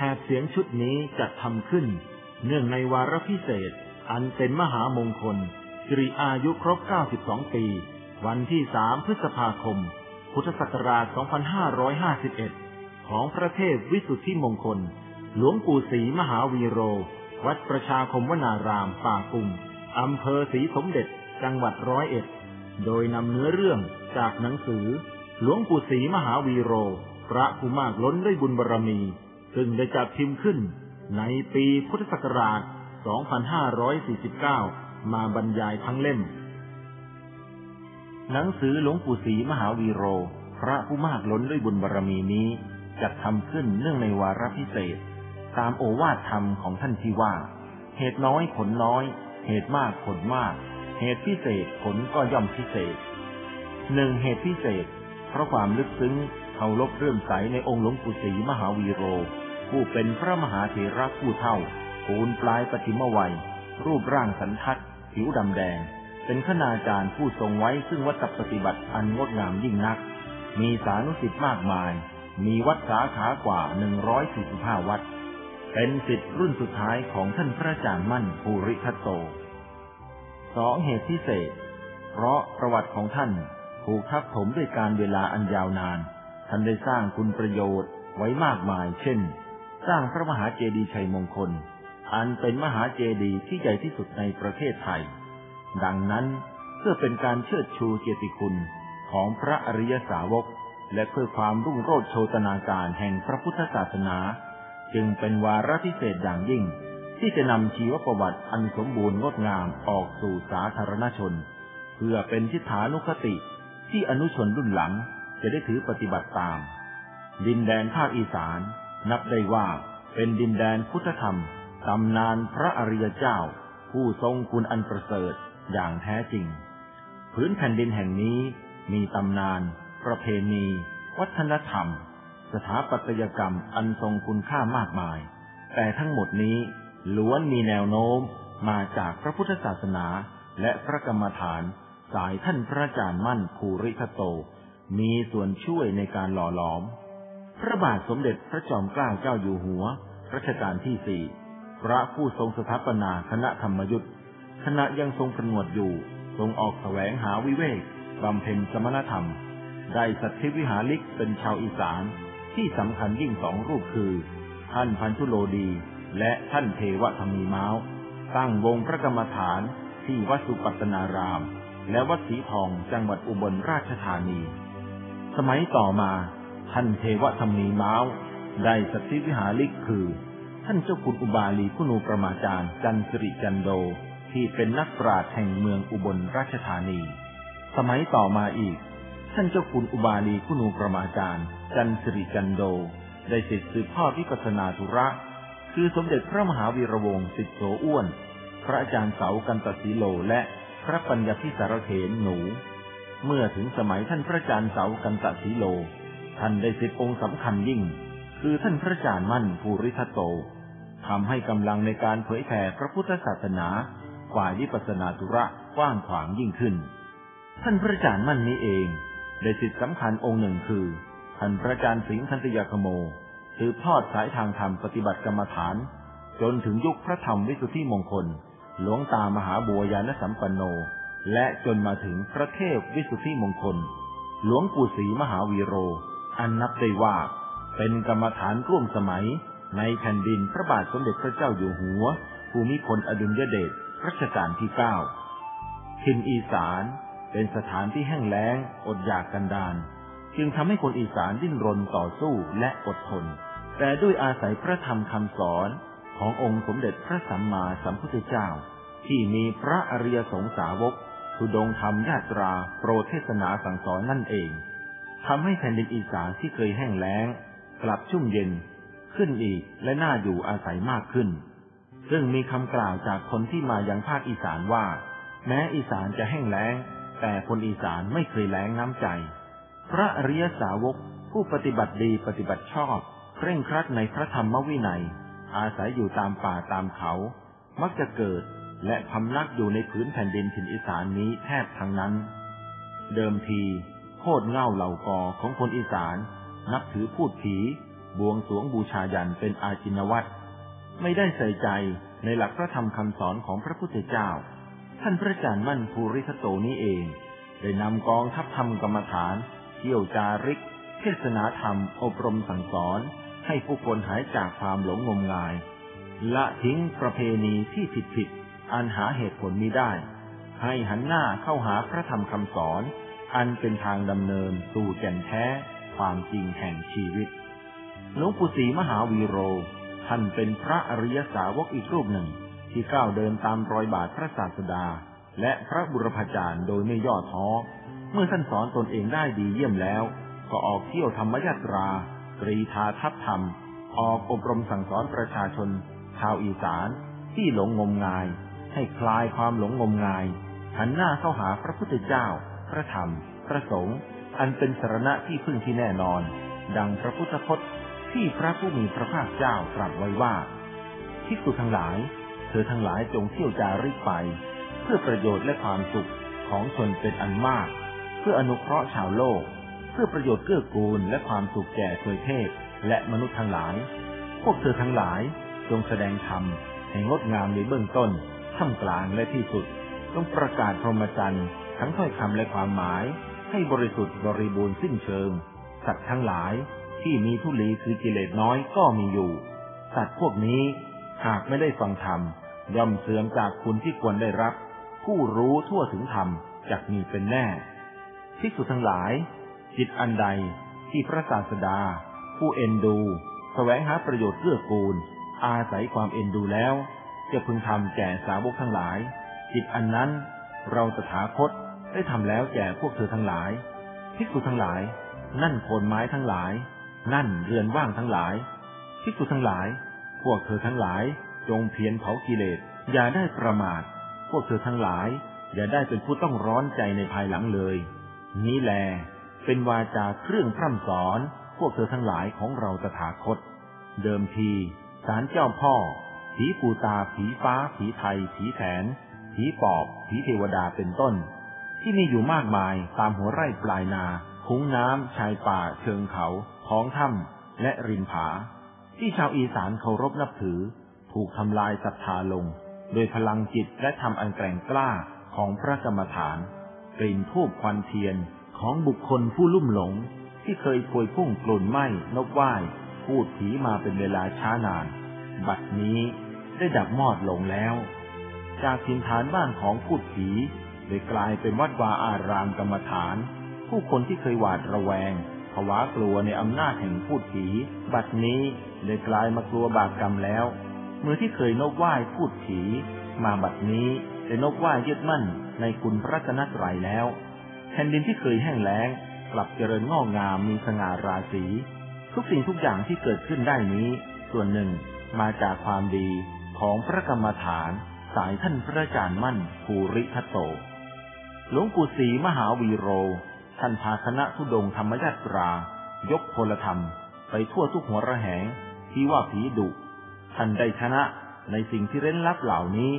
แถบเสียงชุดนี้จะทำขึ้น เนื่องในวาระพิเศษ อันเป็นมหามงคลสิริอายุครบ 92 ปี วันที่ 3 พฤษภาคม พุทธศักราช 2551 ของพระเทพวิสุทธิมงคล หลวงปู่ศรีมหาวีโร วัดประชาคมวนาราม ป่ากุงอำเภอศรีสมเด็จ จังหวัดร้อยเอ็ด โดยนำเนื้อเรื่องจากหนังสือ หลวงปู่ศรีมหาวีโร พระผู้มากล้นด้วยบุญบารรมี ซึ่งได้จัดพิมพ์ขึ้นในปีพุทธศักราช 2549 มาบรรยายทั้งเล่ม หนังสือหลวงปู่ศรีมหาวีโร พระผู้มากล้นด้วยบุญบารรมีนี้จัดทำขึ้นเนื่องในวาระพิเศษ ตามโอวาทธรรมของท่านที่ว่า เหตุน้อยผลน้อย เหตุมากผลมาก เหตุพิเศษผลก็ย่อมพิเศษหนึ่งเหตุพิเศษ เพราะความลึกซึ้งเคารพเรื่อมใสในองค์หลวงปู่ศรีมหาวีโร ผู้เป็นพระมหาเถระผู้เท่าปูนปลายปฏิมวัย รูปร่างสันทัด ผิวดำแดง เป็นขณาจารย์ผู้ทรงไว้ซึ่งวัตปฏิบัติอันงดงามยิ่งนัก มีสานุสิทธิ์มากมาย มีวัดสาขากว่า 145 วัด เป็นสิทธิ์รุ่นสุดท้ายของท่านพระอาจารย์มั่นภูริทัตโตสองเหตุพิเศษ เพราะประวัติของท่านถูกทับถมด้วยการเวลาอันยาวนาน ท่านได้สร้างคุณประโยชน์ไว้มากมาย เช่น สร้างพระมหาเจดีย์ชัยมงคล อันเป็นมหาเจดีย์ที่ใหญ่ที่สุดในประเทศไทย ดังนั้นเพื่อเป็นการเชิดชูเกียรติคุณของพระอริยสาวก และเพื่อความรุ่งโรจน์โชตนาการแห่งพระพุทธศาสนา จึงเป็นวาระพิเศษอย่างยิ่ง ที่จะนำชีวประวัติอันสมบูรณ์งดงามออกสู่สาธารณชน เพื่อเป็นทิฏฐานุคติที่อนุชนรุ่นหลังจะได้ถือปฏิบัติตาม ดินแดนภาคอีสาน นับได้ว่าเป็นดินแดนพุทธธรรมตำนานพระอริยเจ้า ผู้ทรงคุณอันประเสริฐอย่างแท้จริง พื้นแผ่นดินแห่งนี้มีตำนาน ประเพณี วัฒนธรรม สถาปัตยกรรมอันทรงคุณค่ามากมาย แต่ทั้งหมดนี้ล้วนมีแนวโน้มมาจากพระพุทธศาสนาและพระกรรมฐานสายท่านพระอาจารย์มั่นภูริทัตโต มีส่วนช่วยในการหล่อหลอม พระบาทสมเด็จพระจอมเกล้าเจ้าอยู่หัว รัชกาลที่สี่พระผู้ทรงสถาปนาคณะธรรมยุทธ์ขณะยังทรงผนวดอยู่ ทรงออกแสวงหาวิเวกบำเพ็ญสมณธรรม ได้สัตธิวิหาริกเป็นชาวอีสานที่สำคัญยิ่งสองรูปคือ ท่านพันธุโลดี และท่านเทวธรรมีเม้าตั้งวงพระกรรมฐานที่วัดสุปัตนาราม และวัดสีทองจังหวัดอุบลราชธานี สมัยต่อมา ท่านเทวธรรมีม้าได้สติวิหาริกคือ ท่านเจ้าคุณอุบาลีคุนูประมาจารย์จันสิริจันโดที่เป็นนักปราชญ์แห่งเมืองอุบลราชธานี สมัยต่อมาอีก ท่านเจ้าคุณอุบาลีคุนูประมาจารย์จันสิริจันโด ได้สิทธิสืบทอดวิปัสนาธุระ คือสมเด็จพระมหาวีระวงศ์สิทธิโสอ้วน พระอาจารย์เสากันตสีโลและพระปัญญาพิสารเถนหนู เมื่อถึงสมัยท่านพระอาจารย์เสากันตสีโล ท่านได้สิทธิองค์สำคัญยิ่ง คือท่านพระอาจารย์มั่นภูริทัตโตทำให้กำลังในการเผยแผ่พระพุทธศาสนาฝ่ายวิปัสสนาธุระกว้างขวางยิ่งขึ้น ท่านพระอาจารย์มั่นนี้เอง ได้สิทธิสำคัญองค์หนึ่งคือ ท่านพระอาจารย์สิงห์คันตยาคโมสืบทอดสายทางธรรมปฏิบัติกรรมฐาน จนถึงยุคพระธรรมวิสุทธิมงคล หลวงตามหาบัวยานสัมปันโน และจนมาถึงพระเทพวิสุทธิมงคล หลวงปู่ศรีมหาวีโร อันนับได้ว่า เป็นกรรมฐานร่วมสมัย ในแผ่นดินพระบาทสมเด็จพระเจ้าอยู่หัว ภูมิพลอดุลยเดชรัชกาลที่เก้าทินอีสานเป็นสถานที่แห้งแล้ง อดอยากกันดานจึงทำให้คนอีสานดิ้นรนต่อสู้และอดทน แต่ด้วยอาศัยพระธรรมคำสอนขององค์สมเด็จพระสัมมาสัมพุทธเจ้า ที่มีพระอริยสงสาวกทุดงธรรมญาตราโปรเทศนาสั่งสอนนั่นเอง ทำให้แผ่นดินอีสานที่เคยแห้งแล้ง กลับชุ่มเย็นขึ้นอีกและน่าอยู่อาศัยมากขึ้น ซึ่งมีคำกล่าวจากคนที่มายังภาคอีสานว่า แม้อีสานจะแห้งแล้ง แต่คนอีสานไม่เคยแล้งน้ำใจ พระอริยสาวกผู้ปฏิบัติดีปฏิบัติชอบเคร่งครัดในพระธรรมวินัย อาศัยอยู่ตามป่าตามเขา มักจะเกิดและพำนักอยู่ในพื้นแผ่นดินถิ่นอีสานนี้แทบทั้งนั้น เดิมที คตรเง่าเหล่ากอของคนอีสาน นับถือพูดผี บวงสวงบูชายันเป็นอาจินวัตรไม่ได้ใส่ใจในหลักพระธรรมคำสอนของพระพุทธเจ้า ท่านพระอาจารย์มั่นภูริทัตโตนี้เอง ได้นำกองทัพธรรมกรรมฐาน เที่ยวจาริก เทศนาธรรม อบรมสั่งสอน ให้ผู้คนหายจากความหลงงมงาย ละทิ้งประเพณีที่ผิดผิดอันหาเหตุผลมิได้ ให้หันหน้าเข้าหาพระธรรมคำสอน อันเป็นทางดำเนินสู่แก่นแท้ความจริงแห่งชีวิต หลวงปู่ศรีมหาวีโร ท่านเป็นพระอริยสาวกอีกรูปหนึ่ง ที่ก้าวเดินตามรอยบาทพระศาสดา และพระบุรพจารย์โดยไม่ย่อท้อ เมื่อท่านสอนตนเองได้ดีเยี่ยมแล้ว ก็ออกเที่ยวธรรมยาตรา ตรีทาทัพธรรม ออกอบรมสั่งสอนประชาชน ชาวอีสานที่หลงงมงาย ให้คลายความหลงงมงายหันหน้าเข้าหาพระพุทธเจ้า พระธรรม พระสงฆ์อันเป็นสรณะที่พึ่งที่แน่นอน ดังพระพุทธพจน์ที่พระผู้มีพระภาคเจ้าตรัสไว้ว่าภิกษุทั้งหลาย เธอทั้งหลายจงเที่ยวจาริกไป เพื่อประโยชน์และความสุขของชนเป็นอันมาก เพื่ออนุเคราะห์ชาวโลก เพื่อประโยชน์เกื้อกูลและความสุขแก่ทวยเทพและมนุษย์ทั้งหลาย พวกเธอทั้งหลายจงแสดงธรรมแห่งงดงามในเบื้องต้นท่ามกลางและที่สุด ต้องประกาศพรหมจรรย์ ทั้งถ้อยคำและความหมายให้บริสุทธิ์บริบูรณ์สิ้นเชิง สัตว์ทั้งหลายที่มีทุลีคือกิเลสน้อยก็มีอยู่ สัตว์พวกนี้หากไม่ได้ฟังธรรมย่อมเสื่อมจากคุณที่ควรได้รับ ผู้รู้ทั่วถึงธรรมจักมีเป็นแน่ภิกษุดทั้งหลาย จิตอันใดที่พระศาสดา ผู้เอ็นดูแสวงหาประโยชน์เกื้อกูล อาศัยความเอ็นดูแล้ว จะพึงทำแก่สาวกทั้งหลาย จิตอันนั้นเราตถาคต ได้ทำแล้วแก่พวกเธอทั้งหลายภิกษุทั้งหลาย นั่นโคนไม้ทั้งหลาย นั่นเรือนว่างทั้งหลายภิกษุทั้งหลาย พวกเธอทั้งหลาย จงเพียรเผากิเลสอย่าได้ประมาท พวกเธอทั้งหลาย อย่าได้เป็นผู้ต้องร้อนใจในภายหลังเลย นี้แล เป็นวาจาเครื่องพร่ำสอน พวกเธอทั้งหลายของเราตถาคต เดิมทีสารเจ้าพ่อ ผีปูตาผีฟ้า ผีไทย ผีแผนผีปอบ ผีเทวดาเป็นต้น ที่มีอยู่มากมายตามหัวไร่ปลายนาคุ้งน้ำชายป่าเชิงเขาท้องถ้ำและริมผา ที่ชาวอีสานเคารพนับถือ ถูกทำลายศรัทธาลง โดยพลังจิตและทำอันแกร่งกล้าของพระกรรมฐาน กลิ่นทูบควันเทียนของบุคคลผู้ลุ่มหลง ที่เคยพวยพุ่งกลุ่นไหม้นกว่าย พูดผีมาเป็นเวลาช้านาน บัดนี้ได้ดับมอดลงแล้ว จากถิ่นฐานบ้านของพูดผี ได้กลายเป็นวัดวาอารามกรรมฐาน ผู้คนที่เคยหวาดระแวงภาวะกลัวในอำนาจแห่งพูดผี บัดนี้ได้กลายมากลัวบาปกรรมแล้วเมื่อที่เคยนกว่ายพูดผี มาบัดนี้ได้นกว่ายยึดมั่นในคุณพระรัตนตรัยแล้ว แผ่นดินที่เคยแห้งแล้ง กลับเจริญงอกงามมีสง่าราศี ทุกสิ่งทุกอย่างที่เกิดขึ้นได้นี้ ส่วนหนึ่งมาจากความดีของพระกรรมฐานสายท่านพระอาจารย์มั่นภูริทัตโต หลวงปู่ศรีมหาวีโร ท่านพาคณะทุดงธรรมยาตรา ยกพลธรรม ไปทั่วทุกหัวระแหง ที่ว่าผีดุ ท่านได้ชนะในสิ่งที่เร้นลับเหล่านี้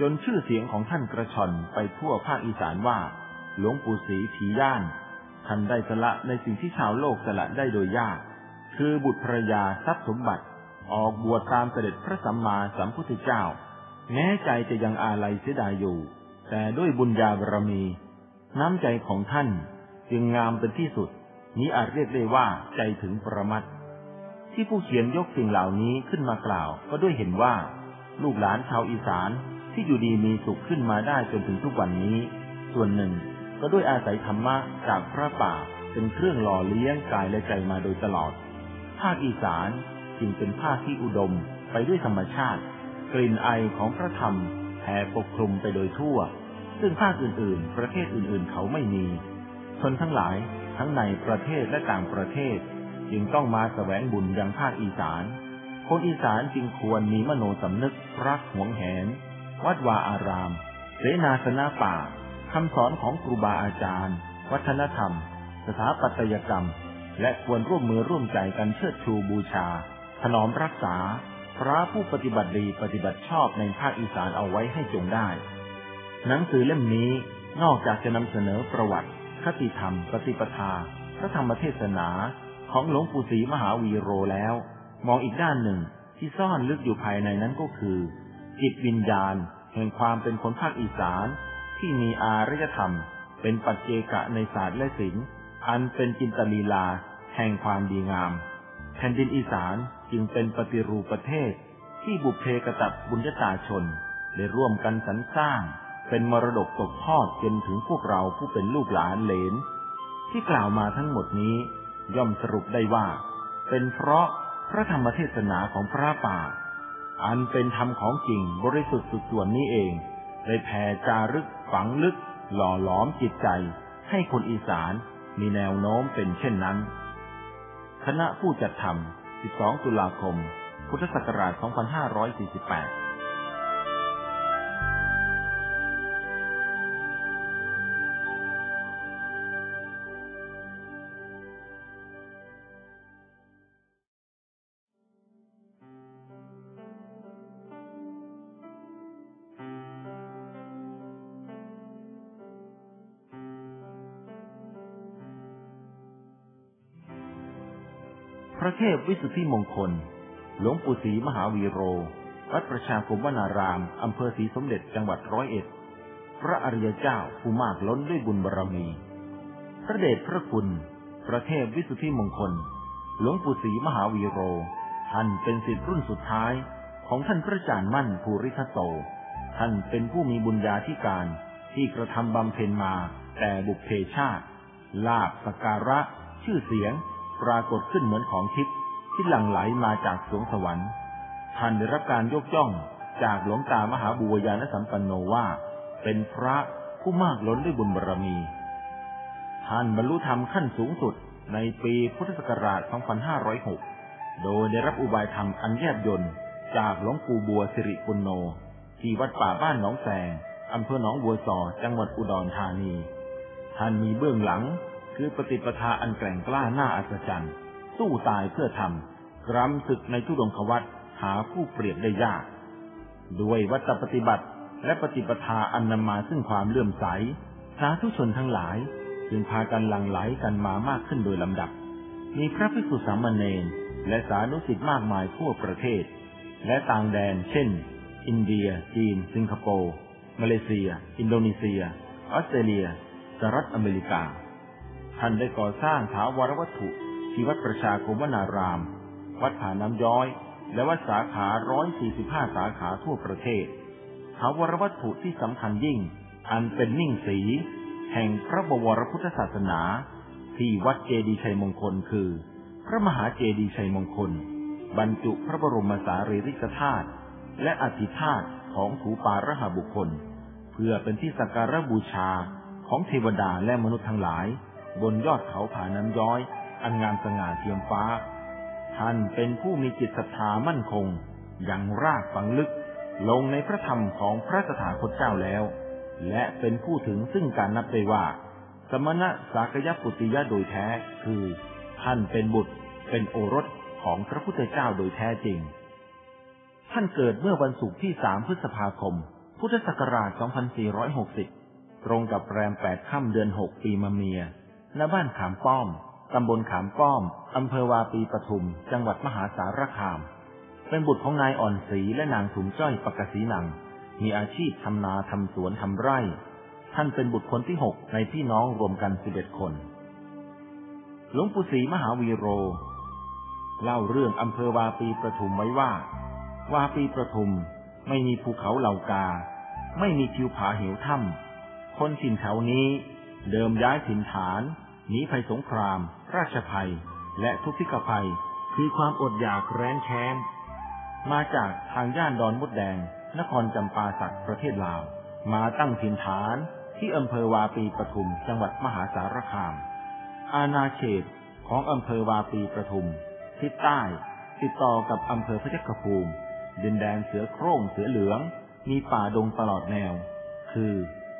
จนชื่อเสียงของท่านกระชอนไปทั่วภาคอีสานว่า หลวงปู่ศรีผีย่าน ท่านได้สละในสิ่งที่ชาวโลกสละได้โดยยาก คือบุตรภรรยาทรัพย์สมบัติ ออกบวชตามเสด็จพระสัมมาสัมพุทธเจ้า แม้ใจจะยังอาลัยเสียดายอยู่ แต่ด้วยบุญญาบารมี น้ำใจของท่านจึงงามเป็นที่สุด นี้อาจเรียกได้ว่าใจถึงประมัดที่ผู้เขียนยกสิ่งเหล่านี้ขึ้นมากล่าว ก็ด้วยเห็นว่า ลูกหลานชาวอีสานที่อยู่ดีมีสุขขึ้นมาได้จนถึงทุกวันนี้ ส่วนหนึ่งก็ด้วยอาศัยธรรมะจากพระป่าเป็นเครื่องหล่อเลี้ยงกายและใจมาโดยตลอด ภาคอีสานจึงเป็นภาคที่อุดมไปด้วยธรรมชาติ กลิ่นไอของพระธรรมแผ่ปกคลุมไปโดยทั่ว ซึ่งภาคอื่น ๆ ประเทศอื่น ๆ เขาไม่มี ชนทั้งหลายทั้งในประเทศและต่างประเทศ จึงต้องมาแสวงบุญยังภาคอีสาน คนอีสานจึงควรมีมโนสำนึกรักหวงแหน วัดวาอาราม เสนาสนะป่าคำสอนของครูบาอาจารย์ วัฒนธรรม สถาปัตยกรรม และควรร่วมมือร่วมใจกันเชิดชูบูชา ถนอมรักษา พระผู้ปฏิบัติดีปฏิบัติชอบในภาคอีสานเอาไว้ให้จงได้ หนังสือเล่มนี้นอกจากจะนำเสนอประวัติ คติธรรม ปฏิปทา พระธรรมเทศนาของหลวงปู่ศรีมหาวีโรแล้ว มองอีกด้านหนึ่งที่ซ่อนลึกอยู่ภายในนั้นก็คือ จิตวิญญาณ แห่งความเป็นคนภาคอีสาน ที่มีอารยธรรม เป็นปัจเจกะในศาสตร์และศิลป์อันเป็นจินตลีลา แห่งความดีงาม แผ่นดินอีสานจึงเป็นปฏิรูปประเทศ ที่บุพเพกตับบุญญาตาชน ได้ร่วมกันสรรสร้าง เป็นมรดกตกทอดจนถึงพวกเราผู้เป็นลูกหลานเหลน ที่กล่าวมาทั้งหมดนี้ย่อมสรุปได้ว่า เป็นเพราะพระธรรมเทศนาของพระป่า อันเป็นธรรมของจริงบริสุทธิ์สุดส่วนนี้เอง ได้แผ่จารึกฝังลึก หล่อหลอมจิตใจ ให้คนอีสานมีแนวโน้มเป็นเช่นนั้น คณะผู้จัดทำ12 ตุลาคม พุทธศักราช 2548 เทพวิสุทธิมงคล หลวงปู่ศรีมหาวีโร วัดประชาคมวนาราม อำเภอศรีสมเด็จจังหวัดร้อยเอ็ด พระอริยเจ้าผู้มากล้นด้วยบุญบารรมี พระเดชพระคุณพระเทพวิสุทธิมงคล หลวงปู่ศรีมหาวีโร ท่านเป็นศิษย์รุ่นสุดท้ายของท่านพระอาจารย์มั่นภูริทัตโต ท่านเป็นผู้มีบุญญาธิการที่กระทำบำเพ็ญมาแต่บุพเพชาติ ลาบสการะ ชื่อเสียง ปรากฏขึ้นเหมือนของทิพย์ที่หลั่งไหลมาจากสวงสวรรค์ท่านได้รับการยกย่องจากหลวงตามหาบุวญาณสัมปันโนว่า เป็นพระผู้มากล้นด้วยบุญบารรมี ท่านบรรลุธรรมขั้นสูงสุดในปีพุทธศักราช 2506 โดยได้รับอุบายธรรมอันแยบยนต์จากหลวงปู่บัวสิริปุณโนที่วัดป่าบ้านหนองแสงอำเภอหนองบัวซอจังหวัดอุดรธานี ท่านมีเบื้องหลัง คือปฏิปทาอันแกร่งกล้าหน้าอัศจรรย์สู้ตายเพื่อทำกรำศึกในทุดงควัตหาผู้เปรียบได้ยาก ด้วยวัตปฏิบัติและปฏิปทาอันนำมาซึ่งความเลื่อมใส สาธุชนทั้งหลาย จึงพากันหลั่งไหลกันมามากขึ้นโดยลำดับ มีพระภิกษุสามเณรและสานุสิทธิ์มากมายทั่วประเทศ และต่างแดน เช่น อินเดีย จีน สิงคโปร์มาเลเซีย อินโดนีเซีย ออสเตรเลียสหรัฐอเมริกา ท่านได้ก่อสร้างถาวรวัตถุที่วัดประชาคมวนาราม วัดผาน้ำย้อย และวัดสาขาร้อยสี่สิบห้าสาขาทั่วประเทศถาวรวัตถุที่สำคัญยิ่ง อันเป็นนิ่งสี แห่งพระบวรพุทธศาสนา ที่วัดเจดีชัยมงคลคือ พระมหาเจดีชัยมงคล บรรจุพระบรมสารีริกธาตุและอธิธาตุของถูปารหบุคคล เพื่อเป็นที่สักการะบูชาของเทวดาและมนุษย์ทั้งหลาย บนยอดเขาผาน้ำย้อย อันงามสง่าเทียมฟ้า ท่านเป็นผู้มีจิตศรัทธามั่นคงย่างรากฝังลึก ลงในพระธรรมของพระสถาคตเจ้าแล้ว และเป็นผู้ถึงซึ่งการนับได้ว่า สมณะสากยปุติยะโดยแท้คือ ท่านเป็นบุตร เป็นโอรสของพระพุทธเจ้าโดยแท้จริง ท่านเกิดเมื่อวันศุกร์ที่สามพฤษภาคม พุทธศักราช 2460 ตรงกับแรมแปดค่ำเดือนหกปีมะเมีย ณบ้านขามป้อม ตำบลขามป้อม อำเภอวาปีปทุม จังหวัดมหาสารคาม เป็นบุตรของนายอ่อนศรีและนางถุมจ้อยปกษีนัง มีอาชีพทำนาทำสวนทำไร่ ท่านเป็นบุตรคนที่หกในพี่น้องรวมกันสิบเอ็ดคน หลวงปู่ศรีมหาวีโร เล่าเรื่องอำเภอวาปีประทุมไว้ว่า วาปีประทุมไม่มีภูเขาเหล่ากา ไม่มีทิวผาเหวถ้ำคนถิ่นแถวนี้เดิมย้ายถิ่นฐาน หนีภัยสงคราม ราชภัย และทุกพิกภัย คือความอดอยากแร้นแค้น มาจากทางย่านดอนมดแดง นครจำปาสักประเทศลาว มาตั้งถิ่นฐานที่อำเภอวาปีปทุม จังหวัดมหาสารคาม อาณาเขตของอำเภอวาปีปทุม ทิศใต้ ติดต่อกับอำเภอพระเจ้าภูมิดินแดนเสือโคร่งเสือเหลือง มีป่าดงตลอดแนว คือ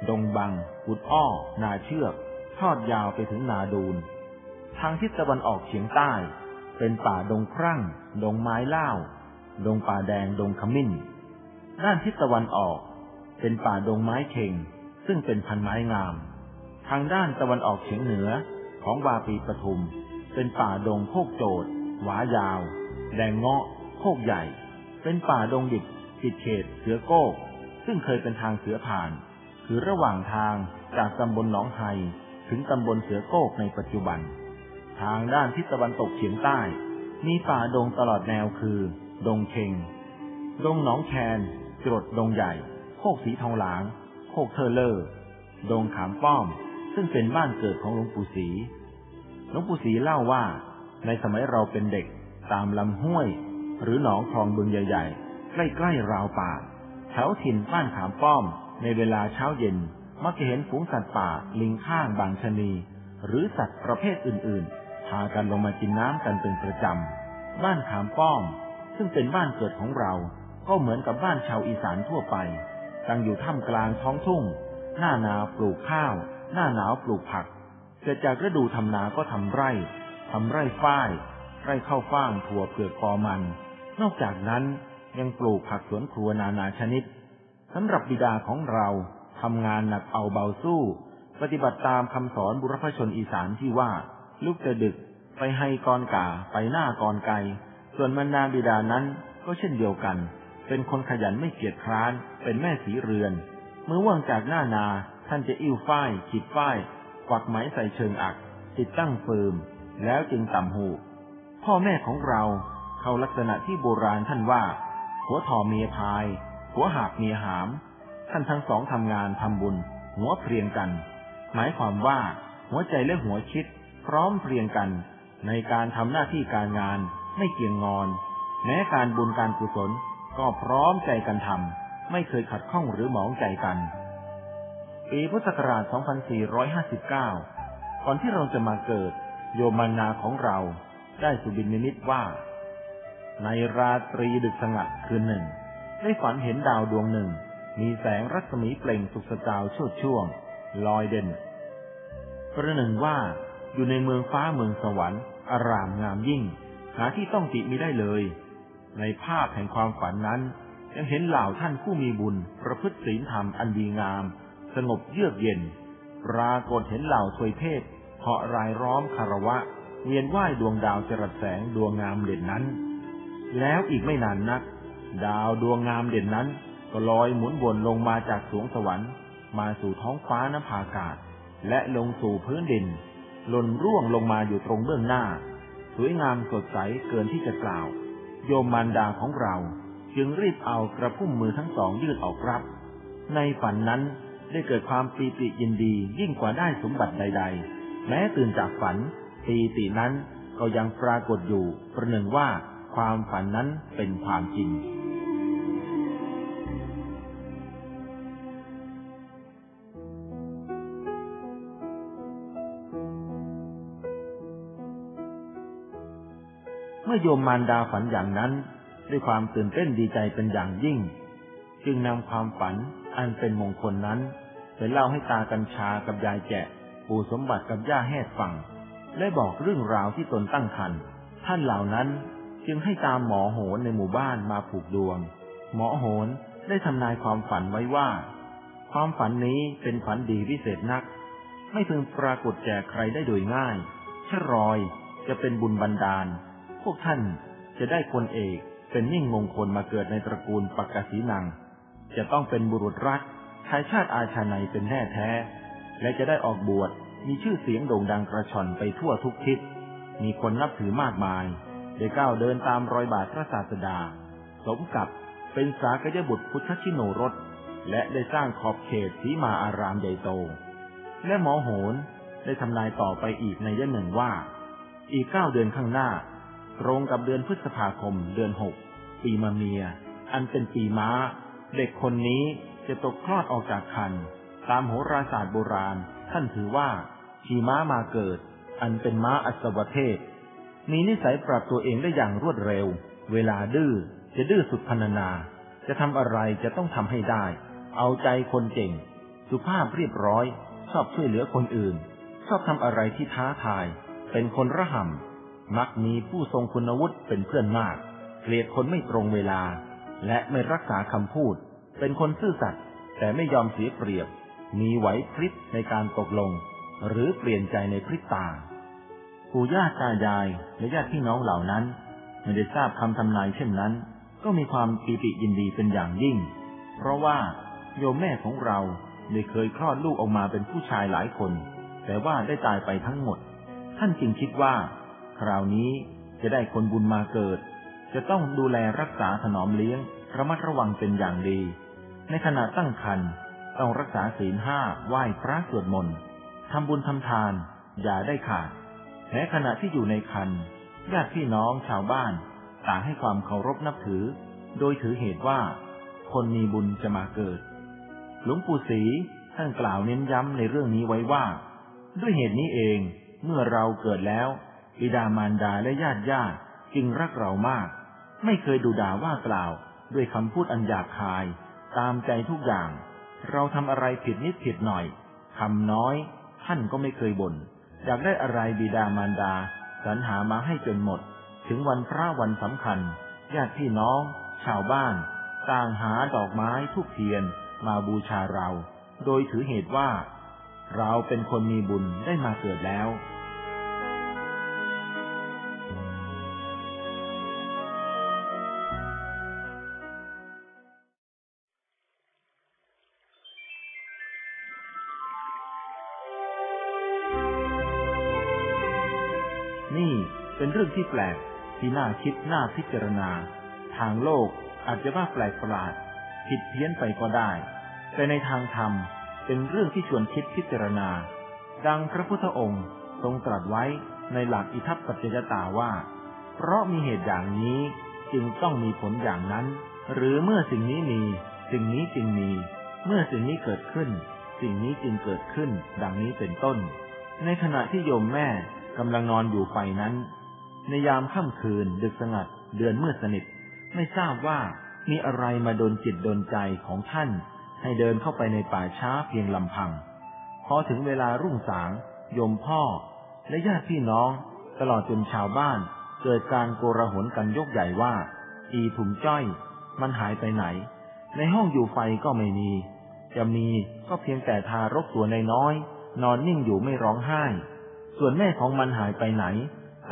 ดงบัง กุดอ้อ นาเชือก ทอดยาวไปถึงนาดูน ทางทิศตะวันออกเฉียงใต้ เป็นป่าดงครั่ง ดงไม้เล่า ดงป่าแดง ดงขมิ้น ด้านทิศตะวันออก เป็นป่าดงไม้เข่ง ซึ่งเป็นพันไม้งาม ทางด้านตะวันออกเฉียงเหนือของวาปีปทุม เป็นป่าดงโคกโจดหวายาว แดงเงาะ โคกใหญ่ เป็นป่าดงดิบติดเขตเสือโก้ซึ่งเคยเป็นทางเสือผ่าน คือระหว่างทางจากตำบลหนองไฮ ถึงตำบลเสือโก้ในปัจจุบัน ทางด้านทิศตะวันตกเฉียงใต้ มีป่าดงตลอดแนวคือ ดงเชงดงหนองแคนจรดดงใหญ่ โคกสีทองหลาง โคกเทอร์เลอร์ ดงขามป้อม ซึ่งเป็นบ้านเกิดของหลวงปู่ศรี หลวงปู่ศรีเล่าว่า ในสมัยเราเป็นเด็ก ตามลำห้วย หรือหนองคลองบึงใหญ่ ๆ ใกล้ๆราวป่าแถวถิ่นบ้านขามป้อมในเวลาเช้าเย็น มักจะเห็นฝูงสัตว์ป่า ลิงข้างบางชนี หรือสัตว์ประเภทอื่นๆ พากันลงมากินน้ำกันเป็นประจำ บ้านขามป้อม ซึ่งเป็นบ้านเกิดของเรา ก็เหมือนกับบ้านชาวอีสานทั่วไป ตั้งอยู่ท่ามกลางท้องทุ่ง หน้าหนาวปลูกข้าว หน้าหนาวปลูกผักเกิดจากฤดูทำนาก็ทำไร่ทำไร่ฝ้าย ไร่ข้าวฟ่างถั่วเผือกปอมัน นอกจากนั้นยังปลูกผักสวนครัวนานาชนิดสำหรับบิดาของเรา ทำงานหนักเอาเบาสู้ ปฏิบัติตามคำสอนบุรพชนอีสานที่ว่า ลูกจะดึก ไปให้กรกาไปหน้ากรไก ส่วนมนาบิดานั้นก็เช่นเดียวกัน เป็นคนขยันไม่เกียจคร้าน เป็นแม่สีเรือน เมื่อว่างจากหน้านา ท่านจะอิ่วฝ้ายขีดฝ้ายกวักไหมใส่เชิงอัก ติดตั้งเฟิร์ม แล้วจึงต่ำหู พ่อแม่ของเราเขาลักษณะที่โบราณท่านว่า หัวทอเมียพาย หัวหาบเมียหาม ท่านทั้งสองทำงานทำบุญ หัวเพรียงกัน หมายความว่าหัวใจและหัวคิด พร้อมเพรียงกัน ในการทำหน้าที่การงาน ไม่เกี่ยงงอน แม้การบุญการกุศลก็พร้อมใจกันทำไม่เคยขัดข้องหรือหมองใจกันปีพุทธศักราช 2459 ก่อนที่เราจะมาเกิด โยมานาของเราได้สุบินนิมิตว่า ในราตรีดึกสงัดคืนหนึ่ง ได้ฝันเห็นดาวดวงหนึ่ง มีแสงรัศมีเปล่งสุกสจาวชดช่วง ลอยเด่น ประหนึ่งว่าอยู่ในเมืองฟ้าเมืองสวรรค์ อารามงามยิ่ง หาที่ต้องติม่ได้เลย ในภาพแห่งความฝันนั้น ยังเห็นเหล่าท่านผู้มีบุญ ประพฤติศีลธรรมอันดีงาม สงบเยือกเย็น ปรากฏเห็นเหล่าทวยเทพเหาะรายร้อมคารวะ เวียนไหวดวงดาวจรัสแสงดวงงามเด่นนั้น แล้วอีกไม่นานนัก ดาวดวงงามเด่นนั้น ก็ลอยหมุนวนลงมาจากสวงสวรรค์ มาสู่ท้องฟ้าน้ำผากาศ และลงสู่พื้นดิน หล่นร่วงลงมาอยู่ตรงเบื้องหน้า สวยงามสดใสเกินที่จะกล่าว โยมมารดาของเรา จึงรีบเอากระพุ่มมือทั้งสองยื่นออกรับ ในฝันนั้นได้เกิดความปีติยินดียิ่งกว่าได้สมบัติใด ๆ แม้ตื่นจากฝันปีตินั้นก็ยังปรากฏอยู่ประหนึ่งว่าความฝันนั้นเป็นความจริง มื่อโยมมารดาฝันอย่างนั้น ด้วยความตื่นเต้นดีใจเป็นอย่างยิ่ง จึงนำความฝันอันเป็นมงคลนั้น ไปเล่าให้ตากัญชากับยายแกะปู่สมบัติกับย่าแหดฟังและบอกเรื่องราวที่ตนตั้งคันท่านเหล่านั้นจึงให้ตามหมอโหนในหมู่บ้านมาผูกดวง หมอโหนได้ทำนายความฝันไว้ว่า ความฝันนี้เป็นฝันดีวิเศษนัก ไม่พึงปรากฏแก่ใครได้โดยง่ายแค่รอยจะเป็นบุญบันดาล พวกท่านจะได้คนเอกเป็นยิ่งมงคลมาเกิดในตระกูลปักกสีนัง จะต้องเป็นบุรุษรักชายชาติอาชาในเป็นแน่แท้ และจะได้ออกบวชมีชื่อเสียงโด่งดังกระชอนไปทั่วทุกทิศ มีคนนับถือมากมายได้ก้าวเดินตามรอยบาทพระศาสดา สมกับเป็นสากยบุตรพุทธชิโนรส และได้สร้างขอบเขตสีมาอารามใหญ่โต และหมอโหนได้ทำนายต่อไปอีกในยะหนึ่งว่า อีกเก้าเดือนข้างหน้า ตรงกับเดือนพฤษภาคม เดือนหกปีมะเมีย อันเป็นปีม้า เด็กคนนี้จะตกคลอดออกจากคัน ตามโหราศาสตร์โบราณ ท่านถือว่าขี่ม้ามาเกิด อันเป็นม้าอัศวเทศมีนิสัยปรับตัวเองได้อย่างรวดเร็ว เวลาดื้อจะดื้อสุดพรรณนา จะทำอะไรจะต้องทำให้ได้ เอาใจคนเก่ง สุภาพเรียบร้อย ชอบช่วยเหลือคนอื่น ชอบทำอะไรที่ท้าทาย เป็นคนระห่ำ มักมีผู้ทรงคุณวุฒิเป็นเพื่อนมาก เกลียดคนไม่ตรงเวลา และไม่รักษาคำพูด เป็นคนซื่อสัตย์แต่ไม่ยอมเสียเปรียบ มีไหวพริบในการตกลง หรือเปลี่ยนใจในพริบตาปู่ย่าตายายและญาติพี่น้องเหล่านั้น ไม่ได้ทราบคำทำนายเช่นนั้น ก็มีความปีติยินดีเป็นอย่างยิ่ง เพราะว่าโยมแม่ของเราได้เคยคลอดลูกออกมาเป็นผู้ชายหลายคน แต่ว่าได้ตายไปทั้งหมด ท่านจึงคิดว่า คราวนี้จะได้คนบุญมาเกิด จะต้องดูแลรักษาถนอมเลี้ยง ระมัดระวังเป็นอย่างดี ในขณะตั้งครรภ์ต้องรักษาศีลห้าไหว้พระสวดมนต์ทำบุญทำทาน อย่าได้ขาดแม้ขณะที่อยู่ในคันญาติพี่น้องชาวบ้าน ต่างให้ความเคารพนับถือ โดยถือเหตุว่า คนมีบุญจะมาเกิด หลวงปู่ศรีท่านกล่าวเน้นย้ำในเรื่องนี้ไว้ว่า ด้วยเหตุนี้เองเมื่อเราเกิดแล้ว บิดามารดาและญาติญาติจึงรักเรามาก ไม่เคยดูด่าว่ากล่าว ด้วยคำพูดอันหยาบคาย ตามใจทุกอย่าง เราทำอะไรผิดนิดผิดหน่อยคำน้อย ท่านก็ไม่เคยบน่นอยากได้อะไรบิดามารดาสรรหามาให้จนหมด ถึงวันพระวันสำคัญ ญาติพี่น้อง ชาวบ้าน ต่างหาดอกไม้ทุกเทียน มาบูชาเรา โดยถือเหตุว่า เราเป็นคนมีบุญได้มาเกิดแล้ว รื่องที่แปลกที่น่าคิดน่าพิจารณา ทางโลกอาจจะว่าแปลกประหลาด ผิดเพี้ยนไปก็ได้ แต่ในทางธรรมเป็นเรื่องที่ชวนคิดพิจารณา ดังพระพุทธองค์ทรงตรัสไว้ในหลักอิทัปปัจจยตาว่า เพราะมีเหตุอย่างนี้จึงต้องมีผลอย่างนั้น หรือเมื่อสิ่งนี้มี สิ่งนี้จึงมี เมื่อสิ่งนี้เกิดขึ้น สิ่งนี้จึงเกิดขึ้น ดังนี้เป็นต้น ในขณะที่โยมแม่กำลังนอนอยู่ไปนั้น ในยามค่ำคืนดึกสงัด เดือนมืดสนิท ไม่ทราบว่ามีอะไรมาโดนจิตโดนใจของท่าน ให้เดินเข้าไปในป่าช้าเพียงลำพัง พอถึงเวลารุ่งสางโยมพ่อ และญาติพี่น้อง ตลอดจนชาวบ้าน เกิดการโกระหนกันยกใหญ่ว่า อีถุมจ้อย มันหายไปไหน ในห้องอยู่ไฟก็ไม่มี จะมีก็เพียงแต่ทารกตัวน้อย นอนนิ่งอยู่ไม่ร้องไห้ ส่วนแม่ของมันหายไปไหน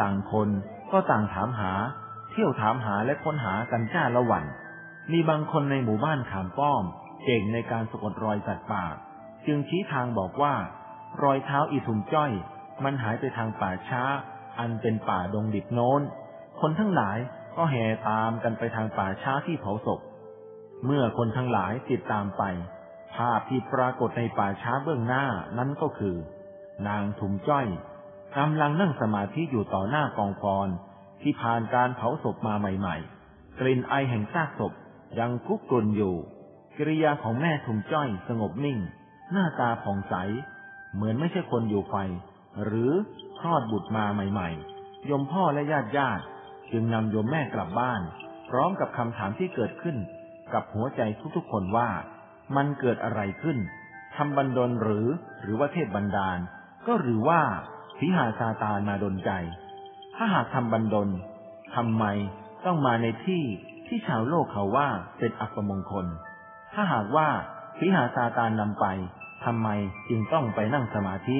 ต่างคนก็ต่างถามหา เที่ยวถามหาและค้นหากันจ้าละวัน มีบางคนในหมู่บ้านขามป้อม เก่งในการสะกดรอยสัตว์ป่า จึงชี้ทางบอกว่า รอยเท้าอีทุมจ้อย มันหายไปทางป่าช้า อันเป็นป่าดงดิบโน้น คนทั้งหลายก็แห่ตามกันไปทางป่าช้าที่เผาศพ เมื่อคนทั้งหลายติดตามไป ภาพที่ปรากฏในป่าช้าเบื้องหน้านั้นก็คือ นางทุมจ้อย กำลังนั่งสมาธิอยู่ต่อหน้ากองฟอนที่ผ่านการเผาศพมาใหม่ ๆ กลิ่นไอแห่งซากศพยังคุกกลุ่นอยู่ กิริยาของแม่ทุมจ้อยสงบนิ่ง หน้าตาผ่องใส เหมือนไม่ใช่คนอยู่ไฟ หรือคลอดบุตรมาใหม่ๆ ยมพ่อและญาติญาติจึงนำโยมแม่กลับบ้าน พร้อมกับคำถามที่เกิดขึ้น กับหัวใจทุกๆคนว่ามันเกิดอะไรขึ้นทำบันดลหรือหรือว่าเทพบันดาล ก็หรือว่า ผีหาซาตานมาดนใจ ถ้าหากทำบันดลทำไมต้องมาในที่ที่ชาวโลกเขาว่าเป็นอัปมงคล ถ้าหากว่าผีหาซาตานนำไปทำไมจึงต้องไปนั่งสมาธิ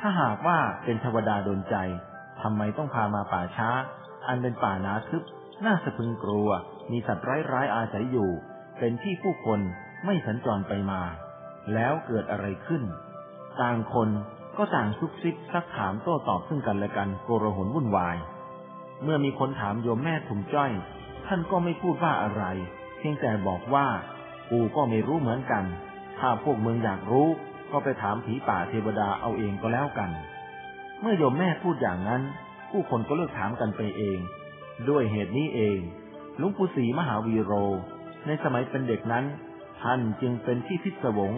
ถ้าหากว่าเป็นเทวดาดนใจทำไมต้องพามาป่าช้า อันเป็นป่านาทึบ น่าสะพึงกลัว มีสัตว์ร้ายๆอาศัยอยู่ เป็นที่ผู้คนไม่สัญจรไปมา แล้วเกิดอะไรขึ้น ต่างคน ก็ต่างซุบซิบซักถามโต้ตอบซึ่งกันและกันโกรหนวุ่นวาย เมื่อมีคนถามโยมแม่ถุมจ้อย ท่านก็ไม่พูดว่าอะไร เพียงแต่บอกว่ากูก็ไม่รู้เหมือนกัน ถ้าพวกมึงอยากรู้ ก็ไปถามผีป่าเทวดาเอาเองก็แล้วกัน เมื่อโยมแม่พูดอย่างนั้น ผู้คนก็เลิกถามกันไปเอง ด้วยเหตุนี้เองหลวงปู่ศรีมหาวีโร ในสมัยเป็นเด็กนั้น ท่านจึงเป็นที่พิศวง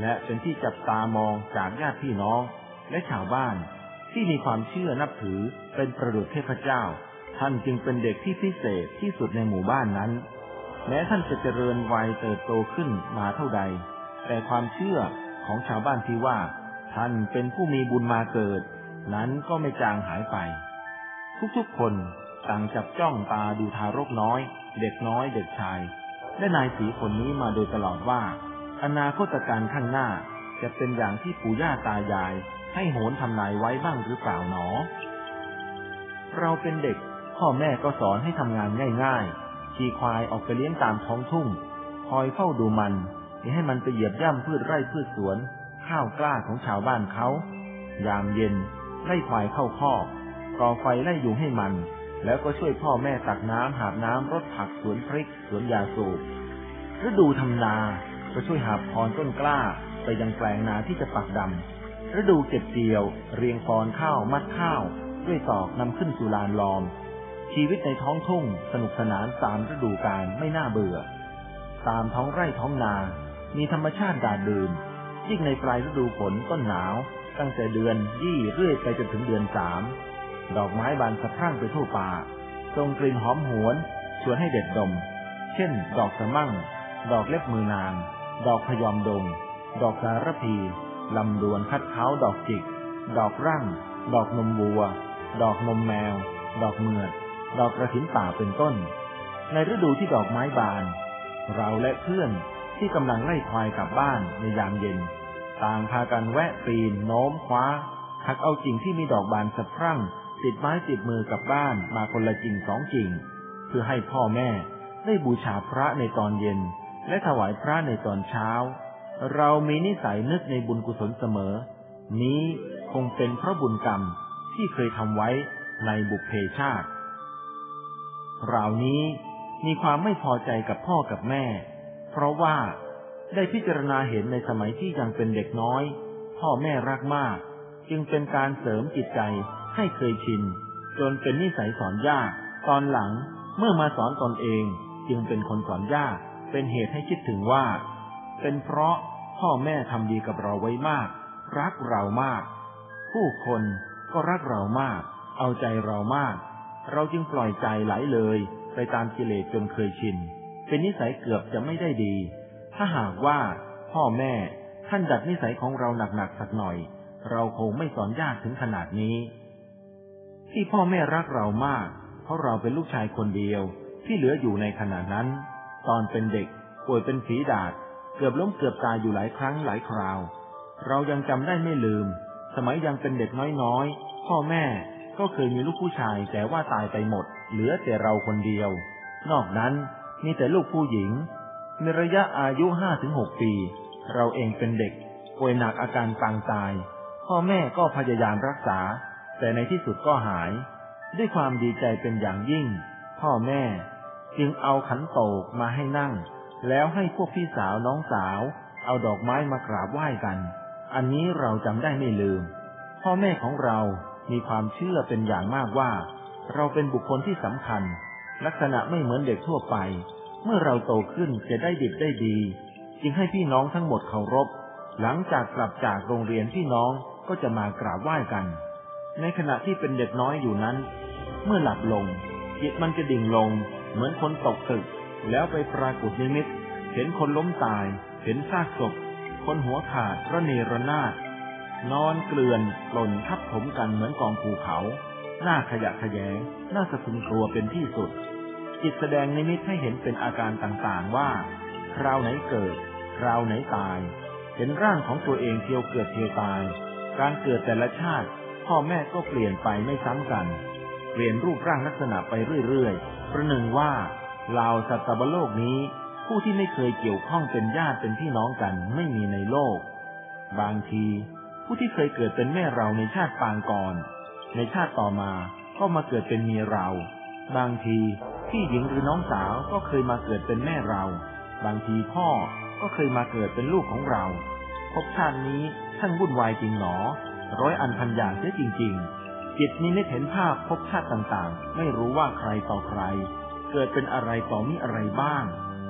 และเป็นที่จับตามองจากญาติพี่น้องและชาวบ้าน ที่มีความเชื่อนับถือเป็นประดุจเทพเจ้า ท่านจึงเป็นเด็กที่พิเศษที่สุดในหมู่บ้านนั้น แม้ท่านจะเจริญวัยเติบโตขึ้นมาเท่าใด แต่ความเชื่อของชาวบ้านที่ว่า ท่านเป็นผู้มีบุญมาเกิด นั้นก็ไม่จางหายไป ทุกๆคนต่างจับจ้องตาดูทารกน้อย เด็กน้อยเด็กชาย และนายสีคนนี้มาโดยตลอดว่า อนาคตการข้างหน้าจะเป็นอย่างที่ปู่ย่าตายาย ให้โหนทำนายไว้บ้างหรือเปล่าหนอ เราเป็นเด็ก พ่อแม่ก็สอนให้ทำงานง่ายๆขี่ควายออกไปเลี้ยงตามท้องทุ่ง คอยเฝ้าดูมันอย่าให้มันไปเหยียบย่ำพืชไร่พืชสวน ข้าวกล้าของชาวบ้านเขายามเย็นไล่ควายเข้าคอกก่อไฟไล่ยุงให้มัน แล้วก็ช่วยพ่อแม่ตักน้ำหาบน้ำรดผักสวนพริกสวนยาสูบฤดูทำนา ก็ช่วยหาพรต้นกล้าไปยังแปลงนาที่จะปักดำฤดูเก็บเกี่ยว เรียงฟอนข้าวมัดข้าว ด้วยตอกนำขึ้นสู่ลานลอม ชีวิตในท้องทุ่งสนุกสนานตามฤดูกาลไม่น่าเบื่อ ตามท้องไร่ท้องนา มีธรรมชาติดาดดื่มยิ่งในปลายฤดูฝนต้นหนาว ตั้งแต่เดือนยี่เรื่อยไปจนถึงเดือนสามดอกไม้บานสะพรั่งไปทั่วป่าทรงกลิ่นหอมหวน ชวนให้เด็ดดม เช่น ดอกสะมั่ง ดอกเล็บมือนาง ดอกพยอมดง ดอกสารพีลำดวนคัดเท้าดอกจิก ดอกรั่ง ดอกนมวัว ดอกนมแมว ดอกเมือด ดอกกระถินป่าเป็นต้น ในฤดูที่ดอกไม้บาน เราและเพื่อนที่กำลังไล่ควายกลับบ้านในยามเย็น ต่างพากันแวะปีนโน้มคว้าหักเอากิ่งที่มีดอกบานสะพรั่ง ติดไม้ติดมือกลับบ้านมาคนละกิ่งสองกิ่งเพื่อให้พ่อแม่ได้บูชาพระในตอนเย็น และถวายพระในตอนเช้า เรามีนิสัยนึกในบุญกุศลเสมอ นี้คงเป็นเพราะบุญกรรมที่เคยทำไว้ในบุพเพชาติเรานี้มีความไม่พอใจกับพ่อกับแม่ เพราะว่าได้พิจารณาเห็นในสมัยที่ยังเป็นเด็กน้อย พ่อแม่รักมาก จึงเป็นการเสริมจิตใจให้เคยชิน จนเป็นนิสัยสอนยาก ตอนหลังเมื่อมาสอนตอนเองจึงเป็นคนสอนยาก เป็นเหตุให้คิดถึงว่า เป็นเพราะพ่อแม่ทำดีกับเราไว้มาก รักเรามาก ผู้คนก็รักเรามาก เอาใจเรามาก เราจึงปล่อยใจไหลเลย ไปตามกิเลสจนเคยชิน เป็นนิสัยเกือบจะไม่ได้ดี ถ้าหากว่า พ่อแม่ท่านดัดนิสัยของเราหนักๆสักหน่อย เราคงไม่สอนยากถึงขนาดนี้ ที่พ่อแม่รักเรามาก เพราะเราเป็นลูกชายคนเดียวที่เหลืออยู่ในขณะนั้น ตอนเป็นเด็ก ป่วยเป็นฝีดาษเกือบล้มเกือบตายอยู่หลายครั้งหลายคราว เรายังจำได้ไม่ลืม สมัยยังเป็นเด็กน้อยๆ พ่อแม่ก็เคยมีลูกผู้ชายแต่ว่าตายไปหมด เหลือแต่เราคนเดียว นอกนั้นมีแต่ลูกผู้หญิงมีระยะอายุห้าถึงหกปี เราเองเป็นเด็ก ป่วยหนักอาการปางตาย พ่อแม่ก็พยายามรักษา แต่ในที่สุดก็หาย ด้วยความดีใจเป็นอย่างยิ่ง พ่อแม่ จึงเอาขันโตกมาให้นั่ง แล้วให้พวกพี่สาวน้องสาว เอาดอกไม้มากราบไหว้กัน อันนี้เราจำได้ไม่ลืม พ่อแม่ของเรามีความเชื่อเป็นอย่างมากว่า เราเป็นบุคคลที่สำคัญ ลักษณะไม่เหมือนเด็กทั่วไป เมื่อเราโตขึ้นจะได้ดิบได้ดี จึงให้พี่น้องทั้งหมดเคารพ หลังจากกลับจากโรงเรียนพี่น้องก็จะมากราบไหว้กัน ในขณะที่เป็นเด็กน้อยอยู่นั้น เมื่อหลับลงจิตมันจะดิ่งลง เหมือนคนตกตึก แล้วไปปรากฏนิมิต เห็นคนล้มตาย เห็นซากศพ คนหัวขาดระเนระนาดนอนเกลื่อนหล่นทับถมกันเหมือนกองภูเขา หน้าขยะขยงหน้าสะพึงกลัวเป็นที่สุด จิตแสดงนิมิตให้เห็นเป็นอาการต่างๆว่า คราวไหนเกิด คราวไหนตาย เห็นร่างของตัวเองเที่ยวเกิดเที่ยวตาย การเกิดแต่ละชาติ พ่อแม่ก็เปลี่ยนไปไม่ซ้ำกัน เปลี่ยนรูปร่างลักษณะไปเรื่อยๆ ประหนึ่งว่าลาวสัตว์บโลกนี้ ผู้ที่ไม่เคยเกี่ยวข้องเป็นญาติเป็นพี่น้องกันไม่มีในโลก บางที ผู้ที่เคยเกิดเป็นแม่เราในชาติปางก่อน ในชาติต่อมาก็มาเกิดเป็นเมียเรา บางทีพี่หญิงหรือน้องสาวก็เคยมาเกิดเป็นแม่เรา บางทีพ่อก็เคยมาเกิดเป็นลูกของเราพบชาตินี้ท่านวุ่นวายจริงหนอ ร้อยอันพันอย่างเสียจริง ๆ จิตนี้ไม่เห็นภาพพบชาติต่างๆ ไม่รู้ว่าใครต่อใคร เกิดเป็นอะไรต่อมีอะไรบ้าง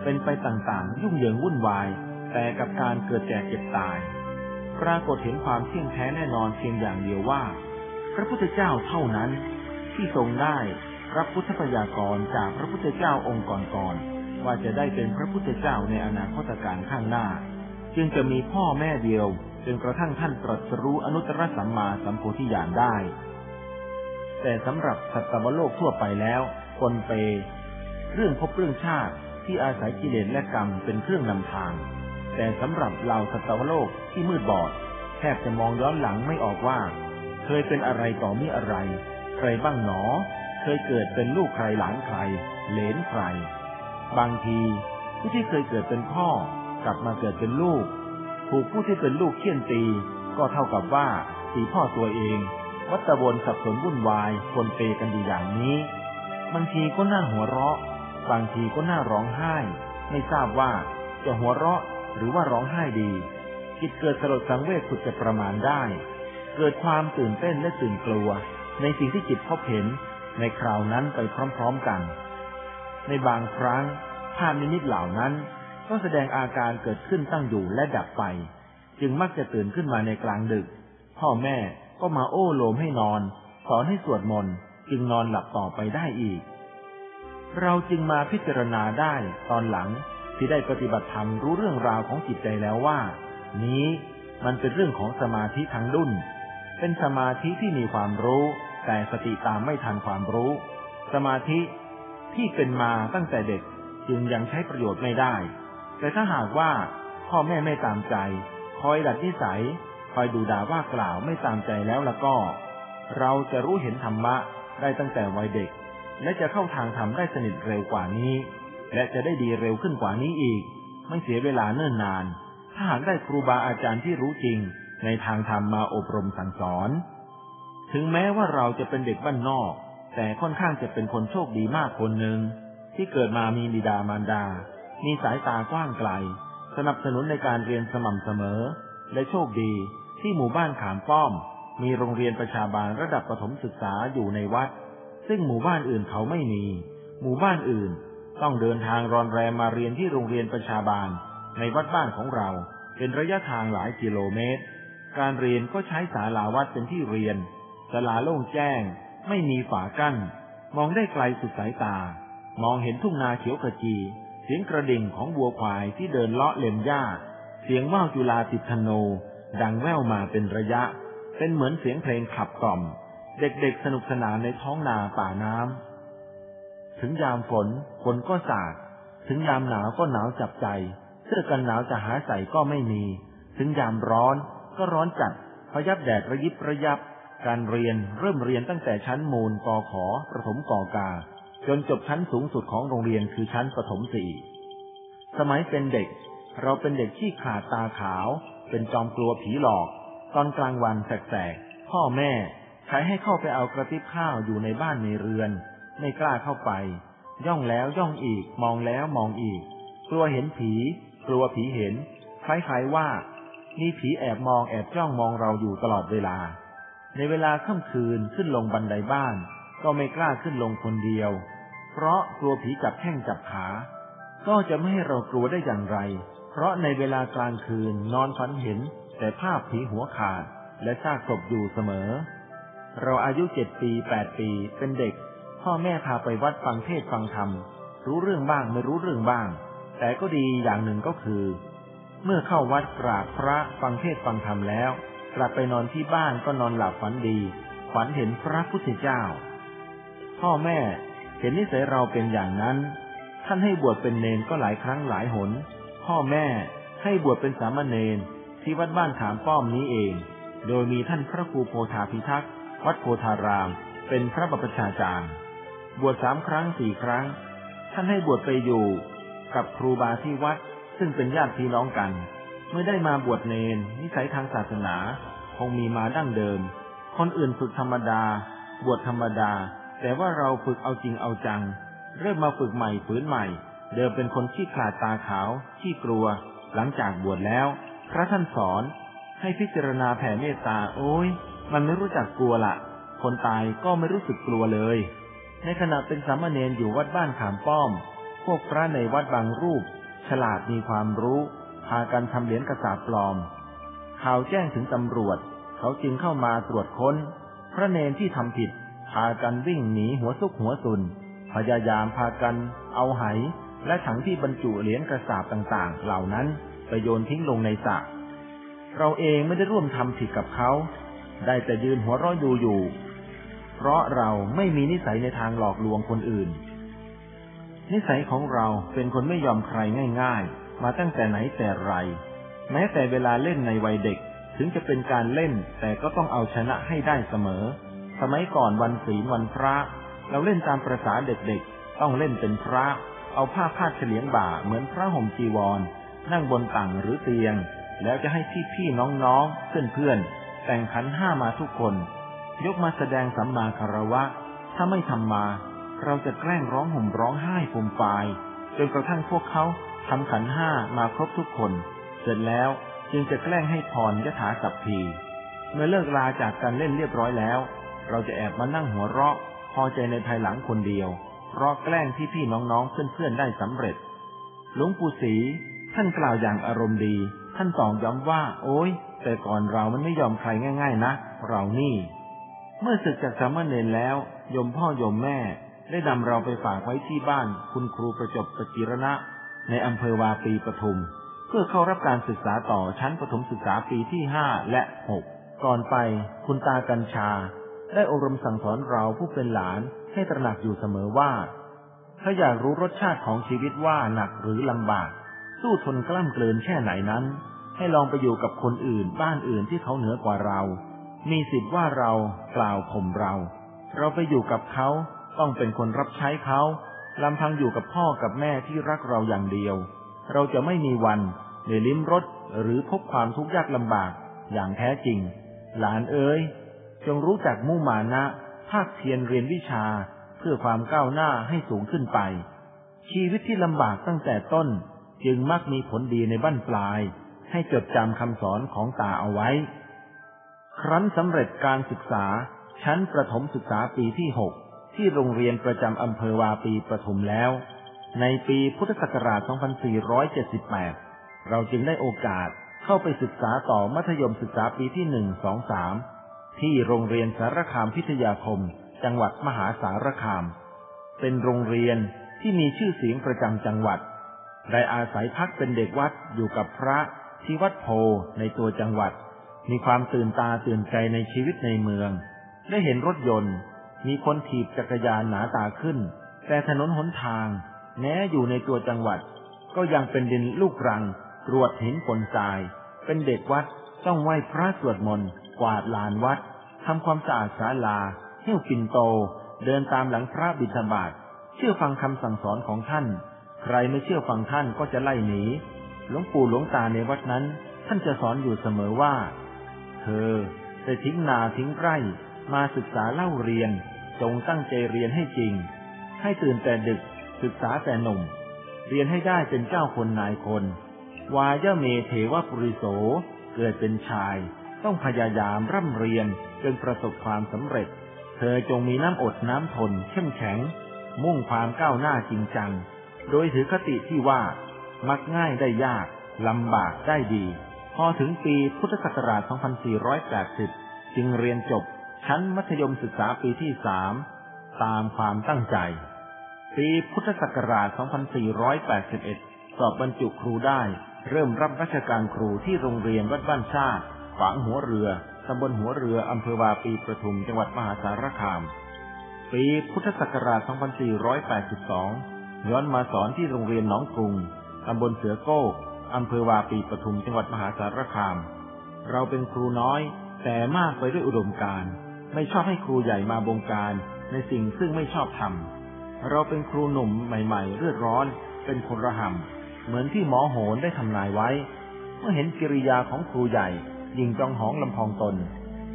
เป็นไปต่างๆ ยุ่งเหยิงวุ่นวาย แต่กับการเกิดแก่เจ็บตาย ปรากฏเห็นความเที่ยงแท้แน่นอนเพียงอย่างเดียวว่า พระพุทธเจ้าเท่านั้น ที่ทรงได้รับพุทธพยากรจากพระพุทธเจ้าองค์ก่อนๆว่าจะได้เป็นพระพุทธเจ้าในอนาคตการข้างหน้า จึงจะมีพ่อแม่เดียวจนกระทั่งท่านตรัสรู้อนุตตรสัมมาสัมโพธิญาณได้ แต่สำหรับสัตวโลกทั่วไปแล้วคนเป เรื่องพบเรื่องชาติที่อาศัยกิเลสและกรรมเป็นเครื่องนำทาง แต่สำหรับเราสัตวโลกที่มืดบอด แทบจะมองย้อนหลังไม่ออกว่า เคยเป็นอะไรต่อมีอะไร ใครบ้างหนอ เคยเกิดเป็นลูกใครหลานใคร เหลนใคร บางทีผู้ที่เคยเกิดเป็นพ่อกลับมาเกิดเป็นลูก ถูกผู้ที่เป็นลูกเคี่ยนตี ก็เท่ากับว่าสีพ่อตัวเอง วัตวนสับสนวุ่นวายคนเปกันอยู่อย่างนี้ บางทีก็น่าหัวเราะ บางทีก็น่าร้องไห้ ไม่ทราบว่าจะหัวเราะหรือว่าร้องไห้ดี จิตเกิดสลดสังเวชขุดจะประมาณได้ เกิดความตื่นเต้นและตื่นกลัว ในสิ่งที่จิตพบเห็นในคราวนั้นไปพร้อมๆกัน ในบางครั้งภาพนิมิตเหล่านั้น ก็แสดงอาการเกิดขึ้นตั้งอยู่และดับไป จึงมักจะตื่นขึ้นมาในกลางดึก พ่อแม่ ก็มาโอ้โลมให้นอน สอนให้สวดมนต์จึงนอนหลับต่อไปได้อีก เราจึงมาพิจารณาได้ตอนหลังที่ได้ปฏิบัติธรรมรู้เรื่องราวของจิตใจแล้วว่า นี้มันเป็นเรื่องของสมาธิทางดุนเป็นสมาธิที่มีความรู้ แต่สติตามไม่ทันความรู้ สมาธิที่เป็นมาตั้งแต่เด็กจึงยังใช้ประโยชน์ไม่ได้ แต่ถ้าหากว่าพ่อแม่ไม่ตามใจ คอยดัดนิสัย คอยดูด่าว่ากล่าวไม่ตามใจแล้วละก็ เราจะรู้เห็นธรรมะได้ตั้งแต่วัยเด็ก และจะเข้าทางธรรมได้สนิทเร็วกว่านี้ และจะได้ดีเร็วขึ้นกว่านี้อีก ไม่เสียเวลาเนิ่นนาน ถ้าหากได้ครูบาอาจารย์ที่รู้จริง ในทางธรรมมาอบรมสั่งสอน ถึงแม้ว่าเราจะเป็นเด็กบ้านนอก แต่ค่อนข้างจะเป็นคนโชคดีมากคนหนึ่งที่เกิดมามีบิดามารดา มีสายตากว้างไกล สนับสนุนในการเรียนสม่ำเสมอ และโชคดี ที่หมู่บ้านขามป้อม มีโรงเรียนประชาบาลระดับประถมศึกษาอยู่ในวัด ซึ่งหมู่บ้านอื่นเขาไม่มี หมู่บ้านอื่น ต้องเดินทางรอนแรมมาเรียนที่โรงเรียนประชาบาล ในวัดบ้านของเรา เป็นระยะทางหลายกิโลเมตร การเรียนก็ใช้ศาลาวัดเป็นที่เรียนศาลาโล่งแจ้ง ไม่มีฝากั้น มองได้ไกลสุดสายตา มองเห็นทุ่งนาเขียวขจีเสียงกระดิ่งของวัวควายที่เดินเลาะเล็มหญ้า เสียงว่าวจุลาติดธโน ดังแว่วมาเป็นระยะ เป็นเหมือนเสียงเพลงขับกล่อม เด็กๆสนุกสนานในท้องนาป่าน้ำ ถึงยามฝนฝนก็สาด ถึงยามหนาวก็หนาวจับใจ เสื้อกันหนาวจะหาใส่ก็ไม่มี ถึงยามร้อนก็ร้อนจัดพยับแดดระยิบระยับ การเรียนเริ่มเรียนตั้งแต่ชั้นมูลกอขอประถมกอกา จนจบชั้นสูงสุดของโรงเรียนคือชั้นประถมสี่ สมัยเป็นเด็ก เราเป็นเด็กที่ขาดตาขาว เป็นจอมกลัวผีหลอก ตอนกลางวันแสกๆพ่อแม่ใช้ให้เข้าไปเอากระติบข้าวอยู่ในบ้านในเรือน ไม่กล้าเข้าไป ย่องแล้วย่องอีกมองแล้วมองอีก กลัวเห็นผี กลัวผีเห็นคล้ายๆว่า มีผีแอบมองแอบจ้องมองเราอยู่ตลอดเวลา ในเวลาค่ำคืนขึ้นลงบันไดบ้าน ก็ไม่กล้าขึ้นลงคนเดียว เพราะกลัวผีจับแข้งจับขา ก็จะไม่ให้เรากลัวได้อย่างไร เพราะในเวลากลางคืนนอนฝันเห็น แต่ภาพผีหัวขาดและซากศพอยู่เสมอ เราอายุเจ็ดปีแปดปีเป็นเด็ก พ่อแม่พาไปวัดฟังเทศฟังธรรม รู้เรื่องบ้างไม่รู้เรื่องบ้าง แต่ก็ดีอย่างหนึ่งก็คือ เมื่อเข้าวัดกราบพระฟังเทศฟังธรรมแล้ว กลับไปนอนที่บ้านก็นอนหลับฝันดี ฝันเห็นพระพุทธเจ้า พ่อแม่เห็นนิสัยเราเป็นอย่างนั้น ท่านให้บวชเป็นเนนก็หลายครั้งหลายหน พ่อแม่ให้บวชเป็นสามเณรที่วัดบ้านขามป้อมนี้เอง โดยมีท่านพระครูโพธาพิทักษ์วัดโพธาราม เป็นพระบัพชาจารย์ บวชสามครั้งสี่ครั้ง ท่านให้บวชไปอยู่ กับครูบาที่วัดซึ่งเป็นญาติพี่น้องกัน เมื่อได้มาบวชเนนนิสัยทางศาสนา คงมีมาดั้งเดิม คนอื่นฝึกธรรมดา บวชธรรมดา แต่ว่าเราฝึกเอาจริงเอาจัง เริ่มมาฝึกใหม่ฝืนใหม่ เดิมเป็นคนขี้ขาดตาขาวขี้กลัว หลังจากบวชแล้ว พระท่านสอน ให้พิจารณาแผ่เมตตาโอ้ยมันไม่รู้จักกลัวละคนตายก็ไม่รู้สึกกลัวเลย ในขณะเป็นสามเณรอยู่วัดบ้านขามป้อม พวกพระในวัดบางรูป ฉลาดมีความรู้ พากันทำเหรียญกระสาปลอม ข่าวแจ้งถึงตำรวจ เขาจึงเข้ามาตรวจค้น พระเนรที่ทำผิด พากันวิ่งหนีหัวซุกหัวซุน พยายามพากันเอาไห และถังที่บรรจุเหรียญกระสาบต่างๆ เหล่านั้นไปโยนทิ้งลงในสระเราเองไม่ได้ร่วมทำผิดกับเขา ได้แต่ยืนหัวร้อยดูอยู่ เพราะเราไม่มีนิสัยในทางหลอกลวงคนอื่น นิสัยของเราเป็นคนไม่ยอมใครง่าย ๆ มาตั้งแต่ไหนแต่ไร แม้แต่เวลาเล่นในวัยเด็กถึงจะเป็นการเล่นแต่ก็ต้องเอาชนะให้ได้เสมอ สมัยก่อนวันศีลวันพระ เราเล่นตามประษาเด็กๆ ต้องเล่นเป็นพระ เอาผ้าคาดเฉลียงบ่าเหมือนพระห่มจีวร นั่งบนตังหรือเตียง แล้วจะให้พี่ๆน้องๆเพื่อนๆแต่งขันห้ามาทุกคน ยกมาแสดงสัมมาคารวะ ถ้าไม่ทำมา เราจะแกล้งร้องห่มร้องไห้ฟูมฟายจนกระทั่งพวกเขาทำขันห้ามาครบทุกคน เสร็จแล้วจึงจะแกล้งให้พรยถาสัพพีเมื่อเลิกลาจากการเล่นเรียบร้อยแล้ว เราจะแอบมานั่งหัวเราะ พอใจในภายหลังคนเดียว เพราะแกล้งที่พี่น้องๆเพื่อนๆได้สำเร็จ หลวงปู่ศรีท่านกล่าวอย่างอารมณ์ดี ท่านตอกย้ำว่า โอ้ยแต่ก่อนเรามันไม่ยอมใครง่าย ๆ นะ เรานี่ เมื่อศึกจากสามเณรแล้วยมพ่อยมแม่ ได้นำเราไปฝากไว้ที่บ้าน คุณครูประจบประจิรณะ ในอำเภอวาปีปทุม เพื่อเข้ารับการศึกษาต่อชั้นประถมศึกษาปีที่ห้าและหกก่อนไป คุณตากัญชา ได้อบรมสั่งสอนเราผู้เป็นหลาน ให้ตระหนักอยู่เสมอว่า ถ้าอยากรู้รสชาติของชีวิตว่าหนักหรือลำบาก สู้ทนกล้ำเกลืนแค่ไหนนั้น ให้ลองไปอยู่กับคนอื่น บ้านอื่นที่เขาเหนือกว่าเรา มีสิทธิ์ว่าเรากล่าวข่มเรา เราไปอยู่กับเขาต้องเป็นคนรับใช้เขาลำพังอยู่กับพ่อกับแม่ที่รักเราอย่างเดียว เราจะไม่มีวันได้ลิ้มรสหรือพบความทุกข์ยากลำบากอย่างแท้จริง หลานเอ๋ยจงรู้จักมุ่มานะ ภาคเพียรเรียนวิชาเพื่อความก้าวหน้าให้สูงขึ้นไป ชีวิตที่ลำบากตั้งแต่ต้นจึงมักมีผลดีในบั้นปลาย ให้จดจำคำสอนของตาเอาไว้ ครั้นสำเร็จการศึกษา ชั้นประถมศึกษาปีที่หกที่โรงเรียนประจำอำเภอวาปีประถมแล้ว ในปีพุทธศักราช 2478 เราจึงได้โอกาสเข้าไปศึกษาต่อมัธยมศึกษาปีที่หนึ่งสองสาม ที่โรงเรียนสารคามพิทยาคม จังหวัดมหาสารคาม เป็นโรงเรียนที่มีชื่อเสียงประจำจังหวัด ได้อาศัยพักเป็นเด็กวัดอยู่กับพระที่วัดโพในตัวจังหวัด มีความตื่นตาตื่นใจในชีวิตในเมือง ได้เห็นรถยนต์ มีคนถีบจักรยานหนาตาขึ้น แต่ถนนหนทางแม้อยู่ในตัวจังหวัด ก็ยังเป็นดินลูกรัง ตรวจเห็นฝนทราย เป็นเด็กวัดต้องไหว้พระสวดมนต์ กวาดลานวัดทำความสะอาดศาลาเที่ยวปินโต เดินตามหลังพระบิณฑบาตเชื่อฟังคำสั่งสอนของท่าน ใครไม่เชื่อฟังท่านก็จะไล่หนีหลวงปู่หลวงตาในวัดนั้น ท่านจะสอนอยู่เสมอว่า เธอจะทิ้งนาทิ้งไร่ มาศึกษาเล่าเรียน จงตั้งใจเรียนให้จริง ให้ตื่นแต่ดึกศึกษาแต่หนุ่ม เรียนให้ได้เป็นเจ้าคนนายคน วายเมเทวปุริโสเกิดเป็นชาย ต้องพยายามร่ำเรียนจนประสบความสำเร็จ เธอจงมีน้ำอดน้ำทนเข้มแข็ง มุ่งความก้าวหน้าจริงจัง โดยถือคติที่ว่า มักง่ายได้ยากลำบากได้ดี พอถึงปีพุทธศักราช 2480 จึงเรียนจบชั้นมัธยมศึกษาปีที่สามตามความตั้งใจ ปีพุทธศักราช 2481 สอบบรรจุครูได้ เริ่มรับราชการครูที่โรงเรียนวัดบ้านชาติ ขวางหัวเรือ ตำบลหัวเรืออำเภอวาปีประทุม จังหวัดมหาสารคาม ปีพุทธศักราช 2482 ย้อนมาสอนที่โรงเรียนหนองกรุง ตำบลเสือโก้อำเภอวาปีปทุม จังหวัดมหาสารคาม เราเป็นครูน้อย แต่มากไปด้วยอุดมการณ์ไม่ชอบให้ครูใหญ่มาบงการ ในสิ่งซึ่งไม่ชอบทำ เราเป็นครูหนุ่มใหม่ ๆ เลือดร้อน เป็นคนระหำ เหมือนที่หมอโหนได้ทำนายไว้ เมื่อเห็นกิริยาของครูใหญ่ ยิงจองหองลำพองตน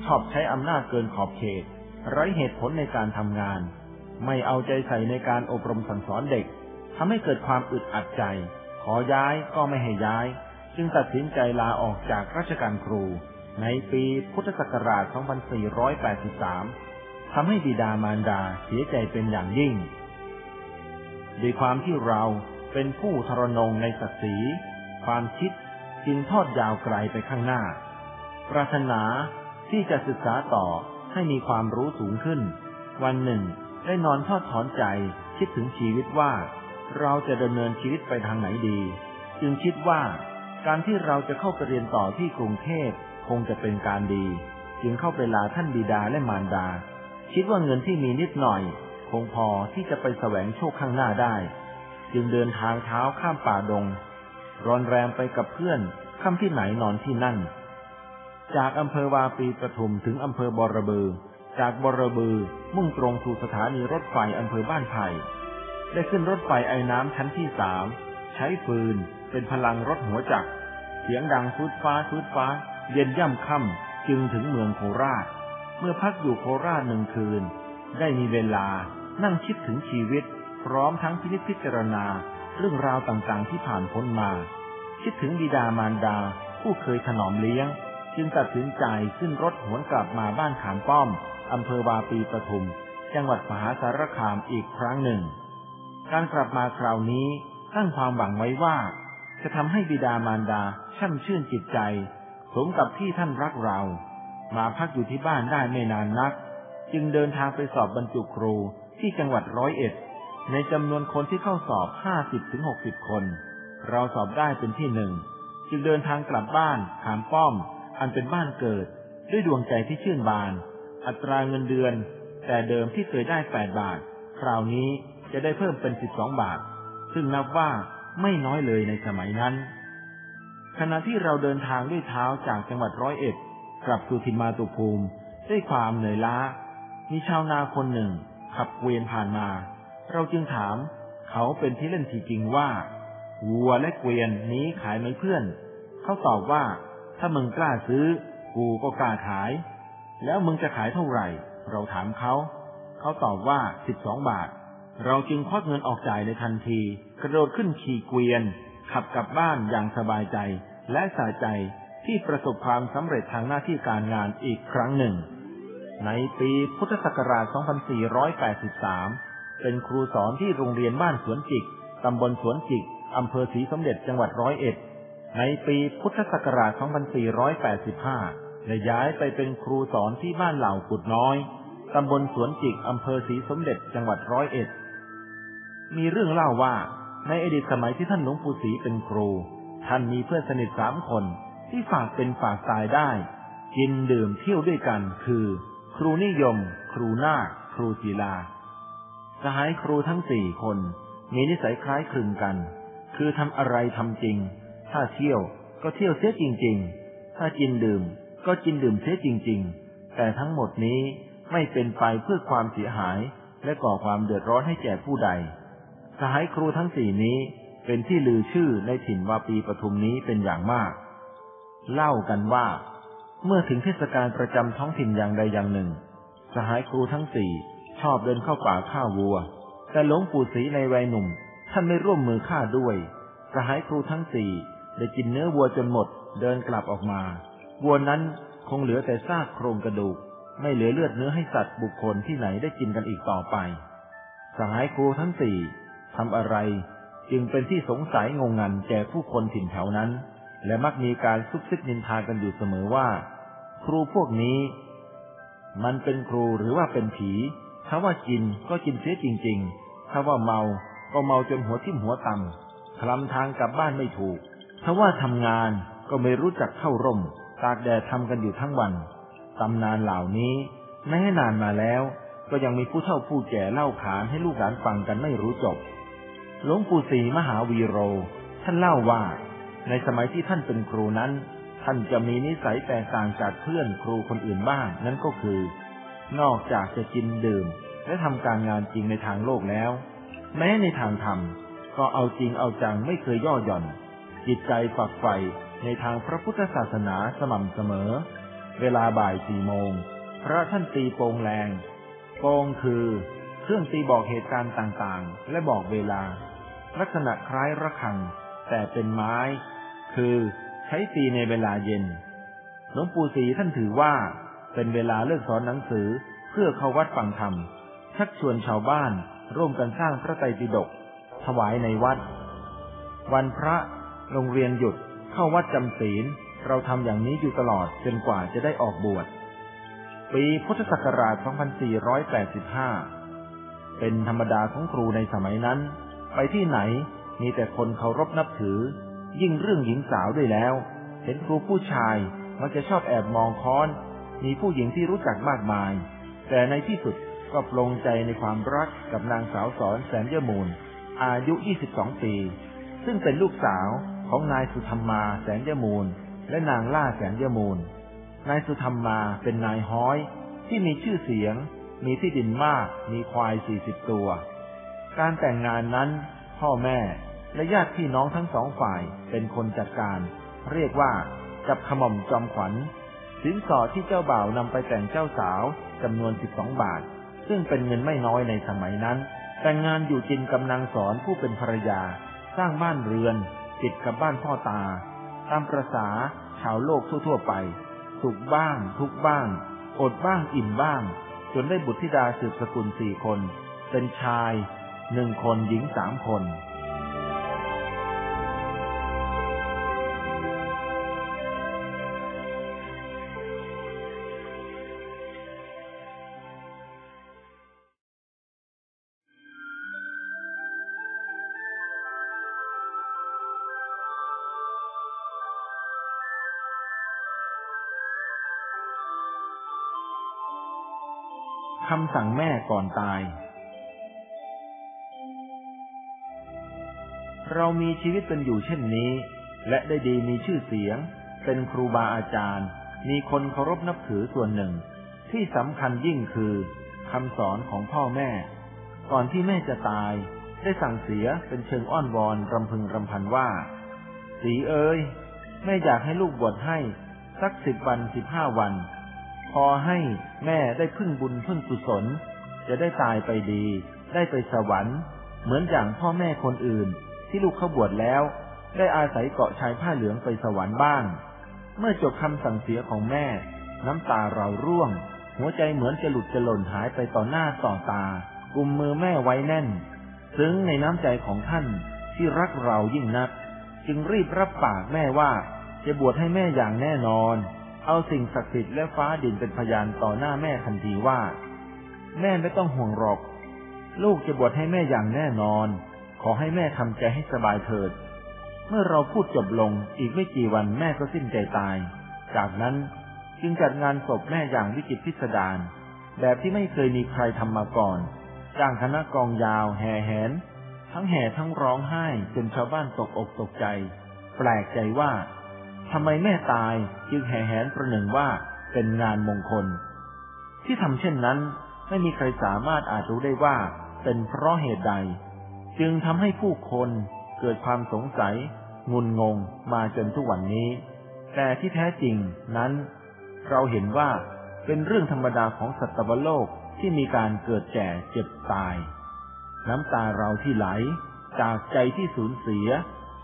ชอบใช้อำนาจเกินขอบเขต ไร้เหตุผลในการทำงาน ไม่เอาใจใส่ในการอบรมสั่งสอนเด็กทำให้เกิดความอึดอัดใจ ขอย้ายก็ไม่ให้ย้าย จึงตัดสินใจลาออกจากราชการครู ในปีพุทธศักราช 2483ทำให้บิดามารดาเสียใจเป็นอย่างยิ่งด้วยความที่เราเป็นผู้ทรนงในศักดิ์ศรีความคิดจึงทอดยาวไกลไปข้างหน้า ปรารถนาที่จะศึกษาต่อให้มีความรู้สูงขึ้น วันหนึ่ง ได้นอนทอดถอนใจคิดถึงชีวิตว่า เราจะดำเนินชีวิตไปทางไหนดี จึงคิดว่า การที่เราจะเข้าไปเรียนต่อที่กรุงเทพคงจะเป็นการดี จึงเข้าไปลาท่านบิดาและมารดา คิดว่าเงินที่มีนิดหน่อย คงพอที่จะไปแสวงโชคข้างหน้าได้ จึงเดินทางเท้าข้ามป่าดง รอนแรมไปกับเพื่อนค่ำที่ไหนนอนที่นั่น จากอำเภอวาปีปทุมถึงอำเภอบอระเบือ จากบอระเบือมุ่งตรงสู่สถานีรถไฟอำเภอบ้านไผ่ได้ขึ้นรถไฟไอ้น้ำชั้นที่สามใช้ฟืนเป็นพลังรถหัวจักร เสียงดังฟุดฟ้าฟุดฟ้า เย็นย่ำค่ำจึงถึงเมืองโคราช เมื่อพักอยู่โคราชหนึ่งคืน ได้มีเวลานั่งคิดถึงชีวิต พร้อมทั้งพินิจพิจารณา เรื่องราวต่างๆที่ผ่านพ้นมา คิดถึงบิดามารดา ผู้เคยถนอมเลี้ยง จึงตัดสินใจขึ้นรถหวนกลับมาบ้านขามป้อมอำเภอวาปีปทุม จังหวัดมหาสารคามอีกครั้งหนึ่ง การกลับมาคราวนี้ตั้งความหวังไว้ว่า จะทำให้บิดามารดาช่ำชื่นจิตใจ สมกับที่ท่านรักเรา มาพักอยู่ที่บ้านได้ไม่นานนัก จึงเดินทางไปสอบบรรจุครูที่จังหวัดร้อยเอ็ด ในจำนวนคนที่เข้าสอบห้าสิบถึงหกสิบคน เราสอบได้เป็นที่หนึ่ง จึงเดินทางกลับบ้านขามป้อม อันเป็นบ้านเกิด ด้วยดวงใจที่ชื่นบาน อัตราเงินเดือน แต่เดิมที่เคยได้แปดบาท คราวนี้จะได้เพิ่มเป็นสิบสองบาท ซึ่งนับว่าไม่น้อยเลยในสมัยนั้น ขณะที่เราเดินทางด้วยเท้าจากจังหวัดร้อยเอ็ดกลับสู่ทินมาตุภูมิด้วยความเหนื่อยล้า มีชาวนาคนหนึ่ง ขับเกวียนผ่านมา เราจึงถามเขาเป็นที่เล่นทีจริงว่าวัวและเกวียนนี้ขายไหมเพื่อน เขาตอบว่า ถ้ามึงกล้าซื้อ กูก็กล้าขาย แล้วมึงจะขายเท่าไหร่ เราถามเขา เขาตอบว่าสิบสองบาท เราจึงควักเงินออกจ่ายในทันที กระโดดขึ้นขี่เกวียน ขับกลับบ้านอย่างสบายใจ และสาใจที่ประสบความสำเร็จทางหน้าที่การงานอีกครั้งหนึ่ง ในปีพุทธศักราช 2483 เป็นครูสอนที่โรงเรียนบ้านสวนจิก ตำบลสวนจิก อำเภอศรีสมเด็จจังหวัดร้อยเอ็ด ในปีพุทธศักราช 2485 ได้ย้ายไปเป็นครูสอนที่บ้านเหล่ากุดน้อย ตำบลสวนจิก อำเภอศรีสมเด็จ จังหวัดร้อยเอ็ด มีเรื่องเล่าว่า ในอดีตสมัยที่ท่านหลวงปู่ศรีเป็นครู ท่านมีเพื่อนสนิทสามคนที่ฝากเป็นฝากตายได้ กินดื่มเที่ยวด้วยกันคือ ครูนิยม ครูนาคครูศิลาสหายครูทั้งสี่คน มีนิสัยคล้ายคลึงกัน คือทำอะไรทำจริง ถ้าเที่ยวก็เที่ยวเสียจริง ๆ ถ้ากินดื่มก็กินดื่มเสียจริง ๆ แต่ทั้งหมดนี้ไม่เป็นไปเพื่อความเสียหายและก่อความเดือดร้อนให้แก่ผู้ใด สหายครูทั้งสี่นี้เป็นที่ลือชื่อในถิ่นวาปีปทุมนี้เป็นอย่างมาก เล่ากันว่า เมื่อถึงเทศกาลประจำท้องถิ่นอย่างใดอย่างหนึ่ง สหายครูทั้งสี่ชอบเดินเข้าป่าฆ่าวัว แต่หลวงปู่ศรีในวัยหนุ่ม ท่านไม่ร่วมมือฆ่าด้วย สหายครูทั้งสี่ ได้กินเนื้อวัวจนหมด เดินกลับออกมา วัวนั้นคงเหลือแต่ซากโครงกระดูก ไม่เหลือเลือดเนื้อให้สัตว์บุคคลที่ไหนได้กินกันอีกต่อไป สหายครูทั้งสี่ทำอะไร จึงเป็นที่สงสัยงงงันแก่ผู้คนถิ่นแถวนั้น และมักมีการซุบซิบนินทากันอยู่เสมอว่า ครูพวกนี้ มันเป็นครูหรือว่าเป็นผีถ้าว่ากินก็กินเสียจริง ๆ ถ้าว่าเมา ก็เมาจนหัวทิ่มหัวตำคลำทางกลับบ้านไม่ถูก ถ้าว่าทำงานก็ไม่รู้จักเข้าร่ม ตากแดดทำกันอยู่ทั้งวันตำนานเหล่านี้แม้นานมาแล้ว ก็ยังมีผู้เฒ่าผู้แก่เล่าขานให้ลูกหลานฟังกันไม่รู้จบ หลวงปู่ศรีมหาวีโร ท่านเล่าว่า ในสมัยที่ท่านเป็นครูนั้น ท่านจะมีนิสัยแตกต่างจากเพื่อนครูคนอื่นบ้างนั่นก็คือ นอกจากจะกินดื่ม และทำการงานจริงในทางโลกแล้ว แม้ในทางธรรมก็เอาจริงเอาจังไม่เคยย่อหย่อน จิตใจฝักใฝ่ในทางพระพุทธศาสนาสม่ำเสมอ เวลาบ่ายสี่โมง พระท่านตีโปงแรงโปงคือเครื่องตีบอกเหตุการณ์ต่างๆ และบอกเวลา ลักษณะคล้ายระฆัง แต่เป็นไม้ คือใช้ตีในเวลาเย็น หลวงปู่ศรีท่านถือว่า เป็นเวลาเลิกสอนหนังสือเพื่อเข้าวัดฟังธรรม ชักชวนชาวบ้านร่วมกันสร้างพระไตรปิฎกถวายในวัด วันพระ โรงเรียนหยุด เข้าวัดจำศีล เราทำอย่างนี้อยู่ตลอดจนกว่าจะได้ออกบวช ปีพุทธศักราช 2485 เป็นธรรมดาของครูในสมัยนั้น ไปที่ไหนมีแต่คนเคารพนับถือ ยิ่งเรื่องหญิงสาวด้วยแล้ว เห็นครูผู้ชายมักจะชอบแอบมองค้อน มีผู้หญิงที่รู้จักมากมาย แต่ในที่สุดก็ปลงใจในความรักกับนางสาวสอนแสนเยมูล อายุ 22 ปี ซึ่งเป็นลูกสาว ของนายสุธรรมาแสนยมูล และนางล่าแสนยมูล นายสุธรรมาเป็นนายห้อยที่มีชื่อเสียง มีที่ดินมาก มีควายสี่สิบตัว การแต่งงานนั้น พ่อแม่และญาติพี่น้องทั้งสองฝ่ายเป็นคนจัดการ เรียกว่าจับขม่อมจอมขวัญ สินสอดที่เจ้าบ่าวนำไปแต่งเจ้าสาวจำนวนสิบสองบาท ซึ่งเป็นเงินไม่น้อยในสมัยนั้น แต่งงานอยู่จินกำนังสอนผู้เป็นภรรยา สร้างบ้านเรือน ติดกับบ้านพ่อตา ตามประษาชาวโลกทั่วๆไป สุขบ้าง ทุกบ้าง อดบ้างอิ่มบ้าง จนได้บุตรธิดาสืบสกุลสี่คน เป็นชายหนึ่งคนหญิงสามคนำสั่งแม่ก่อนตาย เรามีชีวิตเป็นอยู่เช่นนี้ และได้ดีมีชื่อเสียง เป็นครูบาอาจารย์ มีคนเคารพนับถือส่วนหนึ่ง ที่สำคัญยิ่งคือคำสอนของพ่อแม่ ก่อนที่แม่จะตาย ได้สั่งเสียเป็นเชิงอ้อนวอนรำพึงรำพันว่า สีเอ้ยแม่อยากให้ลูกบวชให้ สักสิบวันสิบห้าวัน พอให้แม่ได้พึ่งบุญพึ่งกุศล จะได้ตายไปดี ได้ไปสวรรค์ เหมือนอย่างพ่อแม่คนอื่น ที่ลูกเขาบวชแล้ว ได้อาศัยเกาะชายผ้าเหลืองไปสวรรค์บ้าง เมื่อจบคำสั่งเสียของแม่ น้ำตาเราร่วง หัวใจเหมือนจะหลุดจะหล่นหายไปต่อหน้าต่อตา กุมมือแม่ไว้แน่น ซึ้งในน้ำใจของท่านที่รักเรายิ่งนัก จึงรีบรับปากแม่ว่า จะบวชให้แม่อย่างแน่นอน เอาสิ่งศักดิ์สิทธิ์และฟ้าดินเป็นพยานต่อหน้าแม่ทันทีว่า แม่ไม่ต้องห่วงหรอก ลูกจะบวชให้แม่อย่างแน่นอน ขอให้แม่ทำใจให้สบายเถิด เมื่อเราพูดจบลงอีกไม่กี่วันแม่ก็สิ้นใจตาย จากนั้นจึงจัดงานศพแม่อย่างวิจิตพิสดารแบบที่ไม่เคยมีใครทำมาก่อน จ้างคณะกองยาวแห่แหน ทั้งแห่ทั้งร้องไห้จนชาวบ้านตกอกตกใจ แปลกใจว่า ทำไมแม่ตายจึงแห่แหนประหนึ่งว่าเป็นงานมงคล ที่ทำเช่นนั้นไม่มีใครสามารถอาจรู้ได้ว่าเป็นเพราะเหตุใด จึงทำให้ผู้คนเกิดความสงสัย งุนงงมาจนทุกวันนี้ แต่ที่แท้จริงนั้น เราเห็นว่าเป็นเรื่องธรรมดาของสัตวโลกที่มีการเกิดแก่เจ็บตาย น้ำตาเราที่ไหล จากใจที่สูญเสีย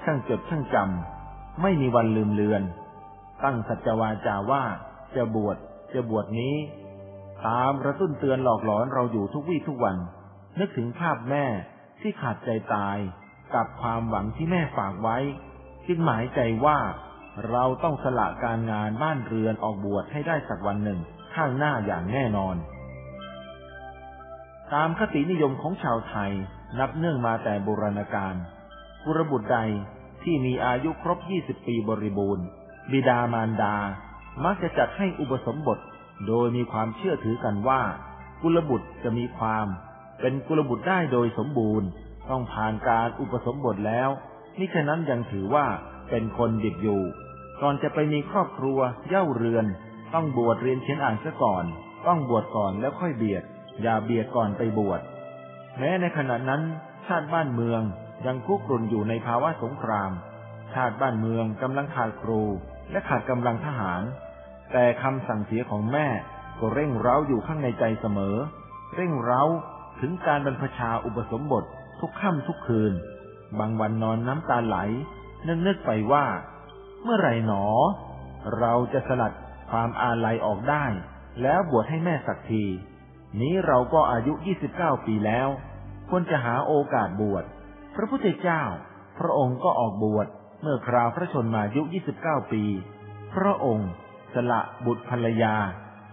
ช่างเจ็บช่างจำ ไม่มีวันลืมเลือน ตั้งสัจวาจาว่าจะบวชจะบวชนี้ ตามกระตุ้นเตือนหลอกหลอนเราอยู่ทุกวี่ทุกวัน นึกถึงภาพแม่ที่ขาดใจตายกับความหวังที่แม่ฝากไว้ จึงหมายใจว่าเราต้องสละการงานบ้านเรือนออกบวชให้ได้สักวันหนึ่งข้างหน้าอย่างแน่นอน ตามคตินิยมของชาวไทยนับเนื่องมาแต่โบราณกาลกุรบุตรใด ที่มีอายุครบ 20 ปีบริบูรณ์ บิดามารดา มักจะจัดให้อุปสมบท โดยมีความเชื่อถือกันว่า กุลบุตรจะมีความ เป็นกุลบุตรได้โดยสมบูรณ์ ต้องผ่านการอุปสมบทแล้วมิฉะนั้นยังถือว่าเป็นคนดิบอยู่ ก่อนจะไปมีครอบครัวเย่าเรือน ต้องบวชเรียนเขียนอ่านซะก่อน ต้องบวชก่อนแล้วค่อยเบียด อย่าเบียดก่อนไปบวช แม้ในขณะนั้นชาติบ้านเมือง ยังคุกรุ่นอยู่ในภาวะสงคราม ชาติบ้านเมืองกำลังขาดครู และขาดกำลังทหาร แต่คำสั่งเสียของแม่ก็เร่งเร้าอยู่ข้างในใจเสมอ เร่งเร้าถึงการบรรพชาอุปสมบททุกค่ำทุกคืน บางวันนอนน้ำตาไหล นึกนึกไปว่า เมื่อไรหนอ เราจะสลัดความอาลัยออกได้ แล้วบวชให้แม่สักที นี้เราก็อายุ 29 ปีแล้ว ควรจะหาโอกาสบวช พระพุทธเจ้า พระองค์ก็ออกบวชเมื่อคราวพระชนมายุ 29 ปี พระองค์สละบุตรภรรยา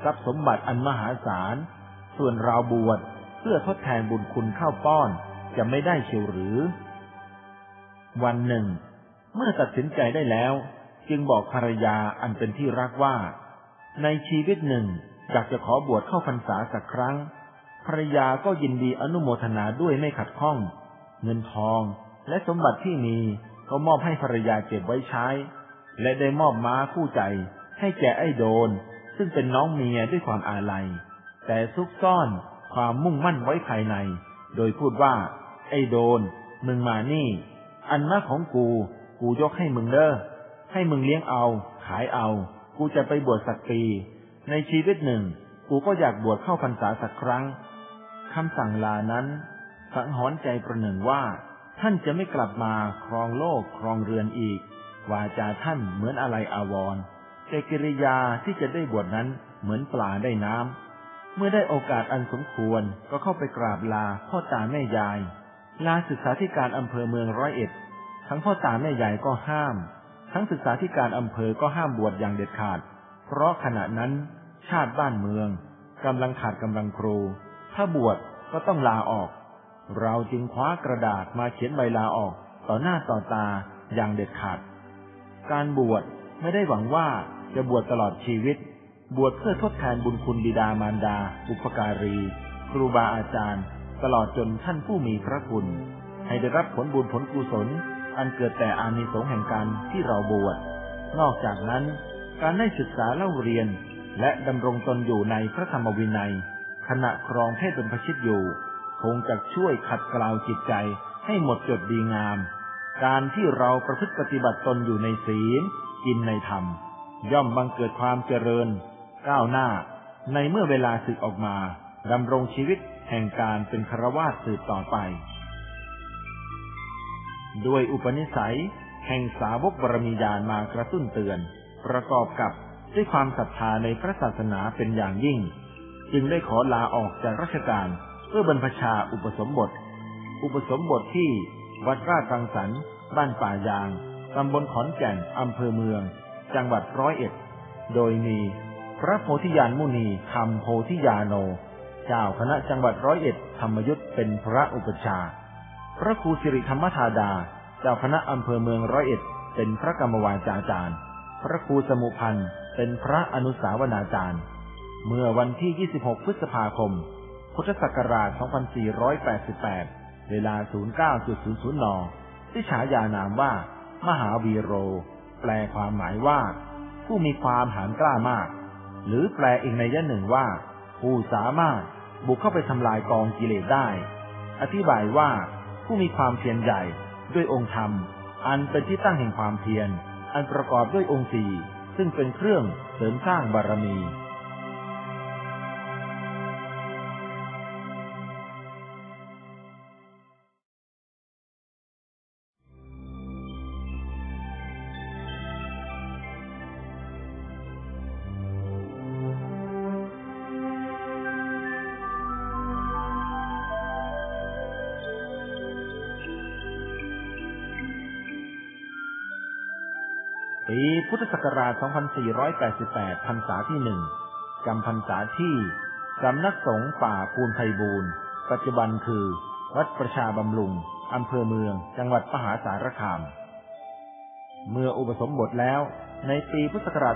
ทรัพย์สมบัติอันมหาศาล ส่วนเราบวชเพื่อทดแทนบุญคุณเข้าป้อนจะไม่ได้เชียวหรือ วันหนึ่ง เมื่อตัดสินใจได้แล้ว จึงบอกภรรยาอันเป็นที่รักว่า ในชีวิตหนึ่งอยากจะขอบวชเข้าพรรษาสักครั้ง ภรรยาก็ยินดีอนุโมทนาด้วยไม่ขัดข้อง เงินทอง และสมบัติที่มีก็มอบให้ภรรยาเก็บไว้ใช้ และได้มอบม้าคู่ใจ ให้แก่ไอ้โดน ซึ่งเป็นน้องเมียด้วยความอาลัย แต่ซุกซ่อนความมุ่งมั่นไว้ภายใน โดยพูดว่า ไอ้โดน มึงมานี่ อันมาของกู กูยกให้มึงเด้อให้มึงเลี้ยงเอา ขายเอา กูจะไปบวชสักปี ในชีวิตหนึ่ง กูก็อยากบวชเข้าพรรษาสักครั้งคำสั่งลานั้น สังหรณ์ใจประหนึ่งว่า ท่านจะไม่กลับมาครองโลกครองเรือนอีก วาจาท่านเหมือนอะไรอาวรแต่กิริยาที่จะได้บวชนั้นเหมือนปลาได้น้ำ เมื่อได้โอกาสอันสมควรก็เข้าไปกราบลาพ่อตาแม่ยาย ลาศึกษาธิการอำเภอเมืองร้อยเอ็ด ทั้งพ่อตาแม่ยายก็ห้าม ทั้งศึกษาธิการอำเภอก็ห้ามบวชอย่างเด็ดขาด เพราะขณะนั้นชาติบ้านเมืองกำลังขาดกำลังครู ถ้าบวชก็ต้องลาออก เราจึงคว้ากระดาษมาเขียนใบลาออกต่อหน้าต่อตาอย่างเด็ดขาด การบวชไม่ได้หวังว่าจะบวชตลอดชีวิต บวชเพื่อทดแทนบุญคุณบิดามารดา บุพการี ครูบาอาจารย์ ตลอดจนท่านผู้มีพระคุณ ให้ได้รับผลบุญผลกุศล อันเกิดแต่อานิสงส์แห่งการที่เราบวช นอกจากนั้น การได้ศึกษาเล่าเรียน และดำรงตนอยู่ในพระธรรมวินัย ขณะครองเพศเป็นพชิตอยู่ คงจะช่วยขัดเกลาจิตใจให้หมดจดดีงาม การที่เราประพฤติปฏิบัติตนอยู่ในศีล กินในธรรม ย่อมบังเกิดความเจริญ ก้าวหน้า ในเมื่อเวลาศึกออกมาดำรงชีวิตแห่งการเป็นครวาสสืบต่อไป ด้วยอุปนิสัย แห่งสาวกบรมีญาณมากระตุ้นเตือน ประกอบกับด้วยความศรัทธาในพระศาสนาเป็นอย่างยิ่ง จึงได้ขอลาออกจากราชการ พื่อบรรพชาอุปสมบท อุปสมบทที่วัดราชังสรรค์บ้านป่ายาง ตำบลขอนแก่น อำเภอเมือง จังหวัดร้อยเอ็ด โดยมีพระโพธิญาณมุนีธรรมโพธิญาโน เจ้าคณะจังหวัดร้อยเอ็ดธรรมยุทธเป็นพระอุปชา พระครูสิริธรรมธาดา เจ้าคณะอำเภอเมืองร้อยเอ็ด เป็นพระกรรมวาจาจารย์ พระครูสมุพันธ์เป็นพระอนุสาวนาจารย์ เมื่อวันที่ 26 พฤษภาคม พุทธศักราช 2488 เวลา 09.00 น ที่ฉายานามว่า มหาวีโร แปลความหมายว่า ผู้มีความหานกล้ามาก หรือแปลอีกในยะหนึ่งว่า ผู้สามารถบุกเข้าไปทำลายกองกิเลสได้ อธิบายว่า ผู้มีความเพียรใหญ่ด้วยองค์ธรรม อันเป็นที่ตั้งแห่งความเพียร อันประกอบด้วยองค์สี่ซึ่งเป็นเครื่องเสริมสร้างบารมี ปีพุทธศักราช 2488 พรรษาที่หนึ่งจำพรรษาที่สำนักสงฆ์ป่าภูนไพบูรณ์ ปัจจุบันคือ วัดประชาบำรุง อำเภอเมือง จังหวัดมหาสารคาม เมื่ออุปสมบทแล้ว ในปีพุทธศักราช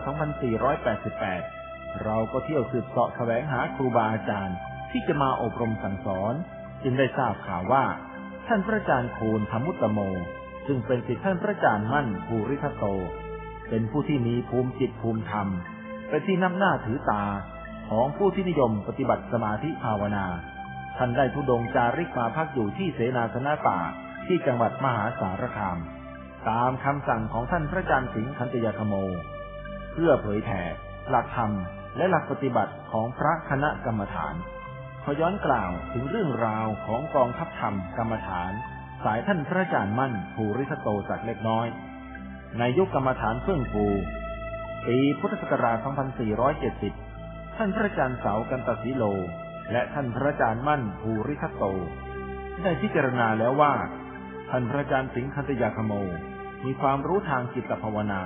2488 เราก็เที่ยวสืบเสาะแสวงหาครูบาอาจารย์ที่จะมาอบรมสั่งสอน จึงได้ทราบข่าวว่า ท่านพระอาจารย์คูณธรรมุตตโมซึ่งเป็นศิษย์ท่านพระอาจารย์มั่นภูริทัตโต เป็นผู้ที่มีภูมิจิตภูมิธรรม เป็นที่นับหน้าถือตาของผู้ที่นิยมปฏิบัติสมาธิภาวนา ท่านได้ทุดงจาริกมาพักอยู่ที่เสนาสนะป่าที่จังหวัดมหาสารคาม ตามคำสั่งของท่านพระอาจารย์สิงห์คันตยาคโม เพื่อเผยแผ่หลักธรรมและหลักปฏิบัติของพระคณะกรรมฐานขอย้อนกล่าวถึงเรื่องราวของกองทัพธรรมกรรมฐาน สายท่านพระอาจารย์มั่นภูริทัตโตสักเล็กน้อย ในยุคกรรมฐานเฟื่องฟู ปีพุทธศักราช 2470 ท่านพระอาจารย์เสากันตสีโล และท่านพระอาจารย์มั่นภูริทัตโต ได้พิจารณาแล้วว่า ท่านพระอาจารย์สิงห์คันตยาคโม มีความรู้ทางจิตภาวนา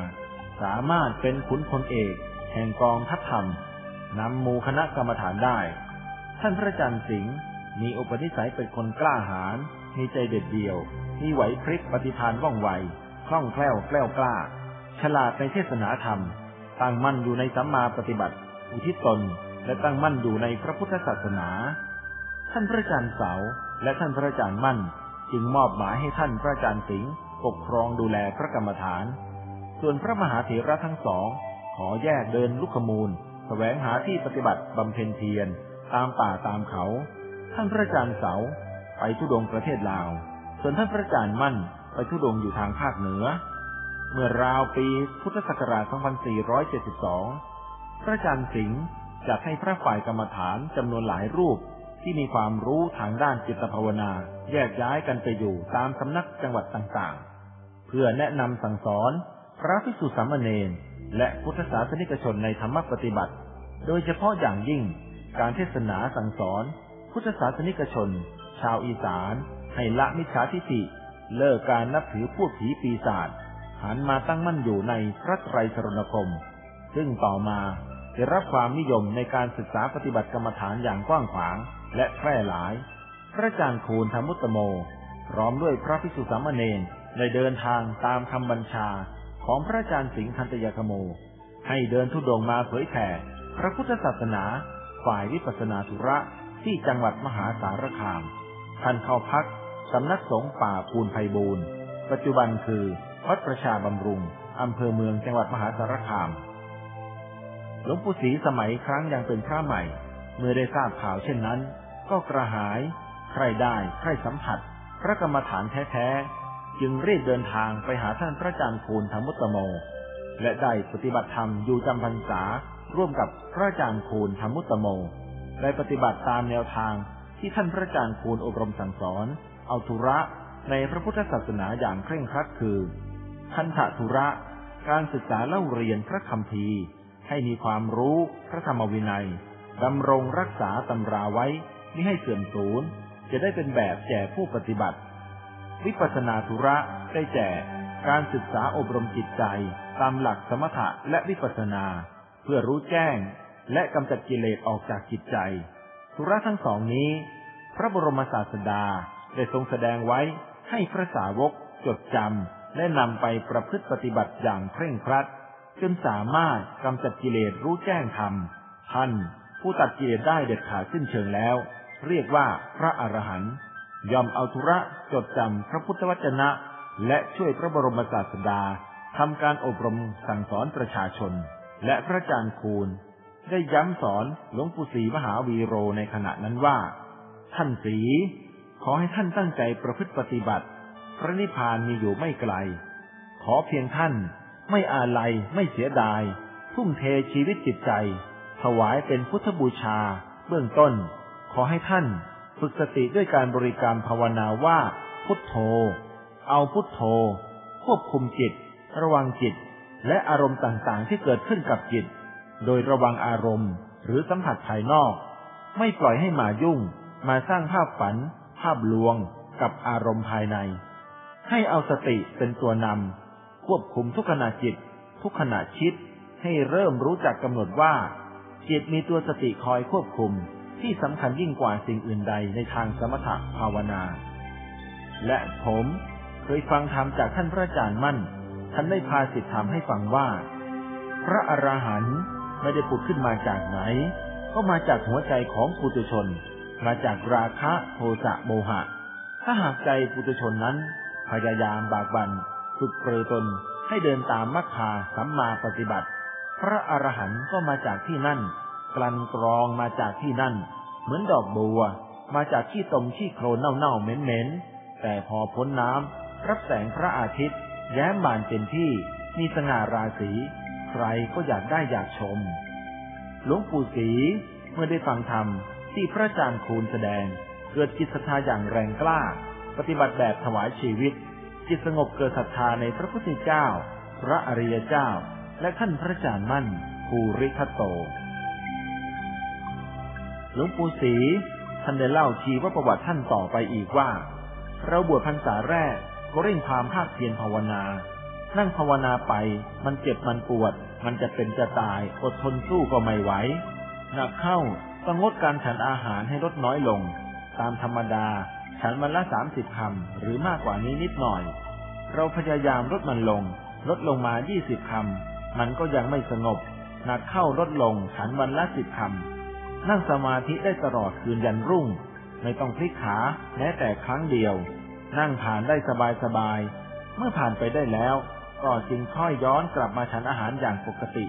สามารถเป็นขุนพลเอก แห่งกองทัพธรรมนำหมู่คณะกรรมฐานได้ ท่านพระอาจารย์สิงห์มีอุปนิสัยเป็นคนกล้าหาญมีใจเด็ดเดี่ยว มีไหวพริบปฏิภาณว่องไว ล่องแคล่วแกล้วกล้า ฉลาดในเทศนาธรรม ตั้งมั่นอยู่ในสัมมาปฏิบัติ อุทิศตน และตั้งมั่นอยู่ในพระพุทธศาสนา ท่านพระอาจารย์เสาและท่านพระอาจารย์มั่น จึงมอบหมายให้ท่านพระอาจารย์สิงห์ปกครองดูแลพระกรรมฐาน ส่วนพระมหาเถระทั้งสอง ขอแยกเดินลุกขมูลแสวงหาที่ปฏิบัติบำเพ็ญเพียรตามป่าตามเขา ท่านพระอาจารย์เสาไปทุดงประเทศลาว ส่วนท่านพระอาจารย์มั่น ไปทุดงอยู่ทางภาคเหนือ เมื่อราวปีพุทธศักราช 2472 พระอาจารย์สิงห์จัดให้พระฝ่ายกรรมฐานจำนวนหลายรูปที่มีความรู้ทางด้านจิตภาวนา แยกย้ายกันไปอยู่ตามสำนักจังหวัดต่างๆ เพื่อแนะนำสั่งสอนพระภิกษุสามเณรและพุทธศาสนิกชนในธรรมปฏิบัติ โดยเฉพาะอย่างยิ่งการเทศนาสั่งสอน พุทธศาสนิกชน ชาวอีสาน ให้ละมิจฉาทิฏฐิ เลิกการนับถือพูดผีปีศาจหันมาตั้งมั่นอยู่ในพระไตรสรณคม ซึ่งต่อมาได้รับความนิยมในการศึกษาปฏิบัติกรรมฐานอย่างกว้างขวางและแพร่หลาย พระอาจารย์คูณธรรมุตโม พร้อมด้วยพระภิกษุสามเณรได้เดินทางตามคำบัญชาของพระอาจารย์สิงห์คันตยคโม ให้เดินทุดงมาเผยแผ่พระพุทธศาสนา ฝ่ายวิปัสนาธุระที่จังหวัดมหาสารคาม ท่านเข้าพัก สำนักสงฆ์ป่าภูนไพบูรณ์ ปัจจุบันคือวัดประชาบำรุง อำเภอเมืองจังหวัดมหาสารคาม หลวงปู่ศรีสมัยครั้งยังเป็นพระใหม่ เมื่อได้ทราบข่าวเช่นนั้น ก็กระหาย ใครได้ ใครสัมผัส พระกรรมฐานแท้ๆ จึงรีบเดินทางไปหาท่านพระอาจารย์คูณธรรมุตโม และได้ปฏิบัติธรรมอยู่จำพรรษาร่วมกับพระอาจารย์คูณธรรมุตโม ได้ปฏิบัติตามแนวทางที่ท่านพระอาจารย์คูณอบรมสั่งสอน เอาธุระในพระพุทธศาสนาอย่างเคร่งครัดคือ คันธุระ การศึกษาเล่าเรียนพระคำพีให้มีความรู้พระธรรมวินัยดำรงรักษาตำราไว้ไม่ให้เสื่อมสูญจะได้เป็นแบบแก่ผู้ปฏิบัติ วิปัสนาธุระได้แก่การศึกษาอบรมจิตใจตามหลักสมถะและวิปัสนา เพื่อรู้แจ้งและกำจัดกิเลสออกจากจิตใจ ธุระทั้งสองนี้ พระบรมศาสดา ได้ทรงแสดงไว้ให้พระสาวกจดจำและนำไปประพฤติปฏิบัติอย่างเคร่งครัด จนสามารถกำจัดกิเลสรู้แจ้งธรรมท่านผู้ตัดกิเลสได้เด็ดขาดสิ้นเชิงแล้ว เรียกว่าพระอรหันต์ยอมเอาธุระจดจำพระพุทธวจนะ และช่วยพระบรมศาสดาทำการอบรมสั่งสอนประชาชน และพระอาจารย์คูณ ได้ย้ำสอนหลวงปู่ศรีมหาวีโรในขณะนั้นว่า ท่านศรี ขอให้ท่านตั้งใจประพฤติปฏิบัติ พระนิพพานมีอยู่ไม่ไกล ขอเพียงท่านไม่อาลัยไม่เสียดาย ทุ่มเทชีวิตจิตใจ ถวายเป็นพุทธบูชา เบื้องต้น ขอให้ท่านฝึกสติด้วยการบริกรรมภาวนาว่า พุทโธ เอาพุทโธ ควบคุมจิต ระวังจิต และอารมณ์ต่างๆที่เกิดขึ้นกับจิต โดยระวังอารมณ์หรือสัมผัสภายนอก ไม่ปล่อยให้มายุ่ง มาสร้างภาพฝัน ภาพลวงกับอารมณ์ภายใน ให้เอาสติเป็นตัวนำควบคุมทุกขณะจิต ทุกขณะคิด ให้เริ่มรู้จักกำหนดว่า จิตมีตัวสติคอยควบคุมที่สำคัญยิ่งกว่าสิ่งอื่นใดในทางสมถะภาวนา และผมเคยฟังธรรมจากท่านพระอาจารย์มั่น ท่านได้พาสิทธิธรรมให้ฟังว่า พระอราหันต์ไม่ได้ผุดขึ้นมาจากไหน ก็มาจากหัวใจของปุถุชน มาจากราคะโทสะโมหะ ถ้าหากใจปุถุชนนั้น พยายามบากบันฝึกเปรตนให้เดินตามมรรคาสัมมาปฏิบัติ พระอรหันต์ก็มาจากที่นั่น กลั่นกรองมาจากที่นั่น เหมือนดอกบัว มาจากขี้ตมขี้โคลนเน่าๆเหม็นๆ แต่พอพ้นน้ำรับแสงพระอาทิตย์ แย้มบานเต็มที่มีสง่าราศีใครก็อยากได้อยากชม หลวงปู่ศรีเมื่อได้ฟังธรรม ที่พระอาจารย์คูณแสดง เกิดจิตศรัทธาอย่างแรงกล้า ปฏิบัติแบบถวายชีวิต จิตสงบเกิดศรัทธาในพระพุทธเจ้า พระอริยเจ้า และท่านพระอาจารย์มั่นภูริทัตโต หลวงปู่ศรีท่านได้เล่าชีวประวัติท่านต่อไปอีกว่า เราบวชพรรษาแรกก็เร่งความภาคเพียรภาวนา นั่งภาวนาไป มันเจ็บมันปวด มันจะเป็นจะตาย อดทนสู้ก็ไม่ไหวหนักเข้า ต้องงดการฉันอาหารให้ลดน้อยลง ตามธรรมดา ฉันวันละสามสิบคำหรือมากกว่านี้นิดหน่อย เราพยายามลดมันลง ลดลงมายี่สิบคำมันก็ยังไม่สงบหนักเข้าลดลงฉันวันละสิบคำนั่งสมาธิได้ตลอดคืนยันรุ่ง ไม่ต้องพลิกขาแม้แต่ครั้งเดียว นั่งผ่านได้สบายสบาย เมื่อผ่านไปได้แล้ว ก็จึงค่อยย้อนกลับมาฉันอาหารอย่างปกติ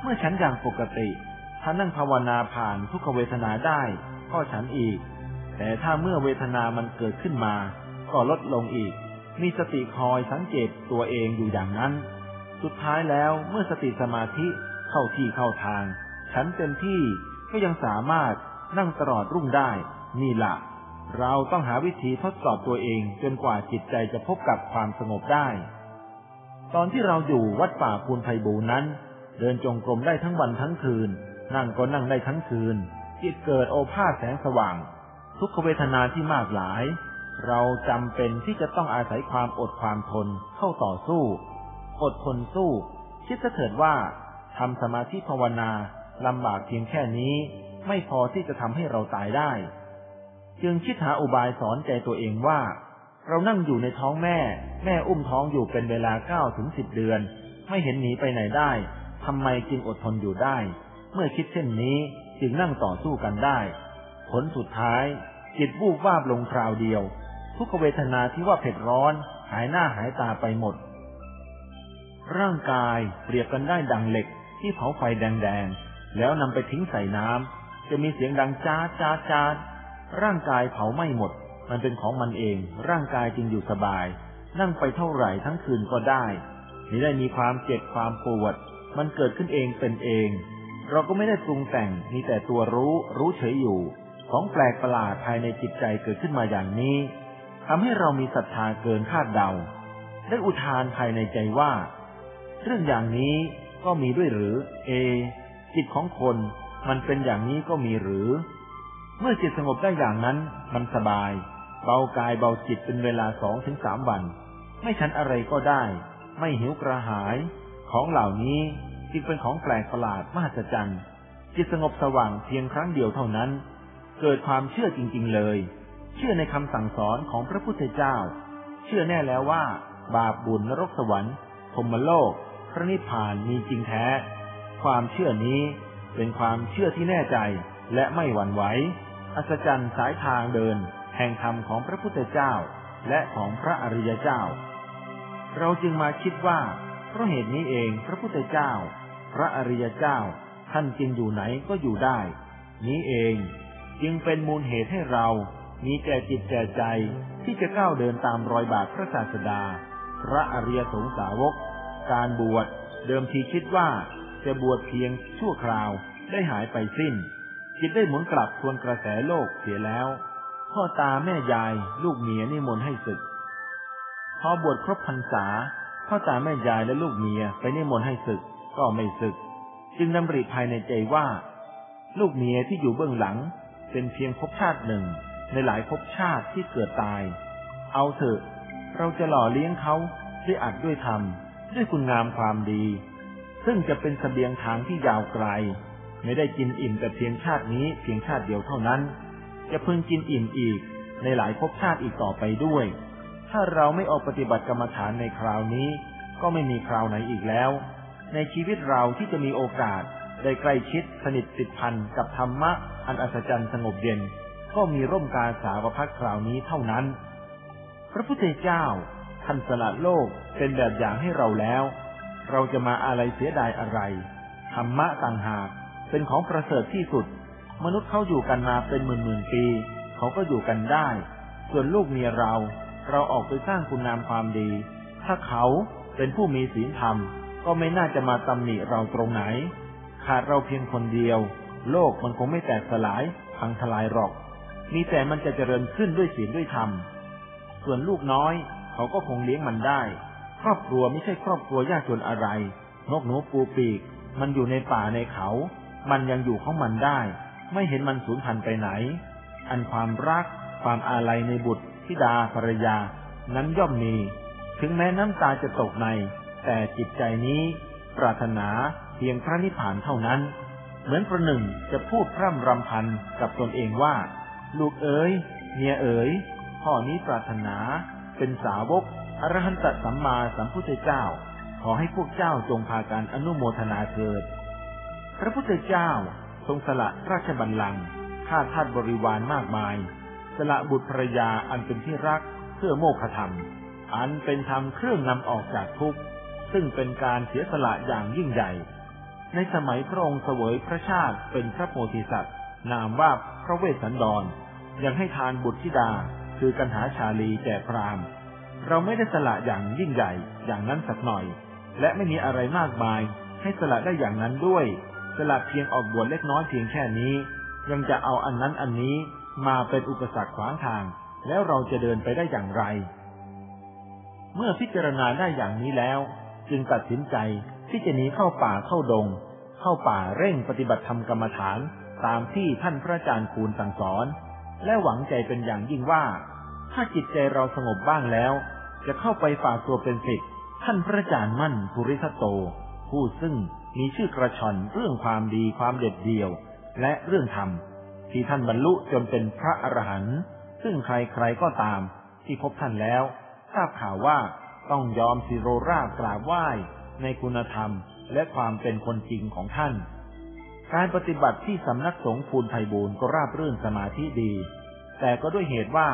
เมื่อฉันอย่างปกติ ถ้านั่งภาวนาผ่านทุกขเวทนาได้ก็ฉันอีก แต่ถ้าเมื่อเวทนามันเกิดขึ้นมา ก็ลดลงอีก มีสติคอยสังเกตตัวเองอยู่อย่างนั้น สุดท้ายแล้วเมื่อสติสมาธิเข้าที่เข้าทาง ฉันเต็มที่ก็ยังสามารถนั่งตลอดรุ่งได้ นี่ละเราต้องหาวิธีทดสอบตัวเองจนกว่าจิตใจจะพบกับความสงบได้ ตอนที่เราอยู่วัดป่าภูนไพบูนั้น เดินจงกรมได้ทั้งวันทั้งคืน นั่งก็นั่งได้ทั้งคืน จิตเกิดโอภาสแสงสว่าง ทุกขเวทนาที่มากหลาย เราจำเป็นที่จะต้องอาศัยความอดความทนเข้าต่อสู้ อดทนสู้ คิดเถิดว่าทำสมาธิภาวนาลำบากเพียงแค่นี้ ไม่พอที่จะทำให้เราตายได้ จึงคิดหาอุบายสอนใจตัวเองว่า เรานั่งอยู่ในท้องแม่ แม่อุ้มท้องอยู่เป็นเวลาเก้าถึงสิบเดือน ไม่เห็นหนีไปไหนได้ทำไมจึงอดทนอยู่ได้ เมื่อคิดเช่นนี้จึงนั่งต่อสู้กันได้ ผลสุดท้าย จิตวูบวาบลงคราวเดียว ทุกเวทนาที่ว่าเผ็ดร้อนหายหน้าหายตาไปหมด ร่างกายเปรียบกันได้ดังเหล็กที่เผาไฟแดงๆ แล้วนำไปทิ้งใส่น้ำจะมีเสียงดังจ้าจ้าจ้าร่างกายเผาไม่หมด มันเป็นของมันเอง ร่างกายจึงอยู่สบาย นั่งไปเท่าไหร่ทั้งคืนก็ได้ไม่ได้มีความเจ็บความปวด มันเกิดขึ้นเองเป็นเอง เราก็ไม่ได้ปรุงแต่งมีแต่ตัวรู้รู้เฉยอยู่ ของแปลกประหลาดภายในจิตใจเกิดขึ้นมาอย่างนี้ทำให้เรามีศรัทธาเกินคาดเดา ได้อุทานภายในใจว่า เรื่องอย่างนี้ก็มีด้วยหรือ เอ จิตของคนมันเป็นอย่างนี้ก็มีหรือ เมื่อจิตสงบได้อย่างนั้น มันสบาย เบากายเบาจิตเป็นเวลาสองถึงสามวัน ไม่ฉันอะไรก็ได้ ไม่หิวกระหาย ของเหล่านี้ จึงเป็นของแปลกประหลาดมหัศจรรย์จิตสงบสว่างเพียงครั้งเดียวเท่านั้น เกิดความเชื่อจริง ๆเลย เชื่อในคำสั่งสอนของพระพุทธเจ้า เชื่อแน่แล้วว่า บาปบุญนรกสวรรค์พรมโลก พระนิพพานมีจริงแท้ ความเชื่อนี้เป็นความเชื่อที่แน่ใจและไม่หวั่นไหวอัศจรรย์สายทางเดิน แห่งธรรมของพระพุทธเจ้า และของพระอริยเจ้า เราจึงมาคิดว่าเพราะเหตุนี้เองพระพุทธเจ้า พระอริยเจ้า ท่านจึงอยู่ไหนก็อยู่ได้ นี้เองจึงเป็นมูลเหตุให้เรา มีแก่จิตแก่ใจที่จะก้าวเดินตามรอยบาทพระศาสดา พระอริยสงสาวก การบวชเดิมทีคิดว่าจะบวชเพียงชั่วคราวได้หายไปสิ้น จิตได้หมุนกลับทวนกระแสโลกเสียแล้ว พ่อตาแม่ยายลูกเมียนิมนต์ให้ศึก พอบวชครบพรรษาพ่อตาแม่ยายและลูกเมียไปนิมนต์ให้ศึก ก็ไม่ศึก จึงดำริภายในใจว่า ลูกเมียที่อยู่เบื้องหลัง เป็นเพียงภพชาติหนึ่ง ในหลายภพชาติที่เกิดตาย เอาเถอะ เราจะหล่อเลี้ยงเขาด้วยอัดด้วยธรรมด้วยคุณงามความดี ซึ่งจะเป็นสเสบียงทางที่ยาวไกล ไม่ได้กินอิ่มแต่เพียงชาตินี้เพียงชาติเดียวเท่านั้น จะพึงกินอิ่มอีกในหลายภพชาติอีกต่อไปด้วย ถ้าเราไม่ออกปฏิบัติกรรมฐานในคราวนี้ ก็ไม่มีคราวไหนอีกแล้ว ในชีวิตเราที่จะมีโอกาสได้ใกล้ชิดสนิทติดพันกับธรรมะอันอัศจรรย์สงบเย็น ก็มีร่มกาสาวพัดคราวนี้เท่านั้น พระพุทธเจ้าท่านสละโลกเป็นแบบอย่างให้เราแล้ว เราจะมาอะไรเสียดายอะไร ธรรมะต่างหากเป็นของประเสริฐที่สุด มนุษย์เขาอยู่กันมาเป็นหมื่นหมื่นปี เขาก็อยู่กันได้ ส่วนลูกเมียเรา เราออกไปสร้างคุณงามความดี ถ้าเขาเป็นผู้มีศีลธรรม ก็ไม่น่าจะมาตำหนิเราตรงไหน ขาดเราเพียงคนเดียว โลกมันคงไม่แตกสลายพังทลายหรอก มีแต่มันจะเจริญขึ้นด้วยศีลด้วยธรรม ส่วนลูกน้อย เขาก็คงเลี้ยงมันได้ ครอบครัวไม่ใช่ครอบครัวยากจนอะไร นกหนูปูปีก มันอยู่ในป่าในเขา มันยังอยู่ของมันได้ ไม่เห็นมันสูญพันธุ์ไปไหน อันความรัก ความอาลัยในบุตรธิดาภรรยา นั้นย่อมมี ถึงแม้น้ำตาจะตกใน แต่จิตใจนี้ปรารถนาเพียงพระนิพพานเท่านั้น เหมือนประหนึ่งจะพูดพร่ำรำพันกับตนเองว่า ลูกเอ๋ยเมียเอ๋ยพ่อนี้ปรารถนา เป็นสาวกอรหันตสัมมาสัมพุทธเจ้า ขอให้พวกเจ้าจงพากันอนุโมทนาเถิด พระพุทธเจ้าทรงสละราชบัลลังก์ข้าทาสบริวารมากมาย สละบุตรภรยาอันเป็นที่รักเพื่อโมฆะธรรม อันเป็นธรรมเครื่องนำออกจากทุกข์ ซึ่งเป็นการเสียสละอย่างยิ่งใหญ่ ในสมัยพระองค์เสวยพระชาติเป็นพระโพธิสัตว์ นามว่าพระเวสสันดร ยังให้ทานบุตรธิดาคือกันหาชาลีแก่พราหมณ์ เราไม่ได้สละอย่างยิ่งใหญ่อย่างนั้นสักหน่อย และไม่มีอะไรมากมายให้สละได้อย่างนั้นด้วย สละเพียงออกบวชเล็กน้อยเพียงแค่นี้ ยังจะเอาอันนั้นอันนี้มาเป็นอุปสรรคขวางทาง แล้วเราจะเดินไปได้อย่างไร เมื่อพิจารณาได้อย่างนี้แล้ว จึงตัดสินใจที่จะหนีเข้าป่าเข้าดง เข้าป่าเร่งปฏิบัติธรรมกรรมฐานตามที่ท่านพระอาจารย์คูณสั่งสอน และหวังใจเป็นอย่างยิ่งว่า ถ้าจิตใจเราสงบบ้างแล้ว จะเข้าไปฝากตัวเป็นศิษย์ท่านพระอาจารย์มั่นภูริทัตโต ผู้ซึ่งมีชื่อกระชอนเรื่องความดีความเด็ดเดี่ยว และเรื่องธรรม ที่ท่านบรรลุจนเป็นพระอรหันต์ซึ่งใครๆก็ตามที่พบท่านแล้ว ทราบข่าวว่า ต้องยอมสิโรราบกราบไหว้ในคุณธรรมและความเป็นคนจริงของท่าน การปฏิบัติที่สำนักสงฆ์ภูนไพบูรณ์ก็ราบรื่นสมาธิดี แต่ก็ด้วยเหตุว่า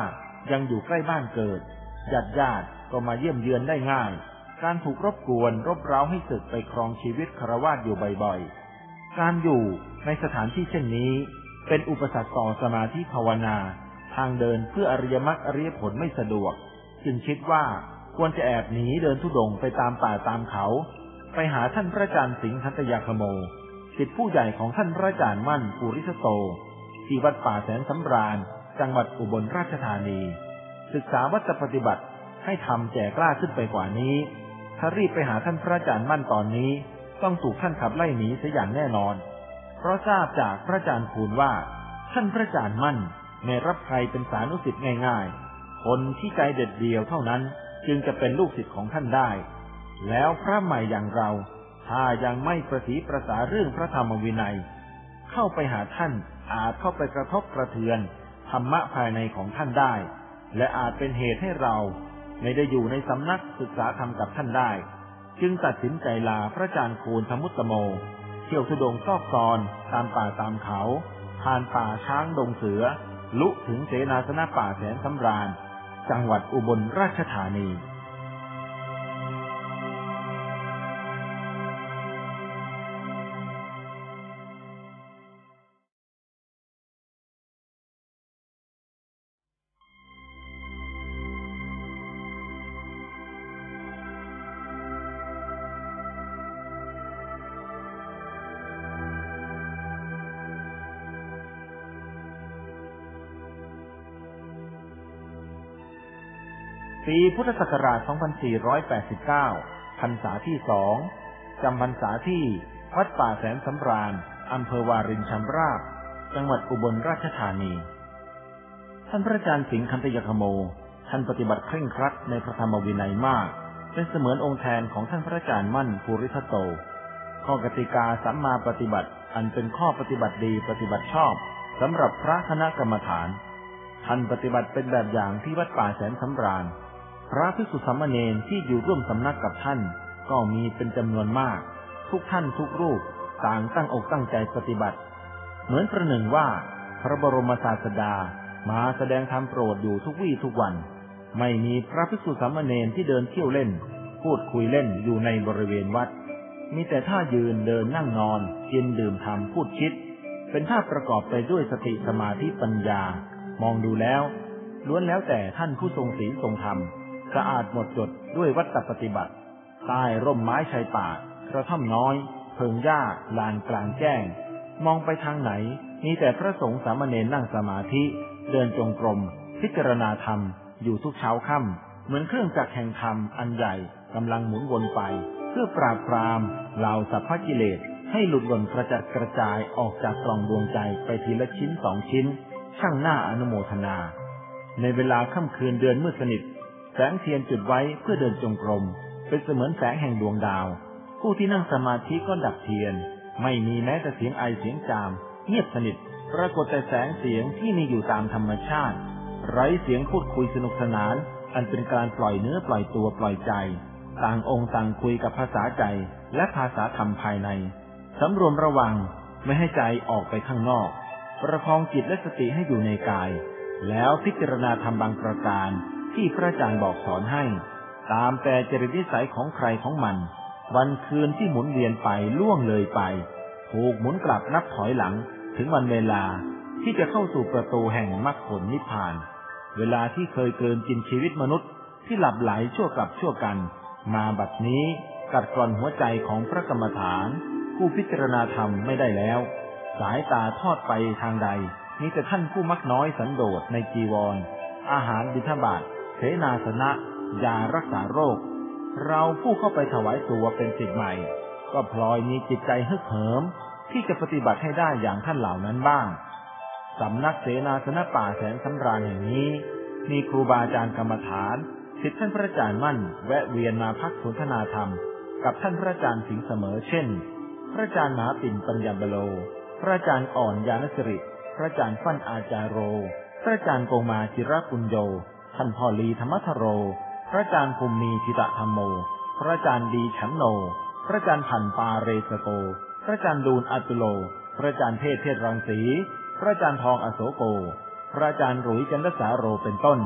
ยังอยู่ใกล้บ้านเกิดญาติญาติก็มาเยี่ยมเยือนได้ง่าย การถูกรบกวนรบเร้าให้ศึกไปครองชีวิตคารวาสอยู่บ่อยๆ การอยู่ในสถานที่เช่นนี้ เป็นอุปสรรคต่อสมาธิภาวนา ทางเดินเพื่ออริยมรรคอริยผลไม่สะดวก จึงคิดว่า ควรจะแอบหนีเดินทุดงไปตามป่าตามเขา ไปหาท่านพระอาจารย์สิงห์ทัตยาคโมศิษย์ผู้ใหญ่ของท่านพระอาจารย์มั่นภูริสโต ที่วัดป่าแสนสำราญ จังหวัดอุบลราชธานี ศึกษาวัตปฏิบัติให้ทำแก่กล้าขึ้นไปกว่านี้ ถ้ารีบไปหาท่านพระอาจารย์มั่นตอนนี้ ต้องถูกท่านขับไล่หนีเสียอย่างแน่นอน เพราะทราบจากพระอาจารย์คูณว่า ท่านพระอาจารย์มั่นไม่รับใครเป็นสานุสิทธิ์ง่าย ๆ คนที่ใจเด็ดเดียวเท่านั้น จึงจะเป็นลูกศิษย์ของท่านได้ แล้วพระใหม่อย่างเรา ถ้ายังไม่ประสีประสาเรื่องพระธรรมวินัย เข้าไปหาท่านอาจเข้าไปกระทบกระเทือนธรรมะภายในของท่านได้ และอาจเป็นเหตุให้เราไม่ได้อยู่ในสำนักศึกษาธรรมกับท่านได้ จึงตัดสินใจลาพระอาจารย์คูณธมุตโมเที่ยวทุดงซอกซอนตามป่าตามเขา ผ่านป่าช้างดงเสือ ลุถึงเสนาสนะป่าแสนสำราญ จังหวัดอุบลราชธานี พุทธศักราช 2489 พรรษาที่สองจำพรรษาที่วัดป่าแสนสำราญอำเภอวารินชำราบ จังหวัดอุบลราชธานี ท่านพระอาจารย์สิงห์คันตยคโม ท่านปฏิบัติเคร่งครัดในพระธรรมวินัยมาก เป็นเสมือนองค์แทนของท่านพระอาจารย์มั่นภูริทัตโต ข้อกติกาสัมมาปฏิบัติ อันเป็นข้อปฏิบัติดีปฏิบัติชอบสำหรับพระคณะกรรมฐาน ท่านปฏิบัติเป็นแบบอย่างที่วัดป่าแสนสำราญ พระภิกษุสามเณรที่อยู่ร่วมสำนักกับท่าน ก็มีเป็นจำนวนมาก ทุกท่านทุกรูปต่างตั้งอกตั้งใจปฏิบัติ เหมือนประหนึ่งว่า พระบรมศาสดามาแสดงธรรมโปรดอยู่ทุกวี่ทุกวัน ไม่มีพระภิกษุสามเณรที่เดินเที่ยวเล่น พูดคุยเล่นอยู่ในบริเวณวัด มีแต่ท่ายืนเดินนั่งนอนกินดื่มทำพูดคิด เป็นท่าประกอบไปด้วยสติสมาธิปัญญา มองดูแล้ว ล้วนแล้วแต่ท่านผู้ทรงศีลทรงธรรม สะอาดหมดจดด้วยวัตถปฏิบัติ ใต้ร่มไม้ชายป่ากระท่อมน้อย เพิงหญ้า ลานกลางแจ้ง มองไปทางไหน มีแต่พระสงฆ์สามเณรนั่งสมาธิ เดินจงกรม พิจารณาธรรม อยู่ทุกเช้าค่ำเหมือนเครื่องจักรแห่งธรรมอันใหญ่กำลังหมุนวนไป เพื่อปราบปรามเหล่าสัพพกิเลสให้หลุดหล่นกระจัดกระจายออกจากกล่องดวงใจไปทีละชิ้นสองชิ้น ช่างหน้าอนุโมทนา ในเวลาค่ำคืนเดือนมืดสนิท แสงเทียนจุดไว้เพื่อเดินจงกรม เป็นเสมือนแสงแห่งดวงดาว ผู้ที่นั่งสมาธิก็ดับเทียน ไม่มีแม้แต่เสียงไอเสียงจาม เงียบสนิท ปรากฏแต่แสงเสียงที่มีอยู่ตามธรรมชาติ ไร้เสียงพูดคุยสนุกสนาน อันเป็นการปล่อยเนื้อปล่อยตัวปล่อยใจ ต่างองค์ต่างคุยกับภาษาใจและภาษาธรรมภายใน สำรวมระวังไม่ให้ใจออกไปข้างนอก ประคองจิตและสติให้อยู่ในกาย แล้วพิจารณาธรรมบางประการ ที่พระอาจารย์บอกสอนให้ ตามแต่จริตนิสัยของใครของมัน วันคืนที่หมุนเวียนไปล่วงเลยไป ถูกหมุนกลับนับถอยหลัง ถึงวันเวลาที่จะเข้าสู่ประตูแห่งมรรคผลนิพพาน เวลาที่เคยเกินกินชีวิตมนุษย์ ที่หลับไหลชั่วกลับชั่วกัน มาบัดนี้กัดกร่อนหัวใจของพระกรรมฐาน ผู้พิจารณาธรรมไม่ได้แล้ว สายตาทอดไปทางใดมีแต่ท่านผู้มักน้อยสันโดษในจีวร อาหารบิณฑบาต สนาสนะยารักษาโรค เราผู้เข้าไปถวายตัวเป็นสิทธิ์ใหม่ ก็พลอยมีจิตใจฮึกเหิม ที่จะปฏิบัติให้ได้อย่างท่านเหล่านั้นบ้างสำนักเสนาสนะป่าแสนสำราญแห่งนี้ มีครูบาอาจารย์กรรมฐานสิทธิท่านพระอาจารย์มั่น แวะเวียนมาพักสนทนาธรรม กับท่านพระอาจารย์สิงเสมอเช่น พระอาจารย์มหาปิ่นปัญญาบโล พระอาจารย์อ่อนยานสิริ พระอาจารย์ฟั่นอาจารโร พระอาจารย์โกมาจิรปุญโย ท่านพ่อลีธรรมทโร พระอาจารย์ภูมิจิตธรรมโม พระอาจารย์ดีฉันโน พระอาจารย์พันปาเรสโก พระอาจารย์ดูลอัตุโล พระอาจารย์เทศเทศรังสี พระอาจารย์ทองอโศโก พระอาจารย์หลุยจันทสาโรเป็นต้น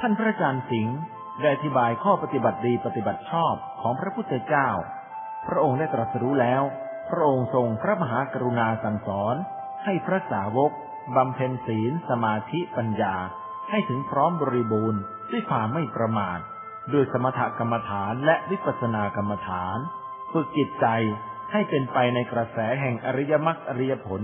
ท่านพระอาจารย์สิงห์ได้อธิบายข้อปฏิบัติดีปฏิบัติชอบของพระพุทธเจ้า พระองค์ได้ตรัสรู้แล้ว พระองค์ทรงพระมหากรุณาสั่งสอน ให้พระสาวกบำเพ็ญศีลสมาธิปัญญา ให้ถึงพร้อมบริบูรณ์ด้วยความไม่ประมาทด้วยสมถกรรมฐานและวิปัสสนากรรมฐาน ฝึกจิตใจให้เป็นไปในกระแสแห่งอริยมรรคอริยผล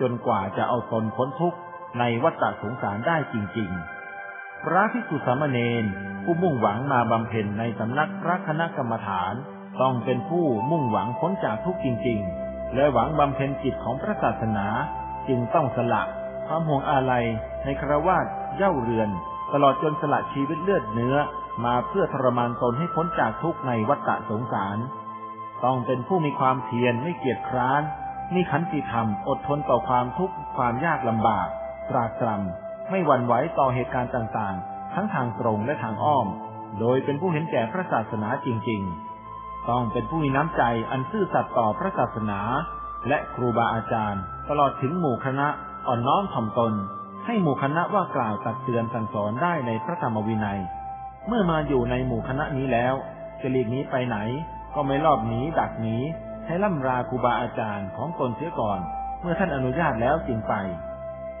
จนกว่าจะเอาตนพ้นทุกข์ในวัฏสงสารได้จริง ๆ พระภิกษุสามเณรผู้มุ่งหวังมาบำเพ็ญในสำนักพระคณะกรรมฐาน ต้องเป็นผู้มุ่งหวังพ้นจากทุกข์จริง ๆ และหวังบำเพ็ญจิตของพระศาสนาจึงต้องสละความห่วงอาลัยในครวาส เย่าเรือน ตลอดจนสละชีวิตเลือดเนื้อมาเพื่อทรมานตนให้พ้นจากทุกข์ในวัฏสงสาร ต้องเป็นผู้มีความเพียรไม่เกียจคร้าน มีขันติธรรมอดทนต่อความทุกข์ความยากลำบาก ตรากตรำไม่หวั่นไหวต่อเหตุการณ์ต่างๆ ทั้งทางตรงและทางอ้อม โดยเป็นผู้เห็นแก่พระศาสนาจริงๆ ต้องเป็นผู้มีน้ำใจอันซื่อสัตย์ต่อพระศาสนา และครูบาอาจารย์ ตลอดถึงหมู่คณะอ่อนน้อมถ่อมตน ให้หมู่คณะว่ากล่าวตักเตือนสั่งสอนได้ในพระธรรมวินัย เมื่อมาอยู่ในหมู่คณะนี้แล้ว จะหลีกนี้ไปไหน ก็ไม่รอบหนีดักหนีให้ล่ำราครูบาอาจารย์ของตนเสียก่อน เมื่อท่านอนุญาตแล้วจึงไป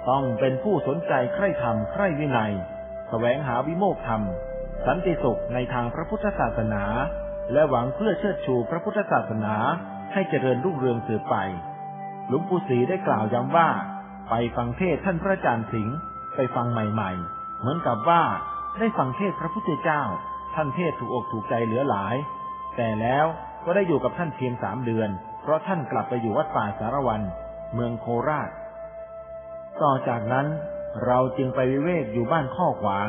ต้องเป็นผู้สนใจใคร่ธรรมใคร่วินัยแสวงหาวิโมกธรรม สันติสุขในทางพระพุทธศาสนา และหวังเพื่อเชิดชูพระพุทธศาสนาให้เจริญรุ่งเรืองสืบไป หลวงปู่ศรีได้กล่าวย้ำว่า ไปฟังเทศท่านพระอาจารย์สิงห์ไปฟังใหม่ๆ เหมือนกับว่าได้ฟังเทศพระพุทธเจ้า ท่านเทศถูกอกถูกใจเหลือหลาย แต่แล้วก็ได้อยู่กับท่านเพียงสามเดือน เพราะท่านกลับไปอยู่วัดป่าสารวัน เมืองโคราช ต่อจากนั้นเราจึงไปวิเวกอยู่บ้านข้อขวาง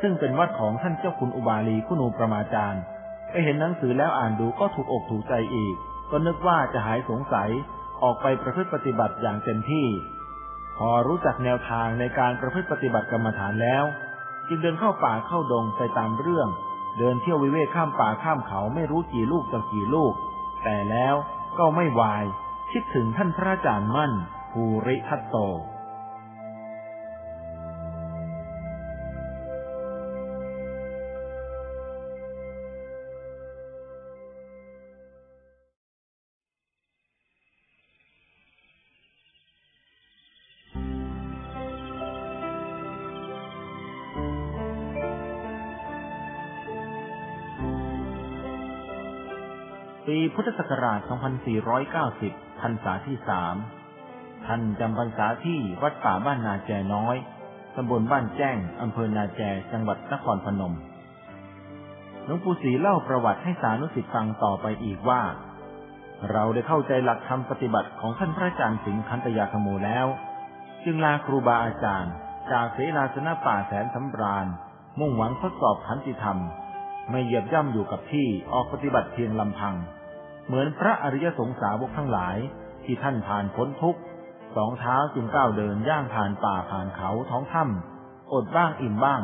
ซึ่งเป็นวัดของท่านเจ้าคุณอุบาลีคุณูประมาจารย์ไปเห็นหนังสือแล้วอ่านดูก็ถูกอกถูกใจอีก ก็นึกว่าจะหายสงสัยออกไปประพฤติปฏิบัติอย่างเต็มที่ พอรู้จักแนวทางในการประพฤติปฏิบัติกรรมฐานแล้ว จึงเดินเข้าป่าเข้าดงไปตามเรื่อง เดินเที่ยววิเวกข้ามป่าข้ามเขาไม่รู้กี่ลูกต่อกี่ลูก แต่แล้วก็ไม่วาย คิดถึงท่านพระอาจารย์มั่นภูริทัตโต พุทธศักราช 2490 พรรษาที่สามท่านจำพรรษาที่วัดป่าบ้านนาแจน้อย ตำบลบ้านแจ้ง อำเภอนาแจ จังหวัดนครพนม หลวงปู่ศรีเล่าประวัติให้สานุสิทธิ์ฟังต่อไปอีกว่า เราได้เข้าใจหลักธรรมปฏิบัติของท่านพระอาจารย์สิงห์คันตยาขโมแล้ว จึงลาครูบาอาจารย์ จากเสนาสนะป่าแสนสำราญ มุ่งหวังทดสอบขันติธรรม ไม่เหยียบย่ำอยู่กับที่ออกปฏิบัติเพียงลำพัง เหมือนพระอริยสงสาวกทั้งหลายที่ท่านผ่านพ้นทุกข์สองเท้าจึงก้าวเดินย่างผ่านป่าผ่านเขาท้องถ้ำอดบ้างอิ่มบ้าง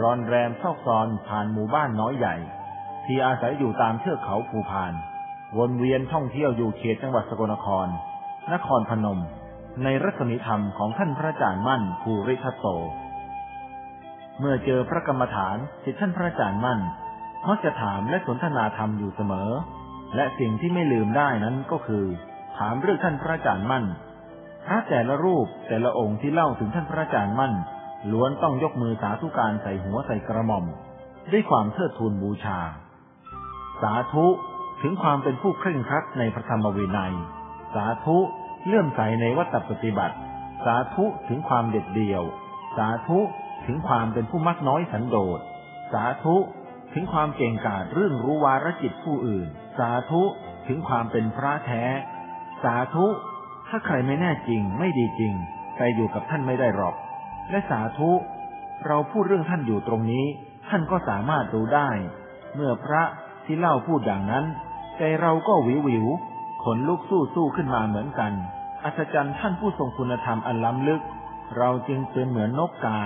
ร้อนแรมซอกซอนผ่านหมู่บ้านน้อยใหญ่ ที่อาศัยอยู่ตามเทือกเขาภูพาน วนเวียนท่องเที่ยวอยู่เขตจังหวัดสกลนคร นครพนม ในรัศมีธรรมของท่านพระอาจารย์มั่นภูริทัตโต เมื่อเจอพระกรรมฐานสิทธิท่านพระอาจารย์มั่นมักจะถามและสนทนาธรรมอยู่เสมอ และสิ่งที่ไม่ลืมได้นั้นก็คือ ถามเรื่องท่านพระอาจารย์มั่น พระแต่ละรูปแต่ละองค์ที่เล่าถึงท่านพระอาจารย์มั่น ล้วนต้องยกมือสาธุการใส่หัวใส่กระหม่อม ด้วยความเทิดทูนบูชา สาธุถึงความเป็นผู้เคร่งครัดในพระธรรมวินัย สาธุเลื่อมใสในวัตถปฏิบัติ สาธุถึงความเด็ดเดี่ยว สาธุถึงความเป็นผู้มักน้อยสันโดษ สาธุถึงความเก่งกาจเรื่องรู้วาระจิตผู้อื่น สาธุถึงความเป็นพระแท้ สาธุ ถ้าใครไม่แน่จริงไม่ดีจริง ไปอยู่กับท่านไม่ได้หรอก และสาธุ เราพูดเรื่องท่านอยู่ตรงนี้ ท่านก็สามารถรู้ได้ เมื่อพระที่เล่าพูดอย่างนั้น ใจเราก็วิววิวขนลุกสู้สู้ขึ้นมาเหมือนกัน อัศจรรย์ท่านผู้ทรงคุณธรรมอันล้ำลึก เราจึงเป็นเหมือนนกกา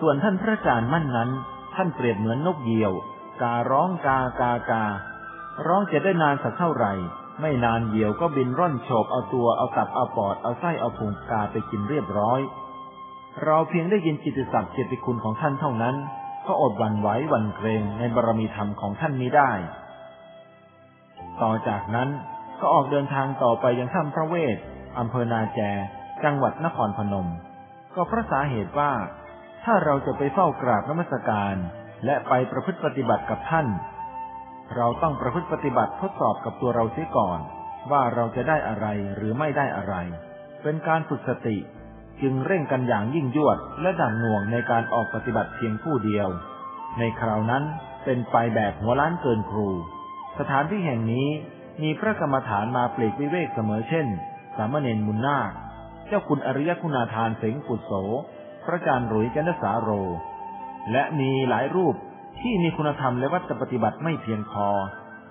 ส่วนท่านพระอาจารย์มั่นนั้น ท่านเปรียบเหมือนนกเหยี่ยว การ้องกากากา ร้องจะได้นานสักเท่าไหร่ ไม่นานเหยี่ยวก็บินร่อนโฉบเอาตัวเอาตับเอาปอดเอาไส้เอาพุงกาไปกินเรียบร้อย เราเพียงได้ยินจิตศัพท์เจติคุณของท่านเท่านั้น ก็อดหวั่นไหวหวั่นเกรงในบารมีธรรมของท่านนี้ได้ ต่อจากนั้นก็ออกเดินทางต่อไปยังถ้ำพระเวทอำเภอนาแจ จังหวัดนครพนม ก็เพราะสาเหตุว่า ถ้าเราจะไปเฝ้ากราบนมัสการ และไปประพฤติปฏิบัติกับท่าน เราต้องประพฤติปฏิบัติทดสอบกับตัวเราเสียก่อน ว่าเราจะได้อะไรหรือไม่ได้อะไร เป็นการฝึกสติ จึงเร่งกันอย่างยิ่งยวดและดั่งหน่วงในการออกปฏิบัติเพียงผู้เดียว ในคราวนั้นเป็นไปแบบหัวล้านเกินครู สถานที่แห่งนี้มีพระกรรมฐานมาเปลีกวิเวกเสมอเช่น สามเณรมุนนาค เจ้าคุณอริยคุณาทานเสงปุตโส พระอาจารย์หลุยจันทสาโร และมีหลายรูป ที่มีคุณธรรมและวัตปฏิบัติไม่เพียงพอ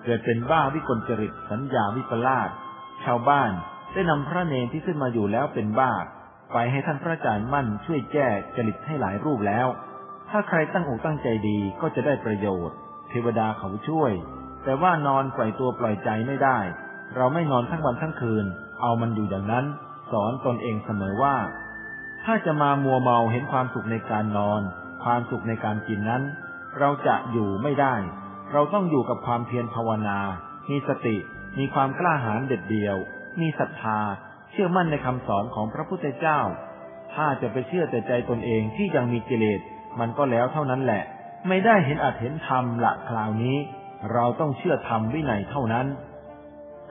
เกิดเป็นบ้าวิกลจริตสัญญาวิปลาสชาวบ้านได้นำพระเนรที่ขึ้นมาอยู่แล้วเป็นบ้า ไปให้ท่านพระอาจารย์มั่นช่วยแก้จริตให้หลายรูปแล้ว ถ้าใครตั้งอกตั้งใจดีก็จะได้ประโยชน์ เทวดาเขาช่วย แต่ว่านอนปล่อยตัวปล่อยใจไม่ได้ เราไม่นอนทั้งวันทั้งคืน เอามันอยู่อย่างนั้น สอนตนเองเสมอว่า ถ้าจะมามัวเมาเห็นความสุขในการนอน ความสุขในการกินนั้น เราจะอยู่ไม่ได้ เราต้องอยู่กับความเพียรภาวนา มีสติ มีความกล้าหาญเด็ดเดียว มีศรัทธา เชื่อมั่นในคำสอนของพระพุทธเจ้า ถ้าจะไปเชื่อแต่ใจตนเองที่ยังมีกิเลส มันก็แล้วเท่านั้นแหละ ไม่ได้เห็นอัตเห็นธรรมละคราวนี้ เราต้องเชื่อธรรมวินัยเท่านั้น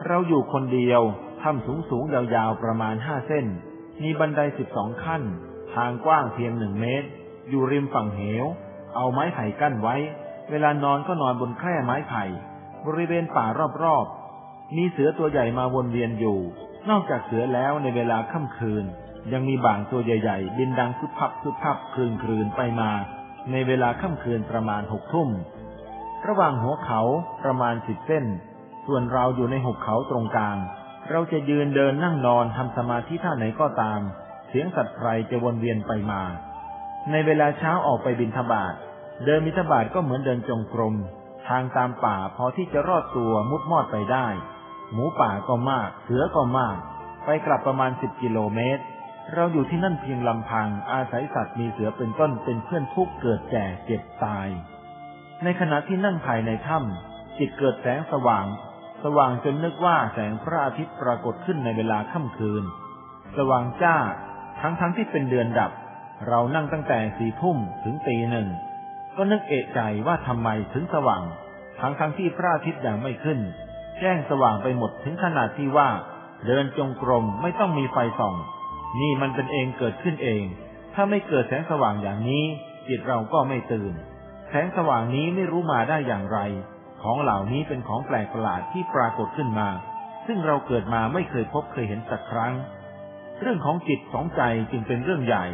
เราอยู่คนเดียวทำสูงสูงยาวๆประมาณห้าเส้น มีบันไดสิบสองขั้น ทางกว้างเพียงหนึ่งเมตร อยู่ริมฝั่งเหว เอาไม้ไผ่กั้นไว้ เวลานอนก็นอนบนแคร่ไม้ไผ่ บริเวณป่ารอบๆ มีเสือตัวใหญ่มาวนเวียนอยู่ นอกจากเสือแล้วในเวลาค่ำคืน ยังมีบ่างตัวใหญ่ๆ บินดังพุบพับพุบพับคลืนคลืนไปมา ในเวลาค่ำคืนประมาณหกทุ่ม ระหว่างหัวเขาประมาณสิบเส้น ส่วนเราอยู่ในหุบเขาตรงกลาง เราจะยืนเดินนั่งนอนทำสมาธิท่าไหนก็ตาม เสียงสัตว์ไพรจะวนเวียนไปมา ในเวลาเช้าออกไปบินทบาทเดินมิทบาทก็เหมือนเดินจงกรม ทางตามป่าพอที่จะรอดตัวมุดมอดไปได้ หมูป่าก็มาก เสือก็มาก ไปกลับประมาณสิบกิโลเมตร เราอยู่ที่นั่นเพียงลำพัง อาศัยสัตว์มีเสือเป็นต้นเป็นเพื่อนทุกเกิดแก่เจ็บตาย ในขณะที่นั่งภายในถ้ำจิตเกิดแสงสว่าง สว่างจนนึกว่าแสงพระอาทิตย์ปรากฏขึ้นในเวลาค่ำคืน สว่างจ้า ทั้งทั้งที่เป็นเดือนดับ เรานั่งตั้งแต่สี่ทุ่มถึงตีหนึ่ง ก็นึกเอะใจว่าทำไมถึงสว่าง ทั้งทั้งที่พระอาทิตย์ยังไม่ขึ้น แจ้งสว่างไปหมดถึงขนาดที่ว่า เดินจงกรมไม่ต้องมีไฟส่อง นี่มันเป็นเองเกิดขึ้นเอง ถ้าไม่เกิดแสงสว่างอย่างนี้จิตเราก็ไม่ตื่น แสงสว่างนี้ไม่รู้มาได้อย่างไร ของเหล่านี้เป็นของแปลกประหลาดที่ปรากฏขึ้นมา ซึ่งเราเกิดมาไม่เคยพบเคยเห็นสักครั้ง เรื่องของจิตของใจจึงเป็นเรื่องใหญ่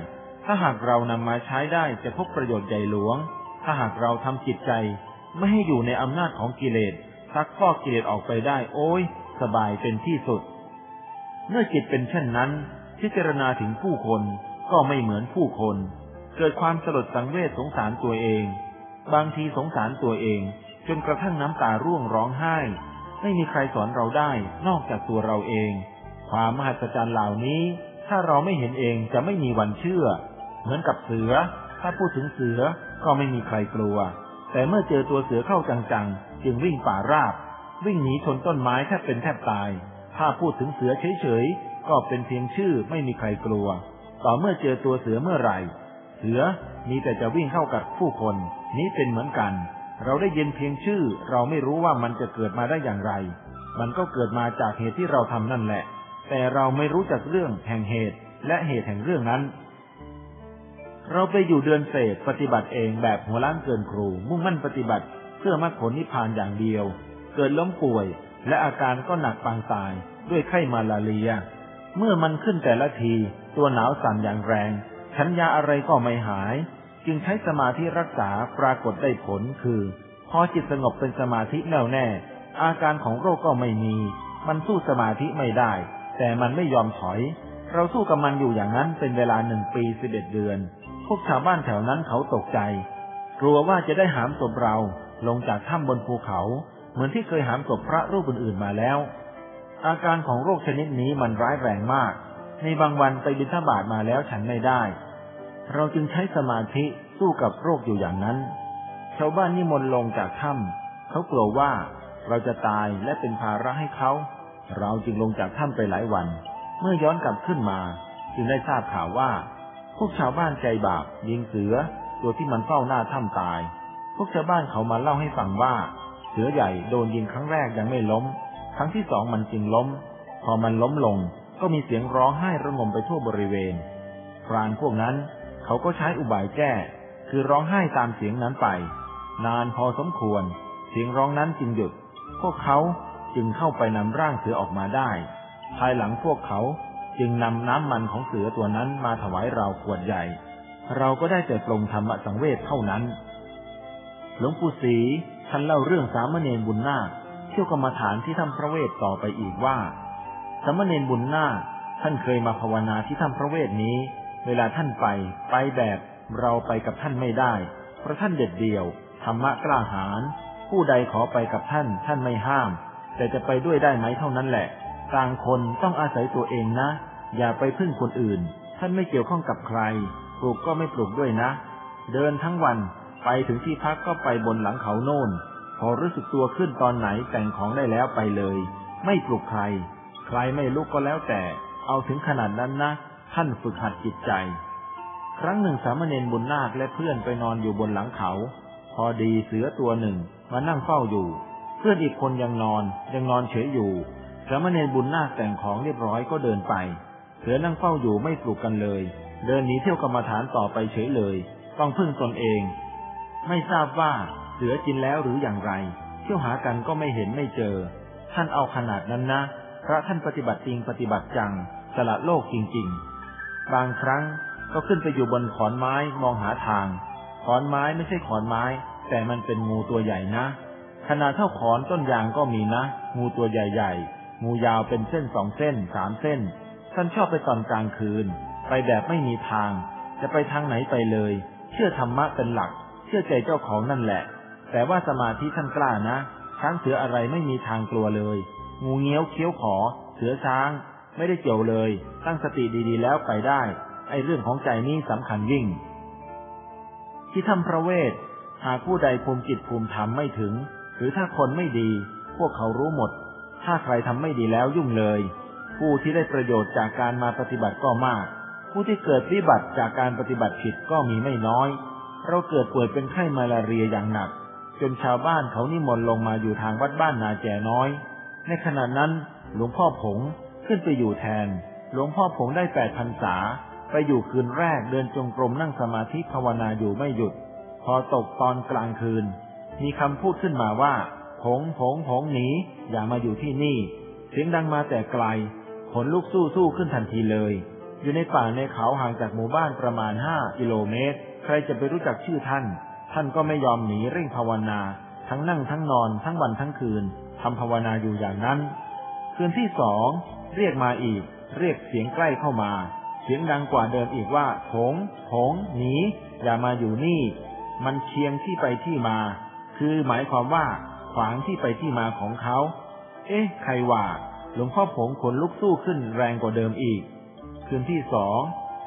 ถ้าหากเรานำมาใช้ได้จะพบประโยชน์ใหญ่หลวง ถ้าหากเราทำจิตใจ ไม่ให้อยู่ในอำนาจของกิเลสซักฟอกกิเลสออกไปได้ โอ้ย สบายเป็นที่สุด เมื่อจิตเป็นเช่นนั้น พิจารณาถึงผู้คนก็ไม่เหมือนผู้คน เกิดความสลดสังเวชสงสารตัวเอง บางทีสงสารตัวเอง จนกระทั่งน้ำตาร่วงร้องไห้ ไม่มีใครสอนเราได้นอกจากตัวเราเอง ความมหัศจรรย์เหล่านี้ ถ้าเราไม่เห็นเองจะไม่มีวันเชื่อ เหมือนกับเสือ ถ้าพูดถึงเสือก็ไม่มีใครกลัว แต่เมื่อเจอตัวเสือเข้าจังๆ จึงวิ่งป่าราบ วิ่งหนีชนต้นไม้แทบเป็นแทบตาย ถ้าพูดถึงเสือเฉยๆ ก็เป็นเพียงชื่อไม่มีใครกลัว ต่อเมื่อเจอตัวเสือเมื่อไหร่ เสือมีแต่จะวิ่งเข้ากับผู้คน นี้เป็นเหมือนกัน เราได้ยินเพียงชื่อ เราไม่รู้ว่ามันจะเกิดมาได้อย่างไร มันก็เกิดมาจากเหตุที่เราทำนั่นแหละ แต่เราไม่รู้จักเรื่องแห่งเหตุและเหตุแห่งเรื่องนั้น เราไปอยู่เดือนเศษปฏิบัติเองแบบหัวล้านเกินครู มุ่งมั่นปฏิบัติเพื่อมรรคผลนิพพานอย่างเดียว เกิดล้มป่วย และอาการก็หนักปางตาย ด้วยไข้มาลาเรีย เมื่อมันขึ้นแต่ละที ตัวหนาวสั่นอย่างแรง ฉันยาอะไรก็ไม่หาย จึงใช้สมาธิรักษาปรากฏได้ผลคือ พอจิตสงบเป็นสมาธิแน่วแน่ อาการของโรคก็ไม่มี มันสู้สมาธิไม่ได้ แต่มันไม่ยอมถอย เราสู้กับมันอยู่อย่างนั้นเป็นเวลาหนึ่งปีสิบเอ็ดเดือน พวกชาวบ้านแถวนั้นเขาตกใจ กลัวว่าจะได้หามศพเราลงจากถ้ำบนภูเขา เหมือนที่เคยหามศพพระรูปอื่นๆมาแล้ว อาการของโรคชนิดนี้มันร้ายแรงมาก ในบางวันไปบิณฑบาตมาแล้วฉันไม่ได้ เราจึงใช้สมาธิสู้กับโรคอยู่อย่างนั้น ชาวบ้านนิมนต์ลงจากถ้ำเขากลัวว่าเราจะตายและเป็นภาระให้เขา เราจึงลงจากถ้ำไปหลายวัน เมื่อย้อนกลับขึ้นมา จึงได้ทราบข่าวว่า พวกชาวบ้านใจบาปยิงเสือ ตัวที่มันเฝ้าหน้าถ้ำตาย พวกชาวบ้านเขามาเล่าให้ฟังว่า เสือใหญ่โดนยิงครั้งแรกยังไม่ล้ม ครั้งที่สองมันจึงล้ม พอมันล้มลงก็มีเสียงร้องไห้ระงมไปทั่วบริเวณ พรานพวกนั้นเขาก็ใช้อุบายแก้ คือร้องไห้ตามเสียงนั้นไป นานพอสมควร เสียงร้องนั้นจึงหยุด พวกเขาจึงเข้าไปนำร่างเสือออกมาได้ ภายหลังพวกเขา จึงนำน้ำมันของเสือตัวนั้นมาถวายเราขวดใหญ่ เราก็ได้แต่ปรงธรรมสังเวชเท่านั้น หลวงปู่ศรีท่านเล่าเรื่องสามเณรบุญนาคเที่ยวกรรมฐานที่ถ้ำพระเวทต่อไปอีกว่า สามเณรบุญนาคท่านเคยมาภาวนาที่ถ้ำพระเวทนี้ เวลาท่านไป ไปแบบเราไปกับท่านไม่ได้ เพราะท่านเด็ดเดี่ยวธรรมะกล้าหาญผู้ใดขอไปกับท่าน ท่านไม่ห้าม แต่จะไปด้วยได้ไหมเท่านั้นแหละ ต่างคนต้องอาศัยตัวเองนะ อย่าไปพึ่งคนอื่น ท่านไม่เกี่ยวข้องกับใคร ปลูกก็ไม่ปลูกด้วยนะ เดินทั้งวันไปถึงที่พักก็ไปบนหลังเขาโน่น พอรู้สึกตัวขึ้นตอนไหนแต่งของได้แล้วไปเลย ไม่ปลุกใคร ใครไม่ลุกก็แล้วแต่ เอาถึงขนาดนั้นนะ ท่านฝึกหัดจิตใจ ครั้งหนึ่งสามเณรบุญนาคและเพื่อนไปนอนอยู่บนหลังเขา พอดีเสือตัวหนึ่งมานั่งเฝ้าอยู่ เพื่อนอีกคนยังนอนยังนอนเฉยอยู่สามเณรบุญนาคแต่งของเรียบร้อยก็เดินไป สือนั่งเฝ้าอยู่ไม่ปลุกกันเลย เดินหนีเที่ยวกรรมฐานต่อไปเฉยเลย ต้องพึ่งตนเอง ไม่ทราบว่าเสือกินแล้วหรืออย่างไร เที่ยวหากันก็ไม่เห็นไม่เจอ ท่านเอาขนาดนั้นนะ พระท่านปฏิบัติจริงปฏิบัติจัง สละโลกจริง ๆ บางครั้งก็ขึ้นไปอยู่บนขอนไม้มองหาทาง ขอนไม้ไม่ใช่ขอนไม้ แต่มันเป็นงูตัวใหญ่นะ ขนาดเท่าขอนต้นยางก็มีนะ งูตัวใหญ่ๆ งูยาวเป็นเส้นสองเส้นสามเส้น ท่านชอบไปตอนกลางคืน ไปแบบไม่มีทาง จะไปทางไหนไปเลย เชื่อธรรมะเป็นหลัก เชื่อใจเจ้าของนั่นแหละ แต่ว่าสมาธิท่านกล้านะ ช้างเสืออะไรไม่มีทางกลัวเลย งูเงี้ยวเคี้ยวขอ เสือช้าง ไม่ได้เกี่ยวเลย ตั้งสติดีๆแล้วไปได้ ไอ้เรื่องของใจนี่สำคัญยิ่ง ที่ทำพระเวท หากผู้ใดภูมิจิตภูมิธรรมไม่ถึง หรือถ้าคนไม่ดี พวกเขารู้หมด ถ้าใครทำไม่ดีแล้วยุ่งเลย ผู้ที่ได้ประโยชน์จากการมาปฏิบัติก็มาก ผู้ที่เกิดวิบัติจากการปฏิบัติผิดก็มีไม่น้อย เราเกิดป่วยเป็นไข้มาลาเรียอย่างหนัก จนชาวบ้านเขานิมนต์ลงมาอยู่ทางวัดบ้านนาแจน้อย ในขณะนั้นหลวงพ่อผงขึ้นไปอยู่แทน หลวงพ่อผงได้แปดพรรษา ไปอยู่คืนแรกเดินจงกรมนั่งสมาธิภาวนาอยู่ไม่หยุด พอตกตอนกลางคืน มีคำพูดขึ้นมาว่า ผงผงผงหนีอย่ามาอยู่ที่นี่ เสียงดังมาแต่ไกล ขนลุกสู้สู้ขึ้นทันทีเลย อยู่ในป่าในเขาห่างจากหมู่บ้านประมาณห้ากิโลเมตร ใครจะไปรู้จักชื่อท่าน ท่านก็ไม่ยอมหนีเร่งภาวนา ทั้งนั่งทั้งนอนทั้งวันทั้งคืนทำภาวนาอยู่อย่างนั้น คืนที่สองเรียกมาอีก เรียกเสียงใกล้เข้ามา เสียงดังกว่าเดิมอีกว่าผงผงหนีอย่ามาอยู่นี่ มันเชียงที่ไปที่มา คือหมายความว่าขวางที่ไปที่มาของเขา เอ๊ะ ใครว่า หลวงพ่อผงขนลุกสู้ขึ้นแรงกว่าเดิมอีก คืนที่สอง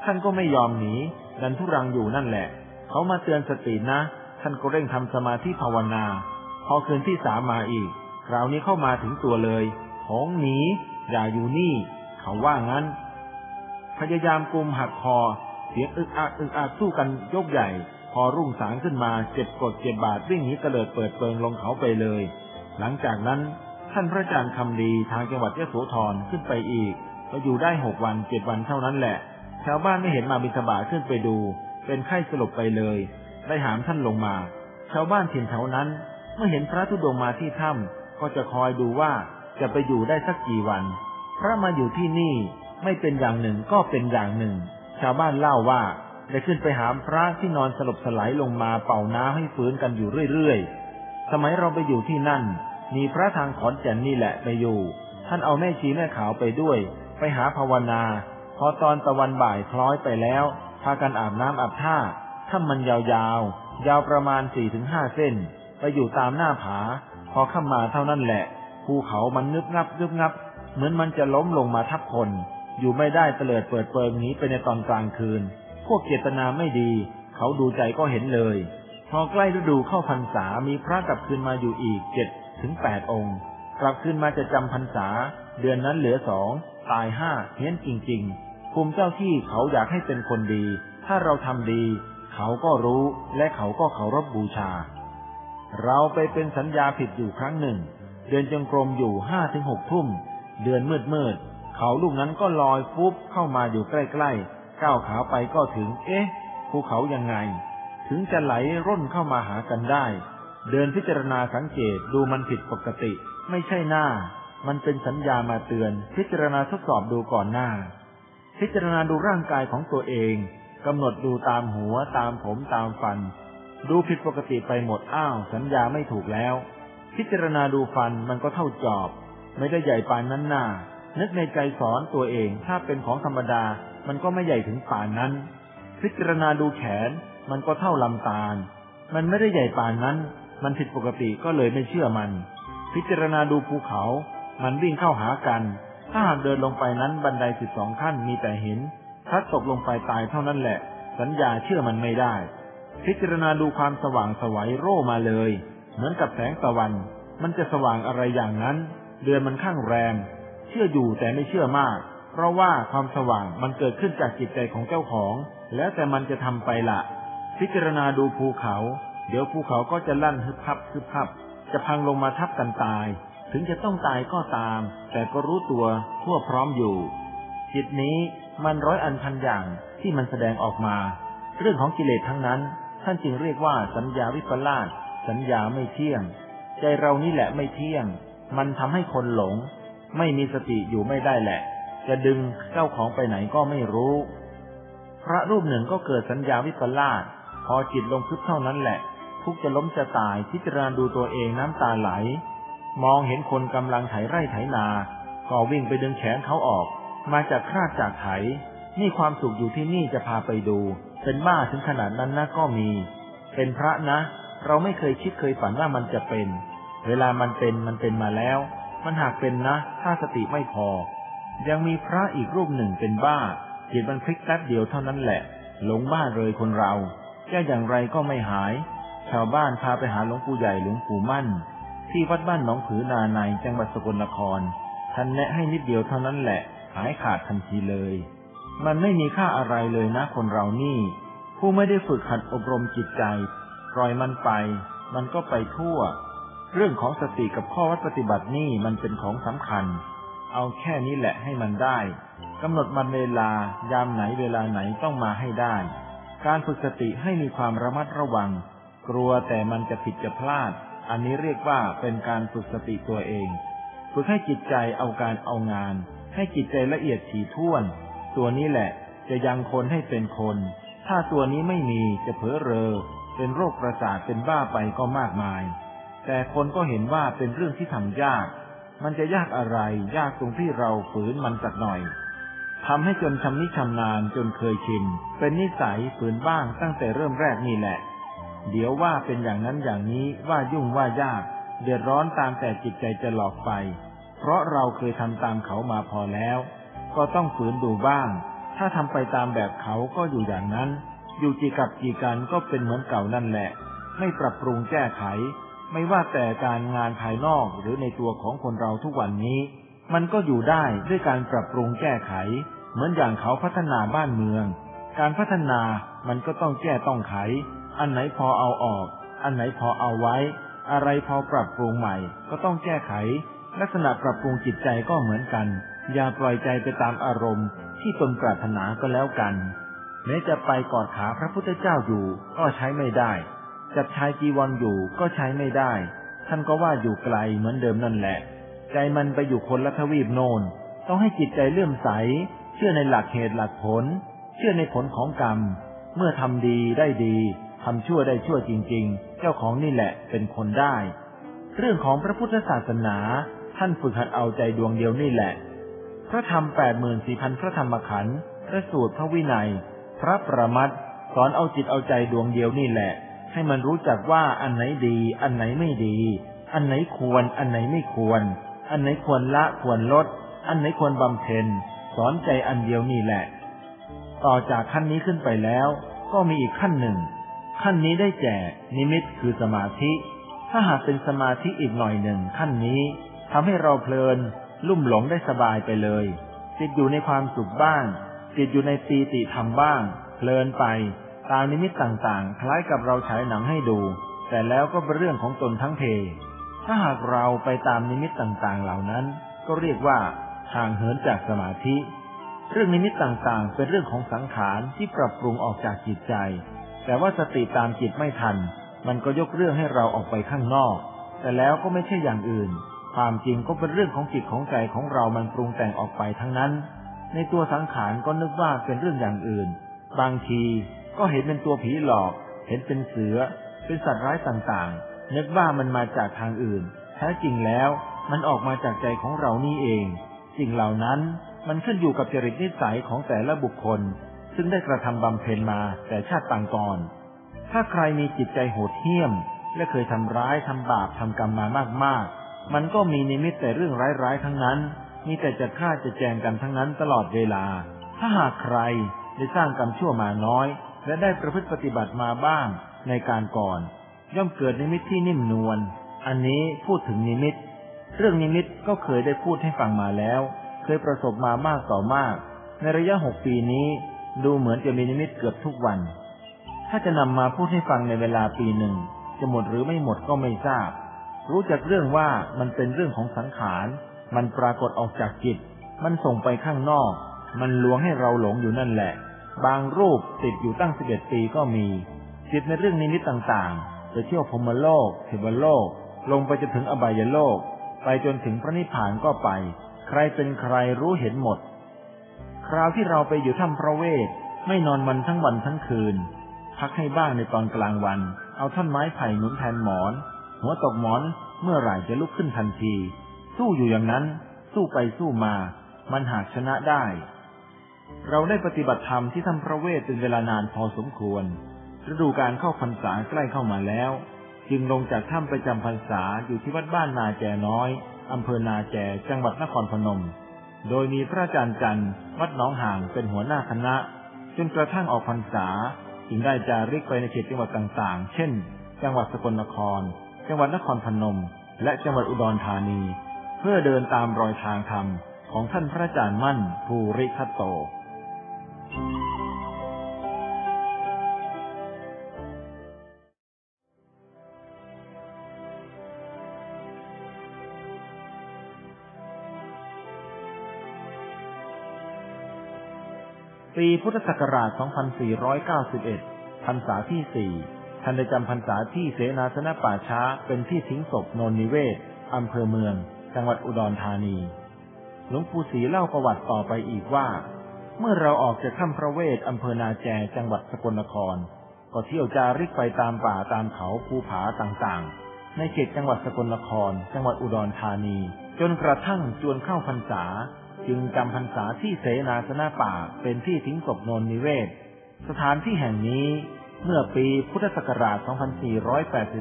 ท่านก็ไม่ยอมหนีดันทุรังอยู่นั่นแหละ เขามาเตือนสตินะ ท่านก็เร่งทำสมาธิภาวนา พอคืนที่สามมาอีก คราวนี้เข้ามาถึงตัวเลยของหนีอย่าอยู่นี่ เขาว่างั้น พยายามกุมหักคอ เสียงอึกอักอึกอักสู้กันยกใหญ่ พอรุ่งสางขึ้นมาเจ็บกดเจ็บบาดวิ่งหนีเตลิดเปิดเปิงลงเขาไปเลย หลังจากนั้น ท่านพระอาจารย์คำดีทางจังหวัดยโสธรขึ้นไปอีกก็อยู่ได้หกวันเจ็ดวันเท่านั้นแหละ ชาวบ้านไม่เห็นมาบิณฑบาตขึ้นไปดู เป็นไข้สลบไปเลย ได้หามท่านลงมา ชาวบ้านถิ่นแถวนั้น เมื่อเห็นพระธุดงค์มาที่ถ้ำก็จะคอยดูว่าจะไปอยู่ได้สักกี่วัน พระมาอยู่ที่นี่ไม่เป็นอย่างหนึ่งก็เป็นอย่างหนึ่ง ชาวบ้านเล่าว่าได้ขึ้นไปหามพระที่นอนสลบสลายลงมาเป่าน้ำให้ฟื้นกันอยู่เรื่อยๆ สมัยเราไปอยู่ที่นั่น มีพระทางขอนแก่นนี่แหละไปอยู่ ท่านเอาแม่ชีแม่ขาวไปด้วย ไปหาภาวนา พอตอนตะวันบ่ายคล้อยไปแล้ว พากันอาบน้ำอาบท่าถ้ามันยาวๆยาวประมาณสี่ถึงห้าเส้น ไปอยู่ตามหน้าผา พอข้ามาเท่านั้นแหละ ภูเขามันนึบงับนึบงับ เหมือนมันจะล้มลงมาทับคน อยู่ไม่ได้เตลิดเปิดเปิงนี้ไปในตอนกลางคืน พวกเจตนาไม่ดี เขาดูใจก็เห็นเลย พอใกล้ฤดูเข้าพรรษามีพระกลับคืนมาอยู่อีกเจ็ด ถึงแปดองค์ กลับคืนมาจะจำพรรษา เดือนนั้นเหลือสองตายห้าเฮี้ยนจริง ๆ ภูมิเจ้าที่เขาอยากให้เป็นคนดี ถ้าเราทำดี เขาก็รู้และเขาก็เคารพบูชา เราไปเป็นสัญญาผิดอยู่ครั้งหนึ่ง เดินจงกรมอยู่ห้าถึงหกทุ่ม เดือนมืดมืดเขาลูกนั้นก็ลอยฟุบเข้ามาอยู่ใกล้ๆก้าวขาไปก็ถึง เอ๊ะภูเขายังไง ถึงจะไหลร่นเข้ามาหากันได้ เดินพิจารณาสังเกตดูมันผิดปกติ ไม่ใช่หน้า มันเป็นสัญญามาเตือน พิจารณาทดสอบดูก่อนหน้า พิจารณาดูร่างกายของตัวเองกำหนดดูตามหัวตามผมตามฟัน ดูผิดปกติไปหมดอ้าว สัญญาไม่ถูกแล้ว พิจารณาดูฟันมันก็เท่าจอบ ไม่ได้ใหญ่ปานนั้นหน้านึกในใจสอนตัวเองถ้าเป็นของธรรมดา มันก็ไม่ใหญ่ถึงป่านนั้น พิจารณาดูแขน มันก็เท่าลำตาล มันไม่ได้ใหญ่ปานนั้น มันผิดปกติก็เลยไม่เชื่อมัน พิจารณาดูภูเขา มันวิ่งเข้าหากัน ถ้าหากเดินลงไปนั้นบันไดสิบสองขั้นมีแต่เห็นถ้าตกลงไปตายเท่านั้นแหละ สัญญาเชื่อมันไม่ได้ พิจารณาดูความสว่างสวัยโร่มาเลย เหมือนกับแสงตะวัน มันจะสว่างอะไรอย่างนั้น เดือนมันข้างแรมเชื่ออยู่แต่ไม่เชื่อมาก เพราะว่าความสว่างมันเกิดขึ้นจากจิตใจของเจ้าของ แล้วแต่มันจะทำไปละพิจารณาดูภูเขา เดี๋ยวภูเขาก็จะลั่นฮึบพับฮึบพับ จะพังลงมาทับกันตาย ถึงจะต้องตายก็ตาม แต่ก็รู้ตัวทั่วพร้อมอยู่ จิตนี้มันร้อยอันพันอย่างที่มันแสดงออกมา เรื่องของกิเลสทั้งนั้น ท่านจึงเรียกว่าสัญญาวิปลาสสัญญาไม่เที่ยง ใจเรานี่แหละไม่เที่ยง มันทำให้คนหลง ไม่มีสติอยู่ไม่ได้แหละ จะดึงเจ้าของไปไหนก็ไม่รู้ พระรูปหนึ่งก็เกิดสัญญาวิปลาสพอจิตลงพึบเท่านั้นแหละ ทุกจะล้มจะตายพิจารณาดูตัวเองน้ำตาไหล มองเห็นคนกำลังไถไร่ไถนา ก็วิ่งไปดึงแขนเขาออก มาจากคราดจากไถ นี่ความสุขอยู่ที่นี่จะพาไปดู เป็นบ้าถึงขนาดนั้นนะก็มี เป็นพระนะ เราไม่เคยคิดเคยฝันว่ามันจะเป็น เวลามันเป็นมันเป็นมาแล้ว มันหากเป็นนะ ถ้าสติไม่พอ ยังมีพระอีกรูปหนึ่งเป็นบ้าจิตมันพลิกแป๊บเดียวเท่านั้นแหละ หลงบ้าเลยคนเราแก้อย่างไรก็ไม่หาย ชาวบ้านพาไปหาหลวงปู่ใหญ่หลวงปู่มั่น ที่วัดบ้านหนองผือนาในจังหวัดสกลนคร ท่านแนะให้นิดเดียวเท่านั้นแหละหายขาดทันทีเลย มันไม่มีค่าอะไรเลยนะคนเรานี่ ผู้ไม่ได้ฝึกหัดอบรมจิตใจ ปล่อยมันไป มันก็ไปทั่ว เรื่องของสติกับข้อวัดปฏิบัตินี่มันเป็นของสำคัญ เอาแค่นี้แหละให้มันได้กำหนดมันเวลายามไหนเวลาไหนต้องมาให้ได้ การฝึกสติให้มีความระมัดระวัง กลัวแต่มันจะผิดจะพลาด อันนี้เรียกว่าเป็นการฝึกสติตัวเอง ฝึกให้จิตใจเอาการเอางาน ให้จิตใจละเอียดถี่ถ้วน ตัวนี้แหละจะยังคนให้เป็นคน ถ้าตัวนี้ไม่มีจะเผลอเรอ เป็นโรคประสาทเป็นบ้าไปก็มากมาย แต่คนก็เห็นว่าเป็นเรื่องที่ทำยาก มันจะยากอะไร ยากตรงที่เราฝืนมันสักหน่อยทำให้จนชำนิชำนาญจนเคยชิน เป็นนิสัยฝืนบ้างตั้งแต่เริ่มแรกนี่แหละ เดี๋ยวว่าเป็นอย่างนั้นอย่างนี้ว่ายุ่งว่ายาก เดือดร้อนตามแต่จิตใจจะหลอกไป เพราะเราเคยทำตามเขามาพอแล้ว ก็ต้องฝืนดูบ้าง ถ้าทำไปตามแบบเขาก็อยู่อย่างนั้น อยู่จีกับจีกันก็เป็นเหมือนเก่านั่นแหละ ไม่ปรับปรุงแก้ไข ไม่ว่าแต่การงานภายนอกหรือในตัวของคนเราทุกวันนี้ มันก็อยู่ได้ด้วยการปรับปรุงแก้ไข เหมือนอย่างเขาพัฒนาบ้านเมือง การพัฒนามันก็ต้องแก้ต้องไข อันไหนพอเอาออก อันไหนพอเอาไว้ อะไรพอปรับปรุงใหม่ ก็ต้องแก้ไข ลักษณะปรับปรุงจิตใจก็เหมือนกัน อย่าปล่อยใจไปตามอารมณ์ ที่ตนปรารถนาก็แล้วกันแม้จะไปกอดขาพระพุทธเจ้าอยู่ก็ใช้ไม่ได้ จับชายจีวรออยู่ก็ใช้ไม่ได้ ท่านก็ว่าอยู่ไกลเหมือนเดิมนั่นแหละ ใจมันไปอยู่คนละทวีปโนนต้องให้จิตใจเลื่อมใส เชื่อในหลักเหตุหลักผล เชื่อในผลของกรรม เมื่อทำดีได้ดี ทำชั่วได้ชั่วจริง ๆ เจ้าของนี่แหละเป็นคนได้ เรื่องของพระพุทธศาสนา ท่านฝึกหัดเอาใจดวงเดียวนี่แหละ พระธรรมแปดหมื่นสี่พันพระธรรมขันธ์พระสูตรพระวินัย พระประมัดสอนเอาจิตเอาใจดวงเดียวนี่แหละ ให้มันรู้จักว่าอันไหนดี อันไหนไม่ดี อันไหนควร อันไหนไม่ควร อันไหนควรละควรลด อันไหนควรบำเพ็ญสอนใจอันเดียวนี่แหละ ต่อจากขั้นนี้ขึ้นไปแล้ว ก็มีอีกขั้นหนึ่ง ขั้นนี้ได้แก่นิมิตคือสมาธิ ถ้าหากเป็นสมาธิอีกหน่อยหนึ่งขั้นนี้ทำให้เราเพลิน ลุ่มหลงได้สบายไปเลย ติดอยู่ในความสุขบ้างจิตอยู่ในปีติธรรมบ้าง เพลินไป ตามนิมิตต่างๆ คล้ายกับเราฉายหนังให้ดู แต่แล้วก็เป็นเรื่องของตนทั้งเพ ถ้าหากเราไปตามนิมิตต่างๆเหล่านั้น ก็เรียกว่าห่างเหินจากสมาธิ เรื่องนิมิตต่างๆ เป็นเรื่องของสังขารที่ปรับปรุงออกจากจิตใจ แต่ว่าสติตามจิตไม่ทัน มันก็ยกเรื่องให้เราออกไปข้างนอก แต่แล้วก็ไม่ใช่อย่างอื่น ความจริงก็เป็นเรื่องของจิตของใจของเรามันปรุงแต่งออกไปทั้งนั้น ในตัวสังขารก็นึกว่าเป็นเรื่องอย่างอื่น บางทีก็เห็นเป็นตัวผีหลอก เห็นเป็นเสือ เป็นสัตว์ร้ายต่างๆ นึกว่ามันมาจากทางอื่น แท้จริงแล้วมันออกมาจากใจของเรานี่เอง สิ่งเหล่านั้นมันขึ้นอยู่กับจริตนิสัยของแต่ละบุคคล ซึ่งได้กระทำบำเพ็ญมาแต่ชาติต่างก่อน ถ้าใครมีจิตใจโหดเหี้ยม และเคยทำร้ายทำบาปทำกรรมมามากๆ มันก็มีนิมิตแต่เรื่องร้ายๆทั้งนั้น มีแต่จะฆ่าจะแจงกันทั้งนั้นตลอดเวลา ถ้าหากใครได้สร้างกรรมชั่วมาน้อย และได้ประพฤติปฏิบัติมาบ้างในการก่อน ย่อมเกิดนิมิตที่นิ่มนวล อันนี้พูดถึงนิมิต เรื่องนิมิตก็เคยได้พูดให้ฟังมาแล้ว เคยประสบมามากต่อมาก ในระยะหกปีนี้ ดูเหมือนจะมีนิมิตเกือบทุกวัน ถ้าจะนำมาพูดให้ฟังในเวลาปีหนึ่ง จะหมดหรือไม่หมดก็ไม่ทราบ รู้จักเรื่องว่ามันเป็นเรื่องของสังขาร มันปรากฏออกจากจิต มันส่งไปข้างนอก มันลวงให้เราหลงอยู่นั่นแหละ บางรูปติดอยู่ตั้งสิบเอ็ดปีก็มี จิตในเรื่องนิมิตต่างๆจะเที่ยวพมโลกเทวโลก ลงไปจนถึงอบายโลก ไปจนถึงพระนิพพานก็ไป ใครเป็นใครรู้เห็นหมด คราวที่เราไปอยู่ถ้ำพระเวทไม่นอนมันทั้งวันทั้งคืน พักให้บ้างในตอนกลางวัน เอาท่อนไม้ไผ่หนุนแทนหมอน หัวตกหมอนเมื่อไหร่จะลุกขึ้นทันที สู้อยู่อย่างนั้น สู้ไปสู้มา มันหากชนะได้ เราได้ปฏิบัติธรรมที่ทำพระเวทเป็นเวลานานพอสมควรฤดูการเข้าพรรษาใกล้เข้ามาแล้ว จึงลงจากถ้ำไปจำพรรษาอยู่ที่วัดบ้านนาแจน้อยอำเภอนาแจจังหวัดนครพนม โดยมีพระอาจารย์จันทร์วัดหนองห่างเป็นหัวหน้าคณะ จนกระทั่งออกพรรษาจึงได้จาริกไปในเขตจังหวัดต่างๆ เช่น จังหวัดสกลนคร จังหวัดนครพนม และจังหวัดอุดรธานี เพื่อเดินตามรอยทางธรรมของท่านพระอาจารย์มั่นภูริทัตโต ปีพุทธศักราช 2491 พรรษาที่สี่ท่านได้จำพรรษาที่เสนาสนะป่าช้าเป็นที่ทิ้งศพนนนิเวศ อำเภอเมือง จังหวัดอุดรธานี หลวงปู่ศรีเล่าประวัติต่อไปอีกว่า เมื่อเราออกจากถ้ำพระเวทอำเภอนาแจจังหวัดสกลนคร ก็เที่ยวจาริกไปตามป่าตามเขาภูผาต่างๆ ในเขตจังหวัดสกลนคร จังหวัดอุดรธานี จนกระทั่งจวนเข้าพรรษา จึงจำพรรษาที่เสนาสนะป่าเป็นที่ทิ้งศพนนนิเวศ สถานที่แห่งนี้เมื่อปีพุทธศักราช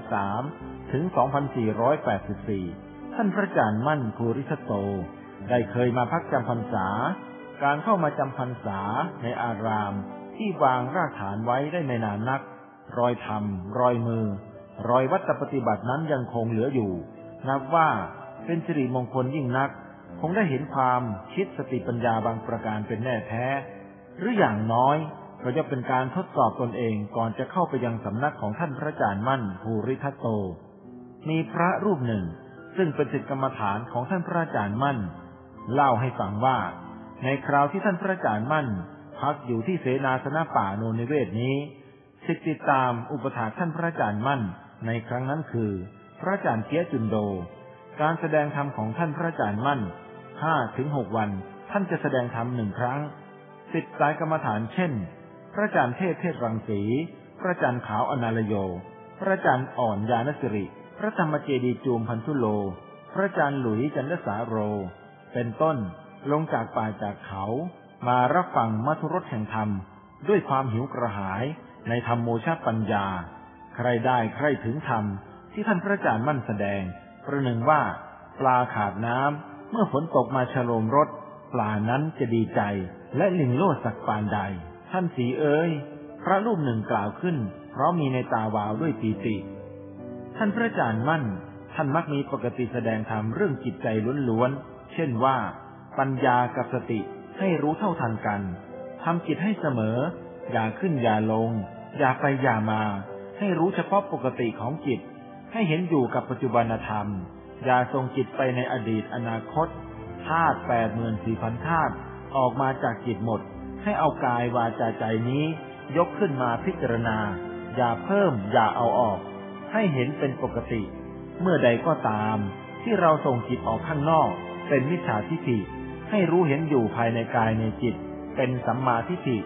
2483 ถึง 2484 ท่านพระอาจารย์มั่นภูริชโต ได้เคยมาพักจำพรรษา การเข้ามาจำพรรษาในอาราม ที่วางรากฐานไว้ได้ไม่นานนัก รอยธรรม รอยมือ รอยวัตปฏิบัตินั้นยังคงเหลืออยู่ นับว่าเป็นสิริมงคลยิ่งนัก คงได้เห็นความคิดสติปัญญาบางประการเป็นแน่แท้ หรืออย่างน้อยก็จะเป็นการทดสอบตนเองก่อนจะเข้าไปยังสำนักของท่านพระอาจารย์มั่นภูริทัตโต มีพระรูปหนึ่ง ซึ่งเป็นศิษย์กรรมฐานของท่านพระอาจารย์มั่น เล่าให้ฟังว่า ในคราวที่ท่านพระอาจารย์มั่น พักอยู่ที่เสนาสนะป่าโนนิเวศนี้ศิษย์ติดตามอุปถาท่านพระอาจารย์มั่น ในครั้งนั้นคือ พระอาจารย์เทียจุนโด การแสดงธรรมของท่านพระอาจารย์มั่น ห้าถึงหกวัน ท่านจะแสดงธรรมหนึ่งครั้งสิทธิสายกรรมฐานเช่น พระอาจารย์เทพเทศรังสี พระอาจารย์ขาวอนาลโย พระอาจารย์อ่อนยานสิริ พระธรรมเจดีจูมพันธุโล พระอาจารย์หลุยจันทสาโร เป็นต้น ลงจากป่าจากเขา มารับฟังมัทุรสแห่งธรรม ด้วยความหิวกระหายในธรรมโมชาปัญญา ใครได้ใครถึงธรรมที่ท่านพระอาจารย์มั่นแสดง ประหนึ่งว่า ปลาขาดน้ำ เมื่อฝนตกมาฉโลมรถปลานั้นจะดีใจ และลิงโลดสักปานใด ท่านสีเอ๋ยพระรูปหนึ่งกล่าวขึ้น เพราะมีในตาวาวด้วยปีติ ท่านพระอาจารย์มั่น ท่านมักมีปกติแสดงธรรมเรื่องจิตใจล้วนๆ เช่นว่า ปัญญากับสติให้รู้เท่าทันกันทำจิตให้เสมอ อย่าขึ้นอย่าลง อย่าไปอย่ามา ให้รู้เฉพาะปกติของจิต ให้เห็นอยู่กับปัจจุบันธรรม อย่าทรงจิตไปในอดีตอนาคตธาตุแปดหมื่นสี่พันธาตุออกมาจากจิตหมด ให้เอากายวาจาใจนี้ยกขึ้นมาพิจารณา อย่าเพิ่มอย่าเอาออก ให้เห็นเป็นปกติ เมื่อใดก็ตาม ที่เราส่งจิตออกข้างนอก เป็นมิจฉาทิฏฐิให้รู้เห็นอยู่ภายในกายในจิต เป็นสัมมาทิฏฐิ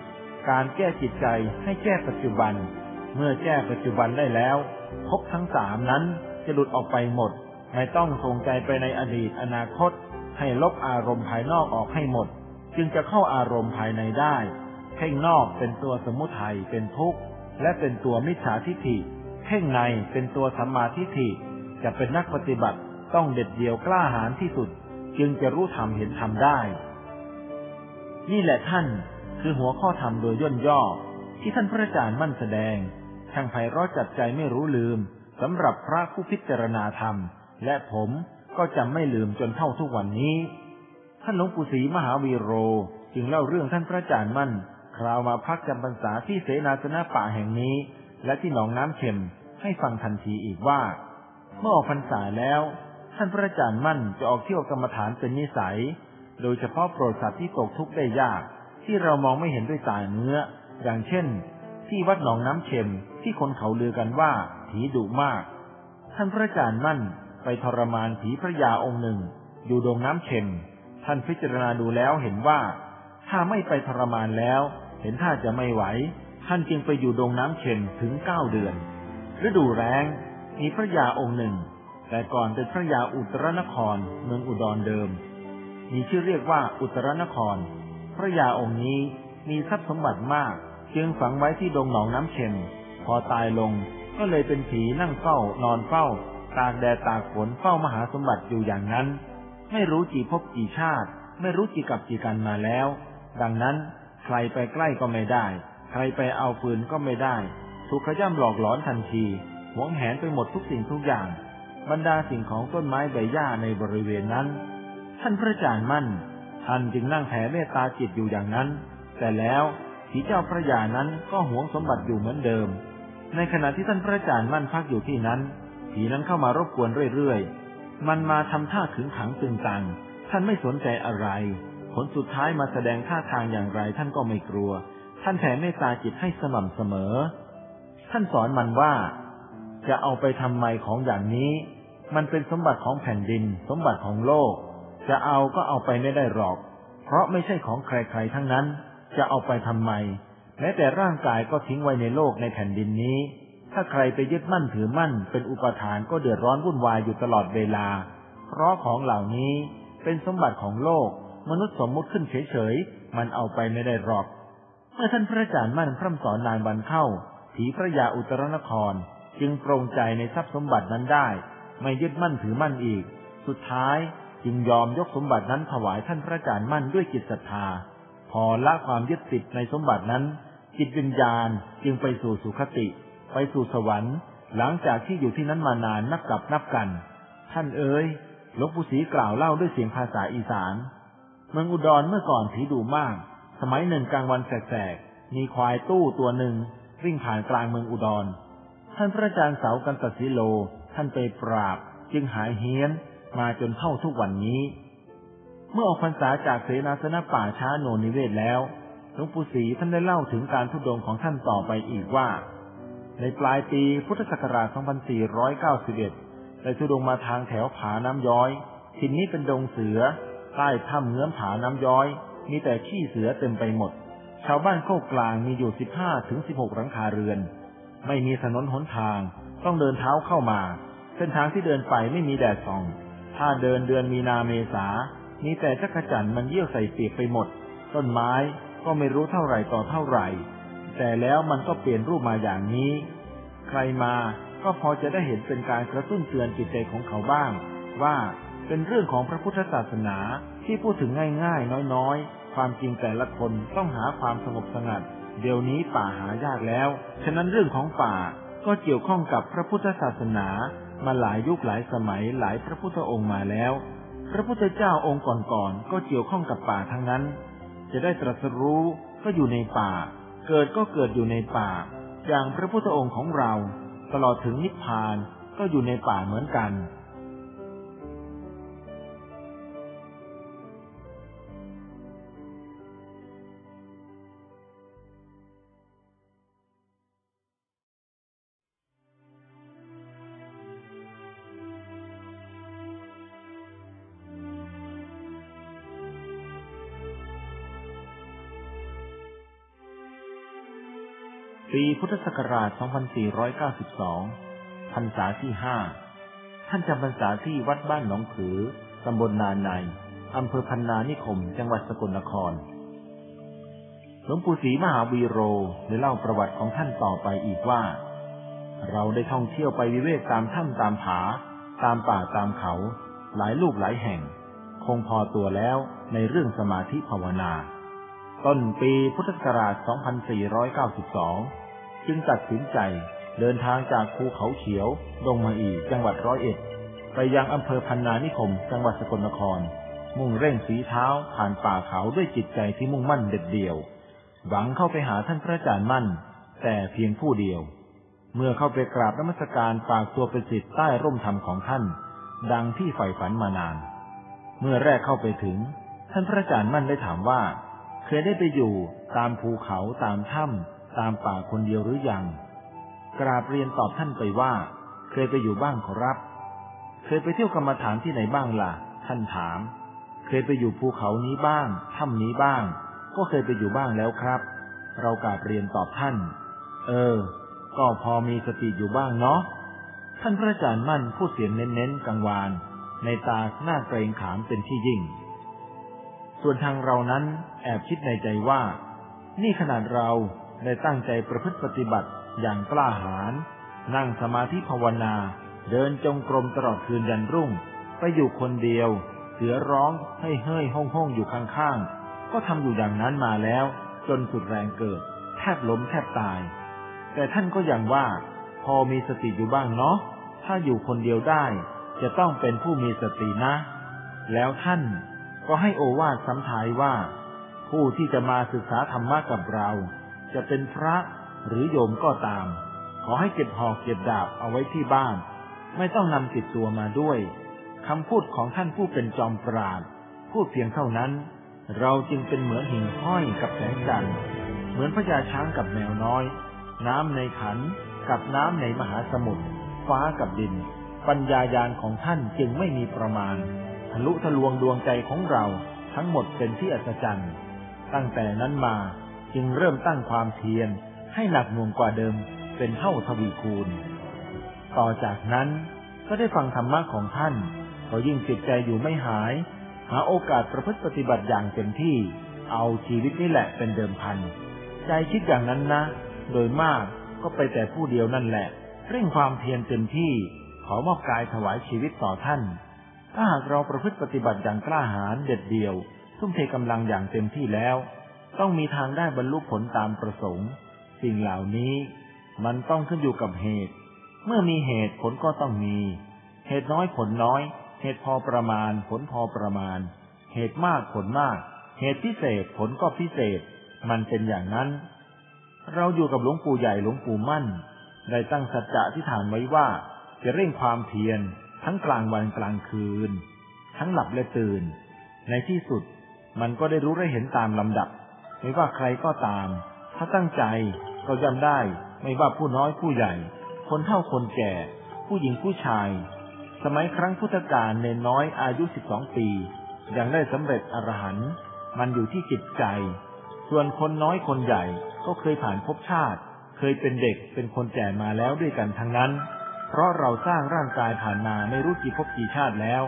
การแก้จิตใจให้แก้ปัจจุบัน เมื่อแก้ปัจจุบันได้แล้วพบทั้งสามนั้นจะหลุดออกไปหมด ไม่ต้องทรงใจไปในอดีตอนาคต ให้ลบอารมณ์ภายนอกออกให้หมด จึงจะเข้าอารมณ์ภายในได้เพ่งนอกเป็นตัวสมุทัยเป็นทุกข์ และเป็นตัวมิจฉาทิฏฐิเพ่งในเป็นตัวสัมมาทิฏฐิจะเป็นนักปฏิบัติต้องเด็ดเดี่ยวกล้าหาญที่สุด จึงจะรู้ธรรมเห็นธรรมได้ นี่แหละท่านคือหัวข้อธรรมโดยย่นย่อ ที่ท่านพระอาจารย์มั่นแสดงทางไพเราะจัดใจไม่รู้ลืมสำหรับพระผู้พิจารณาธรรม และผมก็จะไม่ลืมจนเท่าทุกวันนี้ ท่านหลวงปู่ศรีมหาวีโรจึงเล่าเรื่องท่านพระอาจารย์มั่น คราวมาพักจำพรรษาที่เสนาสนะป่าแห่งนี้ และที่หนองน้ำเข็มให้ฟังทันทีอีกว่า เมื่อออกพรรษาแล้ว ท่านพระอาจารย์มั่นจะออกเที่ยวกรรมฐานเป็นนิสัย โดยเฉพาะโปรดสัตว์ที่ตกทุกข์ได้ยาก ที่เรามองไม่เห็นด้วยตาเนื้อ อย่างเช่น ที่วัดหนองน้ำเข็มที่คนเขาลือกันว่าผีดุมาก ท่านพระอาจารย์มั่น ไปทรมานผีพระยาองค์หนึ่ง อยู่ดงน้ำเข็ม ท่านพิจารณาดูแล้วเห็นว่า ถ้าไม่ไปทรมานแล้ว เห็นท่าจะไม่ไหว ท่านจึงไปอยู่ดงน้ำเข็มถึงเก้าเดือน ฤดูแรงมีพระยาองค์หนึ่ง แต่ก่อนเป็นพระยาอุตรนครเมืองอุดรเดิม มีชื่อเรียกว่าอุตรนคร พระยาองค์นี้มีทรัพย์สมบัติมาก จึงฝังไว้ที่ดงหนองน้ำเข็ม พอตายลงก็เลยเป็นผีนั่งเฝ้านอนเฝ้า ตากแดดตากฝนเฝ้ามหาสมบัติอยู่อย่างนั้น ไม่รู้กี่พบกี่ชาติ ไม่รู้กี่กับกี่กันมาแล้ว ดังนั้นใครไปใกล้ก็ไม่ได้ ใครไปเอาฟืนก็ไม่ได้ถูกขย่ำหลอกหลอนทันทีหวงแหนไปหมดทุกสิ่งทุกอย่าง บรรดาสิ่งของต้นไม้ใบหญ้าในบริเวณนั้น ท่านพระอาจารย์มั่น ท่านจึงนั่งแผ่เมตตาจิตอยู่อย่างนั้น แต่แล้วผีเจ้าพระยานั้นก็หวงสมบัติอยู่เหมือนเดิม ในขณะที่ท่านพระอาจารย์มั่นพักอยู่ที่นั้น ผีนั้นเข้ามารบกวนเรื่อยๆ มันมาทำท่าขึงขังตึงตัง ท่านไม่สนใจอะไร ผลสุดท้ายมาแสดงท่าทางอย่างไรท่านก็ไม่กลัว ท่านแผ่เมตตาจิตให้สม่ำเสมอ ท่านสอนมันว่า จะเอาไปทำไมของอย่างนี้ มันเป็นสมบัติของแผ่นดิน สมบัติของโลก จะเอาก็เอาไปไม่ได้หรอก เพราะไม่ใช่ของใครๆทั้งนั้น จะเอาไปทำไม แม้แต่ร่างกายก็ทิ้งไว้ในโลกในแผ่นดินนี้ ถ้าใครไปยึดมั่นถือมั่น เป็นอุปทานก็เดือดร้อนวุ่นวายอยู่ตลอดเวลา เพราะของเหล่านี้เป็นสมบัติของโลก มนุษย์สมมุติขึ้นเฉยๆ มันเอาไปไม่ได้หรอก เมื่อท่านพระอาจารย์มั่นพร่ำสอนนานวันเข้า ผีพระยาอุตรนคร จึงปรงใจในทรัพย์สมบัตินั้นได้ ไม่ยึดมั่นถือมั่นอีก สุดท้ายจึงยอมยกสมบัตินั้นถวายท่านพระอาจารย์มั่นด้วยจิตศรัทธา พอละความยึดติดในสมบัตินั้น จิตวิญญาณจึงไปสู่สุคติ ไปสู่สวรรค์ หลังจากที่อยู่ที่นั้นมานานนับกับนับกัน ท่านเอ๋ยหลวงปู่ศรีกล่าวเล่าด้วยเสียงภาษาอีสาน เมืองอุดรเมื่อก่อนผีดุมาก สมัยหนึ่งกลางวันแสกๆมีควายตู้ตัวหนึ่งวิ่งผ่านกลางเมืองอุดร ท่านพระอาจารย์เสากันตสิโล ท่านไปปราบ จึงหายเฮี้ยนมาจนเท่าทุกวันนี้ เมื่อออกพรรษาจากเสนาสนะป่าช้าโนนิเวศแล้วหลวงปู่ศรีท่านได้เล่าถึงการทุดงของท่านต่อไปอีกว่า ในปลายปีพุทธศักราช 2491 ได้ทุดงมาทางแถวผาน้ำย้อยทินนี้เป็นดงเสือ ใต้ถ้ำเงื้อมผาน้ำย้อย มีแต่ขี้เสือเต็มไปหมด ชาวบ้านโคกกลางมีอยู่ 15 ถึง 16 หลังคาเรือน ไม่มีถนนหนทาง ต้องเดินเท้าเข้ามา เส้นทางที่เดินไปไม่มีแดดส่อง ถ้าเดินเดือนมีนาเมษา มีแต่จักรจั่นมันเยี่ยวใส่เปียกไปหมด ต้นไม้ก็ไม่รู้เท่าไหร่ต่อเท่าไหร่ แต่แล้วมันก็เปลี่ยนรูปมาอย่างนี้ ใครมาก็พอจะได้เห็นเป็นการกระตุ้นเตือนจิตใจของเขาบ้าง ว่าเป็นเรื่องของพระพุทธศาสนาที่พูดถึงง่ายๆ น้อยๆ ความจริงแต่ละคนต้องหาความสงบสงัด เดี๋ยวนี้ป่าหายากแล้ว ฉะนั้นเรื่องของป่าก็เกี่ยวข้องกับพระพุทธศาสนา มาหลายยุคหลายสมัยหลายพระพุทธองค์มาแล้ว พระพุทธเจ้าองค์ก่อนๆก็เกี่ยวข้องกับป่าทั้งนั้น จะได้ตรัสรู้ก็อยู่ในป่า เกิดก็เกิดอยู่ในป่า อย่างพระพุทธองค์ของเรา ตลอดถึงนิพพานก็อยู่ในป่าเหมือนกัน ปีพุทธศักราช 2492 พรรษาที่ห้าท่านจำพรรษาที่วัดบ้านหนองผือ ตำบลนาใน อำเภอพันนานิคม จังหวัดสกลนคร หลวงปู่ศรีมหาวีโรได้เล่าประวัติของท่านต่อไปอีกว่า เราได้ท่องเที่ยวไปวิเวกตามถ้ำตามผา ตามป่าตามเขา หลายลูกหลายแห่ง คงพอตัวแล้วในเรื่องสมาธิภาวนาต้นปีพุทธศักราช 2492 จึงตัดสินใจเดินทางจากภูเขาเขียวลงมาอีกจังหวัดร้อยเอ็ด ไปยังอำเภอพันนานิคม จังหวัดสกลนคร มุ่งเร่งสีเท้าผ่านป่าเขาด้วยจิตใจที่มุ่งมั่นเด็ดเดี่ยว หวังเข้าไปหาท่านพระอาจารย์มั่น แต่เพียงผู้เดียว เมื่อเข้าไปกราบนมัสการฝากตัวเป็นศิษย์ใต้ร่มธรรมของท่าน ดังที่ใฝ่ฝันมานาน เมื่อแรกเข้าไปถึง ท่านพระอาจารย์มั่นได้ถามว่า เคยได้ไปอยู่ตามภูเขาตามถ้ำ ตามป่าคนเดียวหรือยัง กราบเรียนตอบท่านไปว่า เคยไปอยู่บ้างขอรับ เคยไปเที่ยวกรรมฐานที่ไหนบ้างล่ะ ท่านถาม เคยไปอยู่ภูเขานี้บ้าง ถ้ำนี้บ้าง ก็เคยไปอยู่บ้างแล้วครับ เรากราบเรียนตอบท่าน เออ ก็พอมีสติอยู่บ้างเนาะ ท่านพระอาจารย์มั่นพูดเสียงเน้นๆกังวาน ในตาหน้าเกรงขามเป็นที่ยิ่ง ส่วนทางเรานั้นแอบคิดในใจว่า นี่ขนาดเรา ได้ตั้งใจประพฤติปฏิบัติอย่างกล้าหาญนั่งสมาธิภาวนา เดินจงกรมตลอดคืนยันรุ่ง ไปอยู่คนเดียว เสือร้องให้เฮ้ยห้องห้องอยู่ข้างๆ ก็ทำอยู่อย่างนั้นมาแล้ว จนสุดแรงเกิด แทบล้มแทบตาย แต่ท่านก็ยังว่า พอมีสติอยู่บ้างเนาะถ้าอยู่คนเดียวได้ จะต้องเป็นผู้มีสตินะ แล้วท่านก็ให้โอวาทสำทายว่า ผู้ที่จะมาศึกษาธรรมะกับเรา จะเป็นพระหรือโยมก็ตาม ขอให้เก็บหอกเก็บดาบเอาไว้ที่บ้าน ไม่ต้องนำติดตัวมาด้วยคำพูดของท่านผู้เป็นจอมปราดพูดเพียงเท่านั้น เราจึงเป็นเหมือนหิ่งห้อยกับแสงจันทร์เหมือนพญาช้างกับแมวน้อย น้ำในขันกับน้ำในมหาสมุทรฟ้ากับดิน ปัญญายาณของท่านจึงไม่มีประมาณทะลุทะลวงดวงใจของเราทั้งหมดเป็นที่อัศจรรย์ ตั้งแต่นั้นมา จึงเริ่มตั้งความเพียรให้หนักหน่วงกว่าเดิมเป็นเท่าทวีคูณ ต่อจากนั้นก็ได้ฟังธรรมะของท่าน ก็ยิ่งจิตใจอยู่ไม่หาย หาโอกาสประพฤติปฏิบัติอย่างเต็มที่ เอาชีวิตนี่แหละเป็นเดิมพัน ใจคิดอย่างนั้นนะ โดยมากก็ไปแต่ผู้เดียวนั่นแหละ เร่งความเพียรเต็มที่ ขอมอบกายถวายชีวิตต่อท่าน ถ้าหากเราประพฤติปฏิบัติอย่างกล้าหาญเด็ดเดี่ยว ทุ่มเทกำลังอย่างเต็มที่แล้ว ต้องมีทางได้บรรลุผลตามประสงค์ สิ่งเหล่านี้มันต้องขึ้นอยู่กับเหตุ เมื่อมีเหตุผลก็ต้องมี เหตุน้อยผลน้อย เหตุพอประมาณ ผลพอประมาณ เหตุมากผลมาก เหตุพิเศษผลก็พิเศษ มันเป็นอย่างนั้น เราอยู่กับหลวงปู่ใหญ่หลวงปู่มั่น ได้ตั้งสัจจะที่ฐานไว้ว่าจะเร่งความเพียรทั้งกลางวันกลางคืน ทั้งหลับและตื่น ในที่สุดมันก็ได้รู้ได้เห็นตามลำดับ ไม่ว่าใครก็ตาม ถ้าตั้งใจก็ย่อมได้ ไม่ว่าผู้น้อยผู้ใหญ่ คนเฒ่าคนแก่ ผู้หญิงผู้ชาย สมัยครั้งพุทธกาลเนนน้อยอายุสิบสองปี ยังได้สำเร็จอรหันต์มันอยู่ที่จิตใจ ส่วนคนน้อยคนใหญ่ก็เคยผ่านภพชาติ เคยเป็นเด็กเป็นคนแก่มาแล้วด้วยกันทั้งนั้น เพราะเราสร้างร่างกายผ่านมาไม่รู้กี่ภพกี่ชาติแล้ว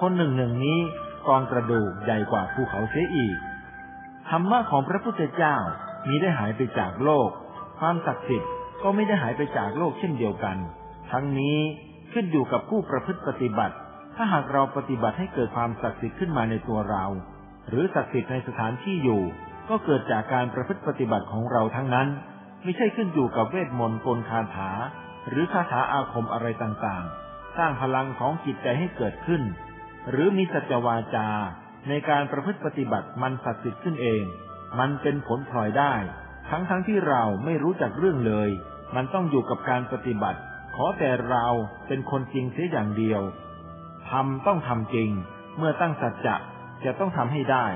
คนหนึ่งหนึ่งนี้กองกระดูกใหญ่กว่าภูเขาเสียอีก ธรรมะของพระพุทธเจ้ามีได้หายไปจากโลก ความศักดิ์สิทธิ์ก็ไม่ได้หายไปจากโลกเช่นเดียวกัน ทั้งนี้ขึ้นอยู่กับผู้ประพฤติปฏิบัติ ถ้าหากเราปฏิบัติให้เกิดความศักดิ์สิทธิ์ขึ้นมาในตัวเรา หรือศักดิ์สิทธิ์ในสถานที่อยู่ ก็เกิดจากการประพฤติปฏิบัติของเราทั้งนั้น ไม่ใช่ขึ้นอยู่กับเวทมนต์กลคาถา หรือคาถาอาคมอะไรต่างๆ สร้างพลังของจิตใจให้เกิดขึ้น หรือมีสัจวาจา ในการประพฤติปฏิบัติมันศักดิ์สิทธิ์ขึ้นเอง มันเป็นผลพลอยได้ ทั้งๆทที่เราไม่รู้จักเรื่องเลย มันต้องอยู่กับการปฏิบัติ ขอแต่เราเป็นคนจริงเสียอย่างเดียวทำต้องทำจริง เมื่อตั้งสัจจะจะต้องทำให้ได้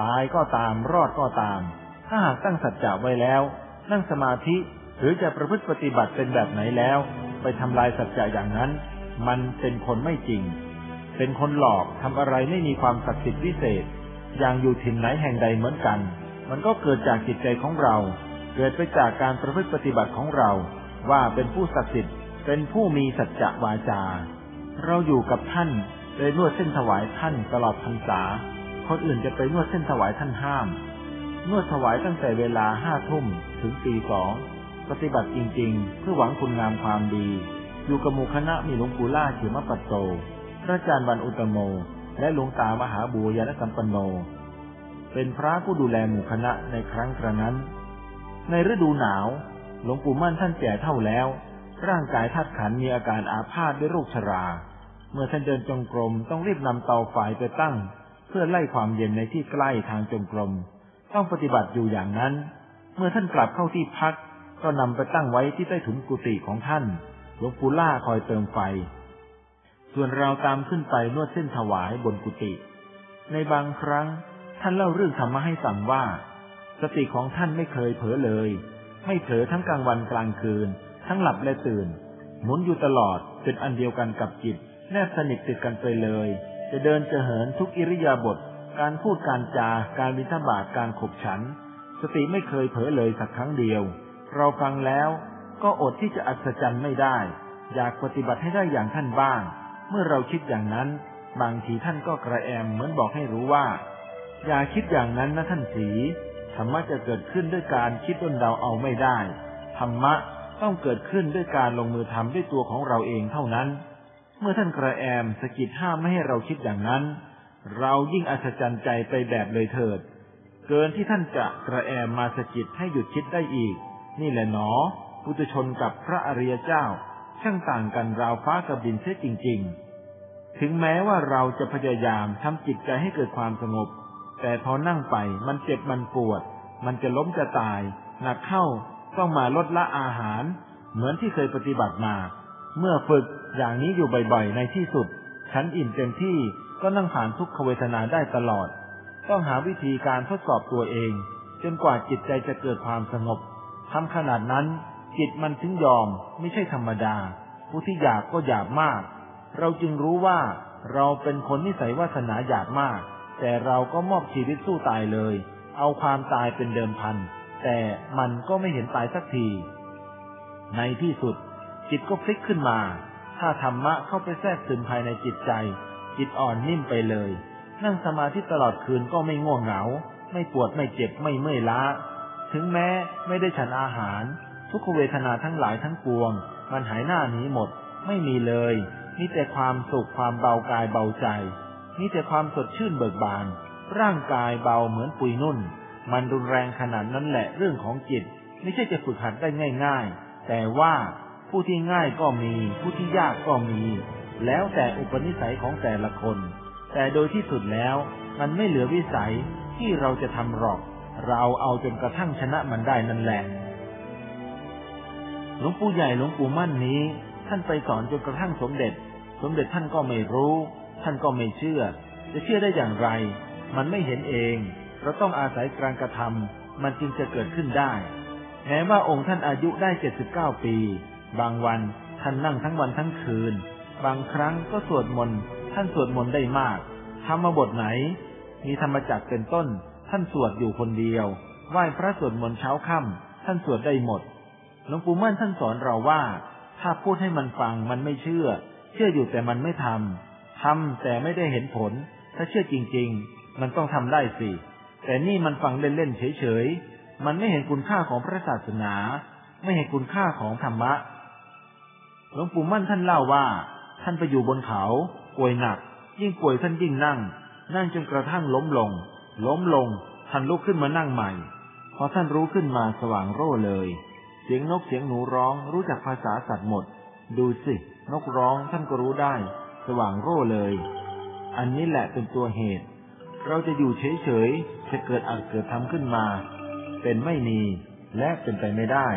ตายก็ตามรอดก็ตาม ถ้าหากตั้งสัจจะไว้แล้ว นั่งสมาธิหรือจะประพฤติปฏิบัติเป็นแบบไหนแล้ว ไปทำลายสัจจะอย่างนั้น มันเป็นคนไม่จริง เป็นคนหลอกทำอะไรไม่มีความศักดิ์สิทธิ์วิเศษ อย่างอยู่ถิ่นไหนแห่งใดเหมือนกัน มันก็เกิดจากจิตใจของเรา เกิดไปจากการประพฤติปฏิบัติของเรา ว่าเป็นผู้ศักดิ์สิทธิ์เป็นผู้มีสัจจะวาจา เราอยู่กับท่านเลยนวดเส้นถวายท่านตลอดพรรษา คนอื่นจะไปนวดเส้นถวายท่านห้าม นวดถวายตั้งแต่เวลาห้าทุ่มถึงตีสองปฏิบัติจริง ๆ เพื่อหวังคุณงามความดี อยู่กับหมู่คณะมีหลวงปู่ล่าเขียมปัตโต พระอาจารย์วันอุตโม และหลวงตามหาบูยานสัมปันโน เป็นพระผู้ดูแลหมู่คณะในครั้งกระนั้น ในฤดูหนาว หลวงปู่มั่นท่านแก่เท่าแล้ว ร่างกายธาตุขันมีอาการอาพาธด้วยโรคชรา เมื่อท่านเดินจงกรมต้องรีบนำเตาไฟไปตั้ง เพื่อไล่ความเย็นในที่ใกล้ทางจงกรม ต้องปฏิบัติอยู่อย่างนั้น เมื่อท่านกลับเข้าที่พักก็นำไปตั้งไว้ที่ใต้ถุนกุฏิของท่าน หลวงปู่ล่าคอยเติมไฟ ส่วนเราตามขึ้นไปนวดเส้นถวายบนกุฏิในบางครั้งท่านเล่าเรื่องธรรมะให้ฟังว่า สติของท่านไม่เคยเผลอเลย ไม่เผลอทั้งกลางวันกลางคืน ทั้งหลับและตื่น หมุนอยู่ตลอดเป็นอันเดียวกันกับจิต แนบสนิทติดกันไปเลย จะเดินจะเหินทุกอิริยาบถการพูดการจาการบิณฑบาตการขบฉัน สติไม่เคยเผลอเลยสักครั้งเดียว เราฟังแล้วก็อดที่จะอัศจรรย์ไม่ได้ อยากปฏิบัติให้ได้อย่างท่านบ้าง เมื่อเราคิดอย่างนั้น บางทีท่านก็กระแอมเหมือนบอกให้รู้ว่า อย่าคิดอย่างนั้นนะท่านสีธรรมะจะเกิดขึ้นด้วยการคิดด้นเดาเอาไม่ได้ ธรรมะต้องเกิดขึ้นด้วยการลงมือทำด้วยตัวของเราเองเท่านั้น เมื่อท่านกระแอมสกิดห้ามไม่ให้เราคิดอย่างนั้น เรายิ่งอัศจรรย์ใจไปแบบเลยเถิด เกินที่ท่านจะกระแอมมาสกิดให้หยุดคิดได้อีก นี่แหละหนอพุทธชนกับพระอริยเจ้า ช่างต่างกันราวฟ้ากับดินเสียจริง ๆ ถึงแม้ว่าเราจะพยายามทำจิตใจให้เกิดความสงบ แต่พอนั่งไปมันเจ็บมันปวด มันจะล้มจะตาย หนักเข้าต้องมาลดละอาหาร เหมือนที่เคยปฏิบัติมา เมื่อฝึกอย่างนี้อยู่บ่อยๆ ในที่สุด ฉันอิ่มเต็มที่ก็นั่งผ่านทุกขเวทนาได้ตลอด ต้องหาวิธีการทดสอบตัวเอง จนกว่าจิตใจจะเกิดความสงบทำขนาดนั้นจิตมันถึงยอมไม่ใช่ธรรมดา ผู้ที่อยากก็อยากมาก เราจึงรู้ว่าเราเป็นคนนิสัยวาสนาอยากมาก แต่เราก็มอบชีวิตสู้ตายเลย เอาความตายเป็นเดิมพัน แต่มันก็ไม่เห็นตายสักที ในที่สุด จิตก็พลิกขึ้นมา ถ้าธรรมะเข้าไปแทรกซึมภายในจิตใจ จิตอ่อนนิ่มไปเลย นั่งสมาธิตลอดคืนก็ไม่ง่วงเหงา ไม่ปวดไม่เจ็บไม่เมื่อยล้า ถึงแม้ไม่ได้ฉันอาหาร ทุกขเวทนาทั้งหลายทั้งปวง มันหายหน้าหนีหมด ไม่มีเลย มีแต่ความสุขความเบากายเบาใจ มีแต่ความสดชื่นเบิกบาน ร่างกายเบาเหมือนปุยนุ่น มันรุนแรงขนาดนั้นแหละเรื่องของจิต ไม่ใช่จะฝึกหัดได้ง่าย ๆ แต่ว่าผู้ที่ง่ายก็มี ผู้ที่ยากก็มี แล้วแต่อุปนิสัยของแต่ละคน แต่โดยที่สุดแล้วมันไม่เหลือวิสัยที่เราจะทำหรอก เราเอาจนกระทั่งชนะมันได้นั่นแหละหลวงปู่ใหญ่หลวงปู่มั่นนี้ ท่านไปสอนจนกระทั่งสมเด็จ สมเด็จท่านก็ไม่รู้ ท่านก็ไม่เชื่อ จะเชื่อได้อย่างไร มันไม่เห็นเอง เราต้องอาศัยการกระทำมันจึงจะเกิดขึ้นได้ แม้ว่าองค์ท่านอายุได้เจ็ดสิบเก้าปี บางวันท่านนั่งทั้งวันทั้งคืน บางครั้งก็สวดมนต์ ท่านสวดมนต์ได้มาก ธรรมบทไหน มีธรรมจักรเป็นต้น ท่านสวดอยู่คนเดียว ไหว้พระสวดมนต์เช้าค่ำท่านสวดได้หมด หลวงปู่มั่นท่านสอนเราว่า ถ้าพูดให้มันฟังมันไม่เชื่อ เชื่ออยู่แต่มันไม่ทำทำแต่ไม่ได้เห็นผล ถ้าเชื่อจริง ๆ มันต้องทำได้สิแต่นี่มันฟังเล่นๆเฉยๆมันไม่เห็นคุณค่าของพระศาสนา ไม่เห็นคุณค่าของธรรมะหลวงปู่มั่นท่านเล่าว่า ท่านไปอยู่บนเขา ป่วยหนัก ยิ่งป่วยท่านยิ่งนั่ง นั่งจนกระทั่งล้มลง ล้มลงท่านลุกขึ้นมานั่งใหม่พอท่านรู้ขึ้นมาสว่างโร่เลย เสียงนกเสียงหนูร้องรู้จักภาษาสัตว์หมด ดูสิ นกร้องท่านก็รู้ได้ สว่างโร่เลย อันนี้แหละเป็นตัวเหตุ เราจะอยู่เฉยๆจะเกิดอักเกิดทำขึ้นมา เป็นไม่มีและเป็นไปไม่ได้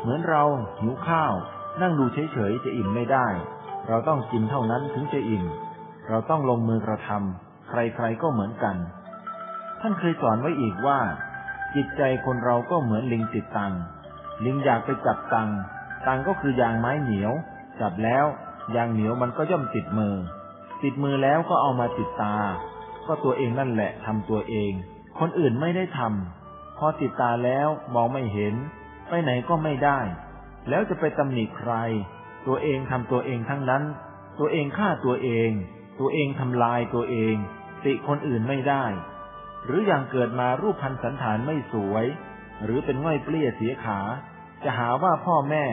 เหมือนเราหิวข้าว นั่งดูเฉยๆจะอิ่มไม่ได้ เราต้องกินเท่านั้นถึงจะอิ่ม เราต้องลงมือกระทำใครๆก็เหมือนกัน ท่านเคยสอนไว้อีกว่า จิตใจคนเราก็เหมือนลิงติดตัง ลิงอยากไปจับตังตังก็คือยางไม้เหนียว จับแล้ว ยางเหนียวมันก็ย่อมติดมือ ติดมือแล้วก็เอามาติดตา ก็ตัวเองนั่นแหละทำตัวเอง คนอื่นไม่ได้ทำพอติดตาแล้วมองไม่เห็น ไปไหนก็ไม่ได้ แล้วจะไปตำหนิใคร ตัวเองทำตัวเองทั้งนั้น ตัวเองฆ่าตัวเอง ตัวเองทำลายตัวเอง ติคนอื่นไม่ได้ หรืออย่างเกิดมารูปพันสันฐานไม่สวย หรือเป็นง่อยเปลี้ยเสียขา จะหาว่าพ่อแม่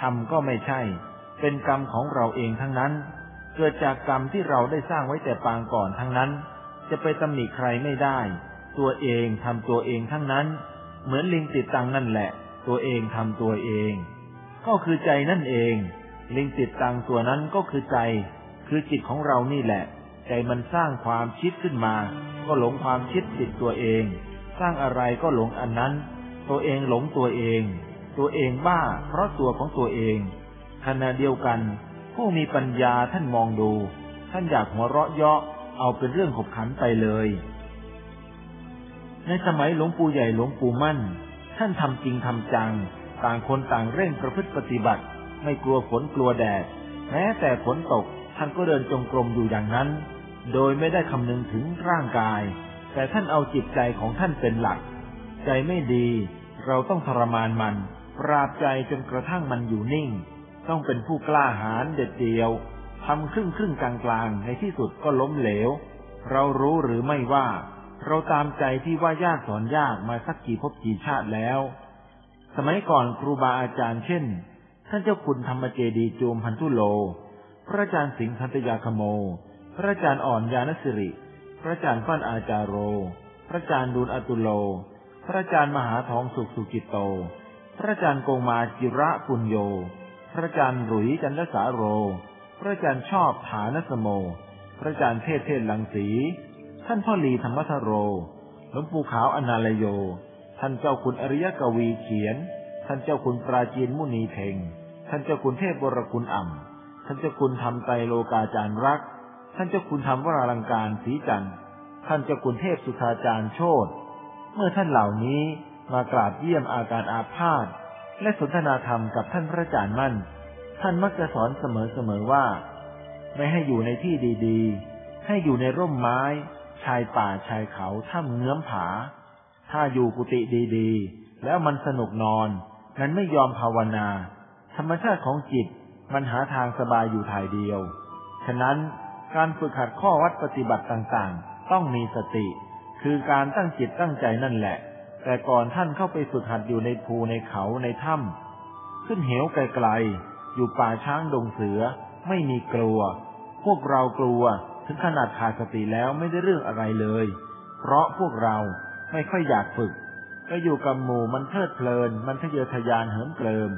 ทำก็ไม่ใช่ เป็นกรรมของเราเองทั้งนั้น เกิดจากกรรมที่เราได้สร้างไว้แต่ปางก่อนทั้งนั้น จะไปตำหนิใครไม่ได้ ตัวเองทำตัวเองทั้งนั้น เหมือนลิงติดตังนั่นแหละ ตัวเองทำตัวเอง ก็คือใจนั่นเอง ลิงติดตังตัวนั้นก็คือใจ คือจิตของเรานี่แหละ ใจมันสร้างความคิดขึ้นมา ก็หลงความคิดติดตัวเอง สร้างอะไรก็หลงอันนั้น ตัวเองหลงตัวเอง ตัวเองบ้าเพราะตัวของตัวเองขณะเดียวกัน ผู้มีปัญญาท่านมองดู ท่านอยากหัวเราะเยาะเอาเป็นเรื่องขบขันไปเลย ในสมัยหลวงปู่ใหญ่หลวงปู่มั่น ท่านทำจริงทำจัง ต่างคนต่างเร่งประพฤติปฏิบัติ ไม่กลัวฝนกลัวแดด แม้แต่ฝนตกท่านก็เดินจงกรมอยู่อย่างนั้น โดยไม่ได้คำนึงถึงร่างกาย แต่ท่านเอาจิตใจของท่านเป็นหลัก ใจไม่ดี เราต้องทรมานมัน ปราบใจจนกระทั่งมันอยู่นิ่ง ต้องเป็นผู้กล้าหาญเด็ดเดียวทำครึ่งครึ่งกลางกลางในที่สุดก็ล้มเหลว เรารู้หรือไม่ว่า เราตามใจที่ว่ายากสอนยากมาสักกี่ภพกี่ชาติแล้ว สมัยก่อนครูบาอาจารย์เช่น ท่านเจ้าคุณธรรมเจดีจูมพันธุโล พระอาจารย์สิงห์ทัตยาคโม พระอาจารย์อ่อนยานสิริ พระอาจารย์ฟั่นอาจารโร พระอาจารย์ดูลอตุโล พระอาจารย์มหาทองสุขสุกิตโต พระอาจารย์โกมาจิระปุญโย พระอาจารย์หลุยจันทสาโร พระอาจารย์ชอบฐานสโม พระอาจารย์เทพเทศลังสี ท่านพ่อหลีธรรมทโร หลวงปู่ขาวอนาลโย ท่านเจ้าคุณอริยกวีเขียน ท่านเจ้าคุณปราจีนมุนีเพ่ง ท่านเจ้าคุณเทพบรคุณอ่ำ ท่านเจ้าคุณทำไตโลกาจารย์รัก ท่านเจ้าคุณทำวราลังการสีจันทร์ ท่านเจ้าคุณเทพสุธาจารย์โชตเมื่อท่านเหล่านี้ มากราบเยี่ยมอาการอาพาธและสนทนาธรรมกับท่านพระอาจารย์มั่น ท่านมักจะสอนเสมอๆว่า ไม่ให้อยู่ในที่ดีๆ ให้อยู่ในร่มไม้ ชายป่าชายเขาถ้ำเงื้อมผา ถ้าอยู่กุฏิดีๆ แล้วมันสนุกนอน นั้นไม่ยอมภาวนา ธรรมชาติของจิตมันหาทางสบายอยู่ถ่ายเดียว ฉะนั้นการฝึกหัดข้อวัดปฏิบัติต่างๆ ต้องมีสติ คือการตั้งจิตตั้งใจนั่นแหละ แต่ก่อนท่านเข้าไปฝึกหัดอยู่ในภูในเขาในถ้ำขึ้นเหวไกลๆ อยู่ป่าช้างดงเสือ ไม่มีกลัว พวกเรากลัวถึงขนาดขาดสติแล้วไม่ได้เรื่องอะไรเลย เพราะพวกเราไม่ค่อยอยากฝึก ก็อยู่กับหมู่มันเพลิดเพลิน มันทะเยอทะยานเหิมเกลิม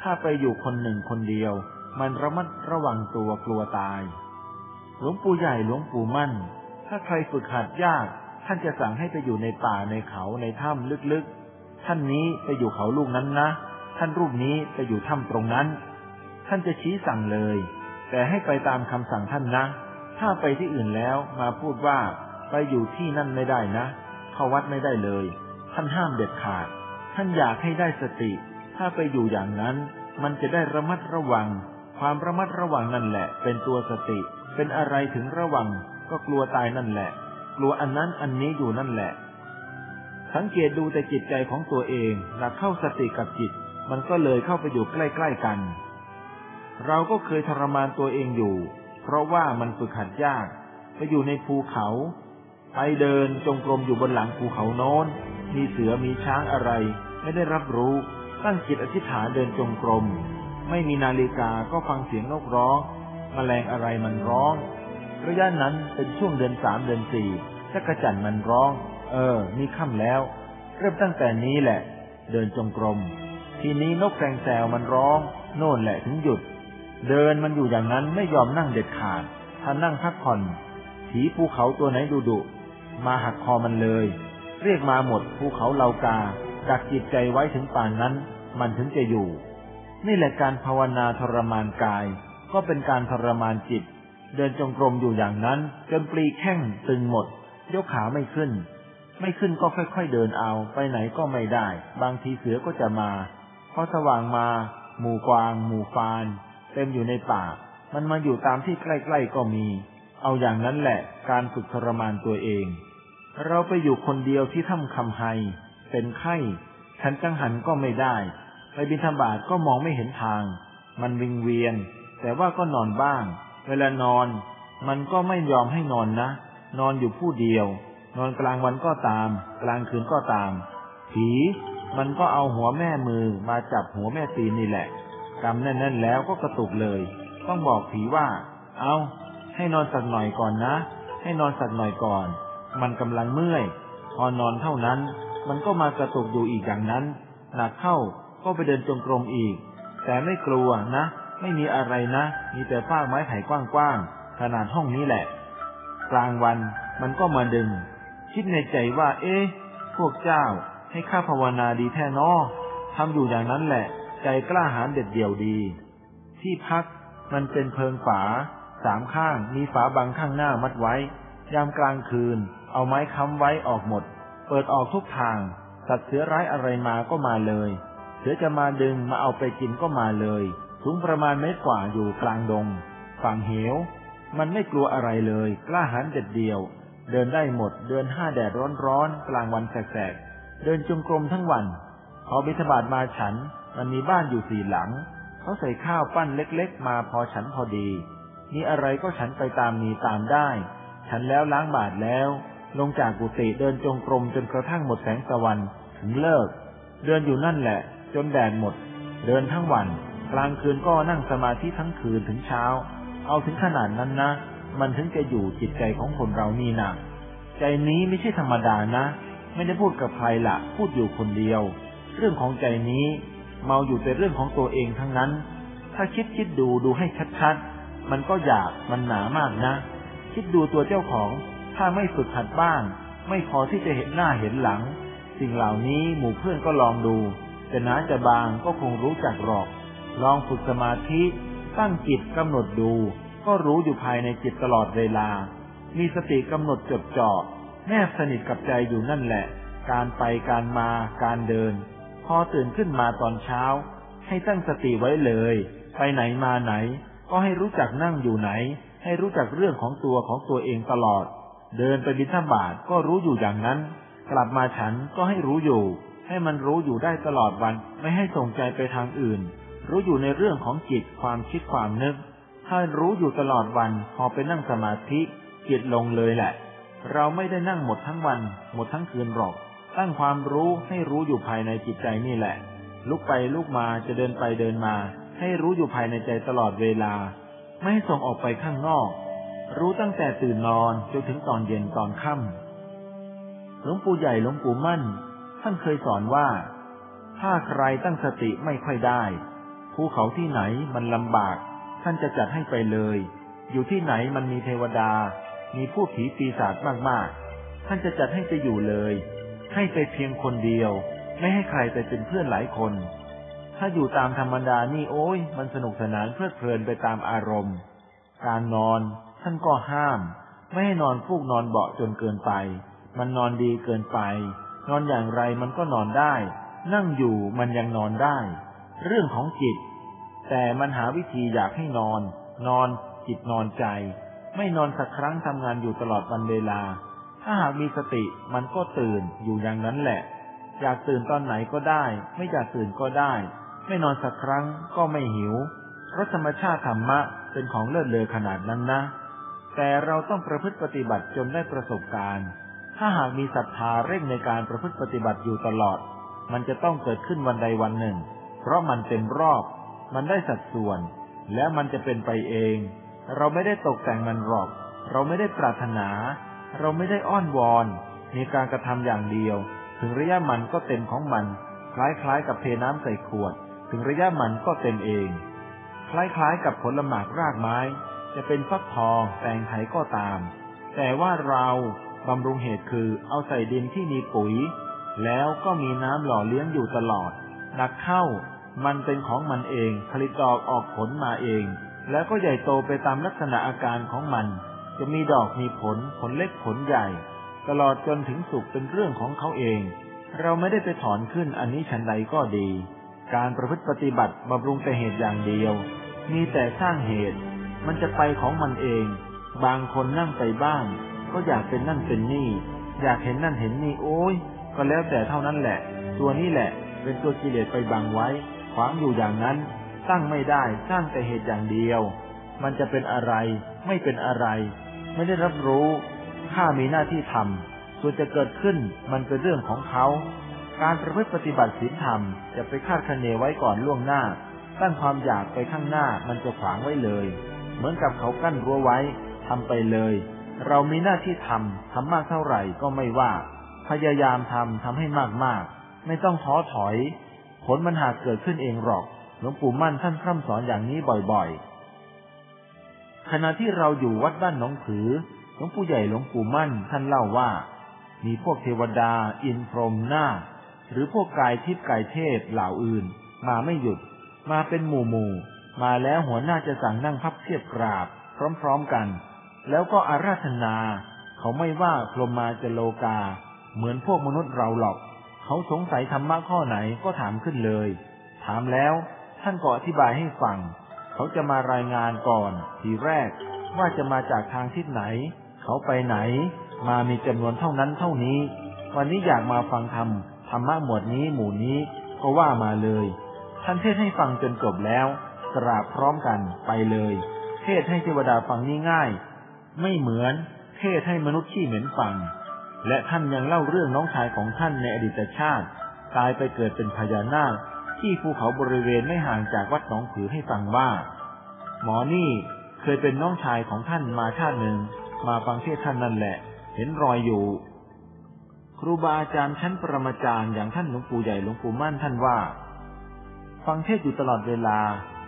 ถ้าไปอยู่คนหนึ่งคนเดียว มันระมัดระวังตัวกลัวตาย หลวงปู่ใหญ่หลวงปู่มั่น ถ้าใครฝึกหัดยาก ท่านจะสั่งให้ไปอยู่ในป่าในเขาในถ้ำลึกๆ ท่านนี้ไปอยู่เขาลูกนั้นนะ ท่านรูปนี้ไปอยู่ถ้ำตรงนั้น ท่านจะชี้สั่งเลย แต่ให้ไปตามคำสั่งท่านนะ ถ้าไปที่อื่นแล้วมาพูดว่าไปอยู่ที่นั่นไม่ได้นะ เข้าวัดไม่ได้เลย ท่านห้ามเด็ดขาด ท่านอยากให้ได้สติ ถ้าไปอยู่อย่างนั้น มันจะได้ระมัดระวัง ความระมัดระวังนั่นแหละ เป็นตัวสติ เป็นอะไรถึงระวังก็กลัวตายนั่นแหละ กลัวอันนั้นอันนี้อยู่นั่นแหละ สังเกตดูแต่จิตใจของตัวเองหลักเข้าสติกับจิต มันก็เลยเข้าไปอยู่ใกล้ๆกัน เราก็เคยทรมานตัวเองอยู่ เพราะว่ามันฝึกหัดยาก ไปอยู่ในภูเขา ไปเดินจงกรมอยู่บนหลังภูเขาโน้น มีเสือมีช้างอะไร ไม่ได้รับรู้ ตั้งจิตอธิษฐานเดินจงกรม ไม่มีนาฬิกาก็ฟังเสียงนกร้องมแมลงอะไรมันร้อง ระยะนั้นเป็นช่วงเดือนสามเดือนสี่จักระจันมันร้อง เออ นี่ค่ำแล้ว เริ่มตั้งแต่นี้แหละ เดินจงกรม ทีนี้นกแกงแซวมันร้อง โน่นแหละถึงหยุด เดินมันอยู่อย่างนั้นไม่ยอมนั่งเด็ดขาด ถ้านั่งพักผ่อนผีภูเขาตัวไหนดุดุมาหักคอมันเลย เรียกมาหมดภูเขาเลากาดักจิตใจไว้ถึงป่านนั้น มันถึงจะอยู่ นี่แหละการภาวนาทรมานกาย ก็เป็นการทรมานจิต เดินจงกรมอยู่อย่างนั้น จนปลีแข้งตึงหมด ยกขาไม่ขึ้น ไม่ขึ้นก็ค่อยๆเดินเอา ไปไหนก็ไม่ได้ บางทีเสือก็จะมาพอสว่างมา หมู่กวาง หมู่ฟาน เต็มอยู่ในป่า มันมาอยู่ตามที่ใกล้ๆก็มี เอาอย่างนั้นแหละ การฝึกทรมานตัวเอง เราไปอยู่คนเดียวที่ถ้ำคำไฮเป็นไข้ฉันจังหันก็ไม่ได้ ไปบิณฑบาตก็มองไม่เห็นทาง มันวิงเวียน แต่ว่าก็นอนบ้าง เวลานอน มันก็ไม่ยอมให้นอนนะ นอนอยู่ผู้เดียว นอนกลางวันก็ตาม กลางคืนก็ตาม ผีมันก็เอาหัวแม่มือมาจับหัวแม่ตีนนี่แหละกำแน่นๆแล้วก็กระตุกเลย ต้องบอกผีว่า เอาให้นอนสักหน่อยก่อนนะ ให้นอนสักหน่อยก่อน มันกำลังเมื่อย พอนอนเท่านั้น มันก็มากระตุกอยู่อีกอย่างนั้น หนักเข้าก็ไปเดินจงกรมอีก แต่ไม่กลัวนะ ไม่มีอะไรนะ มีแต่ฟากไม้ไผ่กว้างๆขนาดห้องนี้แหละ กลางวันมันก็มาดึง คิดในใจว่า เอ๊ะ พวกเจ้า ให้ข้าภาวนาดีแท้นอทำอยู่อย่างนั้นแหละ ใจกล้าหาญเด็ดเดี่ยวดี ที่พักมันเป็นเพิงฝา สามข้างมีฝาบังข้างหน้ามัดไว้ ยามกลางคืน เอาไม้ค้ำไว้ออกหมด เปิดออกทุกทาง สัตว์เสือร้ายอะไรมาก็มาเลย เสือจะมาดึงมาเอาไปกินก็มาเลย สูงประมาณเมตรกว่าอยู่กลางดง ฝั่งเหว มันไม่กลัวอะไรเลย กล้าหาญเด็ดเดียว เดินได้หมด เดินห้าแดดร้อนๆ กลางวันแสกๆ เดินจงกรมทั้งวัน พอบิณฑบาตมาฉัน มันมีบ้านอยู่สี่หลัง เขาใส่ข้าวปั้นเล็กๆ มาพอฉันพอดี มีอะไรก็ฉันไปตามมีตามได้ ฉันแล้วล้างบาทแล้ว ลงจากกุฏิเดินจงกรมจนกระทั่งหมดแสงตะวันถึงเลิก เดินอยู่นั่นแหละ จนแดดหมด เดินทั้งวัน กลางคืนก็นั่งสมาธิทั้งคืนถึงเช้า เอาถึงขนาดนั้นนะ มันถึงจะอยู่จิตใจของคนเรานี่นะใจนี้ไม่ใช่ธรรมดานะ ไม่ได้พูดกับใครละพูดอยู่คนเดียว เรื่องของใจนี้ เมาอยู่แต่เรื่องของตัวเองทั้งนั้น ถ้าคิดคิดดูดูให้ชัดๆ มันก็อยากมันหนามากนะ คิดดูตัวเจ้าของถ้าไม่ฝึกหัดบ้าง ไม่พอที่จะเห็นหน้าเห็นหลัง สิ่งเหล่านี้หมู่เพื่อนก็ลองดูจะหนาจะบางก็คงรู้จักหรอก ลองฝึกสมาธิ ตั้งจิตกำหนดดู ก็รู้อยู่ภายในจิตตลอดเวลา มีสติกำหนดจดจ่อแนบสนิทกับใจอยู่นั่นแหละ การไปการมาการเดิน พอตื่นขึ้นมาตอนเช้า ให้ตั้งสติไว้เลย ไปไหนมาไหน ก็ให้รู้จักนั่งอยู่ไหน ให้รู้จักเรื่องของตัวของตัวเองตลอด เดินไปบิณฑบาตก็รู้อยู่อย่างนั้น กลับมาฉันก็ให้รู้อยู่ ให้มันรู้อยู่ได้ตลอดวันไม่ให้ส่งใจไปทางอื่น รู้อยู่ในเรื่องของจิตความคิดความนึก ถ้ารู้อยู่ตลอดวันพอไปนั่งสมาธิจิตลงเลยแหละ เราไม่ได้นั่งหมดทั้งวัน หมดทั้งคืนหรอก ตั้งความรู้ให้รู้อยู่ภายในจิตใจนี่แหละ ลุกไปลุกมาจะเดินไปเดินมา ให้รู้อยู่ภายในใจตลอดเวลา ไม่ให้ส่งออกไปข้างนอก รู้ตั้งแต่ตื่นนอนจนถึงตอนเย็นตอนค่ำหลวงปู่ใหญ่หลวงปู่มั่น ท่านเคยสอนว่า ถ้าใครตั้งสติไม่ค่อยได้ ภูเขาที่ไหนมันลำบาก ท่านจะจัดให้ไปเลย อยู่ที่ไหนมันมีเทวดา มีผู้ผีปีศาจมากๆ ท่านจะจัดให้ไปอยู่เลย ให้ไปเพียงคนเดียว ไม่ให้ใครไปเป็นเพื่อนหลายคน ถ้าอยู่ตามธรรมดานี่โอ้ย มันสนุกสนานเพลิดเพลินไปตามอารมณ์ การนอน ท่านก็ห้าม ไม่ให้นอนฟูกนอนเบาะจนเกินไป มันนอนดีเกินไป นอนอย่างไรมันก็นอนได้ นั่งอยู่มันยังนอนได้ เรื่องของจิต แต่มันหาวิธีอยากให้นอน นอน จิตนอนใจ ไม่นอนสักครั้งทำงานอยู่ตลอดวันเวลา ถ้าหากมีสติมันก็ตื่นอยู่อย่างนั้นแหละ อยากตื่นตอนไหนก็ได้ ไม่อยากตื่นก็ได้ ไม่นอนสักครั้งก็ไม่หิวเพราะธรรมชาติธรรมะเป็นของเลิศเลอขนาดนั้นนะ แต่เราต้องประพฤติปฏิบัติจนได้ประสบการณ์ ถ้าหากมีศรัทธาเร่งในการประพฤติปฏิบัติอยู่ตลอด มันจะต้องเกิดขึ้นวันใดวันหนึ่ง เพราะมันเต็มรอบ มันได้สัดส่วน แล้วมันจะเป็นไปเอง เราไม่ได้ตกแต่งมันหรอก เราไม่ได้ปรารถนา เราไม่ได้อ้อนวอน มีการกระทำอย่างเดียว ถึงระยะมันก็เต็มของมัน คล้ายๆ กับเทน้ำใส่ขวด ถึงระยะมันก็เต็มเอง คล้ายๆ กับผลหมากรากไม้ จะเป็นฟักทองแตงไถก็ตาม แต่ว่าเราบำรุงเหตุคือเอาใส่ดินที่มีปุ๋ย แล้วก็มีน้ำหล่อเลี้ยงอยู่ตลอด หนักเข้า มันเป็นของมันเอง ผลิตดอกออกผลมาเอง แล้วก็ใหญ่โตไปตามลักษณะอาการของมัน จะมีดอกมีผล ผลเล็กผลใหญ่ ตลอดจนถึงสุกเป็นเรื่องของเขาเอง เราไม่ได้ไปถอนขึ้นอันนี้ฉันใดก็ดี การประพฤติปฏิบัติบำรุงแต่เหตุอย่างเดียว มีแต่สร้างเหตุ มันจะไปของมันเอง บางคนนั่งไปบ้าง ก็อยากเป็นนั่นเป็นนี่ อยากเห็นนั่นเห็นนี่โอ้ยก็แล้วแต่เท่านั้นแหละ ตัวนี้แหละ เป็นตัวกิเลสไปบังไว้ ขวางอยู่อย่างนั้น ตั้งไม่ได้สร้างแต่เหตุอย่างเดียว มันจะเป็นอะไร ไม่เป็นอะไร ไม่ได้รับรู้ข้ามีหน้าที่ทำส่วนจะเกิดขึ้นมันเป็นเรื่องของเขา การประพฤติปฏิบัติศีลธรรมจะไปคาดคะเนไว้ก่อนล่วงหน้า ตั้งความอยากไปข้างหน้ามันจะขวางไว้เลย เหมือนกับเขากั้นรั้วไว้ทำไปเลย เรามีหน้าที่ทำทำมากเท่าไหร่ก็ไม่ว่า พยายามทำทำให้มากๆ ไม่ต้องท้อถอย ผลมันหากเกิดขึ้นเองหรอก หลวงปู่มั่นท่านพร่ำสอนอย่างนี้บ่อยๆ ขณะที่เราอยู่วัดบ้านหนองผือ หลวงปู่ใหญ่หลวงปู่มั่นท่านเล่าว่า มีพวกเทวดา อินพรหมนาคหรือพวกกายทิพย์กายเทพเหล่าอื่น มาไม่หยุด มาเป็นหมู่หมู่มาแล้วหัวหน้าจะสั่งนั่งพับเทียบกราบ พร้อมๆกัน แล้วก็อาราธนา เขาไม่ว่าพรหมาจะโลกา เหมือนพวกมนุษย์เราหรอก เขาสงสัยธรรมะข้อไหนก็ถามขึ้นเลย ถามแล้วท่านก็อธิบายให้ฟัง เขาจะมารายงานก่อน ทีแรกว่าจะมาจากทางทิศไหน เขาไปไหน มามีจำนวนเท่านั้นเท่านี้ วันนี้อยากมาฟังธรรมธรรมะหมวดนี้หมู่นี้ก็ว่ามาเลย ท่านเทศให้ฟังจนจบแล้ว กราบพร้อมกันไปเลย เทศให้เทวดาฟังนี่ง่าย ไม่เหมือนเทศให้มนุษย์ขี้เหม็นฟัง และท่านยังเล่าเรื่องน้องชายของท่านในอดีตชาติ ตายไปเกิดเป็นพญานาคที่ภูเขาบริเวณไม่ห่างจากวัดหนองผือให้ฟังว่า หมอนี่เคยเป็นน้องชายของท่านมาชาติหนึ่ง มาฟังเทศท่านนั่นแหละ เห็นรอยอยู่ ครูบาอาจารย์ชั้นปรมาจารย์อย่างท่านหลวงปู่ใหญ่หลวงปู่มั่นท่านว่า ฟังเทศอยู่ตลอดเวลา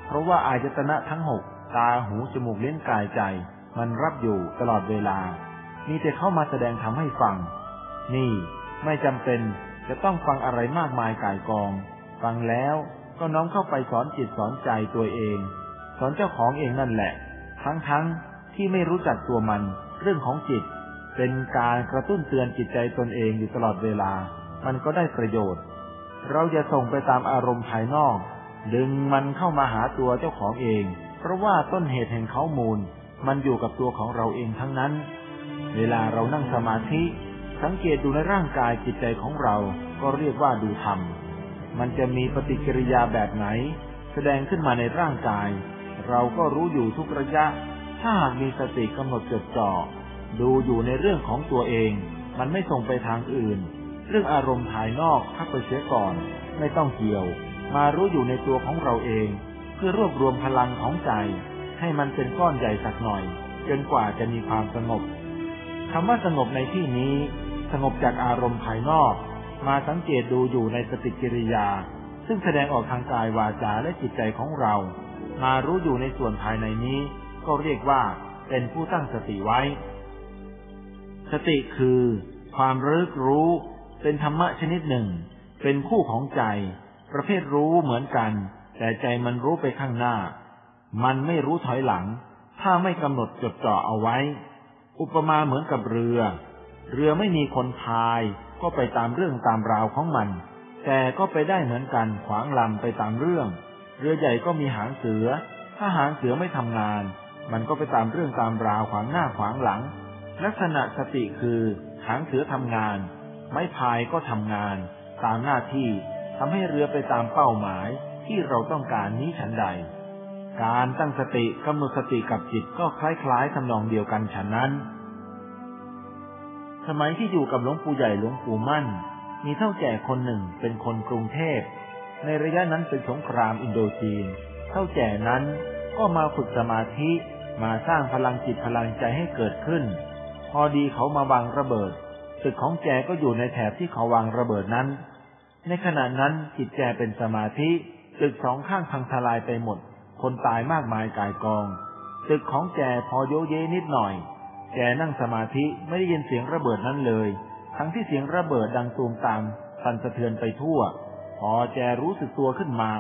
เพราะว่าอายตนะทั้งหกตาหูจมูกเลี้ยงกายใจ มันรับอยู่ตลอดเวลา มีแต่เข้ามาแสดงทำให้ฟัง นี่ไม่จำเป็นจะต้องฟังอะไรมากมายกายกอง ฟังแล้วก็น้อมเข้าไปสอนจิตสอนใจตัวเอง สอนเจ้าของเองนั่นแหละ ทั้งๆทที่ไม่รู้จักตัวมัน เรื่องของจิต เป็นการกระตุ้นเตือนจิตใจตนเองอยู่ตลอดเวลา มันก็ได้ประโยชน์ เราจะส่งไปตามอารมณ์ภายนอก ดึงมันเข้ามาหาตัวเจ้าของเอง เพราะว่าต้นเหตุแห่งเขามูล มันอยู่กับตัวของเราเองทั้งนั้น เวลาเรานั่งสมาธิ สังเกตดูในร่างกายจิตใจของเรา ก็เรียกว่าดูธรรม มันจะมีปฏิกิริยาแบบไหน แสดงขึ้นมาในร่างกาย เราก็รู้อยู่ทุกระยะ ถ้าหากมีสติกำหนดจดจ่อ ดูอยู่ในเรื่องของตัวเอง มันไม่ส่งไปทางอื่น เรื่องอารมณ์ภายนอกพักไปเสียก่อน ไม่ต้องเกี่ยว มารู้อยู่ในตัวของเราเอง เพื่อรวบรวมพลังของใจ ให้มันเป็นก้อนใหญ่สักหน่อยจนกว่าจะมีความสงบ คำว่าสงบในที่นี้ สงบจากอารมณ์ภายนอก มาสังเกตดูอยู่ในสติกิริยา ซึ่งแสดงออกทางกายวาจาและจิตใจของเรา มารู้อยู่ในส่วนภายในนี้ ก็เรียกว่าเป็นผู้ตั้งสติไว้ สติคือ ความรึกรู้ เป็นธรรมะชนิดหนึ่ง เป็นคู่ของใจ ประเภทรู้เหมือนกัน แต่ใจมันรู้ไปข้างหน้า มันไม่รู้ถอยหลัง ถ้าไม่กำหนดจดจ่อเอาไว้ อุปมาเหมือนกับเรือ เรือไม่มีคนพาย ก็ไปตามเรื่องตามราวของมัน แต่ก็ไปได้เหมือนกันขวางลำไปตามเรื่อง เรือใหญ่ก็มีหางเสือ ถ้าหางเสือไม่ทำงาน มันก็ไปตามเรื่องตามราวขวางหน้าขวางหลัง ลักษณะสติคือหางเสือทำงาน ไม้พายก็ทำงาน ตามหน้าที่ทำให้เรือไปตามเป้าหมายที่เราต้องการนี้ฉันใด การตั้งสติกำหนดสติกับจิตก็คล้ายๆทำนองเดียวกันฉันนั้น สมัยที่อยู่กับหลวงปู่ใหญ่หลวงปู่มั่น มีเท่าแก่คนหนึ่งเป็นคนกรุงเทพ ในระยะนั้นเป็นสงครามอินโดจีน เท่าแก่นั้นก็มาฝึกสมาธิมาสร้างพลังจิตพลังใจให้เกิดขึ้น พอดีเขามาวางระเบิดตึกของแกก็อยู่ในแถบที่เขาวางระเบิดนั้น ในขณะนั้นจิตแกเป็นสมาธิตึกสองข้างพังทลายไปหมด คนตายมากมายกายกอง ตึกของแกพอโยเยนิดหน่อย แกนั่งสมาธิไม่ได้ยินเสียงระเบิดนั้นเลย ทั้งที่เสียงระเบิดดังตูมตามสั่นสะเทือนไปทั่ว พอแกรู้สึกตัวขึ้นมา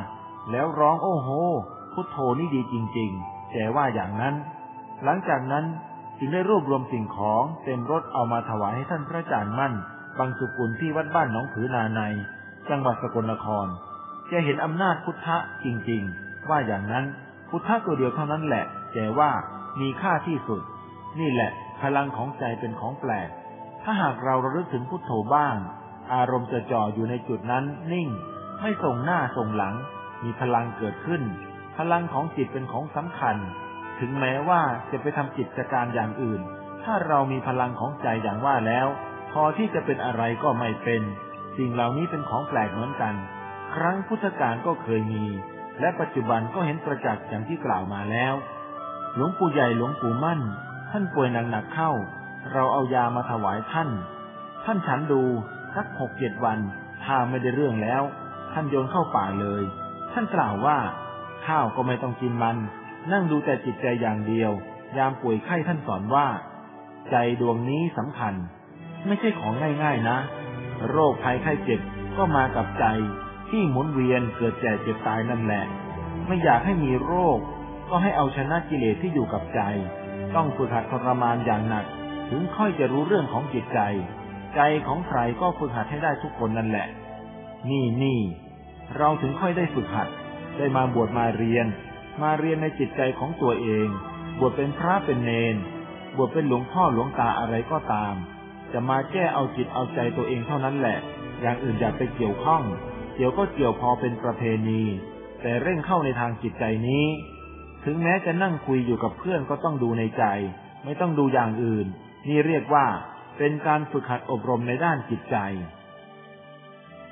แล้วร้องโอ้โห พุทโธนี่ดีจริง ๆ แกว่าอย่างนั้น หลังจากนั้นจึงได้รวบรวมสิ่งของเต็มรถเอามาถวายให้ท่านพระอาจารย์มั่น บางสุกุลที่วัดบ้านหนองผือนาใน จังหวัดสกลนครแกเห็นอำนาจพุทธะจริง ๆ ว่าอย่างนั้น พุทธะตัวเดียวเท่านั้นแหละแกว่ามีค่าที่สุด นี่แหละ พลังของใจเป็นของแปลก ถ้าหากเราระลึกถึงพุทโธบ้าง อารมณ์จะจ่ออยู่ในจุดนั้นนิ่ง ไม่ส่งหน้าส่งหลัง มีพลังเกิดขึ้น พลังของจิตเป็นของสำคัญ ถึงแม้ว่าจะไปทำกิจการอย่างอื่น ถ้าเรามีพลังของใจอย่างว่าแล้ว พอที่จะเป็นอะไรก็ไม่เป็น สิ่งเหล่านี้เป็นของแปลกเหมือนกัน ครั้งพุทธกาลก็เคยมี และปัจจุบันก็เห็นประจักษ์อย่างที่กล่าวมาแล้ว หลวงปู่ใหญ่หลวงปู่มั่น ท่านป่วยหนักๆเข้า เราเอายามาถวายท่าน ท่านฉันดูสักหกเจ็ดวัน ถ้าไม่ได้เรื่องแล้ว ท่านโยนเข้าป่าเลย ท่านกล่าวว่า ข้าวก็ไม่ต้องกินมัน นั่งดูแต่จิตใจอย่างเดียว ยามป่วยไข้ท่านสอนว่า ใจดวงนี้สำคัญ ไม่ใช่ของง่ายๆนะ โรคภัยไข้เจ็บก็มากับใจ ที่หมุนเวียนเกิดแก่เจ็บตายนั่นแหละ ไม่อยากให้มีโรค ก็ให้เอาชนะกิเลสที่อยู่กับใจ ต้องฝึกหัดทรมานอย่างหนัก ถึงค่อยจะรู้เรื่องของจิตใจ ใจของใครก็ฝึกหัดให้ได้ทุกคนนั่นแหละ นี่นี่เราถึงค่อยได้ฝึกหัด ได้มาบวชมาเรียน มาเรียนในจิตใจของตัวเอง บวชเป็นพระเป็นเนน บวชเป็นหลวงพ่อหลวงตาอะไรก็ตาม จะมาแก้เอาจิตเอาใจตัวเองเท่านั้นแหละ อย่างอื่นอย่าไปเกี่ยวข้อง เกี่ยวก็เกี่ยวพอเป็นประเพณี แต่เร่งเข้าในทางจิตใจนี้ ถึงแม้จะนั่งคุยอยู่กับเพื่อนก็ต้องดูในใจ ไม่ต้องดูอย่างอื่น นี่เรียกว่าเป็นการฝึกหัดอบรมในด้านจิตใจ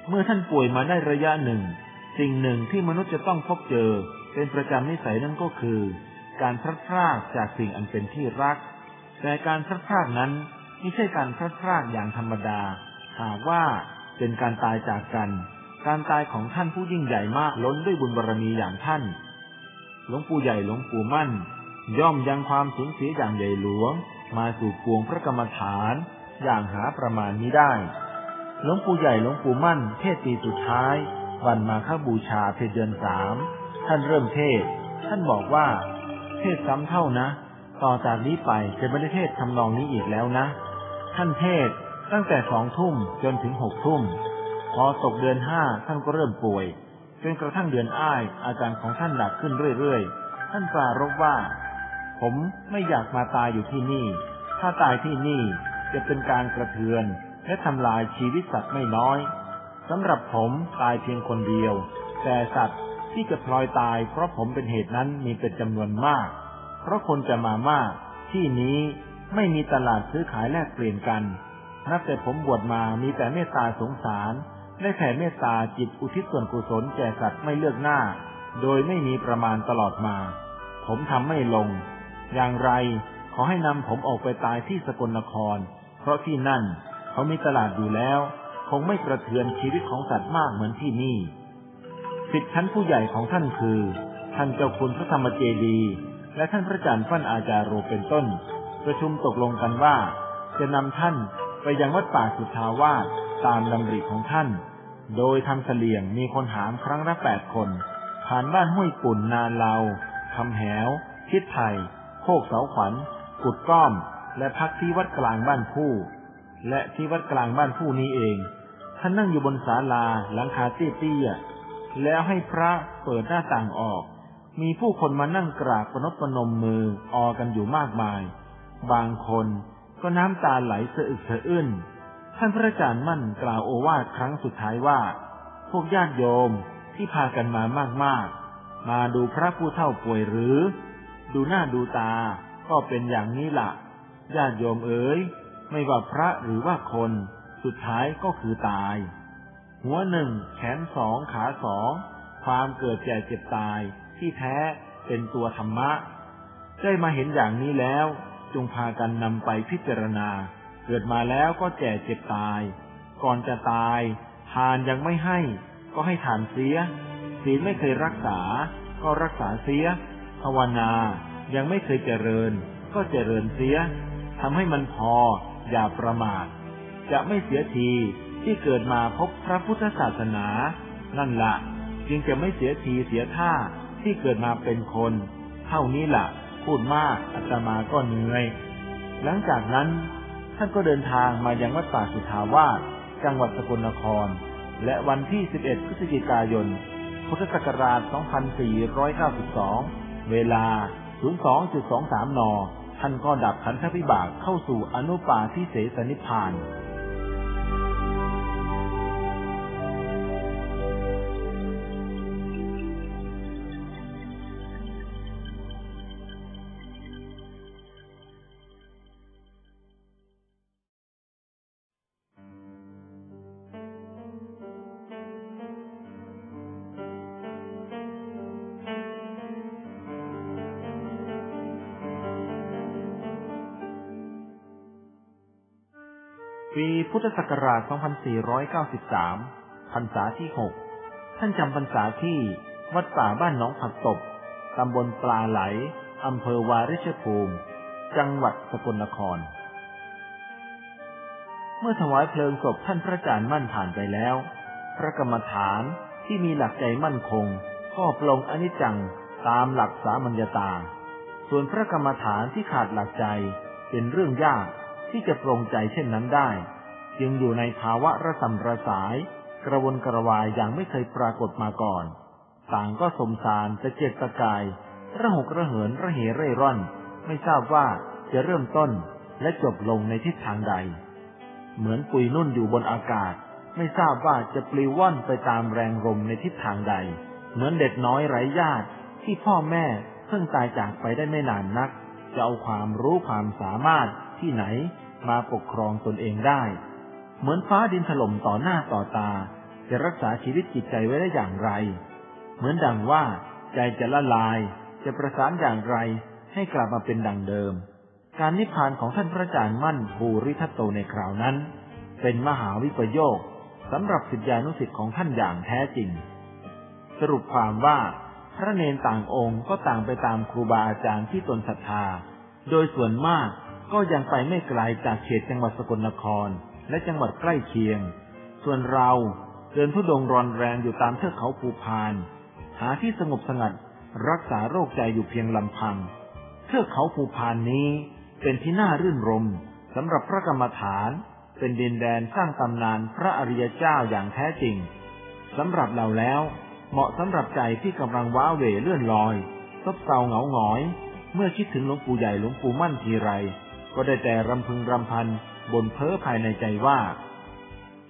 เมื่อท่านป่วยมาได้ระยะหนึ่ง สิ่งหนึ่งที่มนุษย์จะต้องพบเจอ เป็นประจำนิสัยนั่นก็คือ การพลัดพรากจากสิ่งอันเป็นที่รัก แต่การพลัดพรากนั้นไม่ใช่การพลัดพรากอย่างธรรมดา หากว่าเป็นการตายจากกัน การตายของท่านผู้ยิ่งใหญ่มากล้นด้วยบุญบารรมีอย่างท่าน หลวงปู่ใหญ่หลวงปู่มั่น ย่อมยังความสูญเสียอย่างใหญ่หลวง มาสู่ปวงพระกรรมฐาน อย่างหาประมาณนี้ได้ หลวงปู่ใหญ่หลวงปู่มั่น เทศปีสุดท้าย วันมาฆบูชาเพเดือนสามท่านเริ่มเทศ ท่านบอกว่า เทศซ้ำเท่านะ ต่อจากนี้ไปจะไม่ได้เทศทำนองนี้อีกแล้วนะ ท่านเทศตั้งแต่สองทุ่มจนถึงหกทุ่ม พอตกเดือนห้าท่านก็เริ่มป่วยจนกระทั่งเดือนอ้าย อาการของท่านหนักขึ้นเรื่อยๆ ท่านปรารบว่า ผมไม่อยากมาตายอยู่ที่นี่ ถ้าตายที่นี่จะเป็นการกระเทือน และทำลายชีวิตสัตว์ไม่น้อยสำหรับผมตายเพียงคนเดียว แต่สัตว์ที่จะพลอยตาย เพราะผมเป็นเหตุนั้นมีเป็นจำนวนมาก เพราะคนจะมามาก ที่นี้ไม่มีตลาดซื้อขายแลกเปลี่ยนกันนับแต่ผมบวชมามีแต่เมตตาสงสาร ได้แผ่เมตตาจิตอุทิศส่วนกุศลแก่สัตว์ไม่เลือกหน้า โดยไม่มีประมาณตลอดมา ผมทำไม่ลง อย่างไรขอให้นำผมออกไปตายที่สกลนคร เพราะที่นั่นเขามีตลาดอยู่แล้ว คงไม่กระเทือนชีวิตของสัตว์มากเหมือนที่นี่สิทธิชั้นผู้ใหญ่ของท่านคือ ท่านเจ้าคุณพระธรรมเจดีย์และท่านพระอาจารย์ฟั่นอาจารโรเป็นต้น ประชุมตกลงกันว่า จะนำท่านไปยังวัดป่าสุทาวาส ตามดำริของท่าน โดยทำเสลียงมีคนหามครั้งละแปดคน ผ่านบ้านห้วยปุ่นนาเลาคำแหว ทิศไทย โคกเสาขวัญ กุดก้อม และพักที่วัดกลางบ้านผู้ และที่วัดกลางบ้านผู้นี้เอง ท่านนั่งอยู่บนศาลาหลังคาเตี้ยๆแล้วให้พระเปิดหน้าต่างออก มีผู้คนมานั่งกราบประนบประนมมือออกันอยู่มากมาย บางคนก็น้ำตาไหลสะอึกสะอื้น ท่านพระอาจารย์มั่นกล่าวโอวาทครั้งสุดท้ายว่า พวกญาติโยมที่พากันมามากๆ มาดูพระผู้เฒ่าป่วยหรือ ดูหน้าดูตาก็เป็นอย่างนี้ละ่ะ ญาติโยมเอ๋ย ไม่ว่าพระหรือว่าคน สุดท้ายก็คือตาย หัวหนึ่งแขนสองขาสอง ความเกิดแก่เจ็บตายที่แท้เป็นตัวธรรมะ ได้มาเห็นอย่างนี้แล้ว จงพากันนำไปพิจารณา เกิดมาแล้วก็แก่เจ็บตาย ก่อนจะตาย ทานยังไม่ให้ ก็ให้ทานเสีย ศีลไม่เคยรักษา ก็รักษาเสีย ภาวนายังไม่เคยเจริญ ก็เจริญเสียทำให้มันพอ อย่าประมาท จะไม่เสียทีที่เกิดมาพบพระพุทธศาสนา นั่นล่ะ จึงจะไม่เสียทีเสียท่าที่เกิดมาเป็นคน เท่านี้ละ่ะ พูดมากอาตมาก็เหนื่อย หลังจากนั้น ท่านก็เดินทางมายังวัดป่าสุทาวาสจังหวัดสกลนคร และวันที่ 11 พฤศจิกายน พุทธศักราช 2492 เวลา 02.23 น ท่านก็ดับขันธพิบากเข้าสู่อนุปาทิเสสนิพพาน พุทธศักราช 2493 พรรษาที่ 6 ท่านจำพรรษาที่วัดป่าบ้านหนองผักตบ ตำบลปลาไหล อำเภอวาริชภูมิ จังหวัดสกลนคร เมื่อถวายเพลิงศพท่านพระอาจารย์มั่นผ่านไปแล้ว พระกรรมฐานที่มีหลักใจมั่นคงก็ปลงอนิจจังตามหลักสามัญญาตา ส่วนพระกรรมฐานที่ขาดหลักใจเป็นเรื่องยากที่จะปรงใจเช่นนั้นได้ จึงอยู่ในภาวะระสำระสาย กระวนกระวายอย่างไม่เคยปรากฏมาก่อน ต่างก็สมสารจะเจตตะกาย ระหกระเหินระเหเร่ร่อน ไม่ทราบว่าจะเริ่มต้นและจบลงในทิศทางใด เหมือนปุยนุ่นอยู่บนอากาศ ไม่ทราบว่าจะปลิวว่อนไปตามแรงลมในทิศทางใด เหมือนเด็กน้อยไร้ญาติที่พ่อแม่เพิ่งตายจากไปได้ไม่นานนัก จะเอาความรู้ความสามารถที่ไหนมาปกครองตนเองได้ เหมือนฟ้าดินถล่มต่อหน้าต่อตา จะรักษาชีวิตจิตใจไว้ได้อย่างไร เหมือนดังว่า ใจจะละลาย จะประสานอย่างไร ให้กลับมาเป็นดังเดิม การนิพพานของท่านพระอาจารย์มั่นภูริทัตโตในคราวนั้น เป็นมหาวิปโยคสำหรับสิทธิานุสิทธิ์ของท่านอย่างแท้จริง สรุปความว่าพระเนนต่างองค์ก็ต่างไปตามครูบาอาจารย์ที่ตนศรัทธา โดยส่วนมากก็ยังไปไม่ไกลจากเขตจังหวัดสกลนคร และจังหวัดใกล้เคียง ส่วนเราเดินทุดงรอนแรงอยู่ตามเทือกเขาภูพาน หาที่สงบสงัดรักษาโรคใจอยู่เพียงลำพัง เทือกเขาภูพานนี้เป็นที่น่ารื่นรมสำหรับพระกรรมฐาน เป็นดินแดนสร้างตำนานพระอริยเจ้าอย่างแท้จริงสำหรับเราแล้ว เหมาะสำหรับใจที่กำลังว้าเหวเลื่อนลอยซบเซาเหงาหงอย เมื่อคิดถึงหลวงปู่ใหญ่หลวงปู่มั่นทีไร ก็ได้แต่รำพึงรำพัน บนเพ้อภายในใจว่า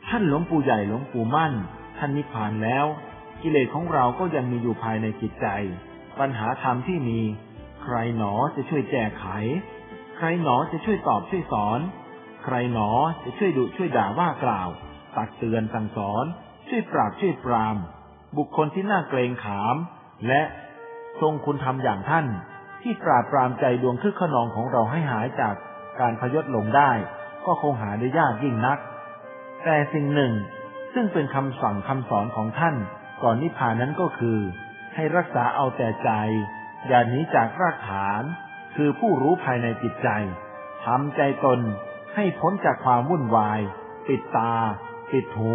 ท่านหลวงปู่ใหญ่หลวงปู่มั่น ท่านนิพพานแล้ว กิเลสของเราก็ยังมีอยู่ภายในจิตใจ ปัญหาธรรมที่มี ใครหนอจะช่วยแก้ไข ใครหนอจะช่วยตอบช่วยสอน ใครหนอจะช่วยดุช่วยด่าว่ากล่าว ตักเตือนสั่งสอน ช่วยปราบช่วยปราม บุคคลที่น่าเกรงขาม และทรงคุณธรรมอย่างท่านที่ปราบปรามใจดวงคึกขนองของเราให้หายจากการพยศลงได้ ก็คงหาได้ยากยิ่งนัก แต่สิ่งหนึ่งซึ่งเป็นคำสั่งคำสอนของท่าน ก่อนนิพพานนั้นก็คือ ให้รักษาเอาแต่ใจ อย่าหนีจากรากฐาน คือผู้รู้ภายในจิตใจทำใจตนให้พ้นจากความวุ่นวาย ปิดตา ปิดหู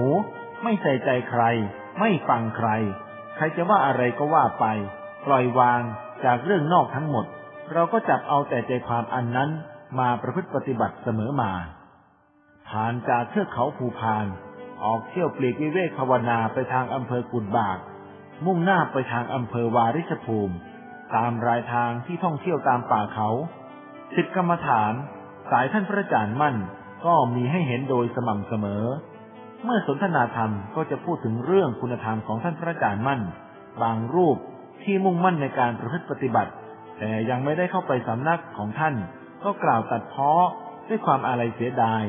ไม่ใส่ใจใคร ไม่ฟังใคร ใครจะว่าอะไรก็ว่าไป ปล่อยวางจากเรื่องนอกทั้งหมด เราก็จับเอาแต่ใจความอันนั้นมาประพฤติปฏิบัติเสมอมา ผ่านจากเทือกเขาภูพาน ออกเที่ยวปลีกวิเวกภาวนาไปทางอำเภอกุดบาก มุ่งหน้าไปทางอำเภอวาริชภูมิ ตามรายทางที่ท่องเที่ยวตามป่าเขาสิทธิกรรมฐาน สายท่านพระอาจารย์มั่นก็มีให้เห็นโดยสม่ำเสมอ เมื่อสนทนาธรรมก็จะพูดถึงเรื่องคุณธรรมของท่านพระอาจารย์มั่น บางรูปที่มุ่งมั่นในการประพฤติปฏิบัติ แต่ยังไม่ได้เข้าไปสำนักของท่าน ก็กล่าวตัดพ้อด้วยความอาลัยเสียดาย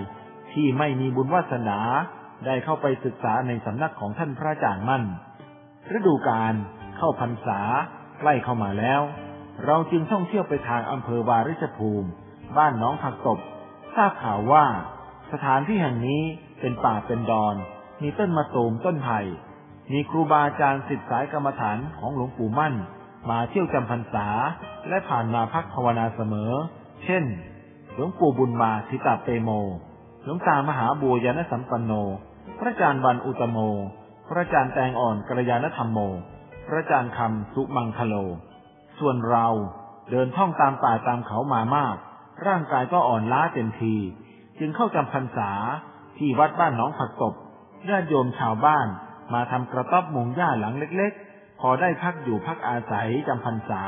ที่ไม่มีบุญวาสนาได้เข้าไปศึกษาในสำนักของท่านพระอาจารย์มั่น ฤดูกาลเข้าพรรษาใกล้เข้ามาแล้ว เราจึงท่องเที่ยวไปทางอำเภอวาริชภูมิ บ้านน้องผักตบ ทราบข่าวว่าสถานที่แห่งนี้เป็นป่าเป็นดอน มีต้นมะตูมต้นไผ่มีครูบาอาจารย์สิทธิสายกรรมฐานของหลวงปู่มั่น มาเที่ยวจำพรรษา และผ่านมาพักภาวนาเสมอ เช่น หลวงปู่บุญมาทิตาเปโม หลวงตามหาบัวยานสัมปันโน พระอาจารย์วันอุตโม พระอาจารย์แตงอ่อนกัลยาณธรรมโม พระอาจารย์คำสุมังคโล ส่วนเราเดินท่องตามป่าตามเขามามาก ร่างกายก็อ่อนล้าเต็มที จึงเข้าจำพรรษาที่วัดบ้านหนองผักตบญาติโยมชาวบ้านมาทำกระต๊อบมุงหญ้าหลังเล็กๆ พอได้พักอยู่พักอาศัยจำพรรษา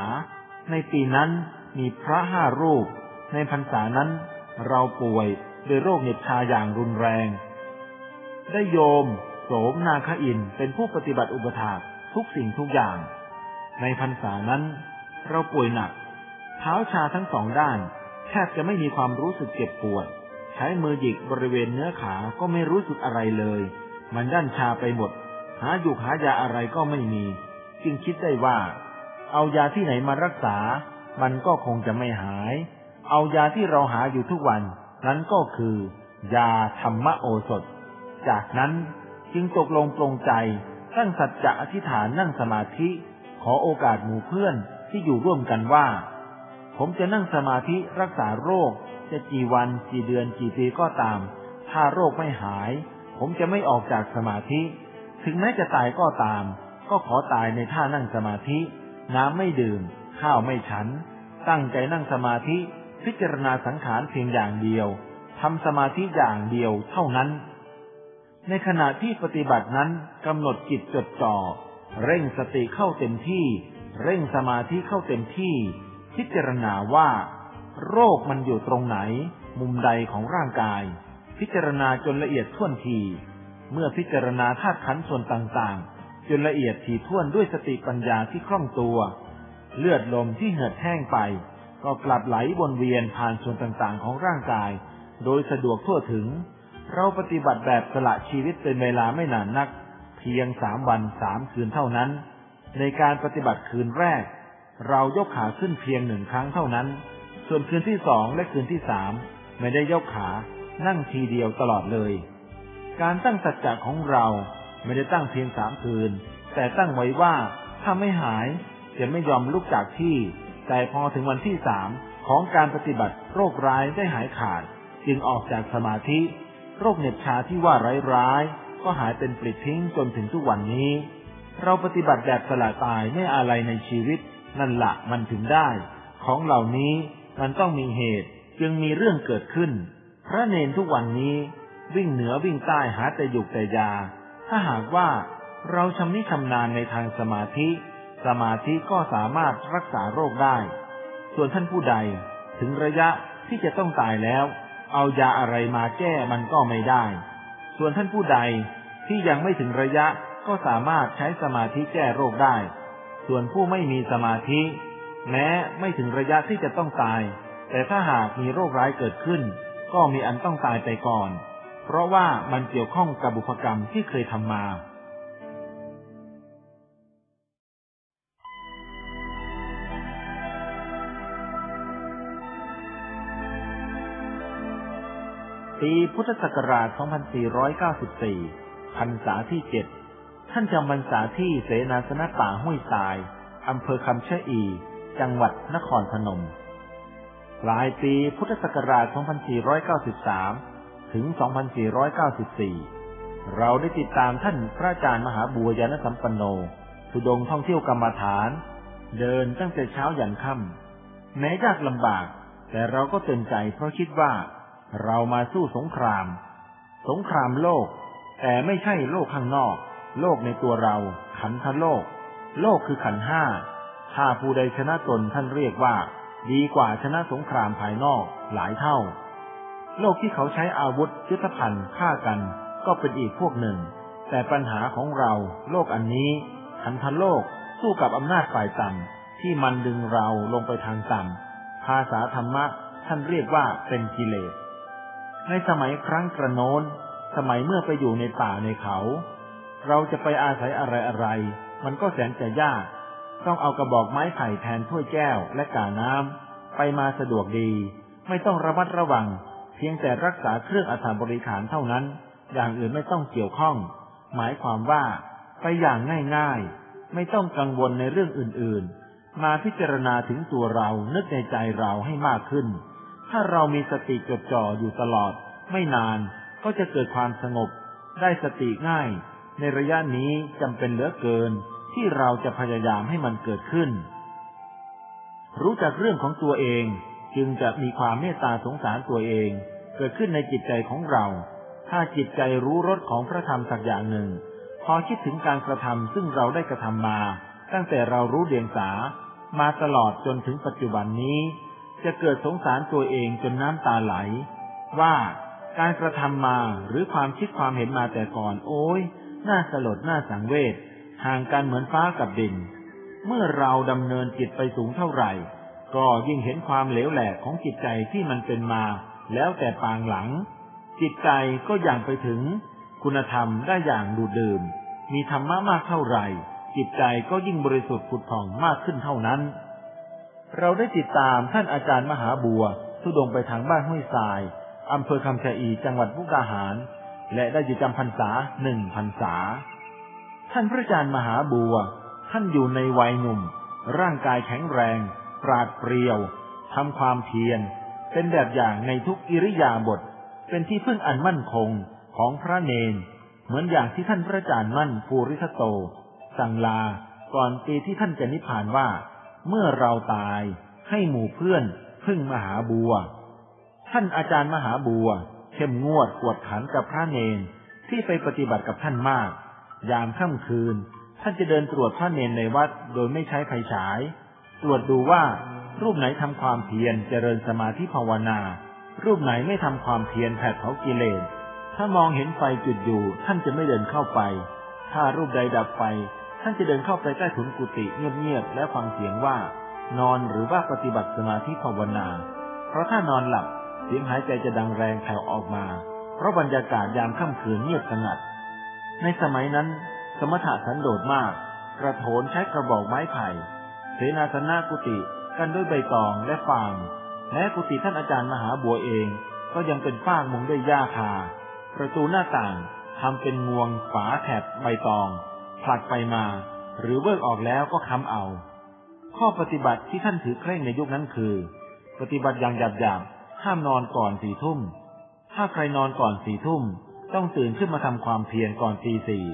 ในปีนั้นมีพระห้ารูป ในพรรษานั้นเราป่วย ด้วยโรคเหน็บชาอย่างรุนแรง ได้โยม โสมนาคอินเป็นผู้ปฏิบัติอุปถากทุกสิ่งทุกอย่าง ในพรรษานั้น เราป่วยหนัก เท้าชาทั้งสองด้าน แทบจะไม่มีความรู้สึกเจ็บปวด ใช้มือหยิกบริเวณเนื้อขาก็ไม่รู้สึกอะไรเลย มันด้านชาไปหมด หาอยู่หายาอะไรก็ไม่มี จึงคิดได้ว่า เอายาที่ไหนมารักษา มันก็คงจะไม่หาย เอายาที่เราหาอยู่ทุกวัน นั้นก็คือยาธรรมโอสถ จากนั้นจึงตกลงปรงใจตั้งสัจจะอธิษฐานนั่งสมาธิ ขอโอกาสหมู่เพื่อนที่อยู่ร่วมกันว่า ผมจะนั่งสมาธิรักษาโรค จะกี่วันกี่เดือนกี่ปีก็ตาม ถ้าโรคไม่หาย ผมจะไม่ออกจากสมาธิ ถึงแม้จะตายก็ตาม ก็ขอตายในท่านั่งสมาธิ น้ำไม่ดื่ม ข้าวไม่ฉัน ตั้งใจนั่งสมาธิ พิจารณาสังขารเพียงอย่างเดียวทำสมาธิอย่างเดียวเท่านั้น ในขณะที่ปฏิบัตินั้นกำหนดจิตจดจ่อ เร่งสติเข้าเต็มที่ เร่งสมาธิเข้าเต็มที่ พิจารณาว่า โรคมันอยู่ตรงไหน มุมใดของร่างกาย พิจารณาจนละเอียดท่วนที เมื่อพิจารณาธาตุขันธ์ส่วนต่างๆ จนละเอียดถี่ถ้วนด้วยสติปัญญาที่คล่องตัว เลือดลมที่เหือดแห้งไป ก็กลับไหลวนเวียนผ่านส่วนต่างๆ ของร่างกาย โดยสะดวกทั่วถึง เราปฏิบัติแบบสละชีวิตเป็นเวลาไม่นานนัก เพียงสามวันสามคืนเท่านั้น ในการปฏิบัติคืนแรก เรายกขาขึ้นเพียงหนึ่งครั้งเท่านั้น ส่วนคืนที่สองและคืนที่สามไม่ได้ยกขานั่งทีเดียวตลอดเลย การตั้งสัจจะของเราไม่ได้ตั้งเพียงสามคืน แต่ตั้งไว้ว่าถ้าไม่หายจะไม่ยอมลุกจากที่ แต่พอถึงวันที่สามของการปฏิบัติโรคร้ายได้หายขาด จึงออกจากสมาธิ โรคเหน็บชาที่ว่าร้ายๆก็หายเป็นปลิดทิ้งจนถึงทุกวันนี้ เราปฏิบัติแบบสละตายไม่อะไรในชีวิต นั่นละมันถึงได้ ของเหล่านี้มันต้องมีเหตุจึงมีเรื่องเกิดขึ้น พระเนนทุกวันนี้วิ่งเหนือวิ่งใต้หาแต่หยุกแต่ยา ถ้าหากว่าเราชำนิชำนาญในทางสมาธิ สมาธิก็สามารถรักษาโรคได้ ส่วนท่านผู้ใดถึงระยะที่จะต้องตายแล้ว เอายาอะไรมาแก้มันก็ไม่ได้ ส่วนท่านผู้ใดที่ยังไม่ถึงระยะก็สามารถใช้สมาธิแก้โรคได้ ส่วนผู้ไม่มีสมาธิ แม้ไม่ถึงระยะที่จะต้องตาย แต่ถ้าหากมีโรคร้ายเกิดขึ้น ก็มีอันต้องตายไปก่อน เพราะว่ามันเกี่ยวข้องกับบุพกรรมที่เคยทำมา ปีพุทธศักราช 2494 พรรษาที่เจ็ด ท่านจำพรรษาที่เสนาสนะป่าห้วยทราย อำเภอคำชะอี จังหวัดนครพนม ปลายปีพุทธศักราช 2493 ถึง 2494 เราได้ติดตามท่านพระอาจารย์มหาบัวยานสัมปันโนสุดงท่องเที่ยวกรรมฐาน เดินตั้งแต่เช้ายันค่ำแม้ยากลำบาก แต่เราก็เต็มใจเพราะคิดว่า เรามาสู้สงคราม สงครามโลก แต่ไม่ใช่โลกข้างนอก โลกในตัวเรา ขันธโลก โลกคือขันห้า ถ้าผู้ใดชนะตนท่านเรียกว่า ดีกว่าชนะสงครามภายนอกหลายเท่า โลกที่เขาใช้อาวุธยุทธภัณฑ์ฆ่ากัน ก็เป็นอีกพวกหนึ่ง แต่ปัญหาของเรา โลกอันนี้ ขันธโลกสู้กับอำนาจฝ่ายต่ำที่มันดึงเราลงไปทางต่ำภาษาธรรมะท่านเรียกว่าเป็นกิเลส ในสมัยครั้งกระโน้น สมัยเมื่อไปอยู่ในป่าในเขา เราจะไปอาศัยอะไรอะไร มันก็แสนจะยาก ต้องเอากระบอกไม้ไผ่แทนถ้วยแก้วและกาน้ำไปมาสะดวกดี ไม่ต้องระมัดระวัง เพียงแต่รักษาเครื่องอัฐบริขารเท่านั้น อย่างอื่นไม่ต้องเกี่ยวข้อง หมายความว่าไปอย่างง่ายๆ ไม่ต้องกังวลในเรื่องอื่นๆ มาพิจารณาถึงตัวเรานึกในใจเราให้มากขึ้น ถ้าเรามีสติจดจ่ออยู่ตลอด ไม่นานก็จะเกิดความสงบ ได้สติง่าย ในระยะนี้จำเป็นเหลือเกิน ที่เราจะพยายามให้มันเกิดขึ้น รู้จักเรื่องของตัวเอง จึงจะมีความเมตตาสงสารตัวเอง เกิดขึ้นในจิตใจของเรา ถ้าจิตใจรู้รสของพระธรรมสักอย่างหนึ่ง พอคิดถึงการกระทำซึ่งเราได้กระทำมา ตั้งแต่เรารู้เดียงสา มาตลอดจนถึงปัจจุบันนี้ จะเกิดสงสารตัวเองจนน้ำตาไหล ว่าการกระทำมาหรือความคิดความเห็นมาแต่ก่อน โอ้ยน่าสลดน่าสังเวชห่างกันเหมือนฟ้ากับดิน เมื่อเราดำเนินจิตไปสูงเท่าไหร่ ก็ยิ่งเห็นความเหลวแหลกของจิตใจที่มันเป็นมา แล้วแต่ปางหลัง จิตใจก็อย่างไปถึง คุณธรรมได้อย่างดูดื่ม มีธรรมะมากเท่าไหร่ จิตใจก็ยิ่งบริสุทธิ์ผุดผ่องมากขึ้นเท่านั้น เราได้ติดตามท่านอาจารย์มหาบัวทุดงไปทางบ้านห้วยทรายอำเภอคำชะอีจังหวัดมุกดาหาร และได้อยู่จำพรรษาหนึ่งพรรษา ท่านพระอาจารย์มหาบัว ท่านอยู่ในวัยหนุ่ม ร่างกายแข็งแรง ปราดเปรียวทำความเพียร เป็นแบบอย่างในทุกอิริยาบถเป็นที่พึ่งอันมั่นคงของพระเนน เหมือนอย่างที่ท่านพระอาจารย์มั่นภูริทัตโต สั่งลาก่อนปีที่ท่านจะนิพพานว่า เมื่อเราตายให้หมู่เพื่อนพึ่งมหาบัว ท่านอาจารย์มหาบัว เข้มงวดกวดขันกับพระเนนที่ไปปฏิบัติกับท่านมาก ยามค่ำคืน ท่านจะเดินตรวจพระเนนในวัดโดยไม่ใช้ไฟฉาย ตรวจดูว่ารูปไหนทำความเพียรเจริญสมาธิภาวนา รูปไหนไม่ทำความเพียรแผดเผากิเลสถ้ามองเห็นไฟจุดอยู่ ท่านจะไม่เดินเข้าไป ถ้ารูปใดดับไฟ ท่านจะเดินเข้าไปใต้ถุนกุฏิเงียบๆและฟังเสียงว่า นอนหรือว่าปฏิบัติสมาธิภาวนา เพราะถ้านอนหลับเสียงหายใจจะดังแรงแผ่วออกมา เพราะบรรยากาศยามค่ำคืนเงียบสงัด ในสมัยนั้น สมถะสันโดษมาก กระโถนใช้กระบอกไม้ไผ่ เสนาสนะกุฏิกันด้วยใบตองและฟางแม้กุฏิท่านอาจารย์มหาบัวเอง ก็ยังเป็นฟางมุงด้วยหญ้าคา ประตูหน้าต่างทำเป็นงวงฝาแถบใบตอง ผลัดไปมา หรือเบิกออกแล้วก็ค้ำเอา ข้อปฏิบัติที่ท่านถือเคร่งในยุคนั้นคือ ปฏิบัติอย่างหยาบๆห้ามนอนก่อนสี่ทุ่ม ถ้าใครนอนก่อนสี่ทุ่ม ต้องตื่นขึ้นมาทำความเพียรก่อนตีสี่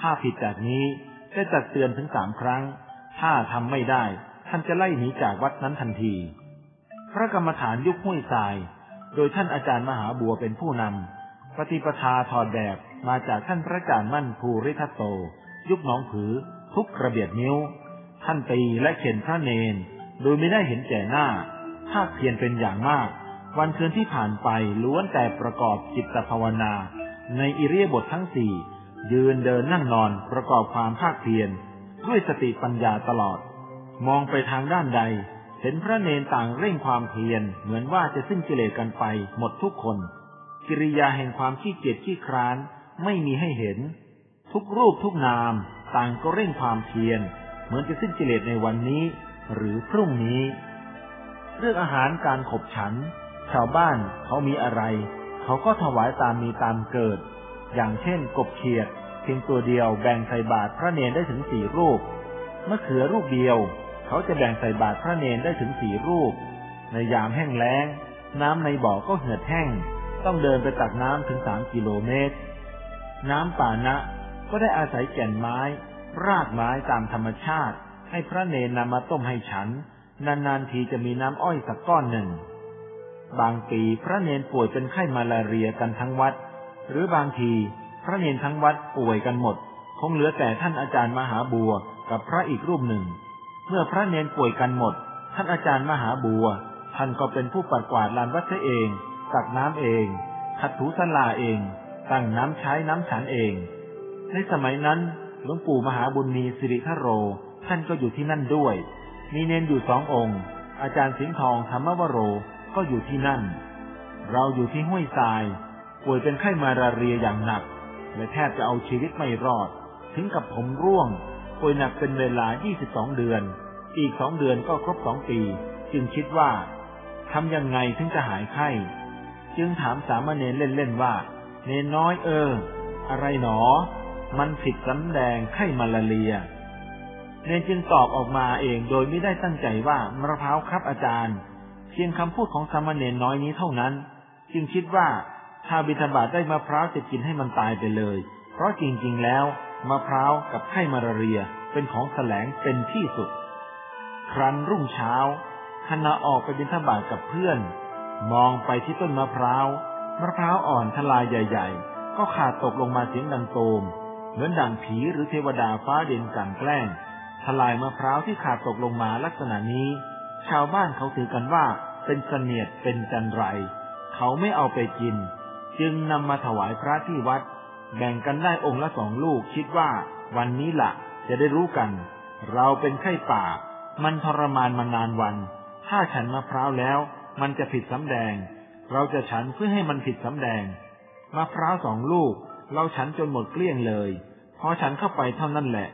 ถ้าผิดจากนี้จะจัดเตือนถึงสามครั้ง ถ้าทำไม่ได้ ท่านจะไล่หนีจากวัดนั้นทันที พระกรรมฐานยุคห้วยทราย โดยท่านอาจารย์มหาบัวเป็นผู้นำปฏิปทาถอดแบบมาจากท่านพระอาจารย์มั่นภูริทัตโต ยุคน้องผือ ทุกกระเบียดนิ้ว ท่านตีและเข็นพระเนน โดยไม่ได้เห็นแก่หน้า ภาคเพียรเป็นอย่างมาก วันคืนที่ผ่านไปล้วนแต่ประกอบจิตภาวนา ในอิเรียบททั้งสี่ยืนเดินนั่งนอนประกอบความภาคเพียรด้วยสติปัญญาตลอด มองไปทางด้านใด เห็นพระเนนต่างเร่งความเพียรเหมือนว่าจะสิ้นกิเลสกันไปหมดทุกคน กิริยาแห่งความขี้เกียจขี้คร้านไม่มีให้เห็น ทุกรูปทุกนามต่างก็เร่งความเพียรเหมือนจะสิ้นกิเลสในวันนี้ หรือพรุ่งนี้ เรื่องอาหารการขบฉัน ชาวบ้านเขามีอะไร เขาก็ถวายตามมีตามเกิด อย่างเช่นกบเขียดแพียงตัวเดียวแบ่งใส่บาตรพระเนนได้ถึงสี่รูปมะเขือรูปเดียว เขาจะแบ่งใส่บาตรพระเนนได้ถึงสี่รูป ในยามแห้งแล้ง น้ำในบ่อก็เหือดแห้ง ต้องเดินไปตักน้ำถึงสามกิโลเมตร น้ำป่านะ ก็ได้อาศัยแก่นไม้ รากไม้ตามธรรมชาติ ให้พระเนนนำมาต้มให้ฉัน นานๆทีจะมีน้ำอ้อยสักก้อนหนึ่ง บางปีพระเนนป่วยเป็นไข้มาลาเรียกันทั้งวัด หรือบางทีพระเนนทั้งวัดป่วยกันหมด คงเหลือแต่ท่านอาจารย์มหาบัวกับพระอีกรูปหนึ่ง เมื่อพระเนนป่วยกันหมด ท่านอาจารย์มหาบัว ท่านก็เป็นผู้ปัดกวาดลานวัดเสเองตักน้ำเองขัดถูสลาเอง ตั้งน้ำใช้น้ำฉันเอง ในสมัยนั้นหลวงปู่มหาบุญมีสิริทโร ท่านก็อยู่ที่นั่นด้วย มีเนนอยู่สององค์ อาจารย์สิงห์ทองธรรมวโรก็อยู่ที่นั่น เราอยู่ที่ห้วยทราย ป่วยเป็นไข้มาลาเรียอย่างหนัก และแทบจะเอาชีวิตไม่รอด ถึงกับผมร่วง ป่วยหนักเป็นเวลา 22 เดือน อีกสองเดือนก็ครบสองปี จึงคิดว่าทำยังไงถึงจะหายไข้ จึงถามสามเณรเล่นๆว่า เนนน้อยเออ อะไรหนอ มันผิดสำแดงไข้มาลาเรียเนนจึงตอบออกมาเองโดยไม่ได้ตั้งใจว่ามะพร้าวครับอาจารย์ เพียงคำพูดของสามเณรน้อยนี้เท่านั้น จึงคิดว่าถ้าบิณฑบาตได้มะพร้าวจะกินให้มันตายไปเลย เพราะจริงๆแล้วมะพร้าวกับไข้มาลาเรียเป็นของแสลงเป็นที่สุด ครั้นรุ่งเช้าขณะออกไปบิณฑบาตกับเพื่อน มองไปที่ต้นมะพร้าวมะพร้าวอ่อนทลายใหญ่ ๆ ก็ขาดตกลงมาเสียงดังโตม เหมือนดังผีหรือเทวดาฟ้าเด่นกลั่นแกล้งทลายมะพร้าวที่ขาดตกลงมาลักษณะนี้ ชาวบ้านเขาถือกันว่าเป็นเสนียดเป็นจันไร เขาไม่เอาไปกิน จึงนำมาถวายพระที่วัด แบ่งกันได้องค์ละสองลูกคิดว่าวันนี้ละ่ะ จะได้รู้กัน เราเป็นไข้ป่า มันทรมานมานานวัน ถ้าฉันมะพร้าวแล้ว มันจะผิดสำแดง เราจะฉันเพื่อให้มันผิดสำแดงมะพร้าวสองลูก เราฉันจนหมดเกลี้ยงเลย พอฉันเข้าไปเท่านั้นแหละ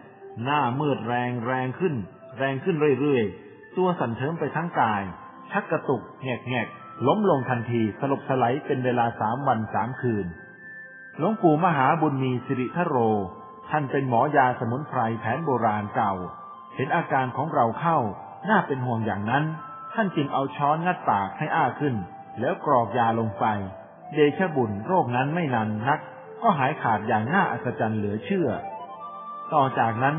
หน้ามืดแรงแรงขึ้น แรงขึ้นเรื่อยๆ ตัวสั่นเทิมไปทั้งกาย ชักกระตุกแงกแงกล้มลงทันทีสลบสลายเป็นเวลาสามวันสามคืน หลวงปู่มหาบุญมีสิริทโร ท่านเป็นหมอยาสมุนไพรแผนโบราณเก่า เห็นอาการของเราเข้า น่าเป็นห่วงอย่างนั้น ท่านจึงเอาช้อนงัดปากให้อ้าขึ้น แล้วกรอกยาลงไป เดชะบุญโรคนั้นไม่นานนัก ก็หายขาดอย่างน่าอัศจรรย์เหลือเชื่อ ต่อจากนั้น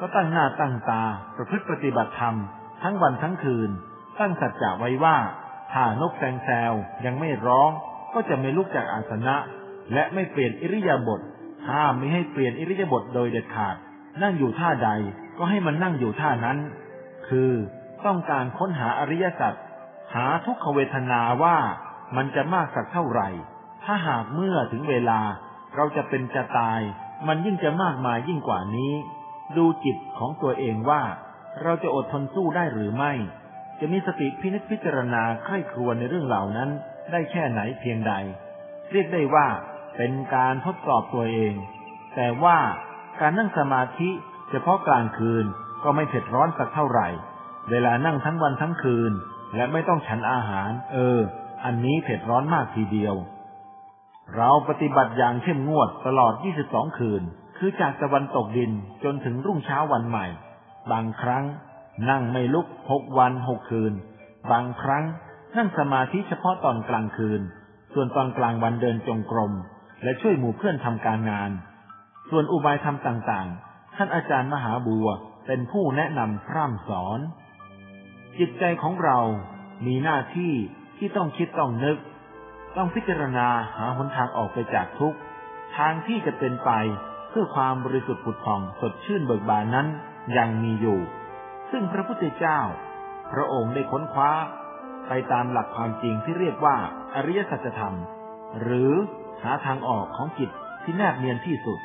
ก็ตั้งหน้าตั้งตาประพฤติปฏิบัติธรรม ทั้งวันทั้งคืน ตั้งสัจจะไว้ว่า ถ้านกแซงแซวยังไม่ร้อง ก็จะไม่ลุกจากอาสนะ และไม่เปลี่ยนอิริยาบถห้ามไม่ให้เปลี่ยนอิริยาบถโดยเด็ดขาด นั่งอยู่ท่าใดก็ให้มันนั่งอยู่ท่านั้น คือต้องการค้นหาอริยสัจหาทุกขเวทนาว่ามันจะมากสักเท่าไหร่ ถ้าหากเมื่อถึงเวลา เราจะเป็นจะตาย มันยิ่งจะมากมายยิ่งกว่านี้ ดูจิตของตัวเองว่า เราจะอดทนสู้ได้หรือไม่ จะมีสติพินิจพิจารณาใคร่ครวญในเรื่องเหล่านั้น ได้แค่ไหนเพียงใด เรียกได้ว่าเป็นการทดสอบตัวเอง แต่ว่าการนั่งสมาธิเฉพาะกลางคืนก็ไม่เผ็ดร้อนสักเท่าไหร่ เวลานั่งทั้งวันทั้งคืน และไม่ต้องฉันอาหาร เออ อันนี้เผ็ดร้อนมากทีเดียว เราปฏิบัติอย่างเข้มงวดตลอด 22 คืน คือจากตะวันตกดินจนถึงรุ่งเช้าวันใหม่ บางครั้ง นั่งไม่ลุกหกวันหกคืน บางครั้ง นั่งสมาธิเฉพาะตอนกลางคืน ส่วนตอนกลางวันเดินจงกรม และช่วยหมู่เพื่อนทำการงาน ส่วนอุบายธรรมต่างๆ ท่านอาจารย์มหาบัวเป็นผู้แนะนำพร่ำสอน จิตใจของเรามีหน้าที่ที่ต้องคิดต้องนึก ต้องพิจารณาหาหนทางออกไปจากทุกข์ทางที่จะเป็นไปเพื่อความบริสุทธิ์ผุดผ่องสดชื่นเบิกบานนั้นยังมีอยู่ ซึ่งพระพุทธเจ้า พระองค์ได้ค้นคว้า ไปตามหลักความจริงที่เรียกว่าอริยสัจธรรม หรือหาทางออกของจิตที่แนบเนียนที่สุด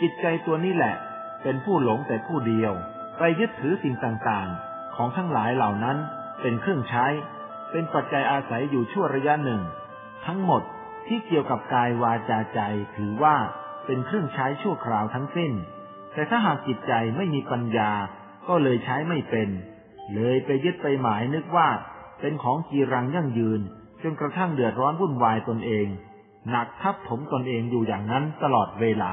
จิตใจตัวนี้แหละ เป็นผู้หลงแต่ผู้เดียว ไปยึดถือสิ่งต่างๆ ของทั้งหลายเหล่านั้นเป็นเครื่องใช้ เป็นปัจจัยอาศัยอยู่ชั่วระยะหนึ่ง ทั้งหมดที่เกี่ยวกับกายวาจาใจถือว่าเป็นเครื่องใช้ชั่วคราวทั้งสิ้น แต่ถ้าหากจิตใจไม่มีปัญญาก็เลยใช้ไม่เป็น เลยไปยึดไปหมายนึกว่า เป็นของจีรังยั่งยืน จนกระทั่งเดือดร้อนวุ่นวายตนเอง หนักทับถมตนเองอยู่อย่างนั้นตลอดเวลา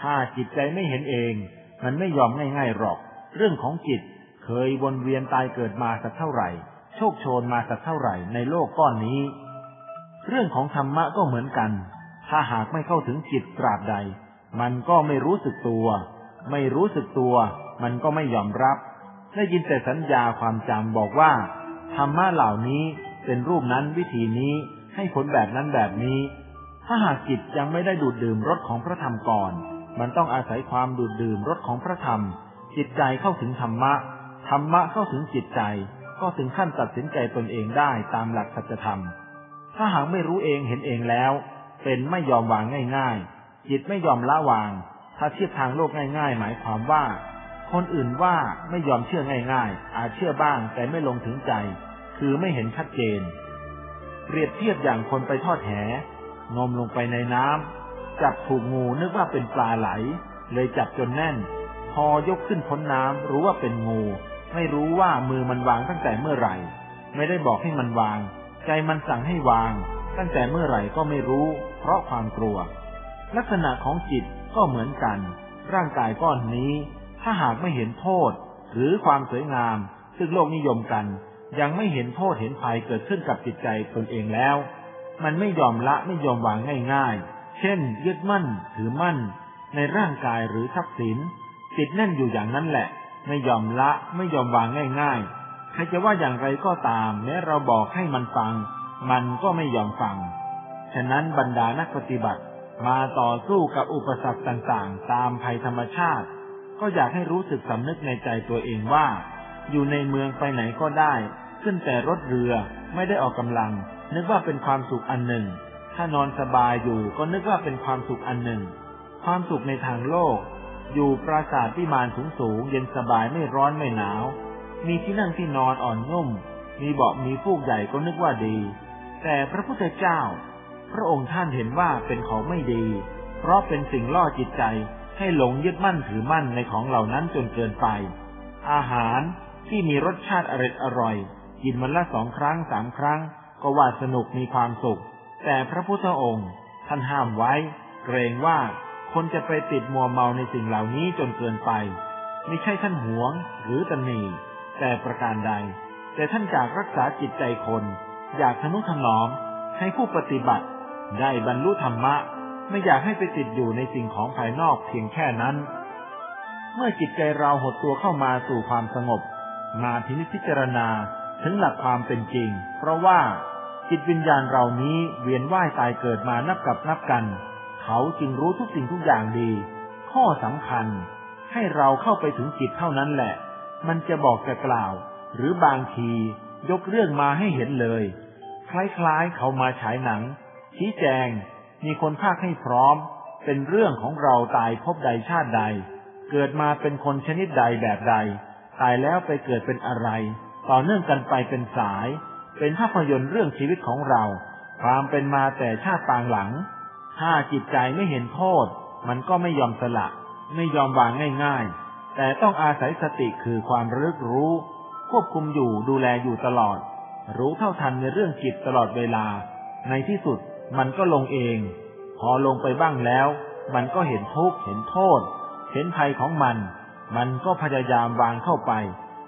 ถ้าจิตใจไม่เห็นเอง มันไม่ยอมง่ายๆหรอก เรื่องของจิตเคยวนเวียนตายเกิดมาสักเท่าไหร่ โชคโชนมาสักเท่าไหร่ในโลกก้อนนี้ เรื่องของธรรมะก็เหมือนกัน ถ้าหากไม่เข้าถึงจิตตราบใด มันก็ไม่รู้สึกตัว ไม่รู้สึกตัว มันก็ไม่ยอมรับ ได้ยินแต่สัญญาความจำบอกว่า ธรรมะเหล่านี้เป็นรูปนั้นวิธีนี้ให้ผลแบบนั้นแบบนี้ ถ้าหากจิตยังไม่ได้ดูดดื่มรสของพระธรรมก่อน มันต้องอาศัยความดูดดื่มรสของพระธรรม จิตใจเข้าถึงธรรมะ ธรรมะเข้าถึงจิตใจ ก็ถึงขั้นตัดสินใจตนเองได้ตามหลักสัจธรรม ถ้าหากไม่รู้เองเห็นเองแล้ว เป็นไม่ยอมวางง่าย ๆ จิตไม่ยอมละวาง ถ้าเทียบทางโลกง่าย ๆ หมายความว่า คนอื่นว่าไม่ยอมเชื่อง่าย ๆ อาจเชื่อบ้างแต่ไม่ลงถึงใจ คือไม่เห็นชัดเจน เปรียบเทียบอย่างคนไปทอดแหงมลงไปในน้ำจับถูกงูนึกว่าเป็นปลาไหล เลยจับจนแน่น พอยกขึ้นพ้นน้ำรู้ว่าเป็นงู ไม่รู้ว่ามือมันวางตั้งแต่เมื่อไหร่ ไม่ได้บอกให้มันวาง ใจมันสั่งให้วาง ตั้งแต่เมื่อไหร่ก็ไม่รู้ เพราะความกลัว ลักษณะของจิตก็เหมือนกัน ร่างกายก้อนนี้ ถ้าหากไม่เห็นโทษ หรือความสวยงาม ซึ่งโลกนิยมกัน ยังไม่เห็นโทษเห็นภัยเกิดขึ้นกับจิตใจตนเองแล้ว มันไม่ยอมละไม่ยอมวางง่าย ๆ เช่น ยึดมั่นถือมั่น ในร่างกายหรือทรัพย์สินติดแน่นอยู่อย่างนั้นแหละ ไม่ยอมละไม่ยอมวางง่ายๆ ใครจะว่าอย่างไรก็ตามแม้เราบอกให้มันฟัง มันก็ไม่ยอมฟัง ฉะนั้นบรรดานักปฏิบัติมาต่อสู้กับอุปสรรคต่างๆ ตามภัยธรรมชาติ ก็อยากให้รู้สึกสำนึกในใจตัวเองว่า อยู่ในเมืองไปไหนก็ได้ ขึ้นแต่รถเรือไม่ได้ออกกำลัง นึกว่าเป็นความสุขอันหนึ่ง ถ้านอนสบายอยู่ก็นึกว่าเป็นความสุขอันหนึ่ง ความสุขในทางโลก อยู่ปราสาทพิมานสูงสูงเย็นสบายไม่ร้อนไม่หนาว มีที่นั่งที่นอนอ่อนนุ่ม มีเบาะมีฟูกใหญ่ก็นึกว่าดี แต่พระพุทธเจ้า พระองค์ท่านเห็นว่าเป็นของไม่ดี เพราะเป็นสิ่งล่อจิตใจให้หลงยึดมั่นถือมั่นในของเหล่านั้นจนเกินไป อาหารที่มีรสชาติอร่อยอร่อย กินมันละสองครั้งสามครั้ง ก็ว่าสนุกมีความสุข แต่พระพุทธองค์ ท่านห้ามไว้ เกรงว่า คนจะไปติดมัวเมาในสิ่งเหล่านี้จนเกินไป ไม่ใช่ท่านหวงหรือตนหนีแต่ประการใด แต่ท่านจากรักษาจิตใจคน อยากทนุถนอมให้ผู้ปฏิบัติ ได้บรรลุธรรมะ ไม่อยากให้ไปติดอยู่ในสิ่งของภายนอกเพียงแค่นั้น เมื่อจิตใจเราหดตัวเข้ามาสู่ความสงบ มาพินิจพิจารณาถึงหลักความเป็นจริง เพราะว่าจิตวิญญาณเรานี้เวียนว่ายตายเกิดมานับกับนับกัน เขาจึงรู้ทุกสิ่งทุกอย่างดี ข้อสำคัญ ให้เราเข้าไปถึงจิตเท่านั้นแหละ มันจะบอกจะกล่าว หรือบางทียกเรื่องมาให้เห็นเลย คล้ายๆเขามาฉายหนัง ชี้แจง มีคนภาคให้พร้อม เป็นเรื่องของเราตายพบใดชาติใด เกิดมาเป็นคนชนิดใดแบบใด ตายแล้วไปเกิดเป็นอะไร ต่อเนื่องกันไปเป็นสาย เป็นภาพยนตร์เรื่องชีวิตของเรา ความเป็นมาแต่ชาติปางหลัง ถ้าจิตใจไม่เห็นโทษ มันก็ไม่ยอมสละ ไม่ยอมวางง่าย ๆ แต่ต้องอาศัยสติคือความระลึกรู้ ควบคุมอยู่ดูแลอยู่ตลอด รู้เท่าทันในเรื่องจิตตลอดเวลา ในที่สุดมันก็ลงเอง พอลงไปบ้างแล้ว มันก็เห็นทุกข์เห็นโทษ เห็นภัยของมัน มันก็พยายามวางเข้าไป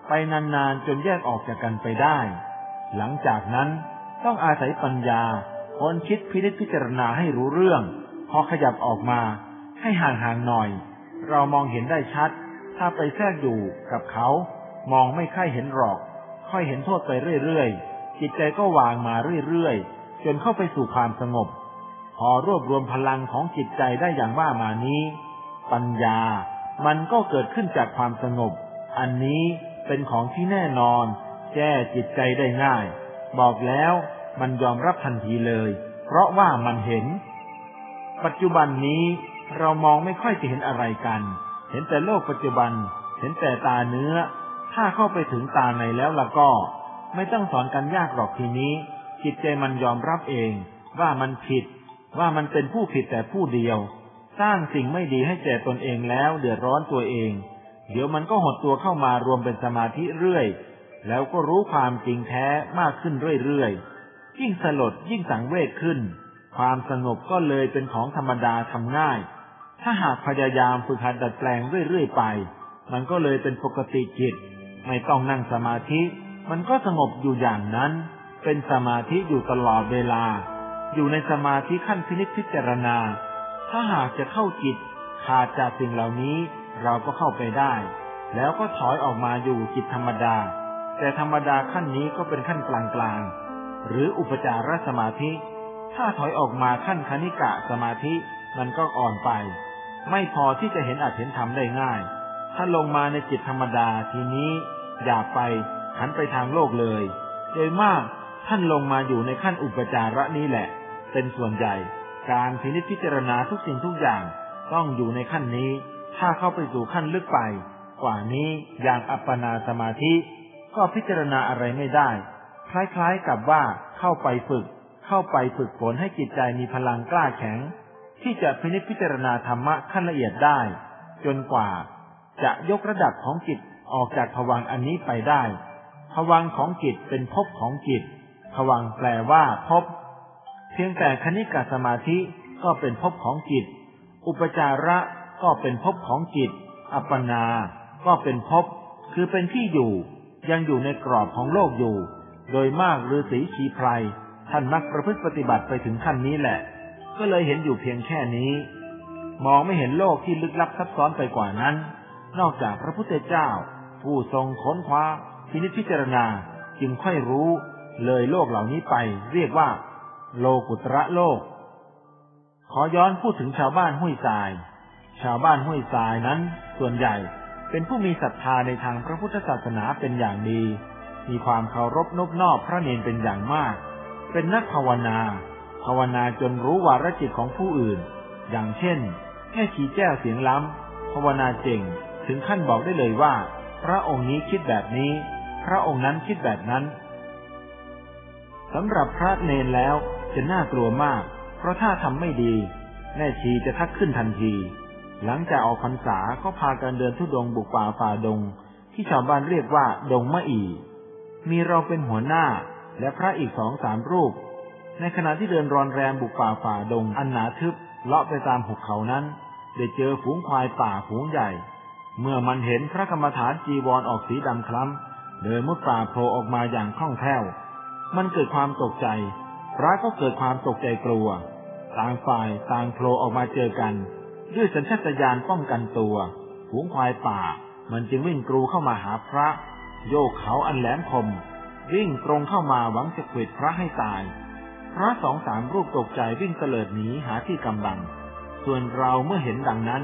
ไปนานๆจนแยกออกจากกันไปได้ หลังจากนั้นต้องอาศัยปัญญา คนคิดพินิจพิจารณาให้รู้เรื่อง พอขยับออกมาให้ห่างๆหน่อย เรามองเห็นได้ชัด ถ้าไปแทรกอยู่กับเขา มองไม่ค่อยเห็นหรอก ค่อยเห็นโทษไปเรื่อยๆ จิตใจก็วางมาเรื่อยๆ จนเข้าไปสู่ความสงบ พอรวบรวมพลังของจิตใจได้อย่างว่ามานี้ ปัญญามันก็เกิดขึ้นจากความสงบ อันนี้เป็นของที่แน่นอน แก้จิตใจได้ง่าย บอกแล้ว มันยอมรับทันทีเลย เพราะว่ามันเห็น ปัจจุบันนี้เรามองไม่ค่อยจะเห็นอะไรกัน เห็นแต่โลกปัจจุบัน เห็นแต่ตาเนื้อ ถ้าเข้าไปถึงตาในแล้วล่ะก็ ไม่ต้องสอนกันยากหรอกทีนี้ จิตใจมันยอมรับเอง ว่ามันผิด ว่ามันเป็นผู้ผิดแต่ผู้เดียว สร้างสิ่งไม่ดีให้แก่ตนเองแล้วเดือดร้อนตัวเอง เดี๋ยวมันก็หดตัวเข้ามารวมเป็นสมาธิเรื่อย แล้วก็รู้ความจริงแท้มากขึ้นเรื่อยๆ ยิ่งสลดยิ่งสังเวชขึ้น ความสงบก็เลยเป็นของธรรมดาทำง่าย ถ้าหากพยายามฝึกหัดดัดแปลงเรื่อยๆไป มันก็เลยเป็นปกติจิต ไม่ต้องนั่งสมาธิ มันก็สงบอยู่อย่างนั้น เป็นสมาธิอยู่ตลอดเวลา อยู่ในสมาธิขั้นพินิจพิจารณา ถ้าหากจะเข้าจิตขาดจากสิ่งเหล่านี้เราก็เข้าไปได้ แล้วก็ถอยออกมาอยู่จิตธรรมดา แต่ธรรมดาขั้นนี้ก็เป็นขั้นกลางๆ หรืออุปจารสมาธิ ถ้าถอยออกมาขั้นคณิกะสมาธิมันก็อ่อนไป ไม่พอที่จะเห็นอาจเห็นธรรมได้ง่าย ถ้าลงมาในจิตธรรมดาทีนี้อย่าไปหันไปทางโลกเลย โดยมากท่านลงมาอยู่ในขั้นอุปจาระนี้แหละ เป็นส่วนใหญ่ การพินิจพิจารณาทุกสิ่งทุกอย่างต้องอยู่ในขั้นนี้ ถ้าเข้าไปสู่ขั้นลึกไป กว่านี้อย่างอัปปนาสมาธิ ก็พิจารณาอะไรไม่ได้ คล้ายๆกับว่าเข้าไปฝึก เข้าไปฝึกฝนให้จิตใจมีพลังกล้าแข็ง ที่จะพินิจพิจารณาธรรมะขั้นละเอียดได้ จนกว่าจะยกระดับของจิตออกจากภวังอันนี้ไปได้ภวังของจิตเป็นภพของจิตภวังแปลว่าภพเพียงแต่คณิกาสมาธิก็เป็นภพของจิต อุปจาระก็เป็นภพของจิต อัปปนา ก็เป็นภพคือเป็นที่อยู่ ยังอยู่ในกรอบของโลกอยู่ โดยมากฤาษีชีไพรท่านมักประพฤติปฏิบัติไปถึงขั้นนี้แหละ ก็เลยเห็นอยู่เพียงแค่นี้ มองไม่เห็นโลกที่ลึกลับซับซ้อนไปกว่านั้น นอกจากพระพุทธเจ้า ผู้ทรงค้นคว้าพินิจพิจารณาจึงค่อยรู้ เลยโลกเหล่านี้ไป เรียกว่า โลกุตระโลก ขอย้อนพูดถึงชาวบ้านห้วยทราย ชาวบ้านห้วยทรายนั้น ส่วนใหญ่เป็นผู้มีศรัทธาในทางพระพุทธศาสนาเป็นอย่างดี มีความเคารพนบนอบพระเนนเป็นอย่างมาก เป็นนักภาวนา ภาวนาจนรู้วาระจิตของผู้อื่น อย่างเช่นแค่ขีแก้วเสียงล้ำภาวนาเจ๋งถึงขั้นบอกได้เลยว่า พระองค์นี้คิดแบบนี้ พระองค์นั้นคิดแบบนั้นสำหรับพระเนนแล้วจะน่ากลัวมาก เพราะถ้าทำไม่ดี แม่ชีจะทักขึ้นทันที หลังจากออกพรรษาก็พากันเดินทุดงบุกป่าฝ่าดง ที่ชาวบ้านเรียกว่าดงมะอี มีเราเป็นหัวหน้าและพระอีกสองสามรูป ในขณะที่เดินรอนแรมบุกป่าฝ่าดงอันหนาทึบเลาะไปตามหุบเขานั้น ได้เจอฝูงควายป่าฝูงใหญ่ เมื่อมันเห็นพระกรรมฐานจีวรอออกสีดำคล้ำเดินมุดป่าโผล่ออกมาอย่างคล่องแคล่ว มันเกิดความตกใจ พระก็เกิดความตกใจกลัว ต่างฝ่ายต่างโผล่ออกมาเจอกัน ด้วยสัญชาตญาณป้องกันตัว ฝูงควายป่า มันจึงวิ่งกรูเข้ามาหาพระ โยกเขาอันแหลมคม วิ่งตรงเข้ามาหวังจะขวิดพระให้ตาย พระสองสามรูปตกใจวิ่งเตลิดหนีหาที่กำบัง ส่วนเราเมื่อเห็นดังนั้น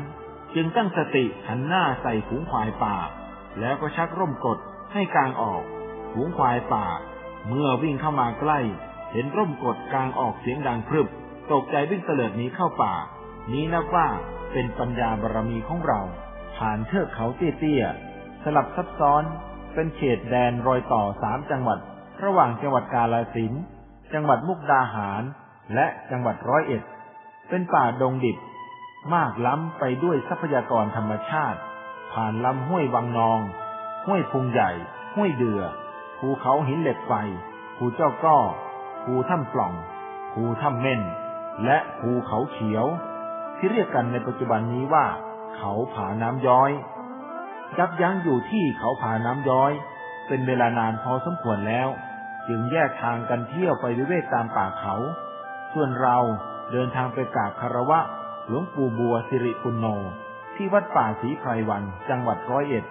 จึงตั้งสติหันหน้าใส่ฝูงควายป่า แล้วก็ชักร่มกดให้กลางออก ฝูงควายป่า เมื่อวิ่งเข้ามาใกล้ เห็นร่มกดกลางออกเสียงดังพรึบ ตกใจวิ่งเตลิดหนีเข้าป่า นี้นับว่าเป็นปัญญาบารรมีของเรา ผ่านเทือกเขาเตี้ยๆสลับซับซ้อน เป็นเขตแดนรอยต่อสามจังหวัด ระหว่างจังหวัดกาฬสินธุ์จังหวัดมุกดาหาร และจังหวัดร้อยเอ็ด เป็นป่าดงดิบ มากล้ำไปด้วยทรัพยากรธรรมชาติ ผ่านลำห้วยวังนอง ห้วยพุงใหญ่ ห้วยเดือ ภูเขาหินเหล็กไฟ ภูเจ้าก้อ ภูถ้ำปล่อง ภูถ้ำเม่น และภูเขาเขียว ที่เรียกกันในปัจจุบันนี้ว่า เขาผาน้ำย้อย ยับยั้งอยู่ที่เขาผาน้ำย้อย เป็นเวลานานพอสมควรแล้ว จึงแยกทางกันเที่ยวไปวิเวกตามป่าเขา ส่วนเราเดินทางไปกราบคารวะ หลวงปู่บัวสิริปุณโญที่วัดป่าศรีไพรวันจังหวัดร้อยเอ็ด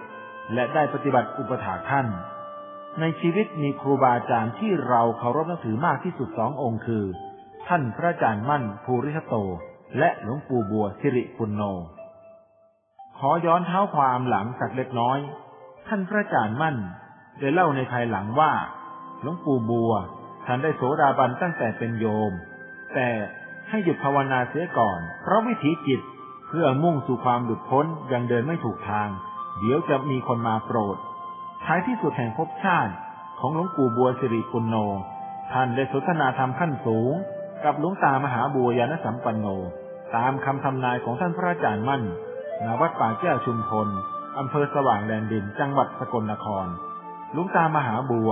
และได้ปฏิบัติอุปถาท่าน ในชีวิตมีครูบาอาจารย์ที่เราเคารพนับถือมากที่สุดสององค์คือ ท่านพระอาจารย์มั่นภูริทัตโต และหลวงปู่บัวสิริปุณโญ ขอย้อนเท้าความหลังสักเล็กน้อย ท่านพระอาจารย์มั่นได้เล่าในภายหลังว่า หลวงปู่บัวท่านได้โสดาบันตั้งแต่เป็นโยม แต่ให้หยุดภาวนาเสียก่อน เพราะวิถีจิตเพื่อมุ่งสู่ความหลุดพ้นยังเดินไม่ถูกทาง เดี๋ยวจะมีคนมาโปรด ท้ายที่สุดแห่งภพชาติของหลวงปู่บัวสิริปุณโญท่านได้สนทนาธรรมขั้นสูง กับหลวงตามหาบัวยานสัมปันโน ตามคำทำนายของท่านพระอาจารย์มั่น ณวัดป่าแก้วชุมพลอำเภอสว่างแดนดิน จังหวัดสกลนครหลวงตามหาบัว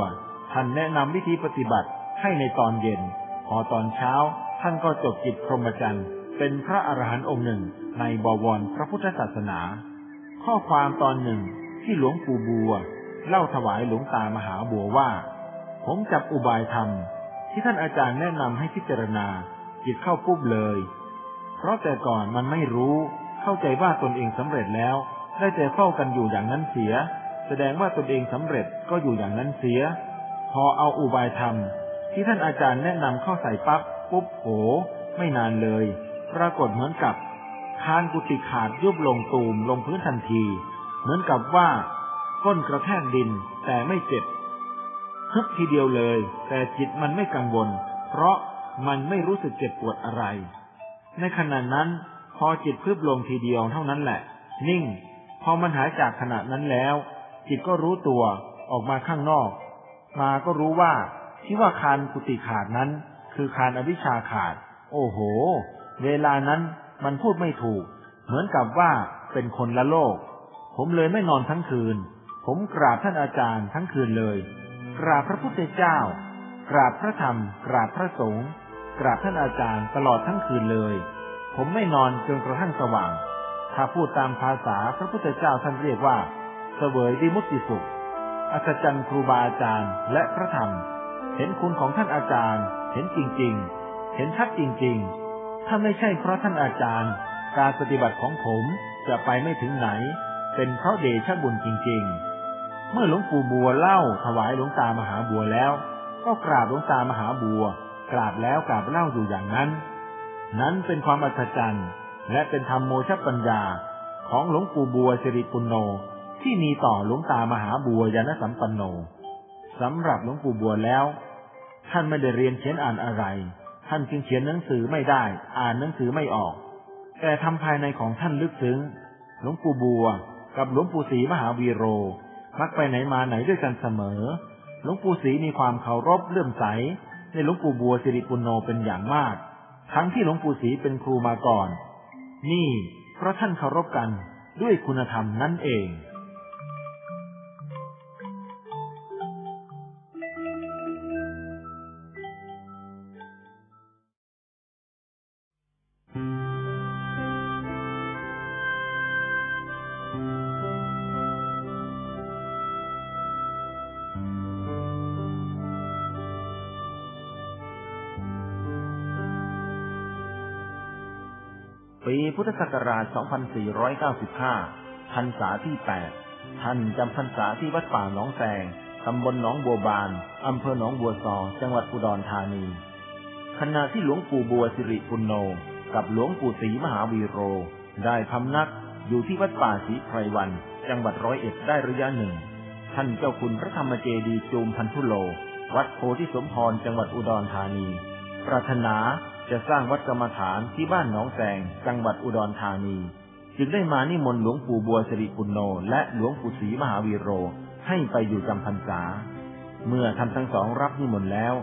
ท่านแนะนำวิธีปฏิบัติให้ในตอนเย็น พอตอนเช้า ท่านก็จบกิจพรหมจรรย์ เป็นพระอรหันต์องค์หนึ่งในบวรพระพุทธศาสนา ข้อความตอนหนึ่งที่หลวงปู่บัว เล่าถวายหลวงตามหาบัวว่า ผมจับอุบายธรรม ที่ท่านอาจารย์แนะนำให้พิจารณาจิตเข้าปุ๊บเลย เพราะแต่ก่อนมันไม่รู้ เข้าใจว่าตนเองสำเร็จแล้ว ได้แต่เฝ้ากันอยู่อย่างนั้นเสีย แสดงว่าตนเองสำเร็จก็อยู่อย่างนั้นเสีย พอเอาอุบายธรรม ที่ท่านอาจารย์แนะนำเข้าใส่ปั๊บปุ๊บโห ไม่นานเลย ปรากฏเหมือนกับคานกุฏิขาดยุบลงตูมลงพื้นทันที เหมือนกับว่า ก้นกระแทกดินแต่ไม่เจ็บฮึบทีเดียวเลย แต่จิตมันไม่กังวล เพราะมันไม่รู้สึกเจ็บปวดอะไร ในขณะนั้น พอจิตพึบลงทีเดียวเท่านั้นแหละ นิ่ง พอมันหายจากขณะนั้นแล้ว จิตก็รู้ตัวออกมาข้างนอก มาก็รู้ว่าที่ว่าคานกุฏิขาดนั้น คือคานอวิชชาขาด โอ้โห เวลานั้นมันพูดไม่ถูก เหมือนกับว่าเป็นคนละโลก ผมเลยไม่นอนทั้งคืน ผมกราบท่านอาจารย์ทั้งคืนเลย กราบพระพุทธเจ้า กราบพระธรรม กราบพระสงฆ์กราบท่านอาจารย์ตลอดทั้งคืนเลย ผมไม่นอนจนกระทั่งสว่าง ถ้าพูดตามภาษาพระพุทธเจ้าท่านเรียกว่าเสวยวิมุตติสุข อัศจรรย์ครูบาอาจารย์และพระธรรม เห็นคุณของท่านอาจารย์ เห็นจริง ๆ เห็นชัดจริง ๆ ถ้าไม่ใช่เพราะท่านอาจารย์ การปฏิบัติของผมจะไปไม่ถึงไหน เป็นเพราะเดชบุญจริง ๆ เมื่อหลวงปู่บัวเล่าถวายหลวงตามหาบัวแล้ว ก็กราบหลวงตามหาบัว กราบแล้วกราบเล่าอยู่อย่างนั้น นั้นเป็นความอัศจรรย์และเป็นธรรมโมชปัญญาของหลวงปู่บัวสิริปุณโญที่มีต่อหลวงตามหาบัวยานสัมปันโนสำหรับหลวงปู่บัวแล้ว ท่านไม่ได้เรียนเขียนอ่านอะไร ท่านจึงเขียนหนังสือไม่ได้ อ่านหนังสือไม่ออก แต่ทำภายในของท่านลึกซึ้งหลวงปู่บัว กับหลวงปู่ศรีมหาวีโร มักไปไหนมาไหนด้วยกันเสมอ หลวงปู่ศรีมีความเคารพเลื่อมใสในหลวงปู่บัวสิริปุณโญเป็นอย่างมาก ทั้งที่หลวงปู่ศรีเป็นครูมาก่อน นี่เพราะท่านเคารพกันด้วยคุณธรรมนั่นเอง ธศักราช 2495 พรรษาที่ 8 ท่านจำพรรษาที่วัดป่าหนองแสง ตำบลหนองบัวบาน อำเภอหนองบัวซอ จังหวัดอุดรธานี ขณะที่หลวงปู่บัวสิริปุณโญกับหลวงปู่ศรีมหาวีโร ได้พำนักอยู่ที่วัดป่าศรีไพรวัน จังหวัดร้อยเอ็ดได้ระยะหนึ่ง ท่านเจ้าคุณพระธรรมเจดีจูมพันธุโล วัดโพธิสมพรจังหวัดอุดรธานี ปรารถนา จะสร้างวัดกรรมฐานที่บ้านหนองแสงจังหวัดอุดรธานี จึงได้มานิมนต์หลวงปู่บัวสิริปุณโญและหลวงปู่ศรีมหาวีโร ให้ไปอยู่จำพรรษา เมื่อท่านทั้งสองรับนิมนต์แล้ว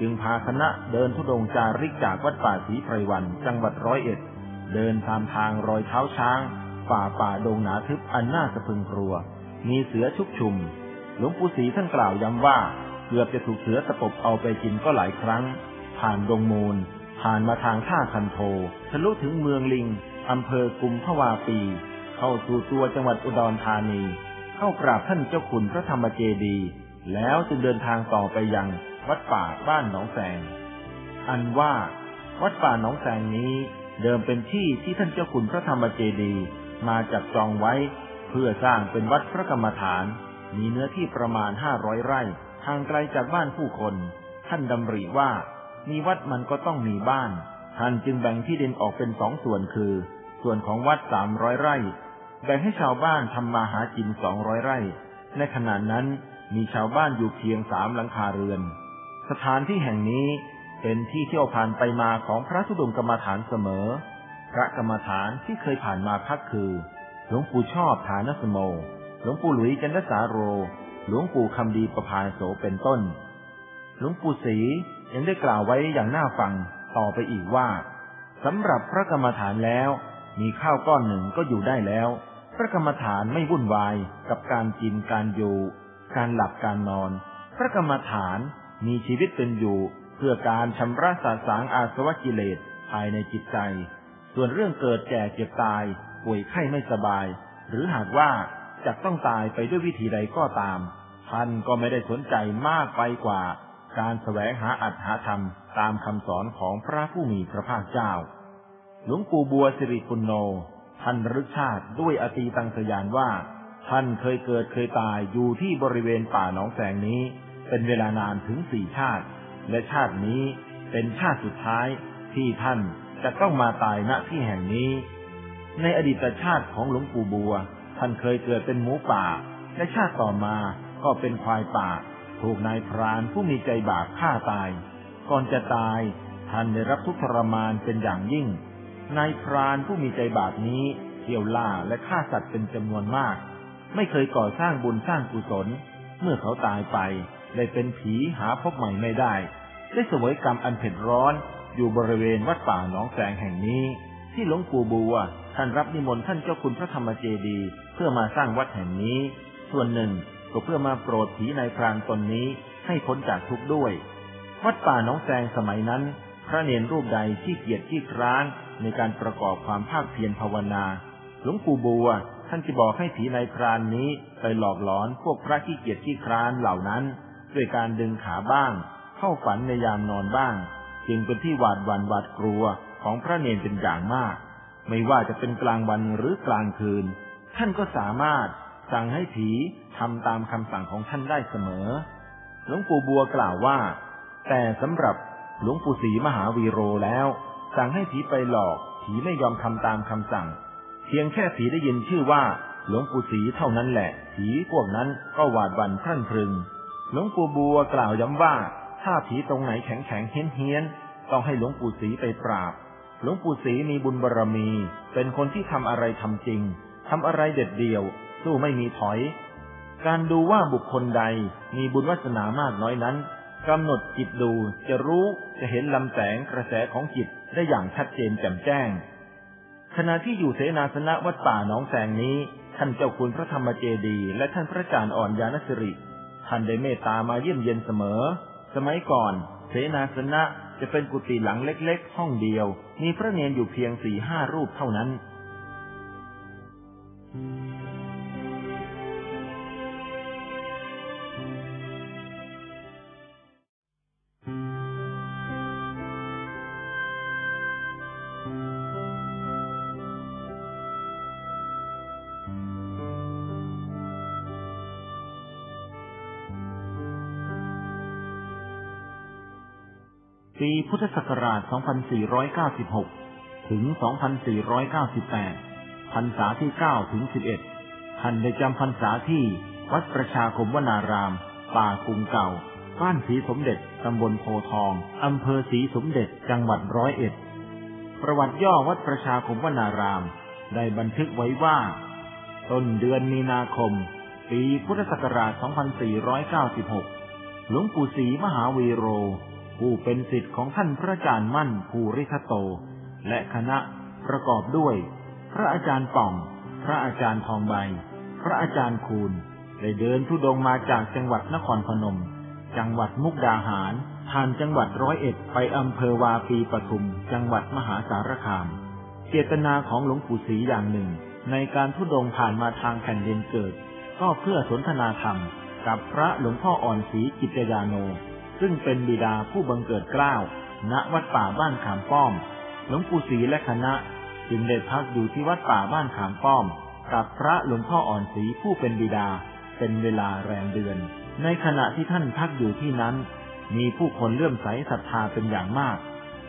จึงพาคณะเดินทุดงจาริกจากวัดป่าศรีไพรวันจังหวัดร้อยเอ็ด เดินตามทางรอยเท้าช้างฝ่าป่าดงหนาทึบอันน่าสะพึงกลัว มีเสือชุกชุม หลวงปู่ศรีท่านกล่าวย้ำว่าเกือบจะถูกเสือตะปบเอาไปกินก็หลายครั้ง ผ่านดงมูล ผ่านมาทางท่าคันโททะลุถึงเมืองลิงอำเภอกุมภาวาปี เข้าสู่ตัวจังหวัดอุดรธานี เข้ากราบท่านเจ้าคุณพระธรรมเจดี แล้วจึงเดินทางต่อไปยังวัดป่าบ้านหนองแสง อันว่า วัดป่าหนองแสงนี้ เดิมเป็นที่ที่ท่านเจ้าคุณพระธรรมเจดี มาจัดจองไว้ เพื่อสร้างเป็นวัดพระกรรมฐาน มีเนื้อที่ประมาณห้าร้อยไร่ห่างไกลจากบ้านผู้คน ท่านดำริว่า มีวัดมันก็ต้องมีบ้าน ท่านจึงแบ่งที่ดินออกเป็นสองส่วนคือ ส่วนของวัดสามร้อยไร่ แบ่งให้ชาวบ้านทำมาหากินสองร้อยไร่ ในขณะนั้นมีชาวบ้านอยู่เพียงสามหลังคาเรือน สถานที่แห่งนี้เป็นที่เที่ยวผ่านไปมาของพระธุดงกรรมฐานเสมอ พระกรรมฐานที่เคยผ่านมาพักคือ หลวงปู่ชอบฐานสโม หลวงปู่หลุยจันทสาโร หลวงปู่คำดีประพายโสเป็นต้น หลวงปู่ศรี ยังได้กล่าวไว้อย่างน่าฟังต่อไปอีกว่าสำหรับพระกรรมฐานแล้ว มีข้าวก้อนหนึ่งก็อยู่ได้แล้ว พระกรรมฐานไม่วุ่นวายกับการกินการอยู่ การหลับการนอน พระกรรมฐานมีชีวิตเป็นอยู่ เพื่อการชำระสาสางอาสวะกิเลสภายในจิตใจ ส่วนเรื่องเกิดแก่เจ็บตาย ป่วยไข้ไม่สบาย หรือหากว่าจะต้องตายไปด้วยวิธีใดก็ตามท่านก็ไม่ได้สนใจมากไปกว่า การแสวงหาอัตถธรรมตามคำสอนของพระผู้มีพระภาคเจ้า หลวงปู่บัวสิริคุณโน ท่านรึกชาติด้วยอตีตังสยานว่า ท่านเคยเกิดเคยตายอยู่ที่บริเวณป่าหนองแสงนี้ เป็นเวลานานถึงสี่ชาติ และชาตินี้เป็นชาติสุดท้ายที่ท่านจะต้องมาตายณที่แห่งนี้ ในอดีตชาติของหลวงปู่บัว ท่านเคยเกิดเป็นหมูป่า และชาติต่อมาก็เป็นควายป่า ถูกนายพรานผู้มีใจบาปฆ่าตาย ก่อนจะตายท่านได้รับทุกข์ทรมานเป็นอย่างยิ่ง นายพรานผู้มีใจบาปนี้เที่ยวล่าและฆ่าสัตว์เป็นจำนวนมาก ไม่เคยก่อสร้างบุญสร้างกุศล เมื่อเขาตายไปได้เป็นผีหาพบใหม่ไม่ได้ ได้สวยกรรมอันเผ็ดร้อนอยู่บริเวณวัดป่าหนองแสงแห่งนี้ ที่หลวงปู่บัวท่านรับนิมนต์ท่านเจ้าคุณพระธรรมเจดี เพื่อมาสร้างวัดแห่งนี้ ส่วนหนึ่ง ก็เพื่อมาโปรดผีนายพรานตนนี้ให้พ้นจากทุกข์ด้วย วัดป่าหนองแสงสมัยนั้น พระเนรรูปใดที่เกียจที่คร้านในการประกอบความภาคเพียรภาวนา หลวงปู่บัวท่านจะบอกให้ผีนายพรานนี้ไปหลอกหลอนพวกพระที่เกียจที่คร้านเหล่านั้น ด้วยการดึงขาบ้าง เข้าฝันในยามนอนบ้าง จึงเป็นที่หวาดหวั่นหวาดกลัวของพระเนนเป็นอย่างมาก ไม่ว่าจะเป็นกลางวันหรือกลางคืน ท่านก็สามารถสั่งให้ผี ทำตามคำสั่งของท่านได้เสมอ หลวงปู่บัวกล่าวว่า แต่สำหรับหลวงปู่ศรีมหาวีโรแล้ว สั่งให้ผีไปหลอก ผีไม่ยอมทำตามคำสั่ง เพียงแค่ผีได้ยินชื่อว่า หลวงปู่ศรีเท่านั้นแหละ ผีพวกนั้นก็หวาดหวั่นพรั่นพรึง หลวงปู่บัวกล่าวย้ำว่า ถ้าผีตรงไหนแข็งแข็งเฮี้ยนเฮี้ยนต้องให้หลวงปู่ศรีไปปราบ หลวงปู่ศรีมีบุญบารรมี เป็นคนที่ทำอะไรทำจริงทำอะไรเด็ดเดี่ยว สู้ไม่มีถอย การดูว่าบุคคลใดมีบุญวาสนามากน้อยนั้นกำหนดจิตดูจะรู้จะเห็นลำแสงกระแสของจิตได้อย่างชัดเจนแจ่มแจ้ง ขณะที่อยู่เสนาสนะวัดป่าหนองแสงนี้ ท่านเจ้าคุณพระธรรมเจดีและท่านพระอาจารย์อ่อนยานสิริ ท่านได้เมตตามาเยี่ยมเย็นเสมอ สมัยก่อน เสนาสนะจะเป็นกุฏิหลังเล็กๆ ห้องเดียว มีพระเนนอยู่เพียงสี่ห้ารูปเท่านั้นปี พุทธศักราช 2496 ถึง 2498 พรรษาที่ 9 ถึง 11 ท่านได้จำพรรษาที่วัดประชาคมวนาราม ป่ากรุงเก่า บ้านสีสมเด็จ ตำบลโพทอง อำเภอสีสมเด็จ จังหวัดร้อยเอ็ด ประวัติย่อวัดประชาคมวนาราม ได้บันทึกไว้ว่า ต้นเดือนมีนาคม ปีพุทธศักราช 2496 หลวงปู่ศรีมหาวีโร ผู้เป็นสิทธิ์ของท่านพระอาจารย์มั่นภูริทัตโต และคณะประกอบด้วย พระอาจารย์ป่อง พระอาจารย์ทองใบ พระอาจารย์คูณได้เดินทุดงมาจากจังหวัดนครพนม จังหวัดมุกดาหารผ่านจังหวัดร้อยเอ็ดไปอำเภอวาปีปทุม จังหวัดมหาสารคาม เจตนาของหลวงปู่ศรีอย่างหนึ่ง ในการทุดงผ่านมาทางแผ่นดินเกิด ก็เพื่อสนทนาธรรม กับพระหลวงพ่ออ่อนศรีกิจยาโน ซึ่งเป็นบิดาผู้บังเกิดเกล้า ณ วัดป่าบ้านขามป้อม หลวงปู่ศรีและคณะ จึงได้พักอยู่ที่วัดป่าบ้านขามป้อม กับพระหลวงพ่ออ่อนศรีผู้เป็นบิดา เป็นเวลาแรมเดือน ในขณะที่ท่านพักอยู่ที่นั้น มีผู้คนเลื่อมใสศรัทธาเป็นอย่างมาก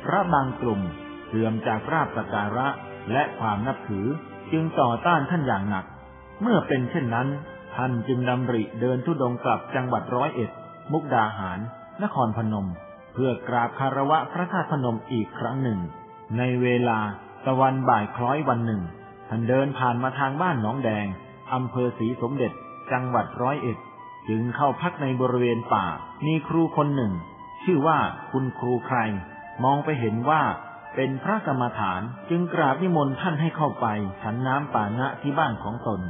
พระบางกลุ่มเสื่อมจากราบสการะและความนับถือจึงต่อต้านท่านอย่างหนัก เมื่อเป็นเช่นนั้น ท่านจึงดำริเดินทุดงกลับจังหวัดร้อยเอ็ด มุกดาหาร นครพนม เพื่อกราบคารวะพระธาตุพนมอีกครั้งหนึ่ง ในเวลาตะวันบ่ายคล้อยวันหนึ่งท่านเดินผ่านมาทางบ้านหนองแดงอำเภอศรีสมเด็จ จังหวัดร้อยเอ็ด จึงเข้าพักในบริเวณป่า มีครูคนหนึ่ง ชื่อว่าคุณครูใคร มองไปเห็นว่าเป็นพระกรรมฐานจึงกราบนิมนต์ท่านให้เข้าไปฉันน้ำป่านะที่บ้านของตน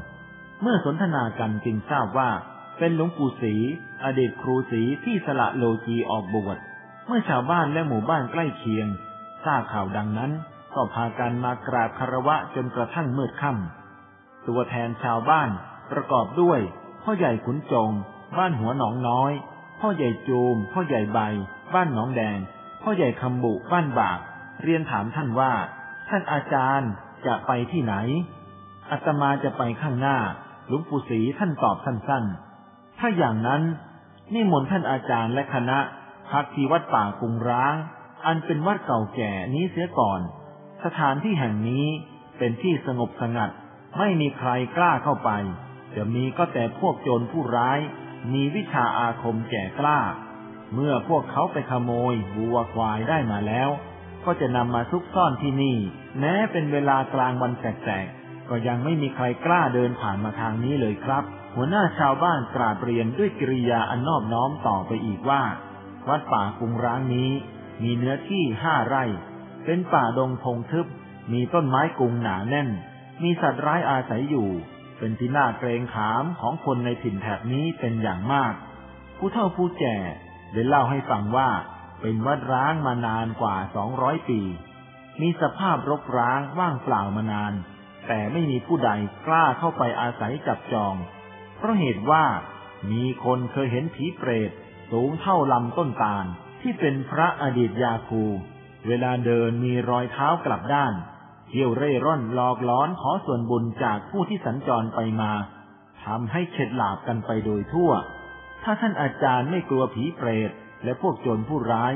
เมื่อสนทนากันจึงทราบว่า เป็นหลวงปู่ศรีอดีตครูศรีที่สละโลจีออกบวช เมื่อชาวบ้านและหมู่บ้านใกล้เคียงทราบข่าวดังนั้น ก็พากันมากราบคารวะจนกระทั่งมืดค่ำตัวแทนชาวบ้านประกอบด้วย พ่อใหญ่ขุนจง บ้านหัวหนองน้อย พ่อใหญ่จูม พ่อใหญ่ใบ บ้านหนองแดง พ่อใหญ่คำบุบ้านบาก เรียนถามท่านว่า ท่านอาจารย์จะไปที่ไหนอาตมาจะไปข้างหน้าหลวงปู่ศรีท่านตอบสั้นๆ ถ้าอย่างนั้นนิมนต์ท่านอาจารย์และคณะพักที่วัดป่ากุงร้าง อันเป็นวัดเก่าแก่นี้เสียก่อน สถานที่แห่งนี้เป็นที่สงบสงัด ไม่มีใครกล้าเข้าไปจะมีก็แต่พวกโจรผู้ร้าย มีวิชาอาคมแก่กล้า เมื่อพวกเขาไปขโมยวัวควายได้มาแล้ว ก็จะนำมาซุกซ่อนที่นี่ แม้เป็นเวลากลางวันแสกๆก็ยังไม่มีใครกล้าเดินผ่านมาทางนี้เลยครับ หัวหน้าชาวบ้านกราบเรียนด้วยกิริยาอันนอบน้อมต่อไปอีกว่า วัดป่ากุงร้างนี้ มีเนื้อที่ห้าไร่ เป็นป่าดงพงทึบ มีต้นไม้กุงหนาแน่น มีสัตว์ร้ายอาศัยอยู่ เป็นที่น่าเกรงขามของคนในถิ่นแถบนี้เป็นอย่างมาก ผู้เฒ่าผู้แก่ได้เล่าให้ฟังว่า เป็นวัดร้างมานานกว่าสองร้อยปี มีสภาพรกร้างว่างเปล่ามานาน แต่ไม่มีผู้ใดกล้าเข้าไปอาศัยจับจอง เพราะเหตุว่ามีคนเคยเห็นผีเปรตสูงเท่าลำต้นตาลที่เป็นพระอดีตยาคู เวลาเดินมีรอยเท้ากลับด้านเที่ยวเร่ร่อนหลอกล้อนขอส่วนบุญจากผู้ที่สัญจรไปมาทำให้เข็ดหลาบกันไปโดยทั่ว ถ้าท่านอาจารย์ไม่กลัวผีเปรตและพวกโจรผู้ร้าย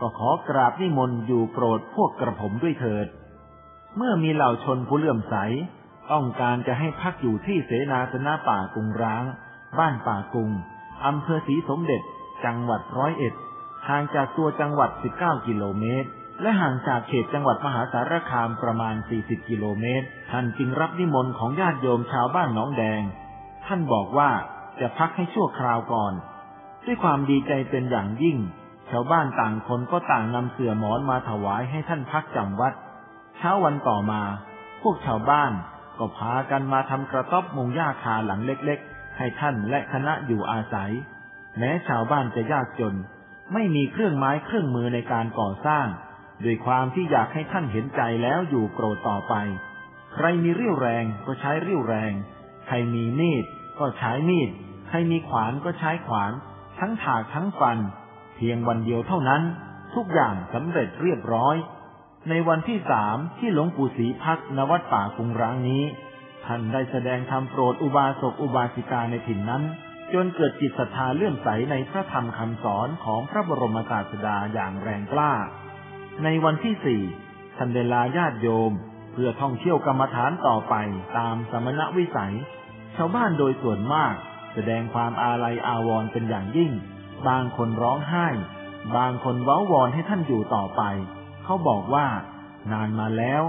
ก็ขอกราบนิมนต์อยู่โปรดพวกกระผมด้วยเถิด เมื่อมีเหล่าชนผู้เลื่อมใส ต้องการจะให้พักอยู่ที่เสนาสนะป่ากุงร้าง บ้านป่ากุงอำเภอศรีสมเด็จ จังหวัดร้อยเอ็ด ห่างจากตัวจังหวัด 19 กิโลเมตร และห่างจากเขตจังหวัดมหาสารคามประมาณ 40 กิโลเมตร ท่านจึงรับนิมนต์ของญาติโยมชาวบ้านหนองแดง ท่านบอกว่าจะพักให้ชั่วคราวก่อน ด้วยความดีใจเป็นอย่างยิ่ง ชาวบ้านต่างคนก็ต่างนำเสื่อหมอนมาถวายให้ท่านพักจำวัด เช้าวันต่อมา พวกชาวบ้าน ก็พากันมาทำกระต๊อบมุงหญ้าคาหลังเล็กๆ ให้ท่านและคณะอยู่อาศัย แม้ชาวบ้านจะยากจน ไม่มีเครื่องไม้เครื่องมือในการก่อสร้าง ด้วยความที่อยากให้ท่านเห็นใจแล้วอยู่โปรดต่อไป ใครมีเรี่ยวแรงก็ใช้เรี่ยวแรง ใครมีมีดก็ใช้มีด ใครมีขวานก็ใช้ขวาน ทั้งถากทั้งฟัน เพียงวันเดียวเท่านั้น ทุกอย่างสำเร็จเรียบร้อย ในวันที่สามที่หลวงปู่ศรีพักนวัดป่ากรุงร้างนี้ ท่านได้แสดงธรรมโปรดอุบาสกอุบาสิกาในถิ่นนั้น จนเกิดจิตศรัทธาเลื่อมใสในพระธรรมคำสอนของพระบรมศาสดาอย่างแรงกล้า ในวันที่สี่ท่านได้ลาญาติโยม เพื่อท่องเที่ยวกรรมฐานต่อไปตามสมณวิสัย ชาวบ้านโดยส่วนมาก แสดงความอาลัยอาวรณ์เป็นอย่างยิ่ง บางคนร้องไห้ บางคนเว้าวอนให้ท่านอยู่ต่อไป เขาบอกว่า นานมาแล้ว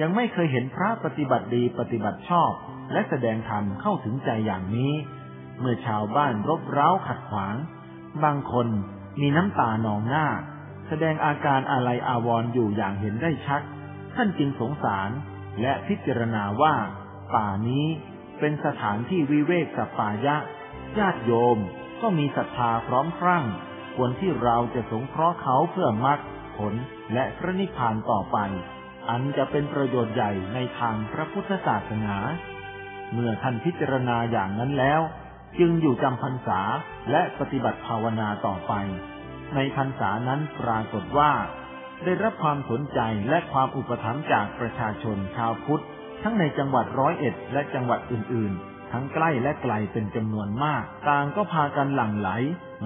ยังไม่เคยเห็นพระปฏิบัติดีปฏิบัติชอบ และแสดงธรรมเข้าถึงใจอย่างนี้ เมื่อชาวบ้านรบเร้าขัดขวาง บางคนมีน้ำตานองหน้า แสดงอาการอาลัยอาวรณ์อยู่อย่างเห็นได้ชัด ท่านจึงสงสารและพิจารณาว่า ป่านี้เป็นสถานที่วิเวกสัปปายะ ญาติโยมก็มีศรัทธาพร้อมครั่งควรที่เราจะสงเคราะห์เขาเพื่อมรรคผล และพระนิพพานต่อไป อันจะเป็นประโยชน์ใหญ่ในทางพระพุทธศาสนา เมื่อท่านพิจารณาอย่างนั้นแล้ว จึงอยู่จำพรรษาและปฏิบัติภาวนาต่อไป ในพรรษานั้นปรากฏว่า ได้รับความสนใจและความอุปถัมภ์จากประชาชนชาวพุทธ ทั้งในจังหวัดร้อยเอ็ดและจังหวัดอื่น ๆทั้งใกล้และไกลเป็นจำนวนมาก ต่างก็พากันหลั่งไหล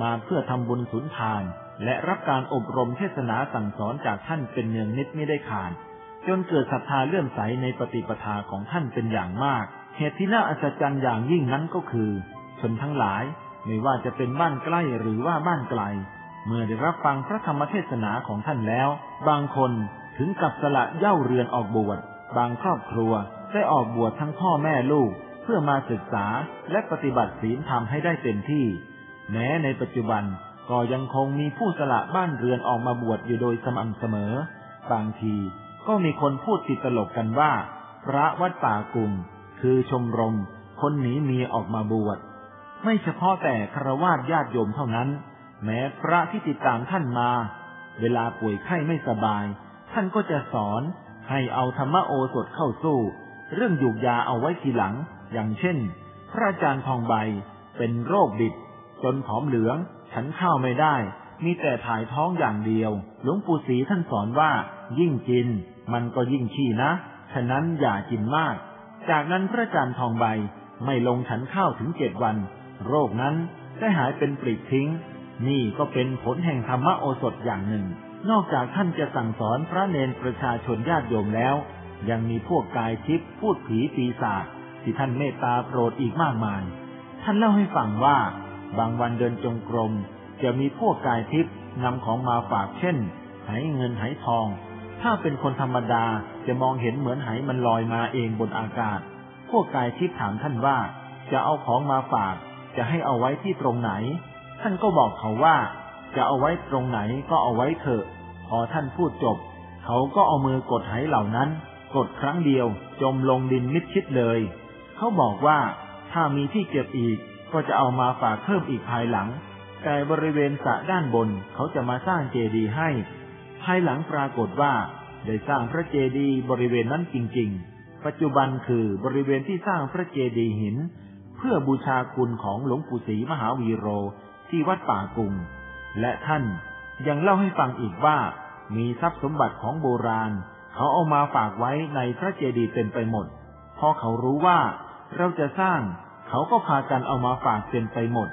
มาเพื่อทำบุญสุนทาน และรับการอบรมเทศนาสั่งสอนจากท่านเป็นเนืองนิดไม่ได้ขาดจนเกิดศรัทธาเลื่อมใสในปฏิปทาของท่านเป็นอย่างมาก เหตุที่น่าอัศจรรย์อย่างยิ่งนั้นก็คือ ชนทั้งหลายไม่ว่าจะเป็นบ้านใกล้หรือว่าบ้านไกล เมื่อได้รับฟังพระธรรมเทศนาของท่านแล้ว บางคนถึงกับสละเย่าเรือนออกบวช บางครอบครัวได้ออกบวชทั้งพ่อแม่ลูก เพื่อมาศึกษาและปฏิบัติศีลธรรมให้ได้เต็มที่ แม้ในปัจจุบัน ก็ยังคงมีผู้สละบ้านเรือนออกมาบวชอยู่โดยสม่ำเสมอ บางทีก็มีคนพูดติดตลกกันว่า พระวัดป่ากุงคือชมรม คนหนีเมียออกมาบวช ไม่เฉพาะแต่ครวาสญาติโยมเท่านั้น แม้พระที่ติดตามท่านมา เวลาป่วยไข้ไม่สบาย ท่านก็จะสอนให้เอาธรรมโอสถเข้าสู้ เรื่องหยูกยาเอาไว้ทีหลัง อย่างเช่น พระอาจารย์ทองใบ เป็นโรคบิด จนผอมเหลือง ฉันข้าวไม่ได้ มีแต่ถ่ายท้องอย่างเดียว หลวงปู่ศรีท่านสอนว่า ยิ่งกิน มันก็ยิ่งขี้นะ ฉะนั้นอย่ากินมาก จากนั้นพระอาจารย์ทองใบไม่ลงฉันข้าวถึงเจ็ดวัน โรคนั้นได้หายเป็นปลิดทิ้ง นี่ก็เป็นผลแห่งธรรมโอสถอย่างหนึ่ง นอกจากท่านจะสั่งสอนพระเนนประชาชนญาติโยมแล้ว ยังมีพวกกายทิพย์พูดผีปีศาจที่ท่านเมตตาโปรดอีกมากมาย ท่านเล่าให้ฟังว่า บางวันเดินจงกรม จะมีพวกกายทิพย์นำของมาฝากเช่นไหเงินไหทอง ถ้าเป็นคนธรรมดาจะมองเห็นเหมือนไหมันลอยมาเองบนอากาศ พวกกายทิพย์ถามท่านว่า จะเอาของมาฝาก จะให้เอาไว้ที่ตรงไหน ท่านก็บอกเขาว่า จะเอาไว้ตรงไหนก็เอาไว้เถอะ พอท่านพูดจบ เขาก็เอามือกดไหเหล่านั้น กดครั้งเดียว จมลงดินมิดชิดเลย เขาบอกว่าถ้ามีที่เก็บอีก ก็จะเอามาฝากเพิ่มอีกภายหลัง แต่บริเวณสระด้านบนเขาจะมาสร้างเจดีย์ให้ ภายหลังปรากฏว่าได้สร้างพระเจดีย์บริเวณนั้นจริง ๆ ปัจจุบันคือบริเวณที่สร้างพระเจดีย์หิน เพื่อบูชาคุณของหลวงปู่ศรีมหาวีโรที่วัดป่ากุง และท่านยังเล่าให้ฟังอีกว่า มีทรัพย์สมบัติของโบราณ เขาเอามาฝากไว้ในพระเจดีย์เต็มไปหมด พอเขารู้ว่าเราจะสร้าง เขาก็พากันเอามาฝากเต็มไปหมด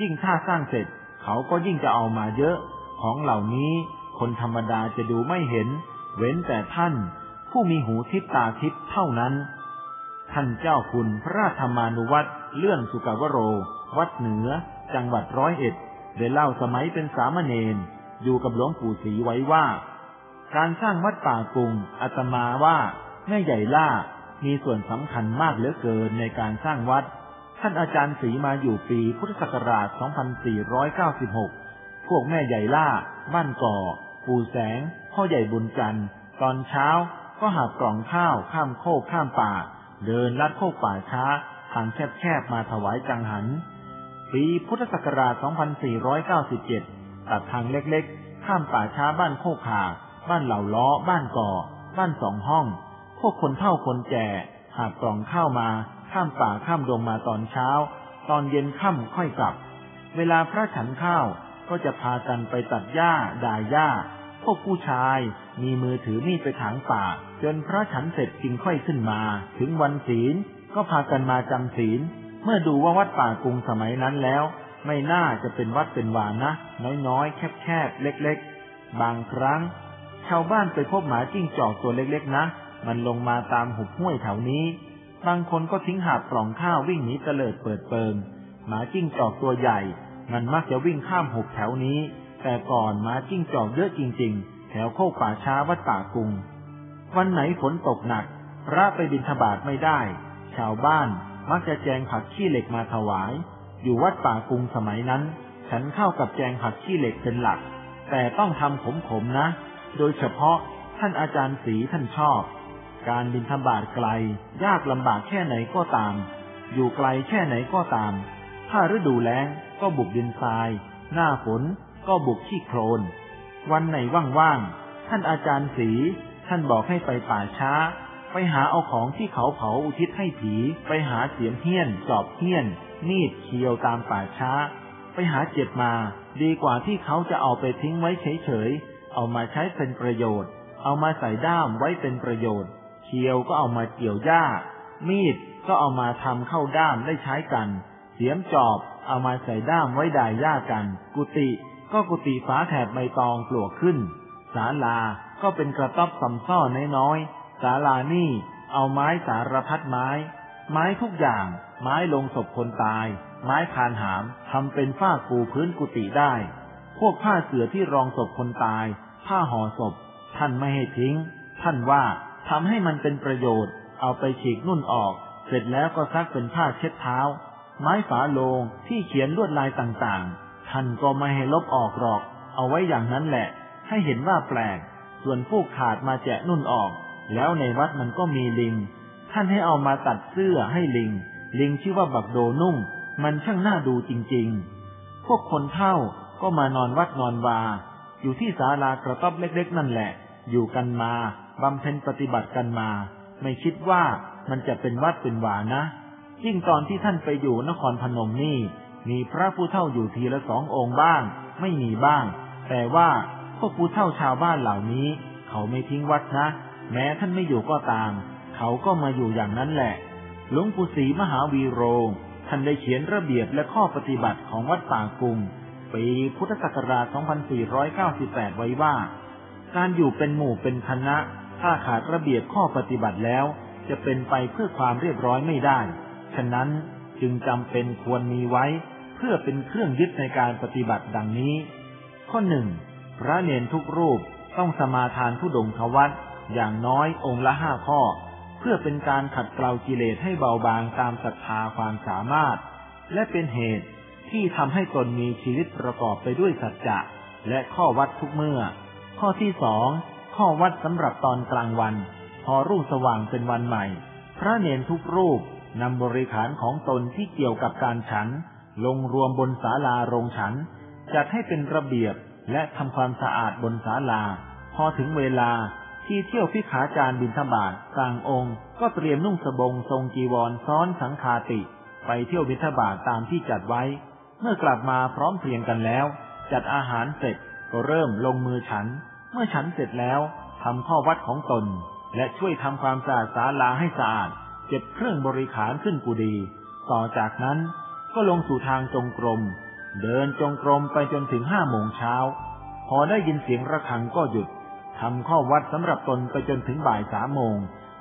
ยิ่งถ้าสร้างเสร็จ เขาก็ยิ่งจะเอามาเยอะ ของเหล่านี้คนธรรมดาจะดูไม่เห็น เว้นแต่ท่าน ผู้มีหูทิพตาทิพเท่านั้น ท่านเจ้าคุณพระราชธรรมานุวัตรเลื่อนสุกาวโร วัดเหนือ จังหวัดร้อยเอ็ดได้เล่าสมัยเป็นสามเณรอยู่กับหลวงปู่ศรีไว้ว่า การสร้างวัดป่ากุงอาตมาว่าแม่ใหญ่ล่ามีส่วนสำคัญมากเหลือเกินในการสร้างวัด ท่านอาจารย์ศรีมาอยู่ปีพุทธศักราช 2496 พวกแม่ใหญ่ล่า บ้านก่อ ปู่แสง พ่อใหญ่บุญจันทร์ตอนเช้าก็หาบกล่องข้าวข้ามโคกข้ามป่า เดินลัดโคกป่าช้า ทางแคบๆมาถวายจังหัน ปีพุทธศักราช 2497 ตัดทางเล็กๆ ข้ามป่าช้าบ้านโคกขาบ้านเหล่าล้อ บ้านก่อ บ้านสองห้อง พวกคนเฒ่าคนแก่หาบกล่องข้าวมา ข้ามป่าข้ามดงมาตอนเช้า ตอนเย็นค่ำค่อยกลับ เวลาพระฉันข้าวก็จะพากันไปตัดหญ้าด่าหญ้า พวกผู้ชายมีมือถือมีดไปถางป่า จนพระฉันเสร็จจึงค่อยขึ้นมา ถึงวันศีลก็พากันมาจำศีล เมื่อดูว่าวัดป่ากรุงสมัยนั้นแล้ว ไม่น่าจะเป็นวัดเป็นวานะ น้อยๆ แคบๆ เล็กๆ บางครั้ง ชาวบ้านไปพบหมาจิ้งจอกตัวเล็กๆนะ มันลงมาตามหุบห้วยแถวนี้ บางคนก็ทิ้งหาบกล่องข้าววิ่งหนีเตลิดเปิดเปิง หมาจิ้งจอกตัวใหญ่ มันมักจะวิ่งข้ามหุบแถวนี้ แต่ก่อนหมาจิ้งจอกเยอะจริง ๆ แถวโคกป่าช้าวัดป่ากุง วันไหนฝนตกหนัก พระไปบิณฑบาตไม่ได้ ชาวบ้านมักจะแจงผักขี้เหล็กมาถวาย อยู่วัดป่ากุงสมัยนั้น ฉันเข้ากับแจงผักขี้เหล็กเป็นหลัก แต่ต้องทำขมๆนะ โดยเฉพาะท่านอาจารย์ศรีท่านชอบ การบินธบาตไกล ยากลำบากแค่ไหนก็ตาม อยู่ไกลแค่ไหนก็ตาม ถ้าฤดูแล้งก็บุกดินทราย หน้าฝนก็บุกขี้โคลน วันไหนว่างๆ ท่านอาจารย์ศรีท่านบอกให้ไปป่าช้า ไปหาเอาของที่เขาเผาอุทิศให้ผี ไปหาเสียมเฮี้ยน จอบเฮี้ยน มีดเคียวตามป่าช้า ไปหาเจ็บมา ดีกว่าที่เขาจะเอาไปทิ้งไว้เฉยๆ เอามาใช้เป็นประโยชน์ เอามาใส่ด้ามไว้เป็นประโยชน์ เคียวก็เอามาเกี่ยวหญ้า มีดก็เอามาทำเข้าด้ามได้ใช้กัน เสียมจอบเอามาใส่ด้ามไว้ด่ายหญ้ากัน กุฏิก็กุฏิฝาแถบใบตองปลวกขึ้น ศาลาก็เป็นกระต๊อบสำซ้อน้อยๆศาลานี่เอาไม้สารพัดไม้ ไม้ทุกอย่าง ไม้ลงศพคนตาย ไม้คานหามทำเป็นฝ้าปูพื้นกุฏิได้ พวกผ้าเสือที่รองศพคนตาย ผ้าห่อศพ ท่านไม่ให้ทิ้ง ท่านว่า ทำให้มันเป็นประโยชน์ เอาไปฉีกนุ่นออก เสร็จแล้วก็ซักเป็นผ้าเช็ดเท้า ไม้ฝาโลงที่เขียนลวดลายต่างๆ ท่านก็ไม่ให้ลบออกหรอก เอาไว้อย่างนั้นแหละ ให้เห็นว่าแปลก ส่วนผู้ขาดมาแจะนุ่นออก แล้วในวัดมันก็มีลิง ท่านให้เอามาตัดเสื้อให้ลิง ลิงชื่อว่าบักโดนุ่ง มันช่างน่าดูจริงๆ พวกคนเฒ่าก็มานอนวัดนอนวา อยู่ที่ศาลากระต๊อบเล็กๆ นั่นแหละ อยู่กันมา บำเพ็ญปฏิบัติกันมา ไม่คิดว่ามันจะเป็นวัดเป็นวานะ ยิ่งตอนที่ท่านไปอยู่นครพนมนี่ มีพระผู้เท่าอยู่ทีละสององค์บ้าง ไม่มีบ้าง แต่ว่าพวกผู้เท่าชาวบ้านเหล่านี้ เขาไม่ทิ้งวัดนะ แม้ท่านไม่อยู่ก็ตาม เขาก็มาอยู่อย่างนั้นแหละ หลวงปู่ศรีมหาวีโรท่านได้เขียนระเบียบและข้อปฏิบัติของวัดป่ากุงปีพุทธศักราช 2498 ไว้ว่า การอยู่เป็นหมู่เป็นคณะ ถ้าขาดระเบียบข้อปฏิบัติแล้ว จะเป็นไปเพื่อความเรียบร้อยไม่ได้ ฉะนั้นจึงจำเป็นควรมีไว้ เพื่อเป็นเครื่องยึดในการปฏิบัติดังนี้ ข้อหนึ่งพระเนนทุกรูปต้องสมาทานผู้ดงทวัดอย่างน้อยองค์ละห้าข้อ เพื่อเป็นการขัดเกลากิเลสให้เบาบางตามศรัทธาความสามารถ และเป็นเหตุที่ทำให้ตนมีชีวิตประกอบไปด้วยสัจจะและข้อวัดทุกเมื่อ ข้อที่สอง ข้อวัดสำหรับตอนกลางวัน พอรุ่งสว่างเป็นวันใหม่ พระเนนทุกรูปนำบริขารของตนที่เกี่ยวกับการฉัน ลงรวมบนศาลาโรงฉัน จัดให้เป็นระเบียบและทำความสะอาดบนศาลา พอถึงเวลาที่เที่ยวพิขาจารบินทบาทกลางองค์ ก็เตรียมนุ่งสบงทรงจีวรซ้อนสังคาติ ไปเที่ยวบิณฑบาตตามที่จัดไว้ เมื่อกลับมาพร้อมเพรียงกันแล้ว จัดอาหารเสร็จก็เริ่มลงมือฉัน เมื่อฉันเสร็จแล้วทำข้อวัดของตน และช่วยทำความสะอาดศาลาให้สะอาด เก็บเครื่องบริขารขึ้นกุดีต่อจากนั้นก็ลงสู่ทางจงกรม เดินจงกรมไปจนถึงห้าโมงเช้า พอได้ยินเสียงระฆังก็หยุดทำข้อวัดสำหรับตนไปจนถึงบ่ายสามโมง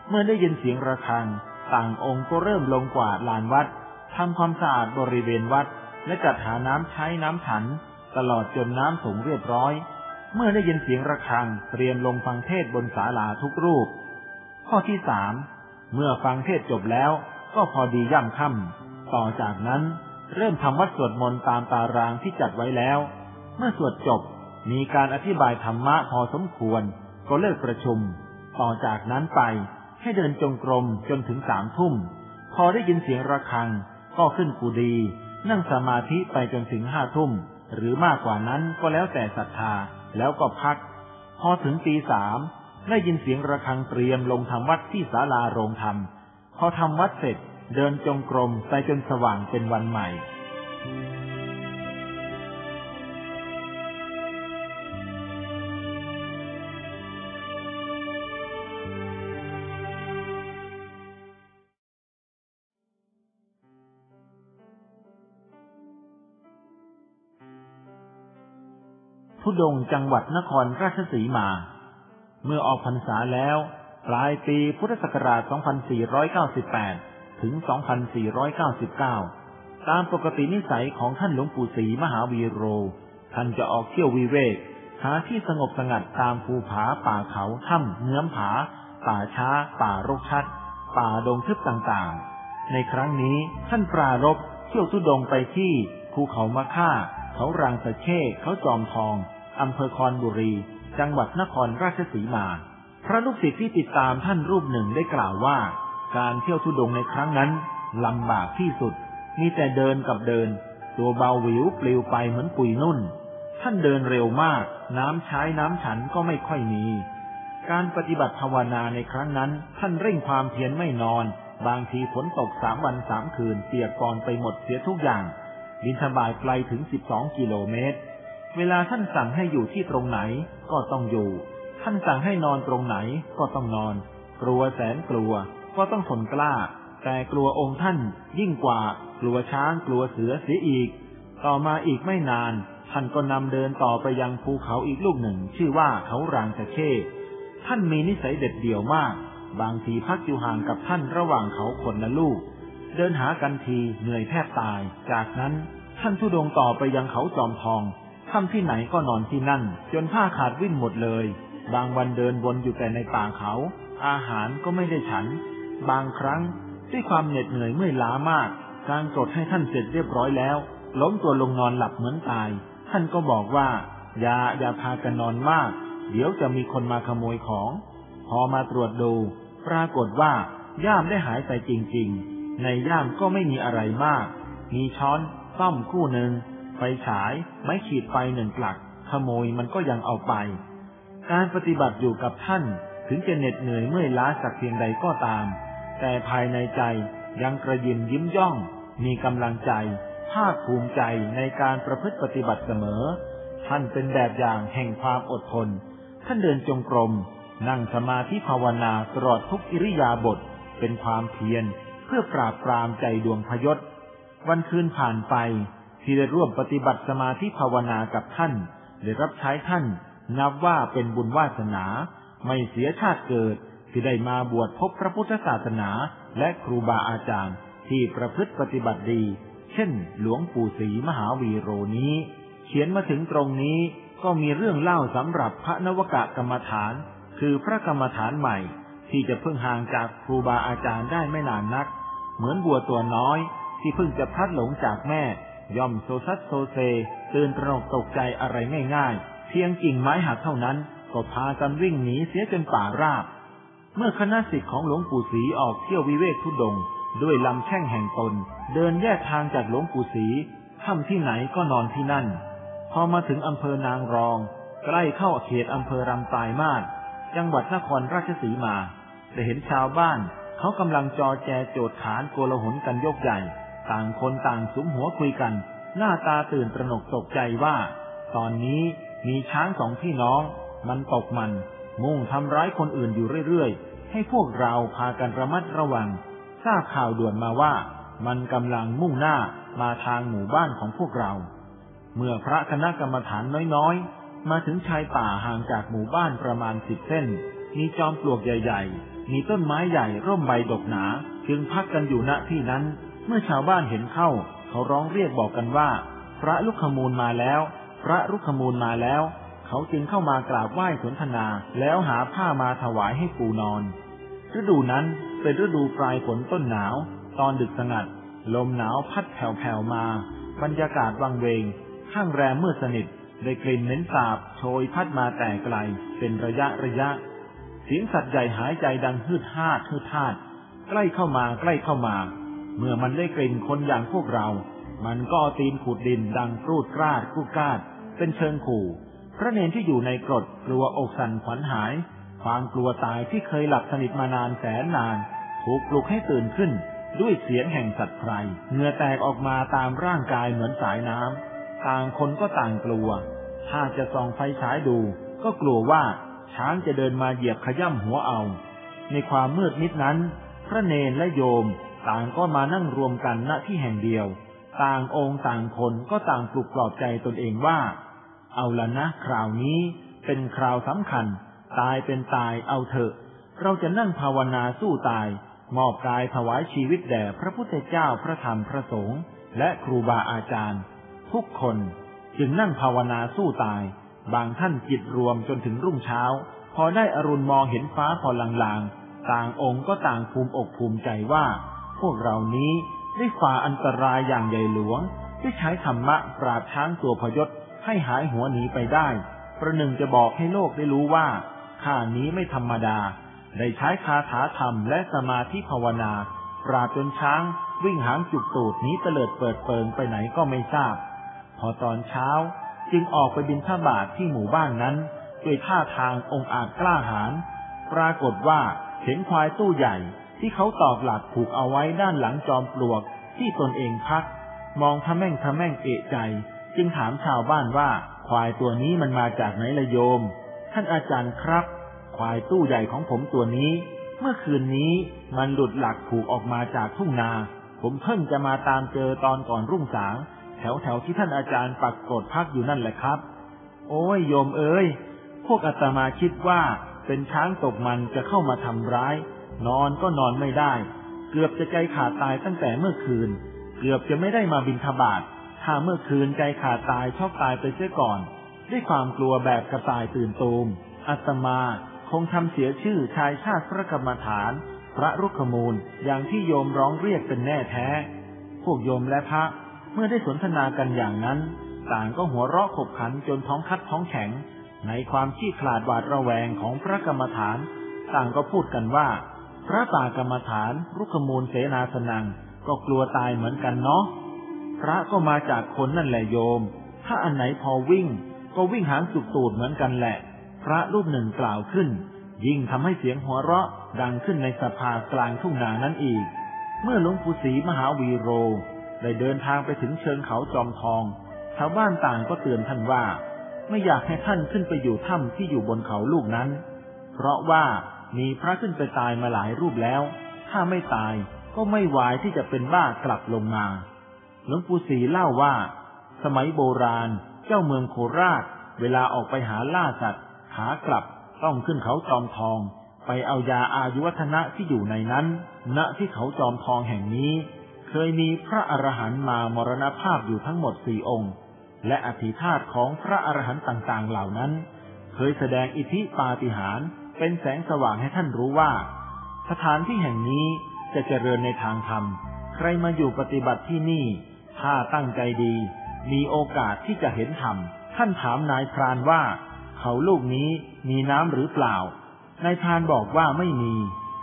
เมื่อได้ยินเสียงระฆัง ต่างองค์ก็เริ่มลงกวาดลานวัดทำความสะอาดบริเวณวัด และจัดหาน้ำใช้น้ำฉัน ตลอดจนน้ำสงเรียบร้อย เมื่อได้ยินเสียงระฆังเตรียมลงฟังเทศบนศาลาทุกรูป ข้อที่สามเมื่อฟังเทศจบแล้วก็พอดีย่ำค่ำต่อจากนั้นเริ่มทำวัดสวดมนต์ตามตารางที่จัดไว้แล้ว เมื่อสวดจบมีการอธิบายธรรมะพอสมควร ก็เลิกประชุม ต่อจากนั้นไปให้เดินจงกรมจนถึงสามทุ่ม พอได้ยินเสียงระฆัง ก็ขึ้นกูดี นั่งสมาธิไปจนถึงห้าทุ่ม หรือมากกว่านั้นก็แล้วแต่ศรัทธา แล้วก็พัก พอถึงตีสามได้ยินเสียงระฆังเตรียมลงทำวัดที่ศาลาโรงธรรม พอทำวัดเสร็จเดินจงกรมไปจนสว่างเป็นวันใหม่ ทุดงจังหวัดนครราชสีมา เมื่อออกพรรษาแล้ว ปลายปีพุทธศักราช 2498 ถึง 2499 ตามปกตินิสัยของท่านหลวงปู่ศรีมหาวีโร ท่านจะออกเที่ยววิเวก หาที่สงบสงัดตามภูผาป่าเขาถ้ำเนื้อผา ป่าช้า ป่ารกชัด ป่าดงทึบต่างๆ ในครั้งนี้ท่านปรารบเที่ยวทุดงไปที่ภูเขามะค่าเขารางสะเช่เขาจอมทอง อำเภอคอนบุรี จังหวัดนครราชสีมา พระลูกศิษย์ที่ติดตามท่านรูปหนึ่งได้กล่าวว่า การเที่ยวทุดงในครั้งนั้นลำบากที่สุด มีแต่เดินกับเดิน ตัวเบาหวิวปลิวไปเหมือนปุยนุ่น ท่านเดินเร็วมาก น้ำใช้น้ำฉันก็ไม่ค่อยมี การปฏิบัติภาวนาในครั้งนั้น ท่านเร่งความเพียรไม่นอน บางทีฝนตกสามวันสามคืนเปียกปอนไปหมดเสียทุกอย่างบินทบายไกลถึงสิบสองกิโลเมตร เวลาท่านสั่งให้อยู่ที่ตรงไหนก็ต้องอยู่ ท่านสั่งให้นอนตรงไหนก็ต้องนอน กลัวแสนกลัวก็ต้องทนกล้า แต่กลัวองค์ท่านยิ่งกว่ากลัวช้างกลัวเสือเสียอีก ต่อมาอีกไม่นาน ท่านก็นำเดินต่อไปยังภูเขาอีกลูกหนึ่ง ชื่อว่าเขารางตะเข้ท่านมีนิสัยเด็ดเดี่ยวมาก บางทีพักอยู่ห่างกับท่านระหว่างเขาคนละลูก เดินหากันทีเหนื่อยแทบตาย จากนั้นท่านทุดงต่อไปยังเขาจอมทอง ทำที่ไหนก็นอนที่นั่น จนผ้าขาดวิ่นหมดเลย บางวันเดินวนอยู่แต่ในป่าเขา อาหารก็ไม่ได้ฉัน บางครั้งด้วยความเหน็ดเหนื่อยเมื่อยล้ามาก การกรดให้ท่านเสร็จเรียบร้อยแล้ว ล้มตัวลงนอนหลับเหมือนตาย ท่านก็บอกว่า อย่าอย่าพากันนอนมาก เดี๋ยวจะมีคนมาขโมยของ พอมาตรวจดู ปรากฏว่า ย่ามได้หายไปจริงๆ ในย่ามก็ไม่มีอะไรมาก มีช้อนซ่อมคู่หนึ่ง ไฟฉาย ไม้ขีดไฟหนึ่งกลัก ขโมยมันก็ยังเอาไป การปฏิบัติอยู่กับท่าน ถึงจะเหน็ดเหนื่อยเมื่อยล้าสักเพียงใดก็ตาม แต่ภายในใจยังกระยิมยิ้มย่อง มีกำลังใจ ภาคภูมิใจในการประพฤติปฏิบัติเสมอ ท่านเป็นแบบอย่างแห่งความอดทน ท่านเดินจงกรม นั่งสมาธิภาวนาตลอดทุกอิริยาบถ เป็นความเพียรเพื่อปราบปรามใจดวงพยศ วันคืนผ่านไป ที่ได้ร่วมปฏิบัติสมาธิภาวนากับท่านได้รับใช้ท่าน นับว่าเป็นบุญวาสนา ไม่เสียชาติเกิด ที่ได้มาบวชพบพระพุทธศาสนาและครูบาอาจารย์ ที่ประพฤติปฏิบัติดี เช่น หลวงปู่ศรีมหาวีโรนี้ เขียนมาถึงตรงนี้ก็มีเรื่องเล่าสำหรับพระนวกะกรรมฐาน คือพระกรรมฐานใหม่ ที่จะเพิ่งห่างจากครูบาอาจารย์ได้ไม่นานนัก เหมือนบัวตัวน้อยที่เพิ่งจะพัดหลงจากแม่ ย่อมโซซัดโซเซ ตื่นตระหนกตกใจอะไรง่ายๆ เพียงกิ่งไม้หักเท่านั้น ก็พากันวิ่งหนีเสียจนป่าราบ เมื่อคณะสิทธิ์ของหลวงปู่ศรีออกเที่ยววิเวกทุดง ด้วยลำแช่งแห่งตน เดินแยกทางจากหลวงปู่ศรีค่ำที่ไหนก็นอนที่นั่น พอมาถึงอำเภอนางรอง ใกล้เข้าเขตอำเภอรำปลายมาศจังหวัดนครราชสีมาได้เห็นชาวบ้าน เขากำลังจอแจโจดขานโกลหนกันยกใหญ่ ต่างคนต่างสุมหัวคุยกัน หน้าตาตื่นตระหนกตกใจว่า ตอนนี้มีช้างสองพี่น้อง มันตกมัน มุ่งทำร้ายคนอื่นอยู่เรื่อยๆ ให้พวกเราพากันระมัดระวัง ทราบข่าวด่วนมาว่า มันกำลังมุ่งหน้ามาทางหมู่บ้านของพวกเรา เมื่อพระคณะกรรมฐานน้อยๆ มาถึงชายป่าห่างจากหมู่บ้านประมาณสิบเส้น มีจอมปลวกใหญ่ ๆ มีต้นไม้ใหญ่ร่มใบดกหนา จึงพักกันอยู่ณที่นั้น เมื่อชาวบ้านเห็นเข้า เขาร้องเรียกบอกกันว่า พระลุกขมูลมาแล้ว พระลุกขมูลมาแล้ว เขาจึงเข้ามากราบไหว้สนทนา แล้วหาผ้ามาถวายให้ปูนอน ฤดูนั้นเป็นฤดูปลายฝนต้นหนาว ตอนดึกสงัด ลมหนาวพัดแผ่วๆมา บรรยากาศวังเวง ข้างแรมมืดสนิทได้กลิ่นเหม็นสาบโชยพัดมาแต่ไกล เป็นระยะระยะเสียงสัตว์ใหญ่หายใจดังฮืดฮาดฮืดฮาด ใกล้เข้ามาใกล้เข้ามา เมื่อมันได้กลิ่นคนอย่างพวกเรา มันก็ตีนขูดดินดังกรูดกราดกูดกาด เป็นเชิงขู่ พระเนนที่อยู่ในกรดกลัวอกสั่นขวัญหาย ความกลัวตายที่เคยหลับสนิทมานานแสนนาน ถูกปลุกให้ตื่นขึ้นด้วยเสียงแห่งสัตว์ไพรเหงื่อแตกออกมาตามร่างกายเหมือนสายน้ำ ต่างคนก็ต่างกลัว ถ้าจะส่องไฟฉายดู ก็กลัวว่าช้างจะเดินมาเหยียบขย่ำหัวเอา ในความมืดมิดนั้น พระเนนและโยม ต่างก็มานั่งรวมกันณที่แห่งเดียว ต่างองค์ต่างคนก็ต่างปลุกปลอบใจตนเองว่า เอาละนะคราวนี้เป็นคราวสำคัญ ตายเป็นตายเอาเถอะ เราจะนั่งภาวนาสู้ตาย มอบกายถวายชีวิตแด่พระพุทธเจ้าพระธรรมพระสงฆ์และครูบาอาจารย์ ทุกคนจึงนั่งภาวนาสู้ตาย บางท่านจิตรวมจนถึงรุ่งเช้า พอได้อรุณมองเห็นฟ้าพอลางๆ ต่างองค์ก็ต่างภูมิอกภูมิใจว่า พวกเรานี้ได้ฝ่าอันตรายอย่างใหญ่หลวงได้ใช้ธรรมะปราบช้างตัวพยศให้หายหัวหนีไปได้ ประหนึ่งจะบอกให้โลกได้รู้ว่าข้านี้ไม่ธรรมดา ได้ใช้คาถาธรรมและสมาธิภาวนา ปราบจนช้างวิ่งหางจุกตูดนี้เตลิดเปิดเปิงไปไหนก็ไม่ทราบ พอตอนเช้าจึงออกไปบินท่าบาทที่หมู่บ้านนั้นด้วยท่าทางองอาจกล้าหาญปรากฏว่าเห็นควายตู้ใหญ่ ที่เขาตอกหลักผูกเอาไว้ด้านหลังจอมปลวกที่ตนเองพัก มองทะแม่งทะแม่งเอะใจ จึงถามชาวบ้านว่า ควายตัวนี้มันมาจากไหนละโยม ท่านอาจารย์ครับ ควายตู้ใหญ่ของผมตัวนี้ เมื่อคืนนี้มันหลุดหลักผูกออกมาจากทุ่งนา ผมเพิ่งจะมาตามเจอตอนก่อนรุ่งสาง แถวแถวที่ท่านอาจารย์ปักกดพักอยู่นั่นแหละครับ โอ้ยโยมเอ้ยพวกอาตมาคิดว่าเป็นช้างตกมันจะเข้ามาทำร้าย นอนก็นอนไม่ได้ เกือบจะใจขาดตายตั้งแต่เมื่อคืน เกือบจะไม่ได้มาบินทบาทถ้าเมื่อคืนใจขาดตายชอบตายไปเสียก่อน ด้วยความกลัวแบบกระต่ายตื่นตูมอาตมาคงทำเสียชื่อชายชาติพระกรรมฐาน พระรุกขมูลอย่างที่โยมร้องเรียกเป็นแน่แท้ พวกโยมและพระเมื่อได้สนทนากันอย่างนั้น ต่างก็หัวเราะขบขันจนท้องคัดท้องแข็ง ในความขี้ขลาดหวาดระแวงของพระกรรมฐาน ต่างก็พูดกันว่า พระป่ากรรมฐานรุกขมูลเสนาสนัง ก็กลัวตายเหมือนกันเนาะพระก็มาจากคนนั่นแหละโยม ถ้าอันไหนพอวิ่ง ก็วิ่งหางสุกตูดเหมือนกันแหละพพระรูปหนึ่งกล่าวขึ้น ยิ่งทำให้เสียงหัวเราะดังขึ้นในสภากลางทุ่งนานั้นอีก เมื่อหลวงปู่ศรีมหาวีโร ได้เดินทางไปถึงเชิงเขาจอมทอง ชาวบ้านต่างก็เตือนท่านว่า ไม่อยากให้ท่านขึ้นไปอยู่ถ้ำที่อยู่บนเขาลูกนั้น เพราะว่า มีพระขึ้นไปตายมาหลายรูปแล้ว ถ้าไม่ตายก็ไม่วายที่จะเป็นบ้ากลับลงมา หลวงปู่ศรีเล่าว่า สมัยโบราณเจ้าเมืองโคราช เวลาออกไปหาล่าสัตว์ขากลับต้องขึ้นเขาจอมทอง ไปเอายาอายุวัฒนะที่อยู่ในนั้น ณที่เขาจอมทองแห่งนี้ เคยมีพระอรหันต์มามรณภาพอยู่ทั้งหมดสี่องค์ และอธิธาตของพระอรหันต์ต่างๆเหล่านั้น เคยแสดงอิทธิปาฏิหาริย์ เป็นแสงสว่างให้ท่านรู้ว่า สถานที่แห่งนี้จะเจริญในทางธรรม ใครมาอยู่ปฏิบัติที่นี่ ถ้าตั้งใจดี มีโอกาสที่จะเห็นธรรม ท่านถามนายพรานว่า เขาลูกนี้มีน้ำหรือเปล่า นายพรานบอกว่าไม่มี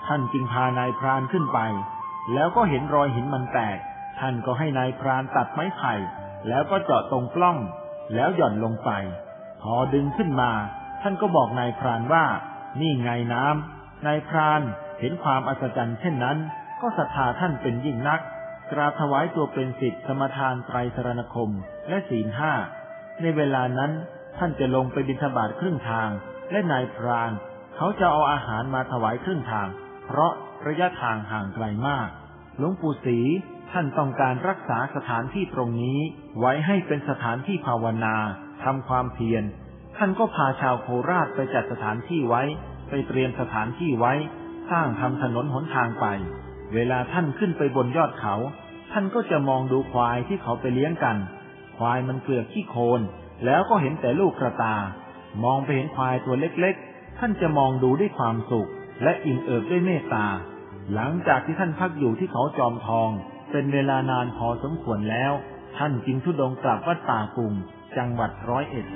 ท่านจึงพานายพรานขึ้นไป แล้วก็เห็นรอยหินมันแตก ท่านก็ให้นายพรานตัดไม้ไผ่แล้วก็เจาะตรงกล้อง แล้วหย่อนลงไป พอดึงขึ้นมา ท่านก็บอกนายพรานว่า นี่ไงน้ำนายพรานเห็นความอัศจรรย์เช่นนั้น ก็ศรัทธาท่านเป็นยิ่งนัก กราบถวายตัวเป็นสิทธิสมทานไตรสรณคมและศีลห้า ในเวลานั้นท่านจะลงไปบิณฑบาตครึ่งทาง และนายพราน เขาจะเอาอาหารมาถวายครึ่งทาง เพราะระยะทางห่างไกลมาก หลวงปู่ศรีท่านต้องการรักษาสถานที่ตรงนี้ ไว้ให้เป็นสถานที่ภาวนาทำความเพียร ท่านก็พาชาวโคราชไปจัดสถานที่ไว้ ไปเตรียมสถานที่ไว้ สร้างทำถนนหนทางไป เวลาท่านขึ้นไปบนยอดเขา ท่านก็จะมองดูควายที่เขาไปเลี้ยงกัน ควายมันเกลือกขี้โคลนแล้วก็เห็นแต่ลูกกระตา มองไปเห็นควายตัวเล็กๆ ท่านจะมองดูด้วยความสุข และอิ่มเอิบด้วยเมตตา หลังจากที่ท่านพักอยู่ที่เขาจอมทอง เป็นเวลานานพอสมควรแล้ว ท่านจึงทุดงกลับวัดป่ากุงจังหวัดร้อยเอ็ด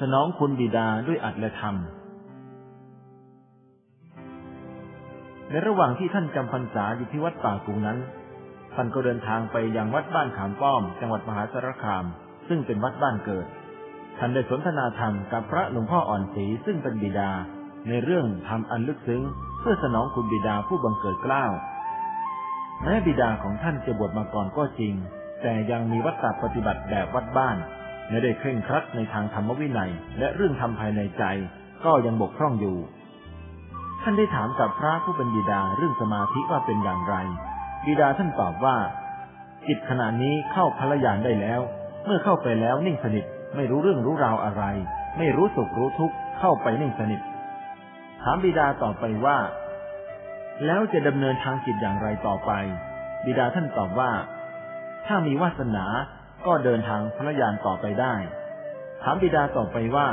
สนองคุณบิดาด้วยอัตและธรรม ในระหว่างที่ท่านจำพรรษาอยู่ที่วัดป่ากุงนั้น ท่านก็เดินทางไปยังวัดบ้านขามป้อม จังหวัดมหาสารคาม ซึ่งเป็นวัดบ้านเกิด ท่านได้สนทนาธรรมกับพระหลวงพ่ออ่อนศรีซึ่งเป็นบิดา ในเรื่องทำอันลึกซึ้ง เพื่อสนองคุณบิดาผู้บังเกิดเกล้า แม้บิดาของท่านจะบวชมาก่อนก็จริง แต่ยังมีวัตถปฏิบัติแบบวัดบ้าน ไม่ได้เคร่งครัดในทางธรรมวินัย และเรื่องทำภายในใจก็ยังบกพร่องอยู่ ท่านได้ถามกับพระผู้เป็นบิดาเรื่องสมาธิว่าเป็นอย่างไร บิดาท่านตอบว่า จิตขณะนี้เข้าพลยานได้แล้ว เมื่อเข้าไปแล้วนิ่งสนิทไม่รู้เรื่องรู้ราวอะไร ไม่รู้สุขรู้ทุกข์เข้าไปนิ่งสนิท ถามบิดาต่อไปว่า แล้วจะดำเนินทางจิตอย่างไรต่อไป บิดาท่านตอบว่า ถ้ามีวาสนา ก็เดินทางพระยานต่อไปได้ ถามบิดาต่อไปว่า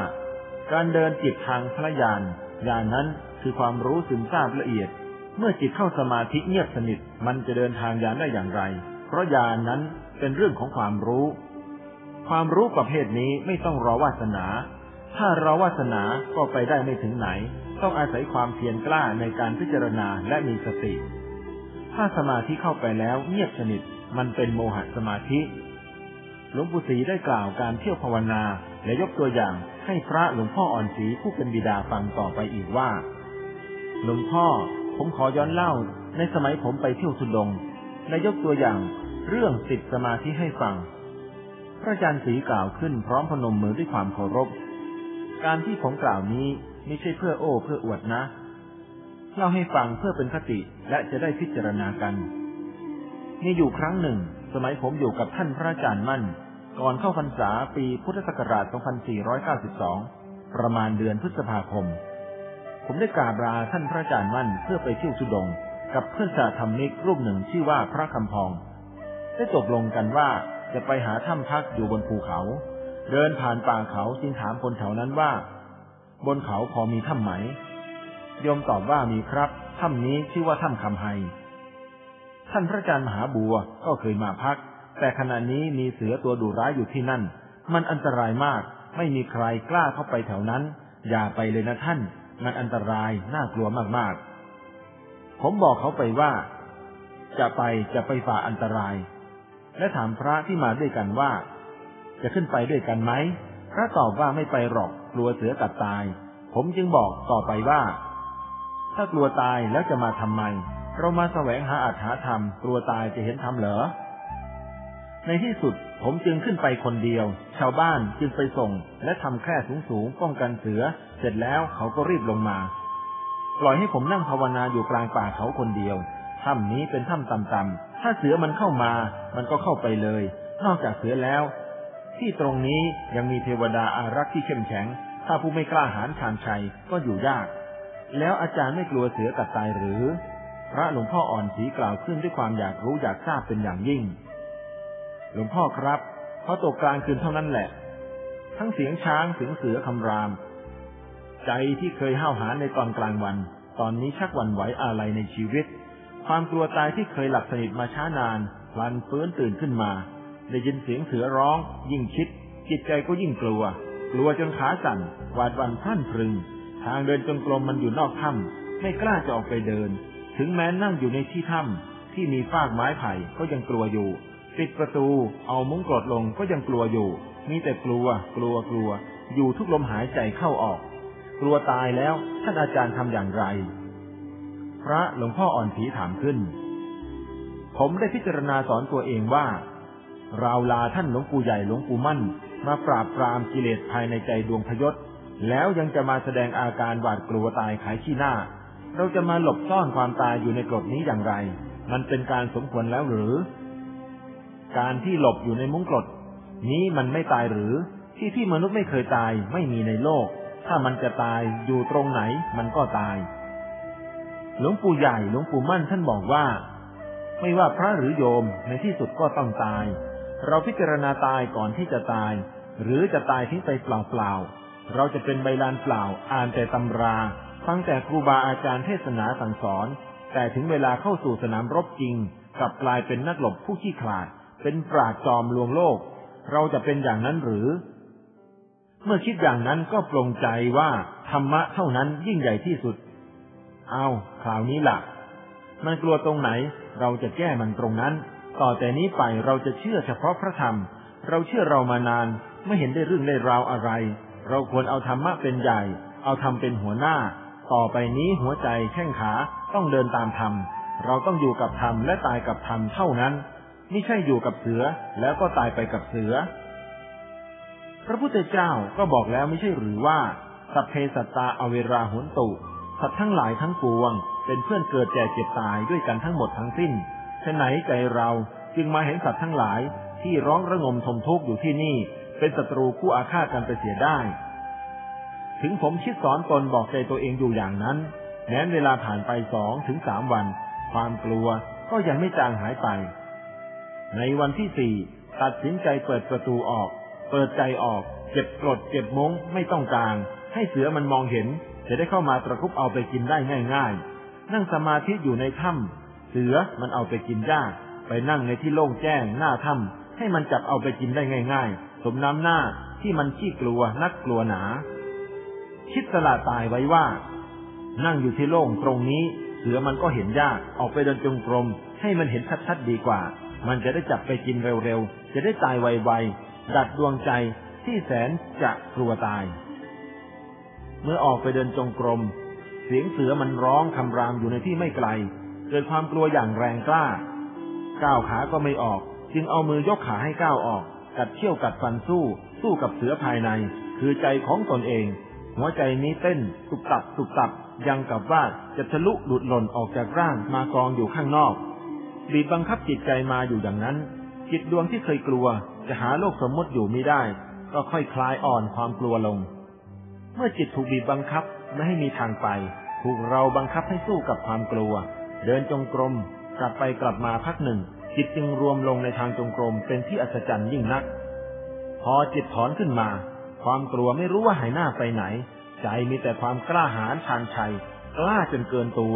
การเดินจิตทางพระยานยานนั้นคือความรู้ซึมซาบละเอียด เมื่อจิตเข้าสมาธิเงียบสนิทมันจะเดินทางยานได้อย่างไร เพราะยานนั้นเป็นเรื่องของความรู้ ความรู้ประเภทนี้ไม่ต้องรอวาสนา ถ้ารอวาสนาก็ไปได้ไม่ถึงไหน ต้องอาศัยความเพียรกล้าในการพิจารณาและมีสติ ถ้าสมาธิเข้าไปแล้วเงียบสนิทมันเป็นโมหะสมาธิ หลวงปู่ศรีได้กล่าวการเที่ยวภาวนา และยกตัวอย่างให้พระหลวงพ่ออ่อนศรีผู้เป็นบิดาฟังต่อไปอีกว่า หลวงพ่อผมขอย้อนเล่าในสมัยผมไปเที่ยวทุดงและยกตัวอย่างเรื่องติดสมาธิให้ฟัง พระอาจารย์ศรีกล่าวขึ้นพร้อมพนมมือด้วยความเคารพ การที่ผมกล่าวนี้ไม่ใช่เพื่อโอ้เพื่ออวดนะเล่าให้ฟังเพื่อเป็นคติและจะได้พิจารณากัน มีอยู่ครั้งหนึ่ง สมัยผมอยู่กับท่านพระอาจารย์มั่น ก่อนเข้าพรรษาปีพุทธศักราช 2492 ประมาณเดือนพฤษภาคม ผมได้กราบลาท่านพระอาจารย์มั่นเพื่อไปเที่ยวชุดง กับเพื่อนสาธรรมิกรูปหนึ่งชื่อว่าพระคำพอง ได้ตกลงกันว่าจะไปหาถ้ำพักอยู่บนภูเขา เดินผ่านป่าเขาจึงถามคนแถวนั้นว่า บนเขาพอมีถ้ำไหมโยมตอบว่ามีครับถ้ำนี้ชื่อว่าถ้ำคำไฮท่านพระอาจารย์มหาบัวก็เคยมาพัก แต่ขณะนี้มีเสือตัวดุร้ายอยู่ที่นั่น มันอันตรายมาก ไม่มีใครกล้าเข้าไปแถวนั้น อย่าไปเลยนะท่าน มันอันตรายน่ากลัวมากๆ ผมบอกเขาไปว่า จะไปจะไปฝ่าอันตราย และถามพระที่มาด้วยกันว่า จะขึ้นไปด้วยกันไหม พระตอบว่าไม่ไปหรอก กลัวเสือกัดตาย ผมจึงบอกต่อไปว่า ถ้ากลัวตายแล้วจะมาทำไม เรามาแสวงหาอัถาธรรมกลัวตายจะเห็นธรรมเหรอ ในที่สุดผมจึงขึ้นไปคนเดียว ชาวบ้านจึงไปส่ง และทำแคร่สูงๆป้องกันเสือ เสร็จแล้วเขาก็รีบลงมา ปล่อยให้ผมนั่งภาวนาอยู่กลางป่าเขาคนเดียว ถ้ำนี้เป็นถ้ำต่ำๆถ้าเสือมันเข้ามา มันก็เข้าไปเลย นอกจากเสือแล้ว ที่ตรงนี้ยังมีเทวดาอารักษ์ที่เข้มแข็ง ถ้าผู้ไม่กล้าหาญชาญชัยก็อยู่ยาก แล้วอาจารย์ไม่กลัวเสือกัดตายหรือ พระหลวงพ่ออ่อนสีกล่าวขึ้นด้วยความอยากรู้อยากทราบเป็นอย่างยิ่ง หลวงพ่อครับพอตกกลางคืนเท่านั้นแหละ ทั้งเสียงช้างเสียงเสือคำราม ใจที่เคยห้าวหาญในตอนกลางวัน ตอนนี้ชักหวันไหวอะไรในชีวิต ความกลัวตายที่เคยหลับสนิทมาช้านานพลันฟื้นตื่นขึ้นมาได้ยินเสียงเสือร้อง ยิ่งคิด จิตใจก็ยิ่งกลัว กลัวจนขาสั่นหวาดวันพลั่นพรึง ทางเดินจงกรมมันอยู่นอกถ้ำไม่กล้าจะออกไปเดิน ถึงแม้นั่งอยู่ในที่ถ้ำที่มีฟากไม้ไผ่ก็ยังกลัวอยู่ ปิดประตู เอามุ้งกรดลงก็ยังกลัวอยู่ มีแต่กลัว กลัวกลัว อยู่ทุกลมหายใจเข้าออก กลัวตายแล้วท่านอาจารย์ทำอย่างไร พระหลวงพ่ออ่อนผีถามขึ้น ผมได้พิจารณาสอนตัวเองว่า เราลาท่านหลวงปู่ใหญ่หลวงปู่มั่น มาปราบปรามกิเลสภายในใจดวงพยศแล้วยังจะมาแสดงอาการหวาดกลัวตายขายขี้หน้า เราจะมาหลบซ่อนความตายอยู่ในกรดนี้อย่างไร มันเป็นการสมควรแล้วหรือ การที่หลบอยู่ในมุ้งกรดนี้มันไม่ตายหรือ ที่ที่มนุษย์ไม่เคยตายไม่มีในโลก ถ้ามันจะตายอยู่ตรงไหนมันก็ตาย หลวงปู่ใหญ่หลวงปู่มั่นท่านบอกว่า ไม่ว่าพระหรือโยมในที่สุดก็ต้องตาย เราพิจารณาตายก่อนที่จะตาย หรือจะตายทิ้งไปเปล่าๆเราจะเป็นใบลานเปล่าอ่านแต่ตำราฟังแต่ครูบาอาจารย์เทศนาสั่งสอน แต่ถึงเวลาเข้าสู่สนามรบจริงกลับกลายเป็นนักหลบผู้ขี้ขลาด เป็นปราดจอมลวงโลก เราจะเป็นอย่างนั้นหรือ เมื่อคิดอย่างนั้นก็ปลงใจว่าธรรมะเท่านั้นยิ่งใหญ่ที่สุด เอาคราวนี้ล่ะ มันกลัวตรงไหน เราจะแก้มันตรงนั้น ต่อแต่นี้ไปเราจะเชื่อเฉพาะพระธรรม เราเชื่อเรามานานไม่เห็นได้เรื่องได้ราวอะไร เราควรเอาธรรมะเป็นใหญ่ เอาธรรมเป็นหัวหน้า ต่อไปนี้หัวใจแข้งขาต้องเดินตามธรรม เราต้องอยู่กับธรรมและตายกับธรรมเท่านั้น ไม่ใช่อยู่กับเสือแล้วก็ตายไปกับเสือ พระพุทธเจ้าก็บอกแล้วไม่ใช่หรือว่า สัพเพสัตตาอเวราหุนตุสัตว์ทั้งหลายทั้งปวง เป็นเพื่อนเกิดแก่เจ็บตายด้วยกันทั้งหมดทั้งสิ้นฉะไหนใจเราจึงมาเห็นสัตว์ทั้งหลายที่ร้องระงมทมทุกข์อยู่ที่นี่ เป็นศัตรูคู่อาฆาตกันไปเสียได้ ถึงผมคิดสอนตนบอกใจตัวเองอยู่อย่างนั้นแม้เวลาผ่านไปสองถึงสามวัน ความกลัวก็ยังไม่จางหายไป ในวันที่สี่ตัดสินใจเปิดประตูออก เปิดใจออกเจ็บกรดเจ็บมงไม่ต้องกลาง ให้เสือมันมองเห็น จะได้เข้ามาตะคุบเอาไปกินได้ง่าย ๆ นั่งสมาธิอยู่ในถ้ำเสือมันเอาไปกินยาก ไปนั่งในที่โล่งแจ้งหน้าถ้ำให้มันจับเอาไปกินได้ง่าย ๆ สมน้ำหน้าที่มันขี้กลัวนักกลัวหนา คิดสละตายไว้ว่า นั่งอยู่ที่โล่งตรงนี้ เสือมันก็เห็นยากออกไปเดินจงกรมให้มันเห็นชัดๆดีกว่า มันจะได้จับไปกินเร็วๆ จะได้ตายไวๆ ดัดดวงใจที่แสนจะกลัวตาย เมื่อออกไปเดินจงกรม เสียงเสือมันร้องคำรามอยู่ในที่ไม่ไกล เกิดความกลัวอย่างแรงกล้า ก้าวขาก็ไม่ออก จึงเอามือยกขาให้ก้าวออก กัดเชี่ยวกัดฟันสู้ สู้กับเสือภายใน คือใจของตนเอง หัวใจนี้เต้นตุบตับตุบตับยังกับว่าจะทะลุหลุดหล่นออกจากร่างมากองอยู่ข้างนอก บีบบังคับจิตใจมาอยู่อย่างนั้น จิตดวงที่เคยกลัว จะหาโลกสมมติอยู่ไม่ได้ ก็ค่อยคลายอ่อนความกลัวลง เมื่อจิตถูกบีบบังคับไม่ให้มีทางไป ถูกเราบังคับให้สู้กับความกลัว เดินจงกรม กลับไปกลับมาพักหนึ่ง จิตจึงรวมลงในทางจงกรมเป็นที่อัศจรรย์ยิ่งนัก พอจิตถอนขึ้นมา ความกลัวไม่รู้ว่าหายหน้าไปไหน ใจมีแต่ความกล้าหาญชาญชัย กล้าจนเกินตัว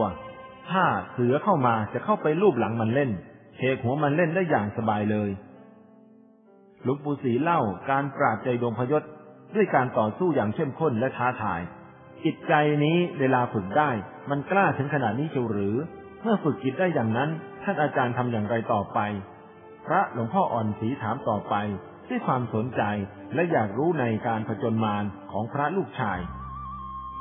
ถ้าเสือเข้ามาจะเข้าไปลูบหลังมันเล่นเทหัวมันเล่นได้อย่างสบายเลยหลวงปู่ศรีเล่าการปราบใจดวงพยศด้วยการต่อสู้อย่างเข้มข้นและท้าทาย จิตใจนี้เวลาฝึกได้ มันกล้าถึงขนาดนี้เชียวหรือ เมื่อฝึกจิตได้อย่างนั้น ท่านอาจารย์ทำอย่างไรต่อไป พระหลวงพ่ออ่อนศรีถามต่อไปด้วยความสนใจและอยากรู้ในการผจญมารของพระลูกชาย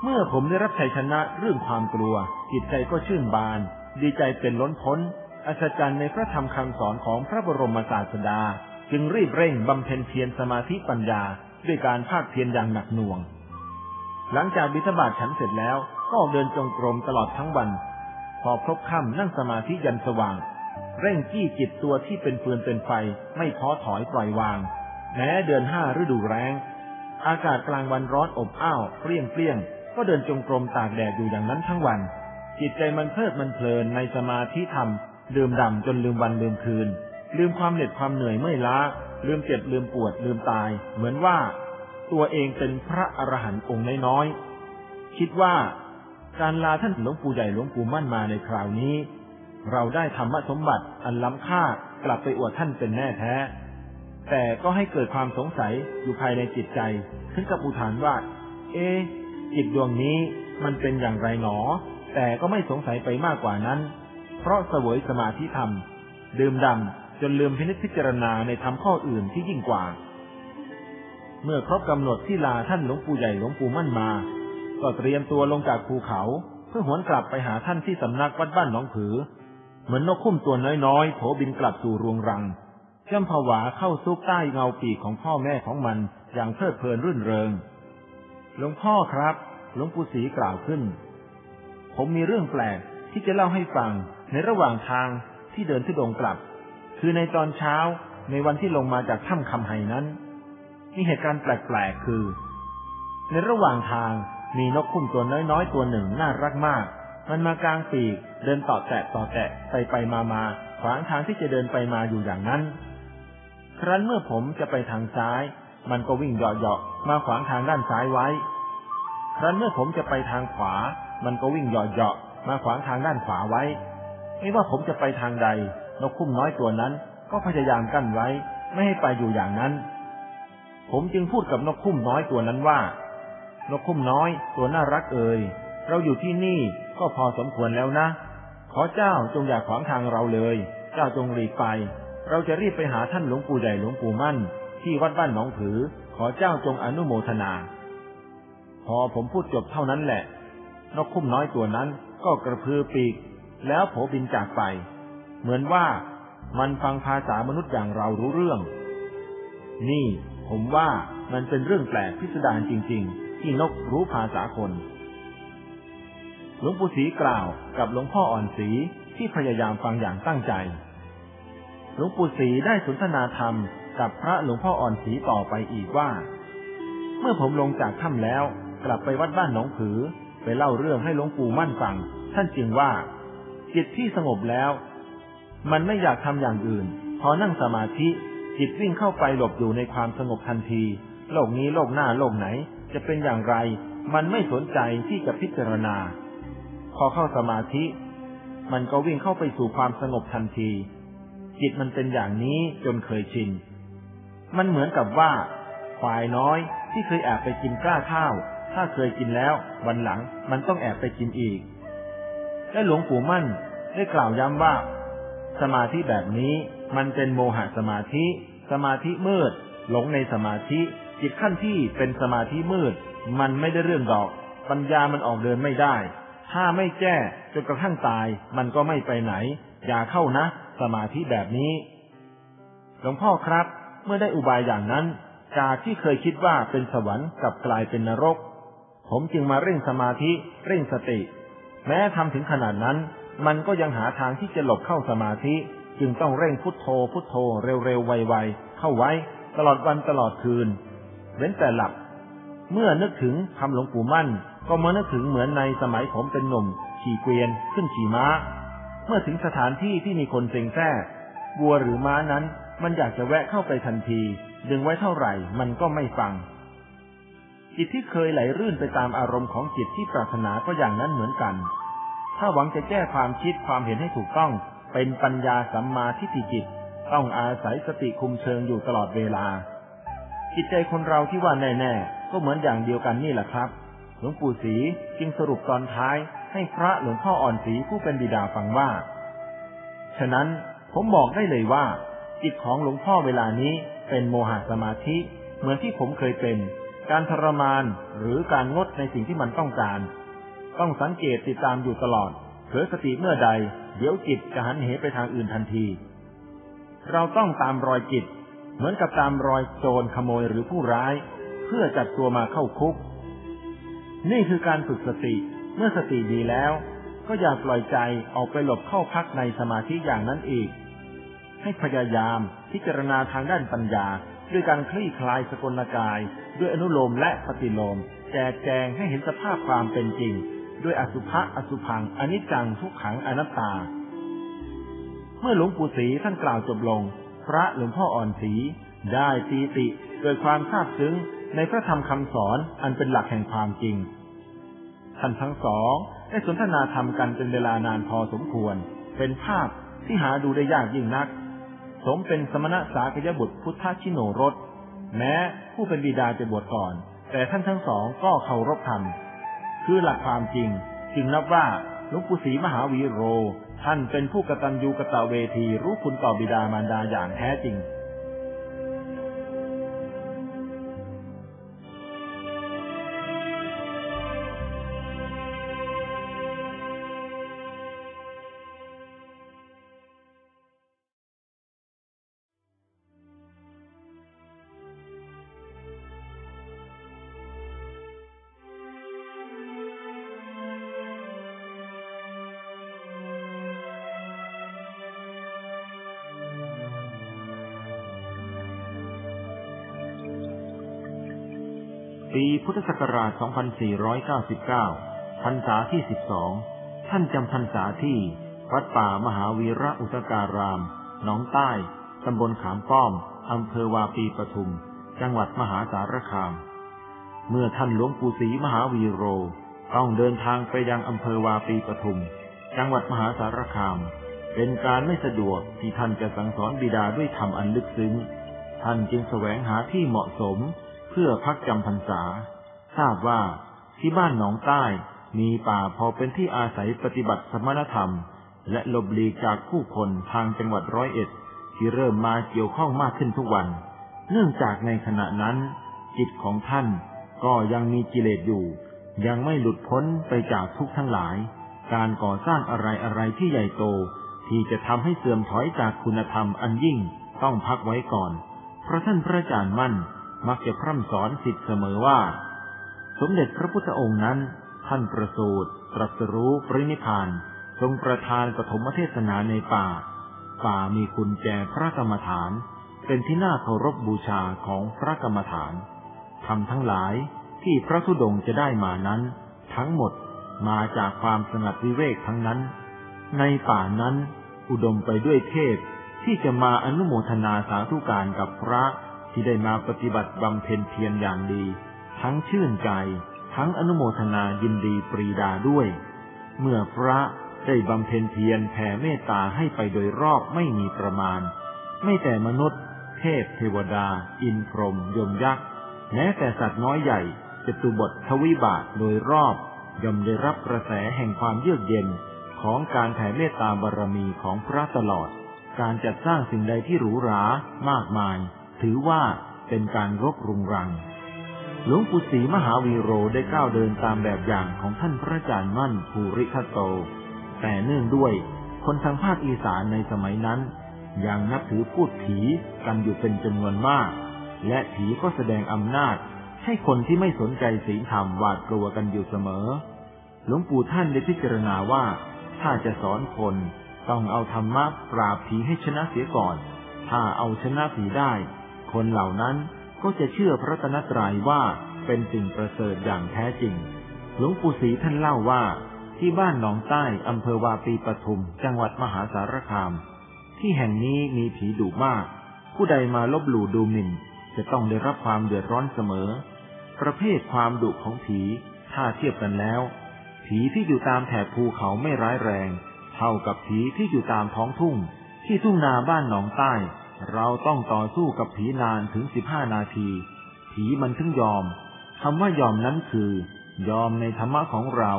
เมื่อผมได้รับชัยชนะเรื่องความกลัว จิตใจก็ชื่นบาน ดีใจเป็นล้นพ้น อัศจรรย์ในพระธรรมคำสอนของพระบรมศาสดา จึงรีบเร่งบำเพ็ญเพียรสมาธิปัญญา ด้วยการภาคเพียรอย่างหนักหน่วง หลังจากบิณฑบาตฉันเสร็จแล้วก็ออกเดินจงกรมตลอดทั้งวัน พอครบค่ำนั่งสมาธิยันสว่าง เร่งจี้จิตตัวที่เป็นฟืนเป็นไฟ ไม่ท้อถอยปล่อยวาง แม้เดือนห้าฤดูแรงอากาศกลางวันร้อนอบอ้าวเปรี้ยงเปรี้ยง ก็เดินจงกรมตากแดดอยู่อย่างนั้นทั้งวัน จิตใจมันเพลิดมันเพลินในสมาธิธรรมดื่มด่ำจนลืมวันลืมคืน ลืมความเหน็ดความเหนื่อยเมื่อยล้า ลืมเจ็บลืมปวดลืมตาย เหมือนว่า ตัวเองเป็นพระอรหันต์องค์น้อยๆคิดว่าการลาท่านหลวงปู่ใหญ่หลวงปู่มั่นมาในคราวนี้ เราได้ธรรมสมบัติอันล้ำค่ากลับไปอวดท่านเป็นแน่แท้ แต่ก็ให้เกิดความสงสัยอยู่ภายในจิตใจ ถึงกับอุทานว่า เอ๊ จิตดวงนี้มันเป็นอย่างไรหนอ แต่ก็ไม่สงสัยไปมากกว่านั้น เพราะเสวยสมาธิธรรม ดื่มดำจนลืมพินิจพิจารณาในธรรมข้ออื่นที่ยิ่งกว่า เมื่อครบกำหนดที่ลาท่านหลวงปู่ใหญ่หลวงปู่มั่นมา ก็เตรียมตัวลงจากภูเขา เพื่อหวนกลับไปหาท่านที่สำนักวัดบ้านหนองผือ เหมือนนกคุ้มตัวน้อยๆโผบินกลับสู่รวงรังย่ำผวาเข้าซุกใต้เงาปีกของพ่อแม่ของมันอย่างเพลิดเพลินรื่นเริง หลวงพ่อครับ หลวงปู่ศรีกล่าวขึ้น ผมมีเรื่องแปลกที่จะเล่าให้ฟังในระหว่างทางที่เดินทุดงกลับ คือในตอนเช้าในวันที่ลงมาจากถ้ำคำไห่นั้น มีเหตุการณ์แปลกๆคือ ในระหว่างทางมีนกคุ้มตัวน้อยๆ ตัวหนึ่งน่ารักมาก มันมากลางปีกเดินต่อแตะต่อแตะไปไปมามาขวางทางที่จะเดินไปมาอยู่อย่างนั้น ครั้นเมื่อผมจะไปทางซ้าย มันก็วิ่งเหาะๆมาขวางทางด้านซ้ายไว้ ครั้นเมื่อผมจะไปทางขวา มันก็วิ่งเหาะๆมาขวางทางด้านขวาไว้ ไม่ว่าผมจะไปทางใด นกคุ้มน้อยตัวนั้น ก็พยายามกั้นไว้ ไม่ให้ไปอยู่อย่างนั้น ผมจึงพูดกับนกคุ้มน้อยตัวนั้นว่า นกคุ้มน้อยตัวน่ารักเอ่ย เราอยู่ที่นี่ก็พอสมควรแล้วนะ ขอเจ้าจงอย่าขวางทางเราเลย เจ้าจงรีบไป เราจะรีบไปหาท่านหลวงปู่ใหญ่หลวงปู่มั่น ที่วัดบ้านหนองผือ ขอเจ้าจงอนุโมทนา พอผมพูดจบเท่านั้นแหละ นกคุ้มน้อยตัวนั้นก็กระพือปีก แล้วโผบินจากไป เหมือนว่ามันฟังภาษามนุษย์อย่างเรารู้เรื่อง นี่ผมว่ามันเป็นเรื่องแปลกพิสดารจริง ๆ ที่นกรู้ภาษาคนหลวงปู่ศรีกล่าวกับหลวงพ่ออ่อนศรีที่พยายามฟังอย่างตั้งใจ หลวงปู่ศรีได้สนทนาธรรม กับพระหลวงพ่ออ่อนศรีต่อไปอีกว่า เมื่อผมลงจากถ้ำแล้ว กลับไปวัดบ้านหนองผือ ไปเล่าเรื่องให้หลวงปู่มั่นฟัง ท่านจึงว่าจิตที่สงบแล้ว มันไม่อยากทำอย่างอื่น พอนั่งสมาธิ จิตวิ่งเข้าไปหลบอยู่ในความสงบทันที โลกนี้โลกหน้าโลกไหน จะเป็นอย่างไร มันไม่สนใจที่จะพิจารณา พอเข้าสมาธิ มันก็วิ่งเข้าไปสู่ความสงบทันที จิตมันเป็นอย่างนี้จนเคยชิน มันเหมือนกับว่าควายน้อยที่เคยแอบไปกินกล้าข้าว ถ้าเคยกินแล้ววันหลังมันต้องแอบไปกินอีก และหลวงปู่มั่นได้กล่าวย้ำว่า สมาธิแบบนี้มันเป็นโมหะสมาธิ สมาธิมืด หลงในสมาธิจิตขั้นที่เป็นสมาธิมืด มันไม่ได้เรื่องดอก ปัญญามันออกเดินไม่ได้ ถ้าไม่แก้จนกระทั่งตาย มันก็ไม่ไปไหน อย่าเข้านะ สมาธิแบบนี้ หลวงพ่อครับ เมื่อได้อุบายอย่างนั้นจากที่เคยคิดว่าเป็นสวรรค์กลับกลายเป็นนรก ผมจึงมาเร่งสมาธิเร่งสติ แม้ทำถึงขนาดนั้น มันก็ยังหาทางที่จะหลบเข้าสมาธิ จึงต้องเร่งพุทโธ พุทโธ เร็วๆไวๆเข้าไว้ ตลอดวันตลอดคืน เว้นแต่หลับ เมื่อนึกถึงคำหลวงปู่มั่น ก็มานึกถึงเหมือนในสมัยผมเป็นหนุ่ม ขี่เกวียนขึ้นขี่ม้า เมื่อถึงสถานที่ที่มีคนเซ็งแท้วัวหรือม้านั้น มันอยากจะแวะเข้าไปทันที ดึงไว้เท่าไหร่มันก็ไม่ฟัง จิตที่เคยไหลรื่นไปตามอารมณ์ของจิตที่ปรารถนาก็อย่างนั้นเหมือนกัน ถ้าหวังจะแก้ความคิดความเห็นให้ถูกต้อง เป็นปัญญาสัมมาทิฏฐิจิต ต้องอาศัยสติคุมเชิงอยู่ตลอดเวลา จิตใจคนเราที่ว่าแน่ๆก็เหมือนอย่างเดียวกันนี่แหละครับ หลวงปู่ศรีจึงสรุปตอนท้ายให้พระหลวงพ่ออ่อนศรีผู้เป็นบิดาฟังว่า ฉะนั้นผมบอกได้เลยว่า จิตของหลวงพ่อเวลานี้เป็นโมหะสมาธิ เหมือนที่ผมเคยเป็น การทรมานหรือการงดในสิ่งที่มันต้องการ ต้องสังเกตติดตามอยู่ตลอดเผลอสติเมื่อใด เดี๋ยวจิตจะหันเหไปทางอื่นทันที เราต้องตามรอยจิต เหมือนกับตามรอยโจรขโมยหรือผู้ร้าย เพื่อจับตัวมาเข้าคุก นี่คือการฝึกสติเมื่อสติดีแล้ว ก็อย่าปล่อยใจออกไปหลบเข้าพักในสมาธิอย่างนั้นอีก ให้พยายาม พิจารณาทางด้านปัญญา ด้วยการคลี่คลายสกลกาย ด้วยอนุโลมและปฏิโลมแจกแจงให้เห็นสภาพความเป็นจริง ด้วยอสุภะอสุพังอนิจจังทุกขังอนัตตา เมื่อหลวงปู่ศรีท่านกล่าวจบลง พระหลวงพ่ออ่อนศรีได้ตีติเกิดความซาบซึ้งในพระธรรมคำสอนอันเป็นหลักแห่งความจริง ท่านทั้งสองได้สนทนาธรรมกันเป็นเวลานานพอสมควร เป็นภาพที่หาดูได้ยากยิ่งนัก สมเป็นสมณะสากยบุตรพุทธชิโนรสแม้ผู้เป็นบิดาจะบวชก่อน แต่ท่านทั้งสองก็เคารพธรรม คือหลักความจริง จึงนับว่าลุงปู่ศรีมหาวีโร ท่านเป็นผู้กตัญญูกตเวทีรู้คุณต่อบิดามารดาอย่างแท้จริง พุทธศักราช 2499 พรรษาที่ 12 ท่านจำพรรษาที่ วัดป่ามหาวีระอุตการาม หนองใต้ ตำบลขามป้อม อำเภอวาปีปทุม จังหวัดมหาสารคาม เมื่อท่านหลวงปู่ศรีมหาวีโร ต้องเดินทางไปยังอำเภอวาปีปทุม จังหวัดมหาสารคาม เป็นการไม่สะดวกที่ท่านจะสั่งสอนบิดาด้วยธรรมอันลึกซึ้ง ท่านจึงแสวงหาที่เหมาะสมเพื่อพักจำพรรษา ทราบว่าที่บ้านหนองใต้มีป่าพอเป็นที่อาศัยปฏิบัติสมณธรรม และหลบหลีกจากผู้คนทางจังหวัดร้อยเอ็ด ที่เริ่มมาเกี่ยวข้องมากขึ้นทุกวัน เนื่องจากในขณะนั้น จิตของท่านก็ยังมีกิเลสอยู่ ยังไม่หลุดพ้นไปจากทุกทั้งหลาย การก่อสร้างอะไรอะไรที่ใหญ่โต ที่จะทำให้เสื่อมถอยจากคุณธรรมอันยิ่งต้องพักไว้ก่อน เพราะท่านพระอาจารย์มั่นมักจะพร่ำสอนสิทธิ์เสมอว่า สมเด็จพระพุทธองค์นั้น ท่านประสูติตรัสรู้ปรินิพาน ทรงประทานปฐมเทศนาในป่า ป่ามีคุณแจพระกรรมฐาน เป็นที่น่าเคารพบูชาของพระกรรมฐานทำทั้งหลายที่พระธุดงค์จะได้มานั้น ทั้งหมดมาจากความสงัดวิเวกทั้งนั้น ในป่านั้น อุดมไปด้วยเทพที่จะมาอนุโมทนาสาธุการกับพระที่ได้มาปฏิบัติบำเพ็ญเพียรอย่างดี ทั้งชื่นใจ ทั้งอนุโมทนายินดีปรีดาด้วย เมื่อพระได้บำเพ็ญเพียรแผ่เมตตาให้ไปโดยรอบไม่มีประมาณ ไม่แต่มนุษย์ เทพเทวดา อินพรหมยมยักษ์แม้แต่สัตว์น้อยใหญ่จตุบททวิบาทโดยรอบย่อมได้รับกระแสแห่งความเยือกเย็นของการแผ่เมตตาบารมีของพระตลอด การจัดสร้างสิ่งใดที่หรูหรามากมาย ถือว่าเป็นการรบรุงรัง หลวงปู่ศรีมหาวีโรได้ก้าวเดินตามแบบอย่างของท่านพระอาจารย์มั่นภูริทัตโต แต่เนื่องด้วยคนทางภาคอีสานในสมัยนั้นยังนับถือพูดผีกันอยู่เป็นจำนวนมาก และผีก็แสดงอำนาจ ให้คนที่ไม่สนใจศีลธรรมหวาดกลัวกันอยู่เสมอ หลวงปู่ท่านได้พิจารณาว่า ถ้าจะสอนคนต้องเอาธรรมะปราบผีให้ชนะเสียก่อน ถ้าเอาชนะผีได้ คนเหล่านั้น ก็จะเชื่อพระตนตรัยว่าเป็นสิ่งประเสริฐอย่างแท้จริง หลวงปู่ศรีท่านเล่าว่า ที่บ้านหนองใต้อำเภอวาปีปทุม จังหวัดมหาสารคาม ที่แห่งนี้มีผีดุมาก ผู้ใดมาลบหลู่ดูหมิ่น จะต้องได้รับความเดือดร้อนเสมอ ประเภทความดุของผีถ้าเทียบกันแล้ว ผีผีที่อยู่ตามแถบภูเขาไม่ร้ายแรง เท่ากับผีที่อยู่ตามท้องทุ่ง ที่ทุ่งนาบ้านหนองใต้ เราต้องต่อสู้กับผีนานถึงสิบห้านาที ผีมันถึงยอมคำว่ายอมนั้นคือ ยอมในธรรมะของเรา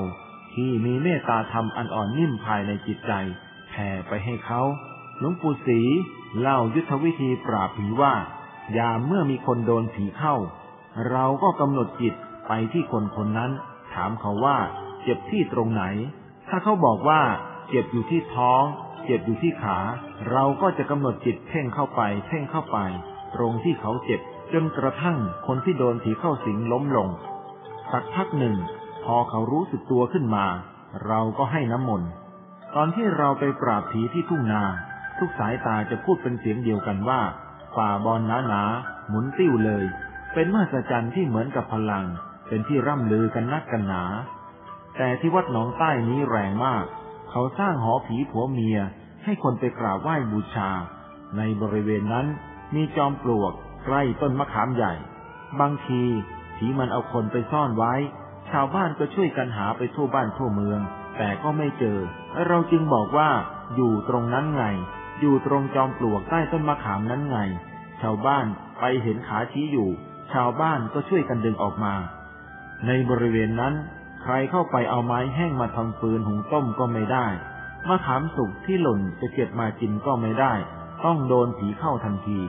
ที่มีเมตตาธรรมอันอ่อนนิ่มภายในจิตใจแผ่ไปให้เขาหลวงปู่ศรีเล่ายุทธวิธีปราบผีว่า ยามเมื่อมีคนโดนผีเข้า เราก็กำหนดจิตไปที่คนคนนั้น ถามเขาว่า เจ็บที่ตรงไหน ถ้าเขาบอกว่า เจ็บอยู่ที่ท้อง จ็บอยู่ที่ขา เราก็จะกำหนดจิตเพ่งเข้าไปเพ่งเข้าไป ตรงที่เขาเจ็บ จนกระทั่งคนที่โดนผีเข้าสิงล้มลง สักพักหนึ่ง พอเขารู้สึกตัวขึ้นมา เราก็ให้น้ำมนต์ตอนที่เราไปปราบผีที่ทุ่งนา ทุกสายตาจะพูดเป็นเสียงเดียวกันว่าฝ่าบอลหนาหนาหมุนติ้วเลย เป็นมหัศจรรย์ที่เหมือนกับพลัง เป็นที่ร่ำลือกันนักกันหนา แต่ที่วัดหนองใต้นี้แรงมาก เขาสร้างหอผีผัวเมีย ให้คนไปกราบไหว้บูชา ในบริเวณนั้นมีจอมปลวกใกล้ต้นมะขามใหญ่ บางทีผีมันเอาคนไปซ่อนไว้ ชาวบ้านก็ช่วยกันหาไปทั่วบ้านทั่วเมือง แต่ก็ไม่เจอ เราจึงบอกว่าอยู่ตรงนั้นไง อยู่ตรงจอมปลวกใต้ต้นมะขามนั้นไง ชาวบ้านไปเห็นขาชี้อยู่ ชาวบ้านก็ช่วยกันดึงออกมา ในบริเวณนั้น ใครเข้าไปเอาไม้แห้งมาทำฟืนหุงต้มก็ไม่ได้ มะขามสุกที่หล่นจะเก็บมากินก็ไม่ได้ ต้องโดนผีเข้าทันที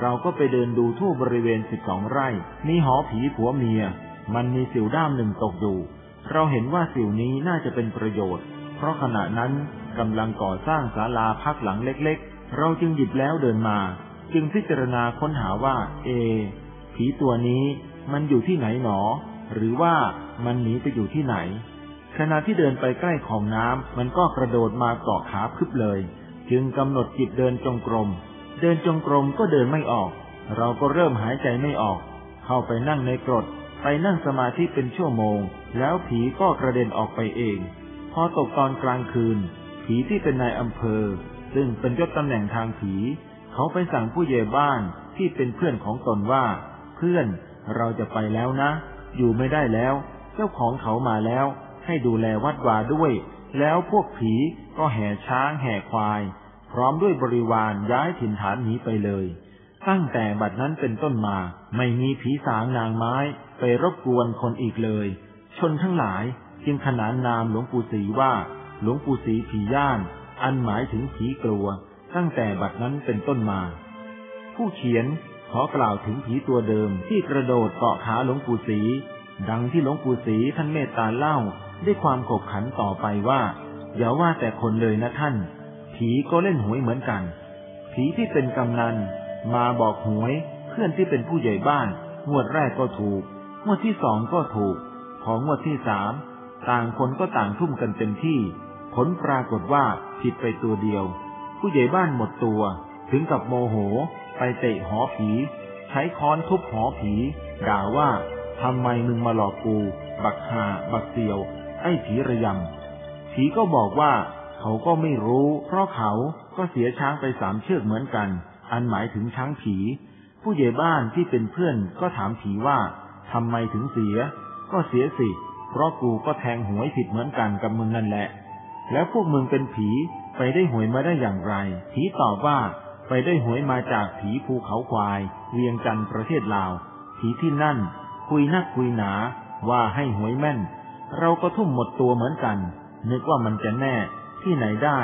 เราก็ไปเดินดูทั่วบริเวณสิบสองไร่ มีหอผีผัวเมีย มันมีสิวด้ามหนึ่งตกอยู่ เราเห็นว่าสิวนี้น่าจะเป็นประโยชน์ เพราะขณะนั้นกำลังก่อสร้างศาลาพักหลังเล็กๆ เราจึงหยิบแล้วเดินมา จึงพิจารณาค้นหาว่า เอ ผีตัวนี้มันอยู่ที่ไหนหนอ หรือว่ามันหนีไปอยู่ที่ไหน ขณะที่เดินไปใกล้ของน้ำมันก็กระโดดมาเกาะขาพึบเลย จึงกำหนดจิตเดินจงกรม เดินจงกรมก็เดินไม่ออก เราก็เริ่มหายใจไม่ออก เข้าไปนั่งในกรด ไปนั่งสมาธิเป็นชั่วโมง แล้วผีก็กระเด็นออกไปเอง พอตกตอนกลางคืน ผีที่เป็นนายอำเภอ ซึ่งเป็นยศตำแหน่งทางผี เขาไปสั่งผู้ใหญ่บ้านที่เป็นเพื่อนของตนว่า เพื่อนเราจะไปแล้วนะ อยู่ไม่ได้แล้ว เจ้าของเขามาแล้ว ให้ดูแลวัดวาด้วย แล้วพวกผีก็แห่ช้างแห่ควาย พร้อมด้วยบริวารย้ายถิ่นฐานหนีไปเลย ตั้งแต่บัดนั้นเป็นต้นมา ไม่มีผีสางนางไม้ ไปรบกวนคนอีกเลย ชนทั้งหลายจึงขนานนามหลวงปู่ศรีว่า หลวงปู่ศรีผีย่าน อันหมายถึงผีกลัว ตั้งแต่บัดนั้นเป็นต้นมา ผู้เขียนขอกล่าวถึงผีตัวเดิมที่กระโดดเกาะขาหลวงปู่ศรีดังที่หลวงปู่ศรีท่านเมตตาเล่า ด้วยความขบขันต่อไปว่า อย่าว่าแต่คนเลยนะท่าน ผีก็เล่นหวยเหมือนกัน ผีที่เป็นกำนัน มาบอกหวย เพื่อนที่เป็นผู้ใหญ่บ้าน งวดแรกก็ถูก งวดที่สองก็ถูก ของงวดที่สามต่างคนก็ต่างทุ่มกันเต็มที่ ผลปรากฏว่าผิดไปตัวเดียว ผู้ใหญ่บ้านหมดตัว ถึงกับโมโห ไปเตะหอผี ใช้ค้อนทุบหอผี ด่าว่าทำไมมึงมาหลอกกู บักหาบักเสียว ไอ้ผีระยำ ผีก็บอกว่าเขาก็ไม่รู้ เพราะเขาก็เสียช้างไปสามเชือกเหมือนกัน อันหมายถึงช้างผี ผู้ใหญ่บ้านที่เป็นเพื่อนก็ถามผีว่าทำไมถึงเสีย ก็เสียสิ เพราะกูก็แทงหวยผิดเหมือนกันกับมึงนั่นแหละ แล้วพวกมึงเป็นผีไปได้หวยมาได้อย่างไร ผีตอบว่าไปได้หวยมาจากผีภูเขาควาย เวียงจันทร์ประเทศลาว ผีที่นั่น คุยนักคุยหนา ว่าให้หวยแม่น เราก็ทุ่มหมดตัวเหมือนกัน นึกว่ามันจะแน่ ที่ไหนได้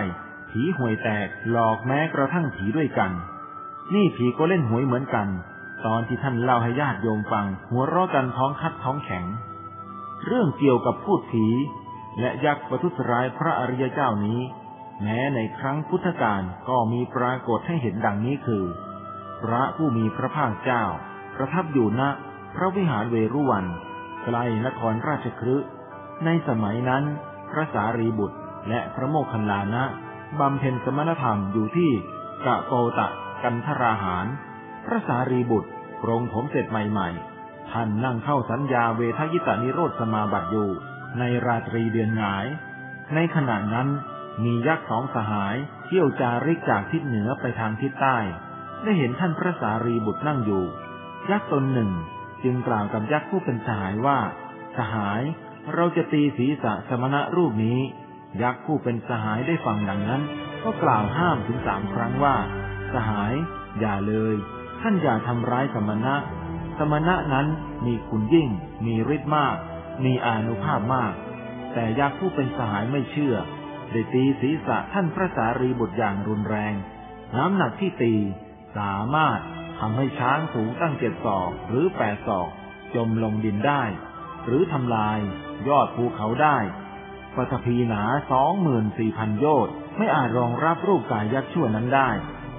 ผีหวยแตกหลอกแม้กระทั่งผีด้วยกัน นี่ผีก็เล่นหวยเหมือนกัน ตอนที่ท่านเล่าให้ญาติโยมฟัง หัวเราะกันท้องคัดท้องแข็ง เรื่องเกี่ยวกับพูดผี และยักษ์ประทุษร้ายพระอริยเจ้านี้ แม้ในครั้งพุทธกาลก็มีปรากฏให้เห็นดังนี้คือ พระผู้มีพระภาคเจ้า ประทับอยู่ณพระวิหารเวรุวัน ใกล้นครราชคฤห์ ในสมัยนั้น พระสารีบุตรและพระโมคคัลลานะบำเพ็ญสมณธรรมอยู่ที่กะโกตะกันทราหาร พระสารีบุตรปรงผมเสร็จใหม่ ๆ ท่านนั่งเข้าสัญญาเวทยิตานิโรธสมาบัติอยู่ ในราตรีเดือนหงาย ในขณะนั้นมียักษ์สองสหายเที่ยวจาริกจากทิศเหนือไปทางทิศใต้ ได้เห็นท่านพระสารีบุตรนั่งอยู่ ยักษ์ตนหนึ่งจึงกล่าวกับยักษ์ผู้เป็นสหายว่า สหาย เราจะตีศีรษะสมณะรูปนี้ ยักษ์ผู้เป็นสหายได้ฟังดังนั้น ก็กล่าวห้ามถึงสามครั้งว่า สหาย อย่าเลย ท่านอย่าทำร้ายสมณะ สมณะนั้นมีคุณยิ่ง มีฤทธิ์มาก มีอานุภาพมาก แต่ยักษ์ผู้เป็นสหายไม่เชื่อ ได้ตีศีรษะท่านพระสารีบุตรอย่างรุนแรง น้ำหนักที่ตีสามารถทำให้ช้างสูงตั้งเจ็ดศอกหรือแปดศอก จมลงดินได้ หรือทำลายยอดภูเขาได้ปฐพีหนาสองหมื่นสี่พันโยชน์ไม่อาจรองรับรูปกายยักษ์ชั่วนั้นได้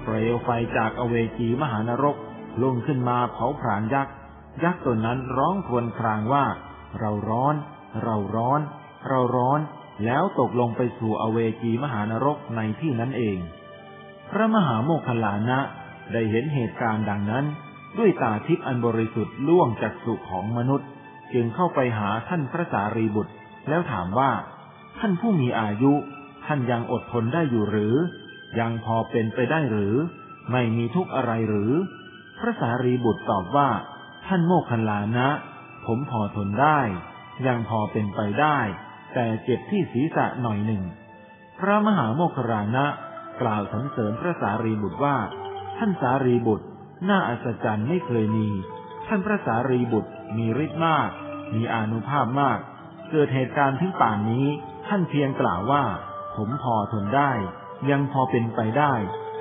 เปลวไฟจากอเวจีมหานรกลงขึ้นมาเผาผลาญยักษ์ ยักษ์ตนนั้นร้องครวญครางว่า เราร้อน เราร้อน เราร้อน แล้วตกลงไปสู่อเวจีมหานรกในที่นั้นเอง พระมหาโมคคลานะได้เห็นเหตุการณ์ดังนั้น ด้วยตาทิพย์อันบริสุทธิ์ล่วงจากสุของมนุษย์ จึงเข้าไปหาท่านพระสารีบุตร แล้วถามว่า ท่านผู้มีอายุ ท่านยังอดทนได้อยู่หรือ ยังพอเป็นไปได้หรือ ไม่มีทุกข์อะไรหรือ พระสารีบุตรตอบว่า ท่านโมคคัลลานะ ผมพอทนได้ ยังพอเป็นไปได้ แต่เจ็บที่ศีรษะหน่อยหนึ่ง พระมหาโมคคลานะกล่าวสรรเสริญพระสารีบุตรว่า ท่านสารีบุตร น่าอัศจรรย์ไม่เคยมี ท่านพระสารีบุตรมีฤทธิ์มาก มีอานุภาพมาก เกิดเหตุการณ์ที่ป่านนี้ ท่านเพียงกล่าวว่า ผมพอทนได้ ยังพอเป็นไปได้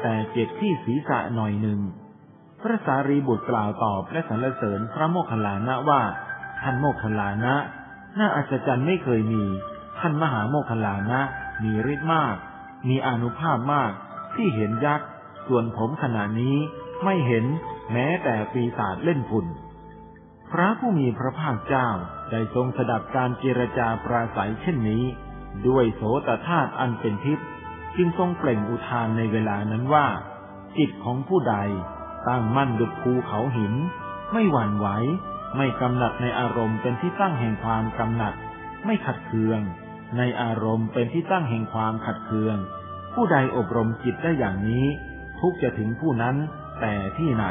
แต่เจ็บที่ศีรษะหน่อยหนึ่งพระสารีบุตรกล่าวตอบและสรรเสริญพระโมคคัลลานะว่า ท่านโมคคัลลานะน่าอัศจรรย์ไม่เคยมี ท่านมหาโมคคัลลานะ มีฤทธิ์มาก มีอนุภาพมาก ที่เห็นยักษ์ ส่วนผมขณะนี้ไม่เห็นแม้แต่ปีศาจเล่นฝุ่น พระผู้มีพระภาคเจ้าได้ทรงสดับการเจรจาปราศัยเช่นนี้ ด้วยโสตธาตุอันเป็นทิพย์จึงทรงเปล่งอุทานในเวลานั้นว่า จิตของผู้ใดตั้งมั่นดุจภูเขาหิน ไม่หวั่นไหวไม่กำหนัดในอารมณ์เป็นที่ตั้งแห่งความกำหนัด ไม่ขัดเคือง ในอารมณ์เป็นที่ตั้งแห่งความขัดเคือง ผู้ใดอบรมจิตได้อย่างนี้ ทุกจะถึงผู้นั้นแต่ที่ไหน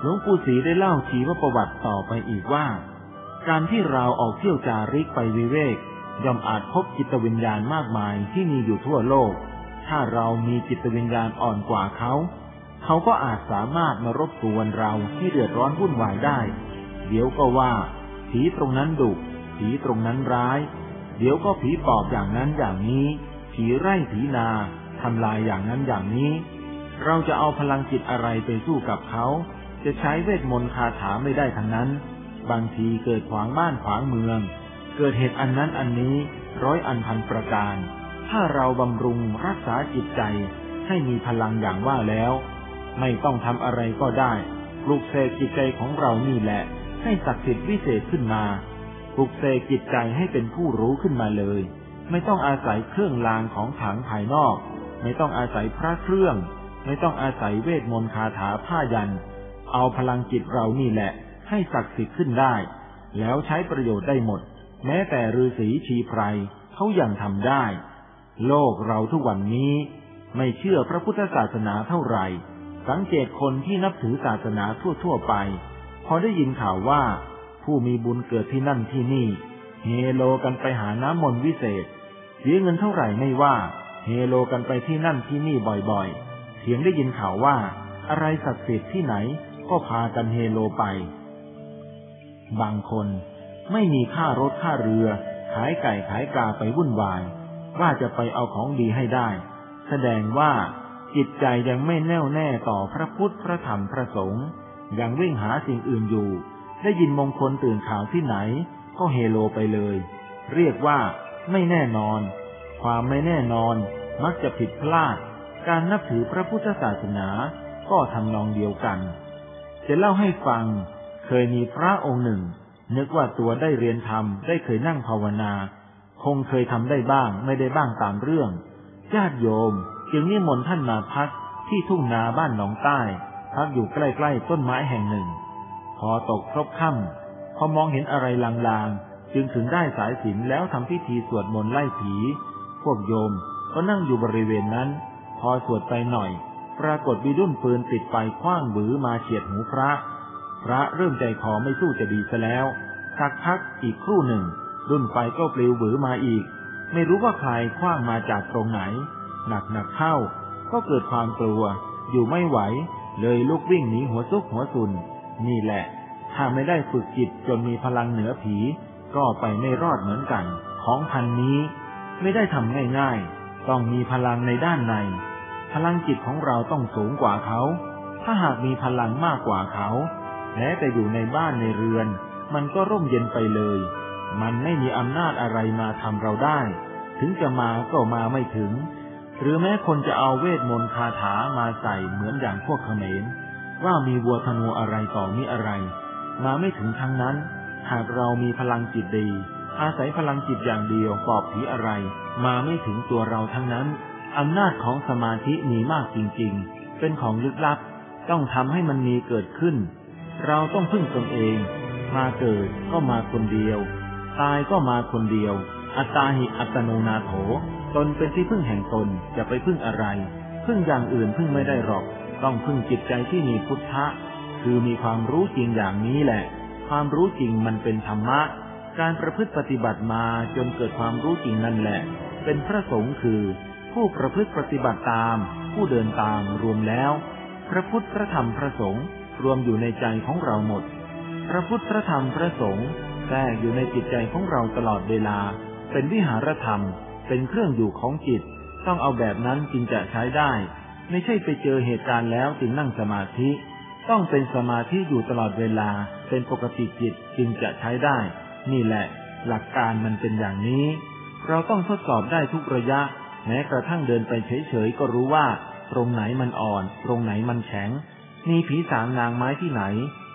หลวงปู่ศรีได้เล่าชีวประวัติต่อไปอีกว่า การที่เราออกเที่ยวจาริกไปวิเวกย่อมอาจพบจิตวิญญาณมากมายที่มีอยู่ทั่วโลก ถ้าเรามีจิตวิญญาณอ่อนกว่าเขา เขาก็อาจสามารถมารบกวนเราที่เดือดร้อนวุ่นวายได้ เดี๋ยวก็ว่า ผีตรงนั้นดุผีตรงนั้นร้าย เดี๋ยวก็ผีปอบอย่างนั้นอย่างนี้ ผีไร่ผีนาทำลายอย่างนั้นอย่างนี้ เราจะเอาพลังจิตอะไรไปสู้กับเขา จะใช้เวทมนต์คาถาไม่ได้ทั้งนั้น บางทีเกิดขวางบ้านขวางเมือง เกิดเหตุอันนั้นอันนี้ร้อยอันพันประการ ถ้าเราบำรุงรักษาจิตใจให้มีพลังอย่างว่าแล้ว ไม่ต้องทำอะไรก็ได้ปลุกเสกจิตใจของเรานี่แหละ ให้ศักดิ์สิทธิ์วิเศษขึ้นมาปลุกเสกจิตใจให้เป็นผู้รู้ขึ้นมาเลย ไม่ต้องอาศัยเครื่องรางของขลังภายนอก ไม่ต้องอาศัยพระเครื่อง ไม่ต้องอาศัยเวทมนต์คาถาผ้ายัน เอาพลังจิตเรานี่แหละ ให้ศักดิ์สิทธิ์ขึ้นได้ แล้วใช้ประโยชน์ได้หมด แม้แต่ฤาษีชีไพรเขายังทำได้ โลกเราทุกวันนี้ ไม่เชื่อพระพุทธศาสนาเท่าไหร่ สังเกตคนที่นับถือศาสนาทั่วๆไป พอได้ยินข่าวว่า ผู้มีบุญเกิดที่นั่นที่นี่เฮโลกันไปหาน้ำมนต์วิเศษ เสียเงินเท่าไหร่ไม่ว่า เฮโลกันไปที่นั่นที่นี่บ่อยๆเสียงได้ยินข่าวว่า อะไรศักดิ์สิทธิ์ที่ไหน ก็พากันเฮโลไป บางคนไม่มีค่ารถค่าเรือ ขายไก่ขายกาไปวุ่นวาย ว่าจะไปเอาของดีให้ได้ แสดงว่าจิตใจยังไม่แน่วแน่ต่อพระพุทธพระธรรมพระสงฆ์ยังวิ่งหาสิ่งอื่นอยู่ ได้ยินมงคลตื่นข่าวที่ไหน ก็เฮโลไปเลย เรียกว่าไม่แน่นอน ความไม่แน่นอนมักจะผิดพลาด การนับถือพระพุทธศาสนาก็ทำนองเดียวกัน จะเล่าให้ฟัง เคยมีพระองค์หนึ่ง นึกว่าตัวได้เรียนธรรม ได้เคยนั่งภาวนา คงเคยทำได้บ้าง ไม่ได้บ้างตามเรื่อง ญาติโยม จึงนิมนต์ท่านมาพักที่ทุ่งนาบ้านหนองใต้ พักอยู่ใกล้ๆต้นไม้แห่งหนึ่ง พอตกครบค่ำพอมองเห็นอะไรลางๆ จึงถึงได้สายสิญแล้วทำพิธีสวดมนต์ไล่ผี พวกโยมก็นั่งอยู่บริเวณนั้น พอสวดไปหน่อย ปรากฏมีดุ้นปืนติดไฟคว้างบือมาเฉียดหูพระ พระเริ่มใจคอไม่สู้จะดีซะแล้ว สักพักอีกครู่หนึ่งรุ่นไฟก็ปลิวบือมาอีก ไม่รู้ว่าใครคว้างมาจากตรงไหน หนักหนักเข้า ก็เกิดความกลัว อยู่ไม่ไหว เลยลุกวิ่งหนีหัวซุกหัวซุน นี่แหละ ถ้าไม่ได้ฝึกจิตจนมีพลังเหนือผี ก็ไปไม่รอดเหมือนกัน ของพันนี้ ไม่ได้ทำง่ายๆ ต้องมีพลังในด้านใน ลังจิตของเราต้องสูงกว่าเขา ถ้าหากมีพลังมากกว่าเขาแม้แต่อยู่ในบ้านในเรือน มันก็ร่มเย็นไปเลย มันไม่มีอำนาจอะไรมาทำเราได้ ถึงจะมาก็มาไม่ถึง หรือแม้คนจะเอาเวทมนต์คาถามาใส่เหมือนอย่างพวกเขมร ว่ามีวัวธนูอะไรต่อมีอะไร มาไม่ถึงทั้งนั้น หากเรามีพลังจิตดี อาศัยพลังจิตอย่างเดียวปอบผีอะไร มาไม่ถึงตัวเราทั้งนั้น อำนาจของสมาธิมีมากจริงๆ เป็นของลึกลับ ต้องทำให้มันมีเกิดขึ้น เราต้องพึ่งตนเอง มาเกิดก็มาคนเดียว ตายก็มาคนเดียว อัตตาหิอัตโนนาโถ ตนเป็นที่พึ่งแห่งตน จะไปพึ่งอะไร พึ่งอย่างอื่นพึ่งไม่ได้หรอก ต้องพึ่งจิตใจที่มีพุทธะ คือมีความรู้จริงอย่างนี้แหละ ความรู้จริงมันเป็นธรรมะ การประพฤติปฏิบัติมาจนเกิดความรู้จริงนั่นแหละ เป็นพระสงฆ์คือ ผู้ประพฤติปฏิบัติตาม ผู้เดินตามรวมแล้ว พระพุทธพระธรรมพระสงฆ์รวมอยู่ในใจของเราหมด พระพุทธพระธรรมพระสงฆ์แทรกอยู่ในจิตใจของเราตลอดเวลา เป็นวิหารธรรม เป็นเครื่องอยู่ของจิต ต้องเอาแบบนั้นจึงจะใช้ได้ ไม่ใช่ไปเจอเหตุการณ์แล้วจึงนั่งสมาธิ ต้องเป็นสมาธิอยู่ตลอดเวลา เป็นปกติจิตจึงจะใช้ได้ นี่แหละ หลักการมันเป็นอย่างนี้ เราต้องทดสอบได้ทุกระยะ แม้กระทั่งเดินไปเฉยๆก็รู้ว่า ตรงไหนมันอ่อน ตรงไหนมันแข็ง มีผีสางนางไม้ที่ไหน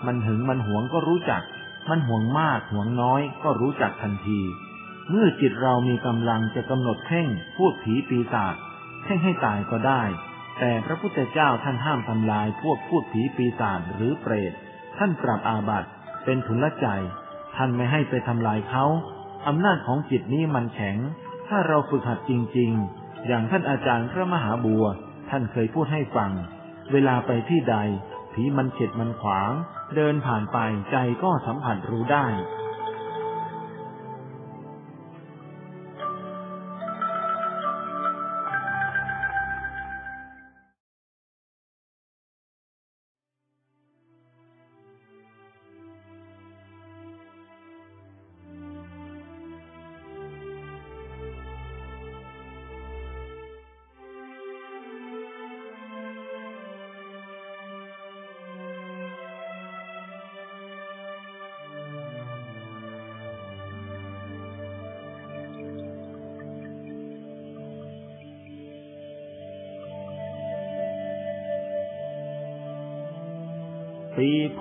มันหึงมันหวงก็รู้จัก มันห่วงมากห่วงน้อยก็รู้จักทันที เมื่อจิตเรามีกำลังจะกำหนดเพ่งพูดผีปีศาจเพ่งให้ตายก็ได้ แต่พระพุทธเจ้าท่านห้ามทำลายพวกพูดผีปีศาจหรือเปรต ท่านปรับอาบัติเป็นทุนละใจ ท่านไม่ให้ไปทำลายเขาอำนาจของจิตนี้มันแข็ง ถ้าเราฝึกหัดจริง ๆ อย่างท่านอาจารย์พระมหาบัว ท่านเคยพูดให้ฟัง เวลาไปที่ใด ผีมันเข็ดมันขวาง เดินผ่านไปใจก็สัมผัสรู้ได้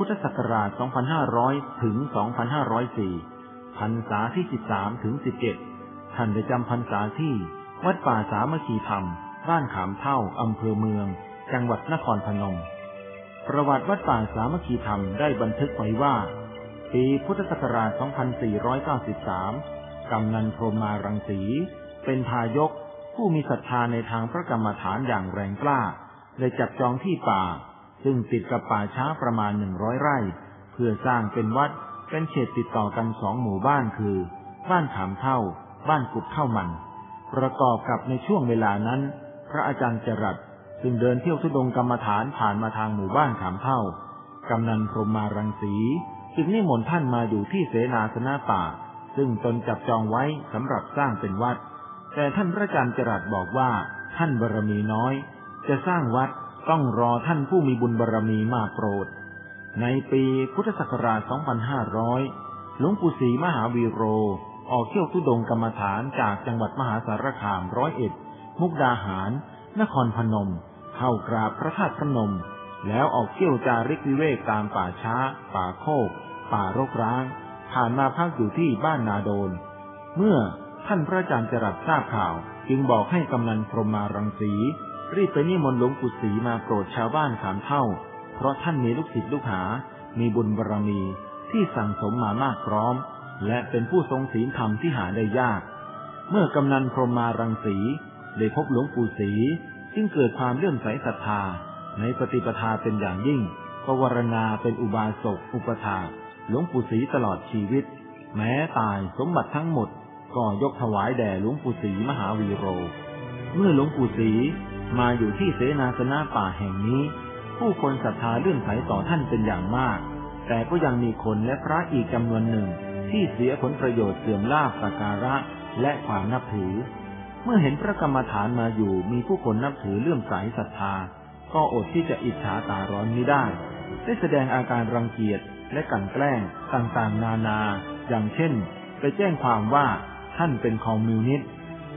พุทธศักราช 2500 ถึง 2504 พรรษาที่ 13 ถึง 17 ท่านได้จำพรรษาที่ วัดป่าสามัคคีธรรม บ้านขามเท่า อำเภอเมือง จังหวัดนครพนม ประวัติวัดป่าสามัคคีธรรมได้บันทึกไว้ว่า ปีพุทธศักราช 2493 กำนันพรหมารังสี เป็นทายกผู้มีศรัทธาในทางพระกรรมฐานอย่างแรงกล้า ได้จับจองที่ป่า ซึ่งติดกับป่าช้าประมาณหนึ่งร้อยไร่ เพื่อสร้างเป็นวัดเป็นเขตติดต่อกันสองหมู่บ้านคือ บ้านขามเท่า บ้านกุดเท่ามัน ประกอบกับในช่วงเวลานั้น พระอาจารย์จรัสซึ่งเดินเที่ยวทุดงกรรมฐานผ่านมาทางหมู่บ้านขามเท่ากำนันพรหมารังสีจึงนิมนต์ท่านมาอยู่ที่เสนาสนะป่า ซึ่งตนจับจองไว้สำหรับสร้างเป็นวัด แต่ท่านพระอาจารย์จรัสบอกว่าท่านบารมีน้อย จะสร้างวัด ต้องรอท่านผู้มีบุญบารรมีมาโปรด ในปีพุทธศักราช 2500 หลวงปู่ศรีมหาวีโร ออกเที่ยวทุดงกรรมฐานจากจังหวัดมหาสารคามร้อยเอ็ด มุกดาหาร นครพนม เข้ากราบพระธาตุพนม แล้วออกเที่ยวจาริกวิเวกตามป่าช้า ป่าโคก ป่ารกร้าง ผ่านมาพักอยู่ที่บ้านนาโดน เมื่อท่านพระอาจารย์จรัสทราบข่าว จึงบอกให้กำนันพรมารังสี รีบไปนิมนต์หลวงปู่ศรีมาโปรดชาวบ้านขามเท่า เพราะท่านมีลูกศิษย์ลูกหา มีบุญบารรมีที่สั่งสมมามากพร้อม และเป็นผู้ทรงศีลธรรมที่หาได้ยาก เมื่อกำนันพรมารังสีได้พบหลวงปู่ศรีจึงเกิดความเลื่อมใสศรัทธา ในปฏิปทาเป็นอย่างยิ่งปวารณาเป็นอุบาสกอุปถาหลวงปู่ศรีตลอดชีวิต แม้ตายสมบัติทั้งหมด ก็ยกถวายแด่หลวงปู่ศรีมหาวีโร เมื่อหลวงปู่ศรี มาอยู่ที่เสนาสนะป่าแห่งนี้ ผู้คนศรัทธาเลื่อมใสต่อท่านเป็นอย่างมาก แต่ก็ยังมีคนและพระอีกจำนวนหนึ่ง ที่เสียผลประโยชน์เสื่อมลาภสักการะและความนับถือ เมื่อเห็นพระกรรมฐานมาอยู่มีผู้คนนับถือเลื่อมใสศรัทธา ก็อดที่จะอิจฉาตาร้อนไม่ได้ ได้แสดงอาการรังเกียจและกันแกล้งต่างๆ นานา อย่างเช่น ไปแจ้งความว่าท่านเป็นคอมมิวนิสต์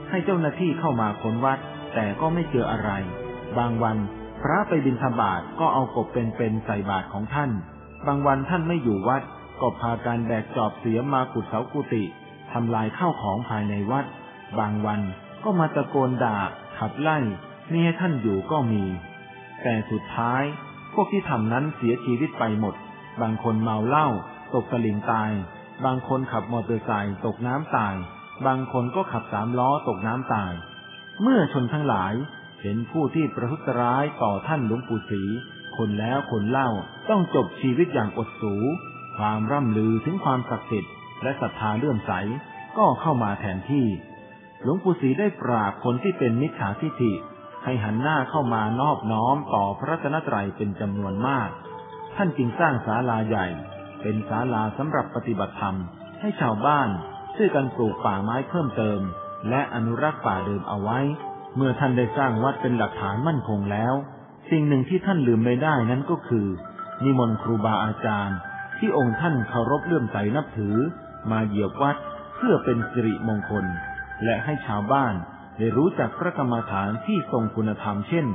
ให้เจ้าหน้าที่เข้ามาค้นวัด แต่ก็ไม่เจออะไร บางวันพระไปบิณฑบาตก็เอากบเป็นๆใส่บาตรของท่าน บางวันท่านไม่อยู่วัด ก็พาการแบกจอบเสียมาขุดเสากุฏิทำลายข้าวของภายในวัด บางวันก็มาตะโกนด่า ขับไล่ไม่ให้ท่านอยู่ก็มี แต่สุดท้าย พวกที่ทำนั้นเสียชีวิตไปหมด บางคนเมาเหล้าตกตะลิงตาย บางคนขับมอเตอร์ไซค์ตกน้ำตาย บางคนก็ขับสามล้อตกน้ำตาย เมื่อชนทั้งหลายเห็นผู้ที่ประทุษร้ายต่อท่านหลวงปู่ศรีคนแล้วคนเล่าต้องจบชีวิตอย่างอดสู ความร่ำลือถึงความศักดิ์สิทธิ์และศรัทธาเลื่อมใสก็เข้ามาแทนที่ หลวงปู่ศรีได้ปราบคนที่เป็นมิจฉาทิฏฐิให้หันหน้าเข้ามานอบน้อมต่อพระรัตนตรัยเป็นจำนวนมาก ท่านจึงสร้างศาลาใหญ่ เป็นศาลาสำหรับปฏิบัติธรรม ให้ชาวบ้านช่วยกันปลูกป่าไม้เพิ่มเติม และอนุรักษ์ป่าเดิมเอาไว้ เมื่อท่านได้สร้างวัดเป็นหลักฐานมั่นคงแล้ว สิ่งหนึ่งที่ท่านลืมไม่ได้นั้นก็คือ นิมนต์ครูบาอาจารย์ ที่องค์ท่านเคารพเลื่อมใสนับถือ มาเหยียบวัดเพื่อเป็นสิริมงคล และให้ชาวบ้านได้รู้จักพระกรรมฐานที่ทรงคุณธรรมเช่น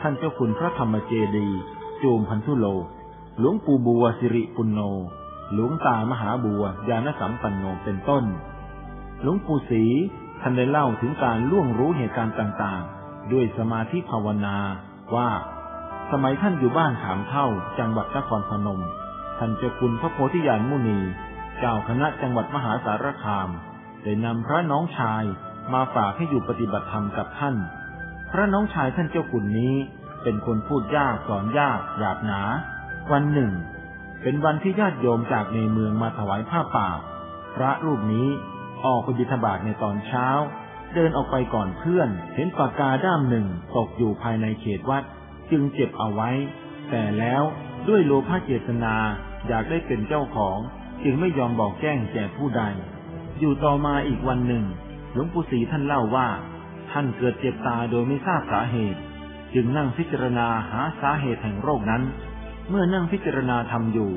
ท่านเจ้าคุณพระธรรมเจดีย์จูมพันธุโล หลวงปู่บัวสิริปุณโญหลวงตามหาบัวยานสัมปันโนเป็นต้น หลวงปู่ศรี ท่านได้เล่าถึงการล่วงรู้เหตุการณ์ต่างๆ ด้วยสมาธิภาวนาว่า สมัยท่านอยู่บ้านขามเท่าจังหวัดนครพนม ท่านเจ้าคุณพระโพธิญาณมุนีเจ้าคณะจังหวัดมหาสารคามได้นำพระน้องชายมาฝากให้อยู่ปฏิบัติธรรมกับท่าน พระน้องชายท่านเจ้าคุณนี้ เป็นคนพูดยากสอนยากหยาบหนา วันหนึ่ง เป็นวันที่ญาติโยมจากในเมืองมาถวายผ้าป่า พระรูปนี้ ออกไปบิณฑบาตในตอนเช้า เดินออกไปก่อนเพื่อน เห็นปากกาด้ามหนึ่งตกอยู่ภายในเขตวัด จึงเจ็บเอาไว้ แต่แล้วด้วยโลภะเจตนาอยากได้เป็นเจ้าของ จึงไม่ยอมบอกแจ้งแก่ผู้ใด อยู่ต่อมาอีกวันหนึ่ง หลวงปู่ศรีท่านเล่าว่า ท่านเกิดเจ็บตาโดยไม่ทราบสาเหตุ จึงนั่งพิจารณาหาสาเหตุแห่งโรคนั้น เมื่อนั่งพิจารณาทำอยู่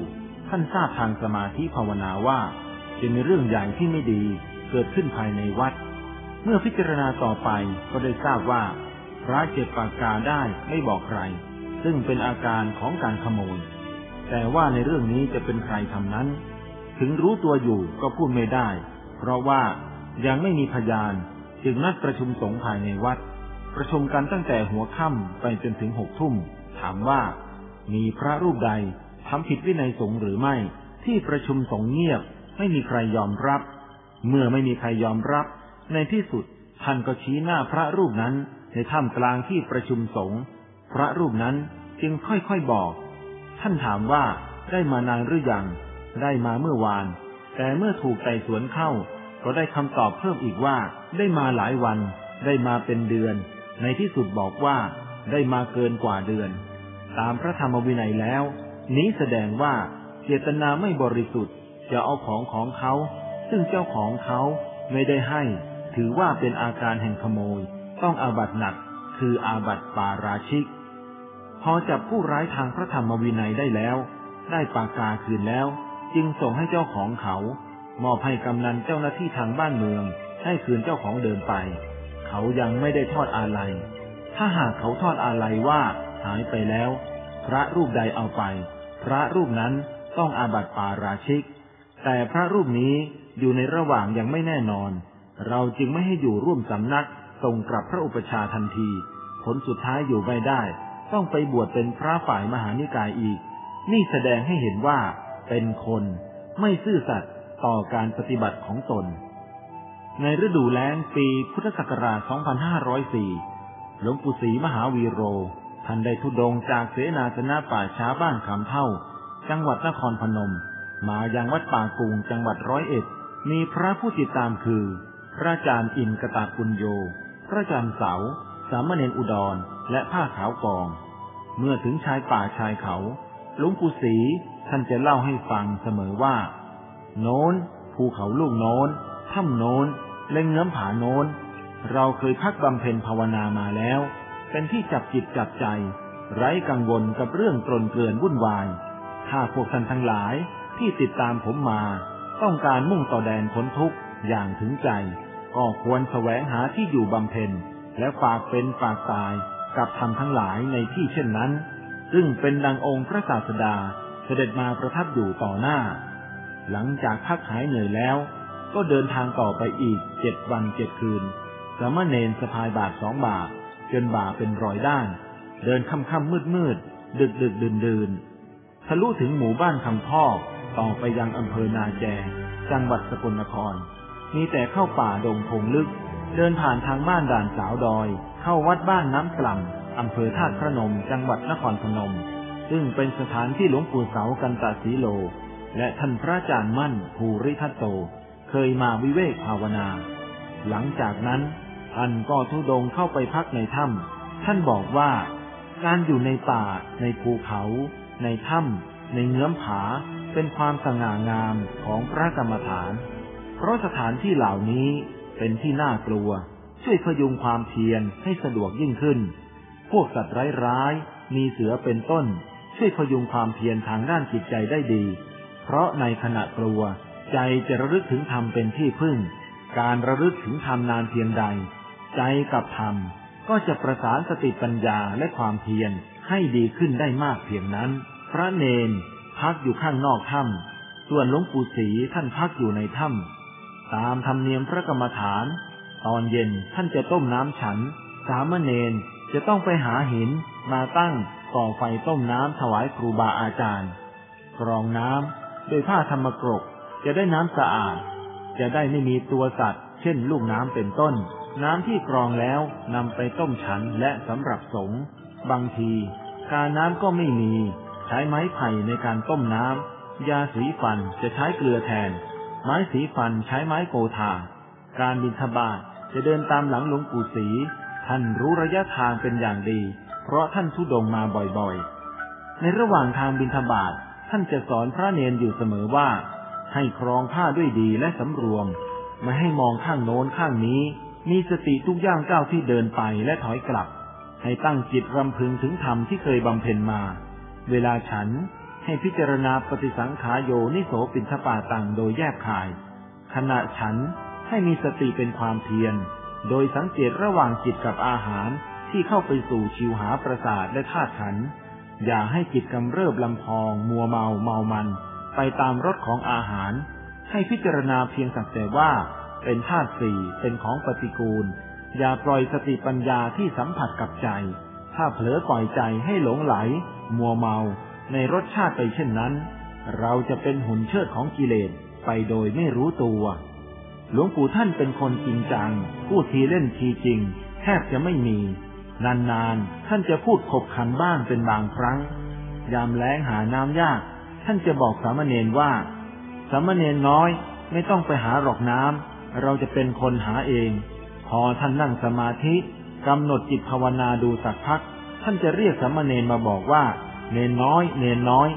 ท่านทราบทางสมาธิภาวนาว่า จะมีเรื่องใหญ่ที่ไม่ดีเกิดขึ้นภายในวัด เมื่อพิจารณาต่อไปก็ได้ทราบว่า พระเจ็บปากกาได้ไม่บอกใคร ซึ่งเป็นอาการของการขโมย แต่ว่าในเรื่องนี้จะเป็นใครทำนั้น ถึงรู้ตัวอยู่ก็พูดไม่ได้ เพราะว่ายังไม่มีพยานจึงนัดประชุมสงฆ์ภายในวัด ประชุมกันตั้งแต่หัวค่ำไปจนถึงหกทุ่ม ถามว่า มีพระรูปใดทำผิดวินัยสงฆ์หรือไม่ ที่ประชุมสงฆ์เงียบ ไม่มีใครยอมรับ เมื่อไม่มีใครยอมรับ ในที่สุดท่านก็ชี้หน้าพระรูปนั้นในถ้ำกลางที่ประชุมสงฆ์พระรูปนั้นจึงค่อยๆบอก ท่านถามว่าได้มานานหรือยัง ได้มาเมื่อวาน แต่เมื่อถูกไต่สวนเข้า ก็ได้คำตอบเพิ่มอีกว่า ได้มาหลายวัน ได้มาเป็นเดือน ในที่สุดบอกว่า ได้มาเกินกว่าเดือน ตามพระธรรมวินัยแล้ว นี้แสดงว่าเจตนาไม่บริสุทธิ์ จะเอาของของเขา ซึ่งเจ้าของเขาไม่ได้ให้ ถือว่าเป็นอาการแห่งขโมย ต้องอาบัตหนัก คืออาบัตปาราชิก พอจับผู้ร้ายทางพระธรรมวินัยได้แล้ว ได้ปากกาคืนแล้ว จึงส่งให้เจ้าของเขา มอบให้กำนันเจ้าหน้าที่ทางบ้านเมือง ให้คืนเจ้าของเดินไป เขายังไม่ได้ทอดอาลัย ถ้าหากเขาทอดอาลัยว่าหายไปแล้ว พระรูปใดเอาไป พระรูปนั้นต้องอาบัติปาราชิก แต่พระรูปนี้อยู่ในระหว่างยังไม่แน่นอน เราจึงไม่ให้อยู่ร่วมสำนักส่งกลับพระอุปชาทันที ผลสุดท้ายอยู่ไม่ได้ ต้องไปบวชเป็นพระฝ่ายมหานิกายอีก นี่แสดงให้เห็นว่า เป็นคนไม่ซื่อสัตย์ต่อการปฏิบัติของตน ในฤดูแล้งปีพุทธศักราช 2504 หลวงปู่ศรีมหาวีโร ท่านได้ทุดงจากเสนาสนะป่าช้าบ้านคำเท่า จังหวัดนครพนม มายังวัดป่ากุงจังหวัดร้อยเอ็ด มีพระผู้ติดตามคือ พระอาจารย์อินกตาปุญโย พระอาจารย์เสา สามเณรอุดร และผ้าขาวกอง เมื่อถึงชายป่าชายเขาหลวงปู่ศรีท่านจะเล่าให้ฟังเสมอว่า โน้น ภูเขาลูกโน้นถ้ำโน้นเล็งเงื้อมผาโน้น เราเคยพักบำเพ็ญภาวนามาแล้ว เป็นที่จับจิตจับใจ ไร้กังวลกับเรื่องตรนเกลื่อนวุ่นวาย ถ้าพวกท่านทั้งหลาย ที่ติดตามผมมา ต้องการมุ่งต่อแดนพ้นทุกข์อย่างถึงใจ ก็ควรแสวงหาที่อยู่บำเพ็ญ และฝากเป็นฝากตายกับธรรมทั้งหลายในที่เช่นนั้น ซึ่งเป็นดังองค์พระศาสดาเสด็จมาประทับอยู่ต่อหน้า หลังจากพักหายเหนื่อยแล้ว ก็เดินทางต่อไปอีกเจ็ดวันเจ็ดคืน สามเณรสะพายบาทสองบาทจนบ่าเป็นรอยด้าน เดินค่ำค่ำมืดมืดดึกดึกดื่นดื่นทะลุถึงหมู่บ้านคำพอก ต่อไปยังอำเภอนาแจ จังหวัดสกลนคร มีแต่เข้าป่าดงพงลึก เดินผ่านทางบ้านด่านสาวดอย เข้าวัดบ้านน้ำกล่ำอำเภอธาตุพระนม จังหวัดนครพนม ซึ่งเป็นสถานที่หลวงปู่เสากันตาสีโล และท่านพระอาจารย์มั่นภูริทัตโต เคยมาวิเวกภาวนา หลังจากนั้นท่านก็ทุดงเข้าไปพักในถ้ำท่านบอกว่าการอยู่ในป่า ในภูเขา ในถ้ำในเงื้อมผา เป็นความสง่างามของพระกรรมฐาน เพราะสถานที่เหล่านี้เป็นที่น่ากลัว ช่วยพยุงความเพียรให้สะดวกยิ่งขึ้น พวกสัตว์ร้ายๆมีเสือเป็นต้น ช่วยพยุงความเพียรทางด้านจิตใจได้ดี เพราะในขณะกลัว ใจจะระลึกถึงธรรมเป็นที่พึ่ง การระลึกถึงธรรมนานเพียงใด ใจกับธรรมก็จะประสานสติปัญญาและความเพียรให้ดีขึ้นได้มากเพียงนั้น พระเนน พักอยู่ข้างนอกถ้ำส่วนหลวงปู่ศรีท่านพักอยู่ในถ้ำตามธรรมเนียมพระกรรมฐาน ตอนเย็นท่านจะต้มน้ำฉัน สามเณรจะต้องไปหาหินมาตั้งก่อไฟต้มน้ำถวายครูบาอาจารย์ กรองน้ำโดยผ้าธรรมกรกจะได้น้ำสะอาด จะได้ไม่มีตัวสัตว์ เช่นลูกน้ำเป็นต้น น้ำที่กรองแล้วนำไปต้มฉันและสำหรับสงฆ์บางทีการน้ำก็ไม่มี ใช้ไม้ไผ่ในการต้มน้ำ ยาสีฟันจะใช้เกลือแทน ไม้สีฟันใช้ไม้โกธา การบินทบาทจะเดินตามหลังหลวงปู่ศรี ท่านรู้ระยะทางเป็นอย่างดี เพราะท่านทุดงมาบ่อยๆ ในระหว่างทางบินทบาทท่านจะสอนพระเนนอยู่เสมอว่า ให้ครองผ้าด้วยดีและสำรวม ไม่ให้มองข้างโน้นข้างนี้ มีสติทุกย่างก้าวที่เดินไปและถอยกลับ ให้ตั้งจิตรำพึงถึงธรรมที่เคยบำเพ็ญมา เวลาฉันให้พิจารณาปฏิสังขายโยนิโสปินทปาตังโดยแยกคาย ขณะฉันให้มีสติเป็นความเพียร โดยสังเกตระหว่างจิตกับอาหารที่เข้าไปสู่ชิวหาประสาทและธาตุขัน อย่าให้จิตกำเริบลำพอง มัวเมาเมามัน ไปตามรสของอาหาร ให้พิจารณาเพียงสักแต่ว่า เป็นธาตุสี่เป็นของปฏิกูล อย่าปล่อยสติปัญญาที่สัมผัสกับใจ ถ้าเผลอปล่อยใจให้หลงไหล มัวเมาในรสชาติไปเช่นนั้น เราจะเป็นหุ่นเชิดของกิเลสไปโดยไม่รู้ตัว หลวงปู่ท่านเป็นคนจริงจัง พูดทีเล่นทีจริง แทบจะไม่มี นานๆ ท่านจะพูดขบขันบ้างเป็นบางครั้ง ยามแล้งหาน้ำยาก ท่านจะบอกสามเณรว่า สามเณรน้อยไม่ต้องไปหาหรอกน้ำเราจะเป็นคนหาเอง พอท่านนั่งสมาธิกำหนดจิตภาวนาดูสักพัก ท่านจะเรียกสามเณรมาบอกว่า เนนน้อย เนนน้อย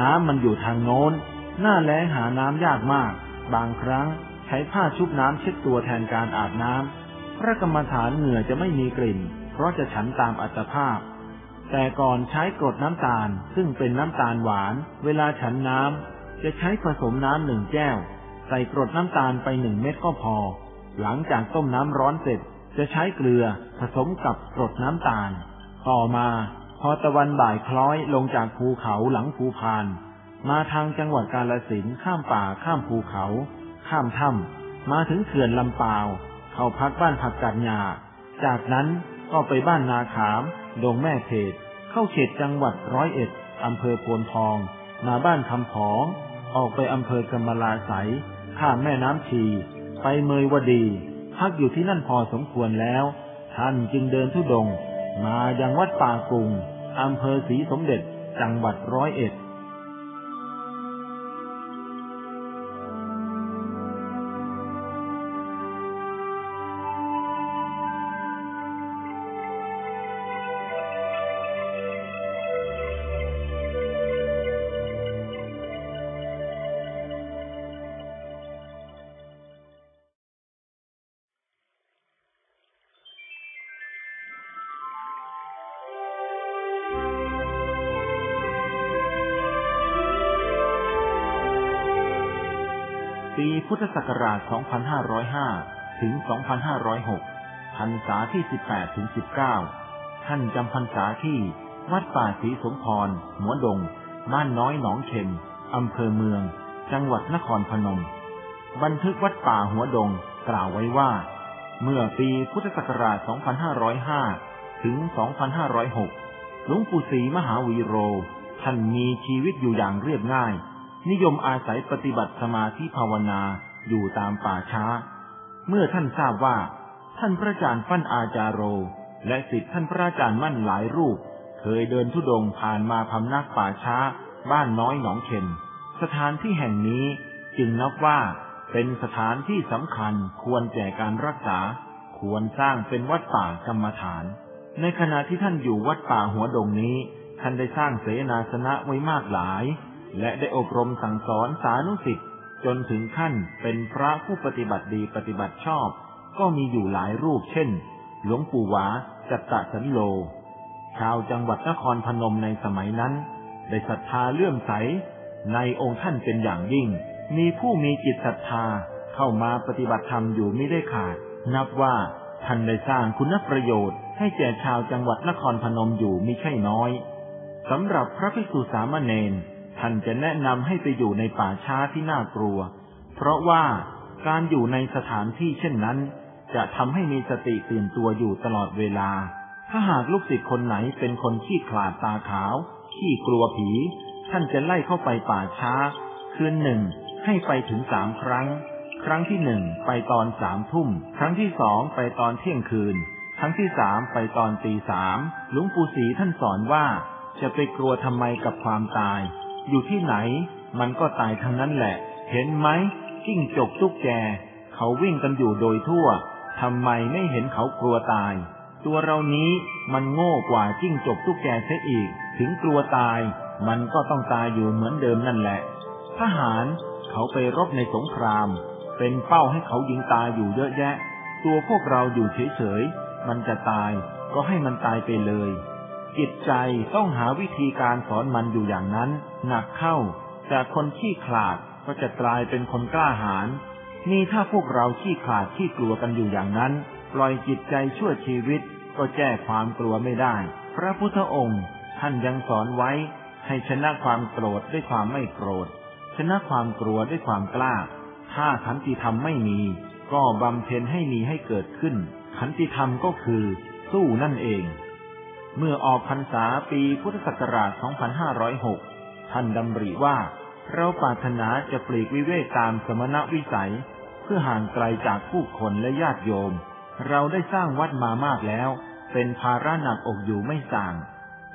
น้ำมันอยู่ทางโน้น หน้าแล้งหาน้ำยากมาก บางครั้งใช้ผ้าชุบน้ำเช็ดตัวแทนการอาบน้ำพระกรรมฐานเหงื่อจะไม่มีกลิ่น เพราะจะฉันตามอัตภาพ แต่ก่อนใช้กรดน้ำตาลซึ่งเป็นน้ำตาลหวาน เวลาฉันน้ำจะใช้ผสมน้ำหนึ่งแก้ว ใส่กรดน้ำตาลไปหนึ่งเม็ดก็พอ หลังจากต้มน้ำร้อนเสร็จจะใช้เกลือผสมกับกรดน้ำตาล ต่อมาพอตะวันบ่ายคล้อยลงจากภูเขาหลังภูพาน มาทางจังหวัดกาลสินข้ามป่าข้ามภูเขา ข้ามถ้ำมาถึงเขื่อนลำปาว เข้าพักบ้านผักกาดยาจากนั้นก็ไปบ้านนาขาม ดงแม่เพดเข้าเขตจังหวัดร้อยเอ็ดอำเภอโพนทอง มาบ้านคำผอง ออกไปอำเภอกำมะลาไสข้ามแม่น้ำชี ไปเมยวดี พักอยู่ที่นั่นพอสมควรแล้ว ท่านจึงเดินทุดง มายังวัดป่ากุงอำเภอศรีสมเด็จจังหวัดร้อยเอ็ด พุทธศักราช 2505 ถึง 2506 พรรษาที่ 18 ถึง 19 ท่านจำพรรษาที่วัดป่าศรีสมพร หัวดง บ้านน้อยหนองเข็มอำเภอเมือง จังหวัดนครพนม บันทึกวัดป่าหัวดงกล่าวไว้ว่า เมื่อปีพุทธศักราช 2505 ถึง 2506 หลวงปู่ศรีมหาวีโร ท่านมีชีวิตอยู่อย่างเรียบง่าย นิยมอาศัยปฏิบัติสมาธิภาวนาอยู่ตามป่าช้า เมื่อท่านทราบว่า ท่านพระอาจารย์ฟั่นอาจารโร และสิทธิท่านพระอาจารย์มั่นหลายรูป เคยเดินทุดงผ่านมาพำนักป่าช้า บ้านน้อยหนองเข็มสถานที่แห่งนี้จึงนับว่าเป็นสถานที่สำคัญควรแก่การรักษา ควรสร้างเป็นวัดป่ากรรมฐาน ในขณะที่ท่านอยู่วัดป่าหัวดงนี้ ท่านได้สร้างเสนาสนะไว้มากหลาย และได้อบรมสั่งสอนสานุสิทธิ์จนถึงขั้นเป็นพระผู้ปฏิบัติดีปฏิบัติชอบ ก็มีอยู่หลายรูปเช่น หลวงปู่หวาจัตตะสันโล ชาวจังหวัดนครพนมในสมัยนั้น ได้ศรัทธาเลื่อมใส ในองค์ท่านเป็นอย่างยิ่ง มีผู้มีจิตศรัทธาเข้ามาปฏิบัติธรรมอยู่ไม่ได้ขาด นับว่าท่านได้สร้างคุณประโยชน์ ให้แก่ชาวจังหวัดนครพนมอยู่ม่ใช่น้อยสำหรับพระภิกษุสามเณร ท่านจะแนะนำให้ไปอยู่ในป่าช้าที่น่ากลัว เพราะว่าการอยู่ในสถานที่เช่นนั้น จะทำให้มีสติตื่นตัวอยู่ตลอดเวลา ถ้าหากลูกศิษย์คนไหนเป็นคนขี้ขลาดตาขาว ขี้กลัวผี ท่านจะไล่เข้าไปป่าช้า คืนหนึ่งให้ไปถึงสามครั้ง ครั้งที่หนึ่งไปตอนสามทุ่ม ครั้งที่สองไปตอนเที่ยงคืน ครั้งที่สามไปตอนตีสามหลวงปู่ศรีท่านสอนว่าจะไปกลัวทำไมกับความตาย อยู่ที่ไหน มันก็ตายทั้งนั้นแหละ เห็นไหมกิ้งจกตุ๊กแก เขาวิ่งกันอยู่โดยทั่วทำไมไม่เห็นเขากลัวตาย ตัวเรานี้มันโง่กว่าจิ้งจกตุ๊กแกเสียอีก ถึงกลัวตาย มันก็ต้องตายอยู่เหมือนเดิมนั่นแหละ ทหารเขาไปรบในสงคราม เป็นเป้าให้เขายิงตายอยู่เยอะแยะ ตัวพวกเราอยู่เฉยๆ มันจะตายก็ให้มันตายไปเลยจิตใจต้องหาวิธีการสอนมันอยู่อย่างนั้น หนักเข้า จากคนขี้ขลาดก็จะกลายเป็นคนกล้าหาญนี่ถ้าพวกเราขี้ขลาดขี้กลัวกันอยู่อย่างนั้น ปล่อยจิตใจชั่วชีวิตก็แก้ความกลัวไม่ได้ พระพุทธองค์ท่านยังสอนไว้ ให้ชนะความโกรธด้วยความไม่โกรธ ชนะความกลัวด้วยความกล้า ถ้าขันติธรรมไม่มี ก็บำเพ็ญให้มีให้เกิดขึ้น ขันติธรรมก็คือ สู้นั่นเอง เมื่อออกพรรษาปีพุทธศักราช 2506 ท่านดำริว่า เราปรารถนาจะปลีกวิเวกตามสมณวิสัย เพื่อห่างไกลจากผู้คนและญาติโยม เราได้สร้างวัดมามากแล้ว เป็นภาระหนักอกอยู่ไม่ส่าง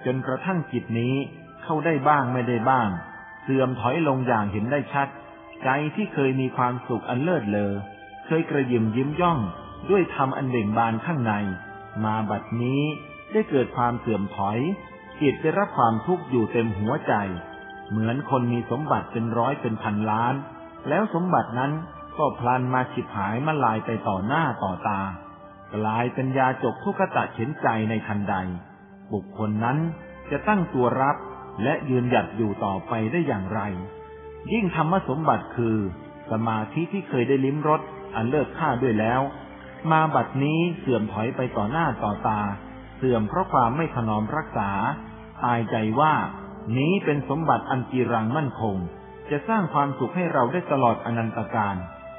จนกระทั่งจิตนี้เข้าได้บ้างไม่ได้บ้าง เสื่อมถอยลงอย่างเห็นได้ชัด ใจที่เคยมีความสุขอันเลิศเลอเคยกระยิมยิ้มย่องด้วยธรรมอันเบ่งบานข้างใน มาบัดนี้ได้เกิดความเสื่อมถอยจิตได้รับความทุกข์อยู่เต็มหัวใจ เหมือนคนมีสมบัติเป็นร้อยเป็นพันล้าน แล้วสมบัตินั้นก็พลันมาฉิบหายมาลายไปต่อหน้าต่อตา กลายเป็นยาจกทุกขตะเข็นใจในทันใด บุคคลนั้นจะตั้งตัวรับและยืนหยัดอยู่ต่อไปได้อย่างไร ยิ่งธรรมสมบัติคือ สมาธิที่เคยได้ลิ้มรสอันเลิศค่าด้วยแล้ว มาบัดนี้เสื่อมถอยไปต่อหน้าต่อตา เสื่อมเพราะความไม่ถนอมรักษา ตายใจว่า นี้เป็นสมบัติอันจีรังมั่นคง จะสร้างความสุขให้เราได้ตลอดอนันตการ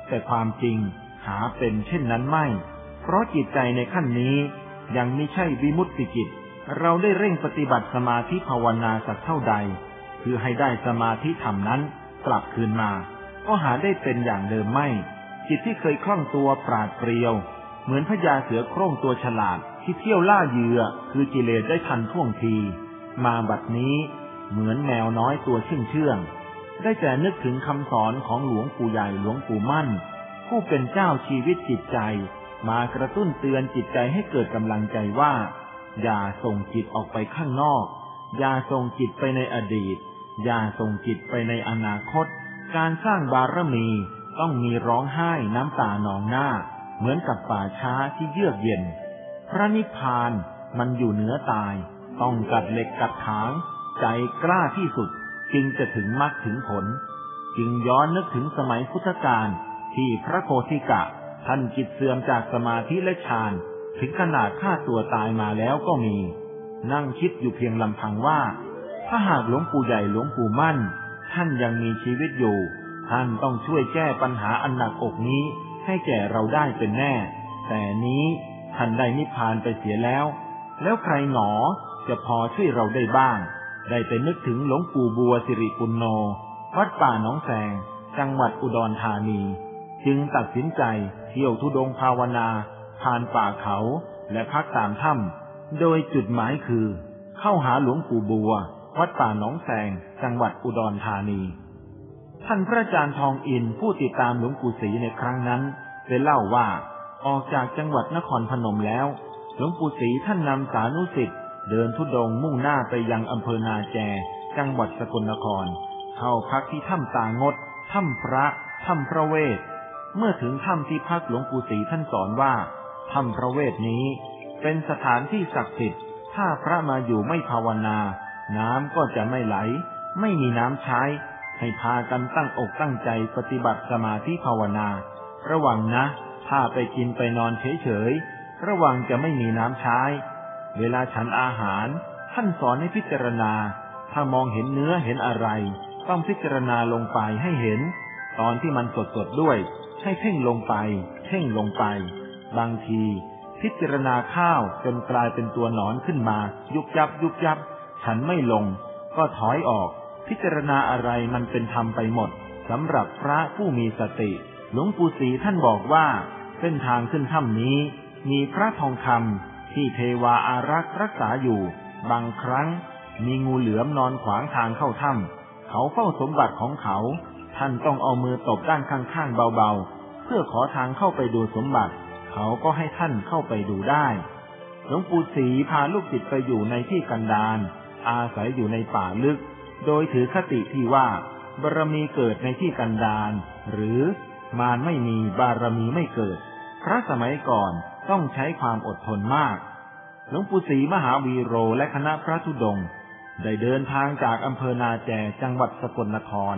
แต่ความจริงหาเป็นเช่นนั้นไม่ เพราะจิตใจในขั้นนี้ยังไม่ใช่วิมุตติจิต เราได้เร่งปฏิบัติสมาธิภาวนาสักเท่าใด คือให้ได้สมาธิธรรมนั้นกลับคืนมา ก็หาได้เป็นอย่างเดิมไม่ จิตที่เคยคล่องตัวปราดเปรียว เหมือนพญาเสือโคร่งตัวฉลาดที่เที่ยวล่าเหยื่อคือกิเลสได้ทันท่วงที มาบัดนี้ เหมือนแมวน้อยตัวเชื่องเชื่องได้แต่นึกถึงคำสอนของหลวงปู่ใหญ่หลวงปู่มั่น ผู้เป็นเจ้าชีวิตจิตใจ มากระตุ้นเตือนจิตใจให้เกิดกำลังใจว่า อย่าส่งจิตออกไปข้างนอก อย่าส่งจิตไปในอดีต อย่าส่งจิตไปในอนาคต การสร้างบารมีต้องมีร้องไห้น้ำตานองหน้า เหมือนกับป่าช้าที่เยือกเย็น พระนิพพานมันอยู่เหนือตาย ต้องกัดเหล็กกัดถาง ใจกล้าที่สุดจึงจะถึงมรรคถึงผล จึงย้อนนึกถึงสมัยพุทธกาลที่พระโคธิกะ ท่านจิตเสื่อมจากสมาธิและฌานถึงขนาดฆ่าตัวตายมาแล้วก็มี นั่งคิดอยู่เพียงลำพังว่า ถ้าหากหลวงปู่ใหญ่หลวงปู่มั่น ท่านยังมีชีวิตอยู่ ท่านต้องช่วยแก้ปัญหาอันหนักอกนี้ให้แก่เราได้เป็นแน่ แต่นี้ท่านได้นิพพานไปเสียแล้ว แล้วใครหนอจะพอช่วยเราได้บ้าง ได้ไปนึกถึงหลวงปู่บัวสิริปุณโน วัดป่าหนองแสง จังหวัดอุดรธานี จึงตัดสินใจเที่ยวทุดงภาวนา ผ่านป่าเขาและพักตามถ้ำโดยจุดหมายคือ เข้าหาหลวงปู่บัว วัดป่าหนองแสง จังหวัดอุดรธานี ท่านพระอาจารย์ทองอินผู้ติดตามหลวงปู่ศรีในครั้งนั้นได้เล่าว่าออกจากจังหวัดนครพนมแล้ว หลวงปู่ศรีท่านนำสานุสิทธิ เดินทุดงมุ่งหน้าไปยังอำเภอนาแจ จังหวัดสกลนคร เข้าพักที่ถ้ำตางด ถ้ำพระ ถ้ำพระเวท เมื่อถึงถ้ำที่พักหลวงปู่ศรีท่านสอนว่า ถ้ำพระเวทนี้ เป็นสถานที่ศักดิ์สิทธิ์ ถ้าพระมาอยู่ไม่ภาวนา น้ำก็จะไม่ไหล ไม่มีน้ำใช้ ให้พากันตั้งอกตั้งใจปฏิบัติสมาธิภาวนา ระวังนะ ถ้าไปกินไปนอนเฉยๆ ระวังจะไม่มีน้ำใช้ เวลาฉันอาหาร ท่านสอนให้พิจารณา ถ้ามองเห็นเนื้อเห็นอะไร ต้องพิจารณาลงไปให้เห็น ตอนที่มันสดๆด้วย ให้เพ่งลงไป เพ่งลงไป บางที พิจารณาข้าวจนกลายเป็นตัวหนอนขึ้นมา ยุบยับยุบยับ ฉันไม่ลง ก็ถอยออก พิจารณาอะไรมันเป็นธรรมไปหมดสำหรับพระผู้มีสติ หลวงปู่ศรีท่านบอกว่า เส้นทางขึ้นถ้ำนี้ มีพระทองคำ ที่เทวาอารักษ์รักษาอยู่ บางครั้งมีงูเหลือมนอนขวางทางเข้าถ้ำเขาเฝ้าสมบัติของเขา ท่านต้องเอามือตบด้านข้างๆเบาๆ เพื่อขอทางเข้าไปดูสมบัติ เขาก็ให้ท่านเข้าไปดูได้ หลวงปู่ศรีพาลูกศิษย์ไปอยู่ในที่กันดารอาศัยอยู่ในป่าลึก โดยถือคติที่ว่า บารมีเกิดในที่กันดารหรือมารไม่มีบารมีไม่เกิด พระสมัยก่อน ต้องใช้ความอดทนมาก หลวงปู่ศรีมหาวีโรและคณะพระธุดงค์ได้เดินทางจากอำเภอนาแจจังหวัดสกลนคร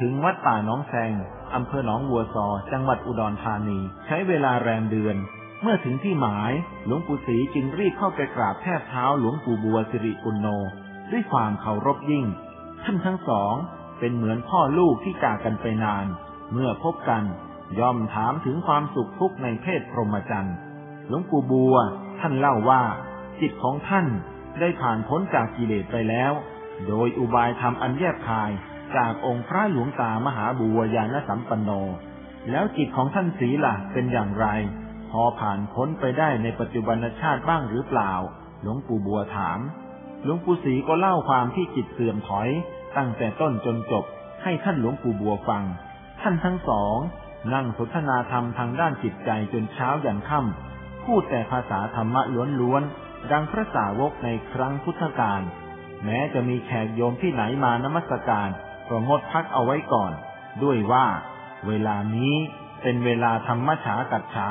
ถึงวัดป่าน้องแซงอำเภอหนองวัวซอ จังหวัดอุดรธานี ใช้เวลาแรมเดือน เมื่อถึงที่หมาย หลวงปู่ศรีจึงรีบเข้าไปกราบแทบเท้าหลวงปู่บัวสิริปุณโน ด้วยความเคารพยิ่ง ท่านทั้งสอง เป็นเหมือนพ่อลูกที่จากกันไปนาน เมื่อพบกันย่อมถามถึงความสุขทุกข์ในเพศพรหมจรรย์ หลวงปู่บัว ท่านเล่าว่า จิตของท่านได้ผ่านพ้นจากกิเลสไปแล้ว โดยอุบายธรรมอันแยบคายจากองค์พระหลวงตามหาบัวยานสัมปันโน แล้วจิตของท่านสีล่ะเป็นอย่างไร พอผ่านพ้นไปได้ในปัจจุบันชาติบ้างหรือเปล่า หลวงปู่บัวถาม หลวงปู่ศรีก็เล่าความที่จิตเสื่อมถอย ตั้งแต่ต้นจนจบ ให้ท่านหลวงปู่บัวฟัง ท่านทั้งสอง นั่งสนทนาธรรมทางด้านจิตใจจนเช้ายันค่ำ พูดแต่ภาษาธรรมะล้วนๆ ดังพระสาวกในครั้งพุทธกาล แม้จะมีแขกโยมที่ไหนมานมัสการ ก็งดพักเอาไว้ก่อน ด้วยว่า เวลานี้เป็นเวลาธรรมฉากัดฉา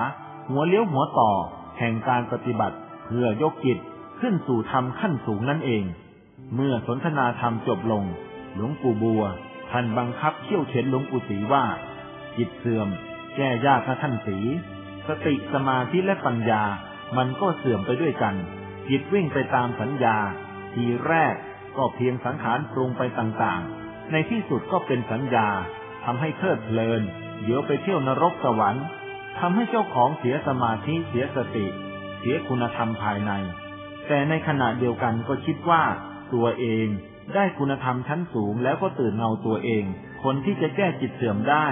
หัวเลี้ยวหัวต่อ แห่งการปฏิบัติ เพื่อยกจิตขึ้นสู่ธรรมขั้นสูงนั่นเอง เมื่อสนทนาธรรมจบลง หลวงปู่บัว ท่านบังคับเขี่ยวเข็นหลวงปู่ศรีว่า จิตเสื่อม แก้ยากนะท่านศรี สติสมาธิและปัญญา มันก็เสื่อมไปด้วยกันจิตวิ่งไปตามสัญญา ทีแรกก็เพียงสังขารปรุงไปต่างๆ ในที่สุดก็เป็นสัญญาทำให้เพลิดเพลิน เดี๋ยวไปเที่ยวนรกสวรรค์ทำให้เจ้าของเสียสมาธิเสียสติ เสียคุณธรรมภายใน แต่ในขณะเดียวกันก็คิดว่า ตัวเองได้คุณธรรมชั้นสูงแล้วก็ตื่นเงาตัวเอง คนที่จะแก้จิตเสื่อมได้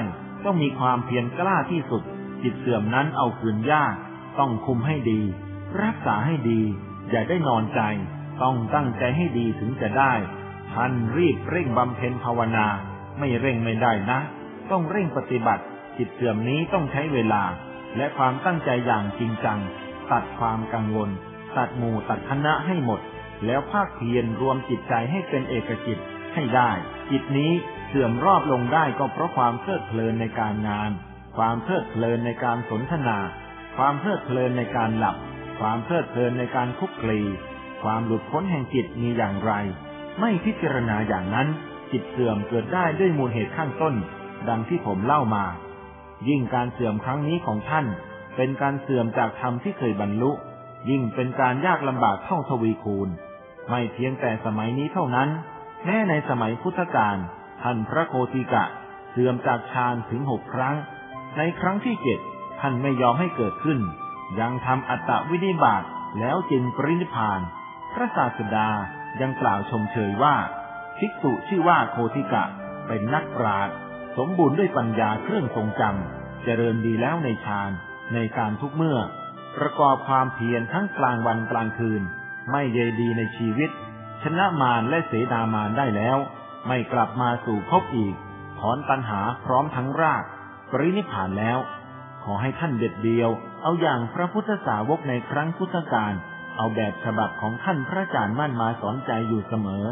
ต้องมีความเพียรกล้าที่สุด จิตเสื่อมนั้นเอาคืนยาก ต้องคุมให้ดี รักษาให้ดี อย่าได้นอนใจ ต้องตั้งใจให้ดีถึงจะได้ท่านรีบเร่งบำเพ็ญภาวนา ไม่เร่งไม่ได้นะ ต้องเร่งปฏิบัติ จิตเสื่อมนี้ต้องใช้เวลา และความตั้งใจอย่างจริงจัง ตัดความกังวล ตัดหมู่ตัดคณะให้หมด แล้วภาคเพียรรวมจิตใจให้เป็นเอกจิตให้ได้ จิตนี้เสื่อมรอบลงได้ก็เพราะความเพลิดเพลินในการงาน ความเพลิดเพลินในการสนทนา ความเพลิดเพลินในการหลับ ความเพลิดเพลินในการคุกคลี ความหลุดพ้นแห่งจิตมีอย่างไร ไม่พิจารณาอย่างนั้น จิตเสื่อมเกิดได้ด้วยมูลเหตุข้างต้น ดังที่ผมเล่ามา ยิ่งการเสื่อมครั้งนี้ของท่าน เป็นการเสื่อมจากธรรมที่เคยบรรลุ ยิ่งเป็นการยากลำบากเท่าทวีคูณ ไม่เพียงแต่สมัยนี้เท่านั้น แม้ในสมัยพุทธกาลท่านพระโคติกะ เสื่อมจากฌานถึงหกครั้ง ในครั้งที่เจ็ดท่านไม่ยอมให้เกิดขึ้น ยังทำอัตตวินิบาตแล้วจึงปรินิพาน พระศาสดายังกล่าวชมเชยว่าภิกษุชื่อว่าโคติกะ เป็นนักปราชญ์สมบูรณ์ด้วยปัญญาเครื่องทรงจำเจริญดีแล้วในฌานในการทุกเมื่อ ประกอบความเพียรทั้งกลางวันกลางคืน ไม่เยดีในชีวิต ชนะมารและเสดามารได้แล้ว ไม่กลับมาสู่ภพอีก ถอนตัณหาพร้อมทั้งราก ปรินิพานแล้ว ขอให้ท่านเด็ดเดียว เอาอย่างพระพุทธสาวกในครั้งพุทธกาลเอาแบบฉบับของท่านพระอาจารย์มั่นมาสอนใจอยู่เสมอ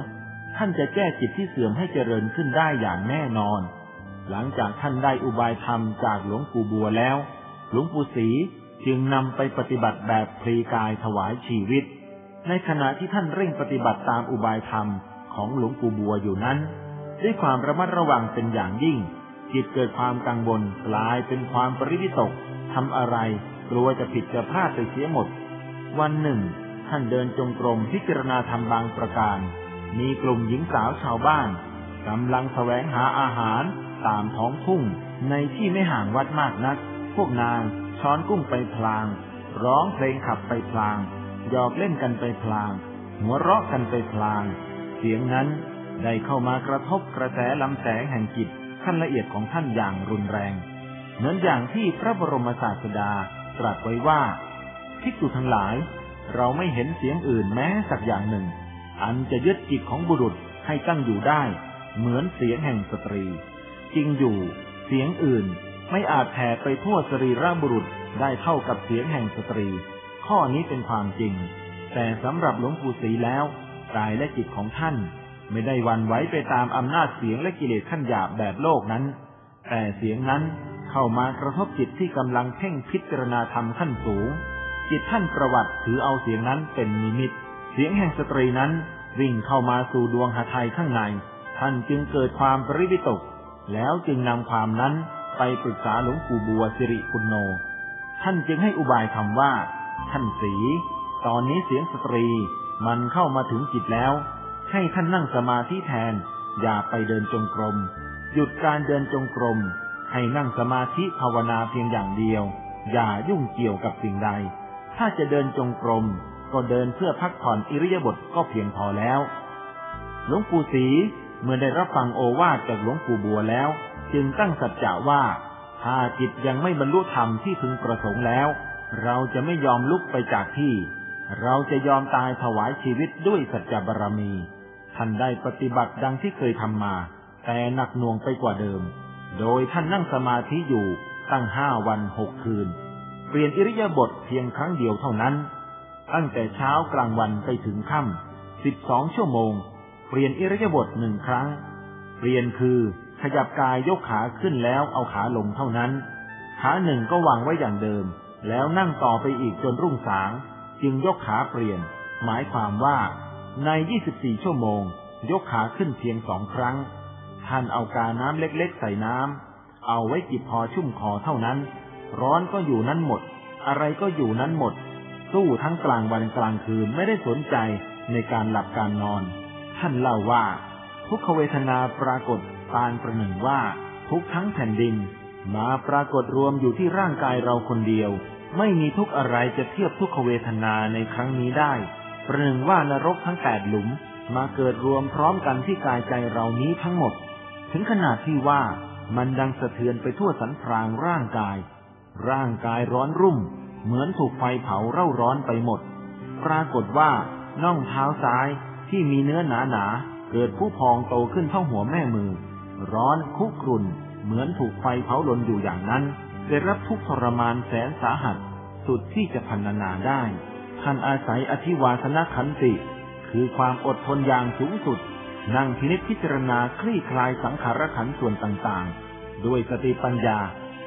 ท่านจะแก้จิตที่เสื่อมให้เจริญขึ้นได้อย่างแน่นอน หลังจากท่านได้อุบายธรรมจากหลวงปู่บัวแล้ว หลวงปู่ศรีจึงนำไปปฏิบัติแบบพลีกายถวายชีวิต ในขณะที่ท่านเร่งปฏิบัติตามอุบายธรรมของหลวงปู่บัวอยู่นั้น ด้วยความระมัดระวังเป็นอย่างยิ่ง จิตเกิดความกังวลกลายเป็นความปริวิตกทำอะไรกลัวจะผิดจะพลาดไปเสียหมด วันหนึ่ง ท่านเดินจงกรมพิจารณาธรรมบางประการ มีกลุ่มหญิงสาวชาวบ้านกำลังแสวงหาอาหารตามท้องทุ่งในที่ไม่ห่างวัดมากนัก พวกนางช้อนกุ้งไปพลาง ร้องเพลงขับไปพลางหยอกเล่นกันไปพลาง หัวเราะกันไปพลาง เสียงนั้นได้เข้ามากระทบกระแสลำแสงแห่งจิต ขั้นละเอียดของท่านอย่างรุนแรง เหมือนอย่างที่พระบรมศาสดาตรัสไว้ว่าภิกษุทั้งหลาย เราไม่เห็นเสียงอื่นแม้สักอย่างหนึ่ง อันจะยึดจิตของบุรุษให้ตั้งอยู่ได้ เหมือนเสียงแห่งสตรี จริงอยู่ เสียงอื่นไม่อาจแผ่ไปทั่วสรีระบุรุษได้เท่ากับเสียงแห่งสตรี ข้อนี้เป็นความจริง แต่สำหรับหลวงปู่ศรีแล้วกายและจิตของท่าน ไม่ได้วันไหวไปตามอำนาจเสียงและกิเลสขั้นหยาบแบบโลกนั้น แต่เสียงนั้นเข้ามากระทบจิตที่กำลังเพ่งพิจารณาธรรมขั้นสูง จิตท่านประวัติถือเอาเสียงนั้นเป็นนิมิต เสียงแห่งสตรีนั้นวิ่งเข้ามาสู่ดวงหาไทยข้างใน ท่านจึงเกิดความปริวิตก แล้วจึงนำความนั้นไปปรึกษาหลวงปู่บัวสิริคุณโน ท่านจึงให้อุบายคำว่า ท่านสี ตอนนี้เสียงสตรีมันเข้ามาถึงจิตแล้ว ให้ท่านนั่งสมาธิแทน อย่าไปเดินจงกรม หยุดการเดินจงกรม ให้นั่งสมาธิภาวนาเพียงอย่างเดียว อย่ายุ่งเกี่ยวกับสิ่งใด ถ้าจะเดินจงกรม ก็เดินเพื่อพักผ่อนอิริยาบถก็เพียงพอแล้ว หลวงปู่ศรีเมื่อได้รับฟังโอวาทจากหลวงปู่บัวแล้ว จึงตั้งสัจจะว่า ถ้าจิตยังไม่บรรลุธรรมที่พึงประสงค์แล้ว เราจะไม่ยอมลุกไปจากที่ เราจะยอมตายถวายชีวิตด้วยสัจจบารมี ท่านได้ปฏิบัติดังที่เคยทำมา แต่หนักหน่วงไปกว่าเดิม โดยท่านนั่งสมาธิอยู่ตั้งห้าวันหกคืน เปลี่ยนอิริยาบถเพียงครั้งเดียวเท่านั้น ตั้งแต่เช้ากลางวันไปถึงค่ำสิบสองชั่วโมง เปลี่ยนอิริยาบถหนึ่งครั้ง เปลี่ยนคือขยับกายยกขาขึ้นแล้วเอาขาลงเท่านั้น ขาหนึ่งก็วางไว้อย่างเดิม แล้วนั่งต่อไปอีกจนรุ่งสาง จึงยกขาเปลี่ยน หมายความว่า ใน 24 ชั่วโมง ยกขาขึ้นเพียงสองครั้ง ท่านเอากาน้ำเล็กๆใส่น้ำ เอาไว้จิบพอชุ่มคอเท่านั้น ร้อนก็อยู่นั้นหมด อะไรก็อยู่นั้นหมด สู้ทั้งกลางวันกลางคืนไม่ได้สนใจในการหลับการนอน ท่านเล่าว่า ทุกขเวทนาปรากฏปานประหนึ่งว่า ทุกทั้งแผ่นดิน มาปรากฏรวมอยู่ที่ร่างกายเราคนเดียว ไม่มีทุกอะไรจะเทียบทุกขเวทนาในครั้งนี้ได้ ประหนึ่งว่านรกทั้งแปดหลุมมาเกิดรวมพร้อมกันที่กายใจเรานี้ทั้งหมด ถึงขนาดที่ว่ามันดังสะเทือนไปทั่วสันพรางร่างกาย ร่างกายร้อนรุ่ม เหมือนถูกไฟเผาเร่าร้อนไปหมด ปรากฏว่าน่องเท้าซ้ายที่มีเนื้อหนาหนาเกิดผู้พองโตขึ้นเท่าหัวแม่มือ ร้อนคุกรุ่น เหมือนถูกไฟเผาลนอยู่อย่างนั้นได้รับทุกทรมานแสนสาหัส สุดที่จะพันนาได้ ท่านอาศัยอธิวาสนขันติ คือความอดทนอย่างสูงสุด นั่งพินิจพิจารณาคลี่คลายสังขารขันส่วนต่างๆ ด้วยสติปัญญา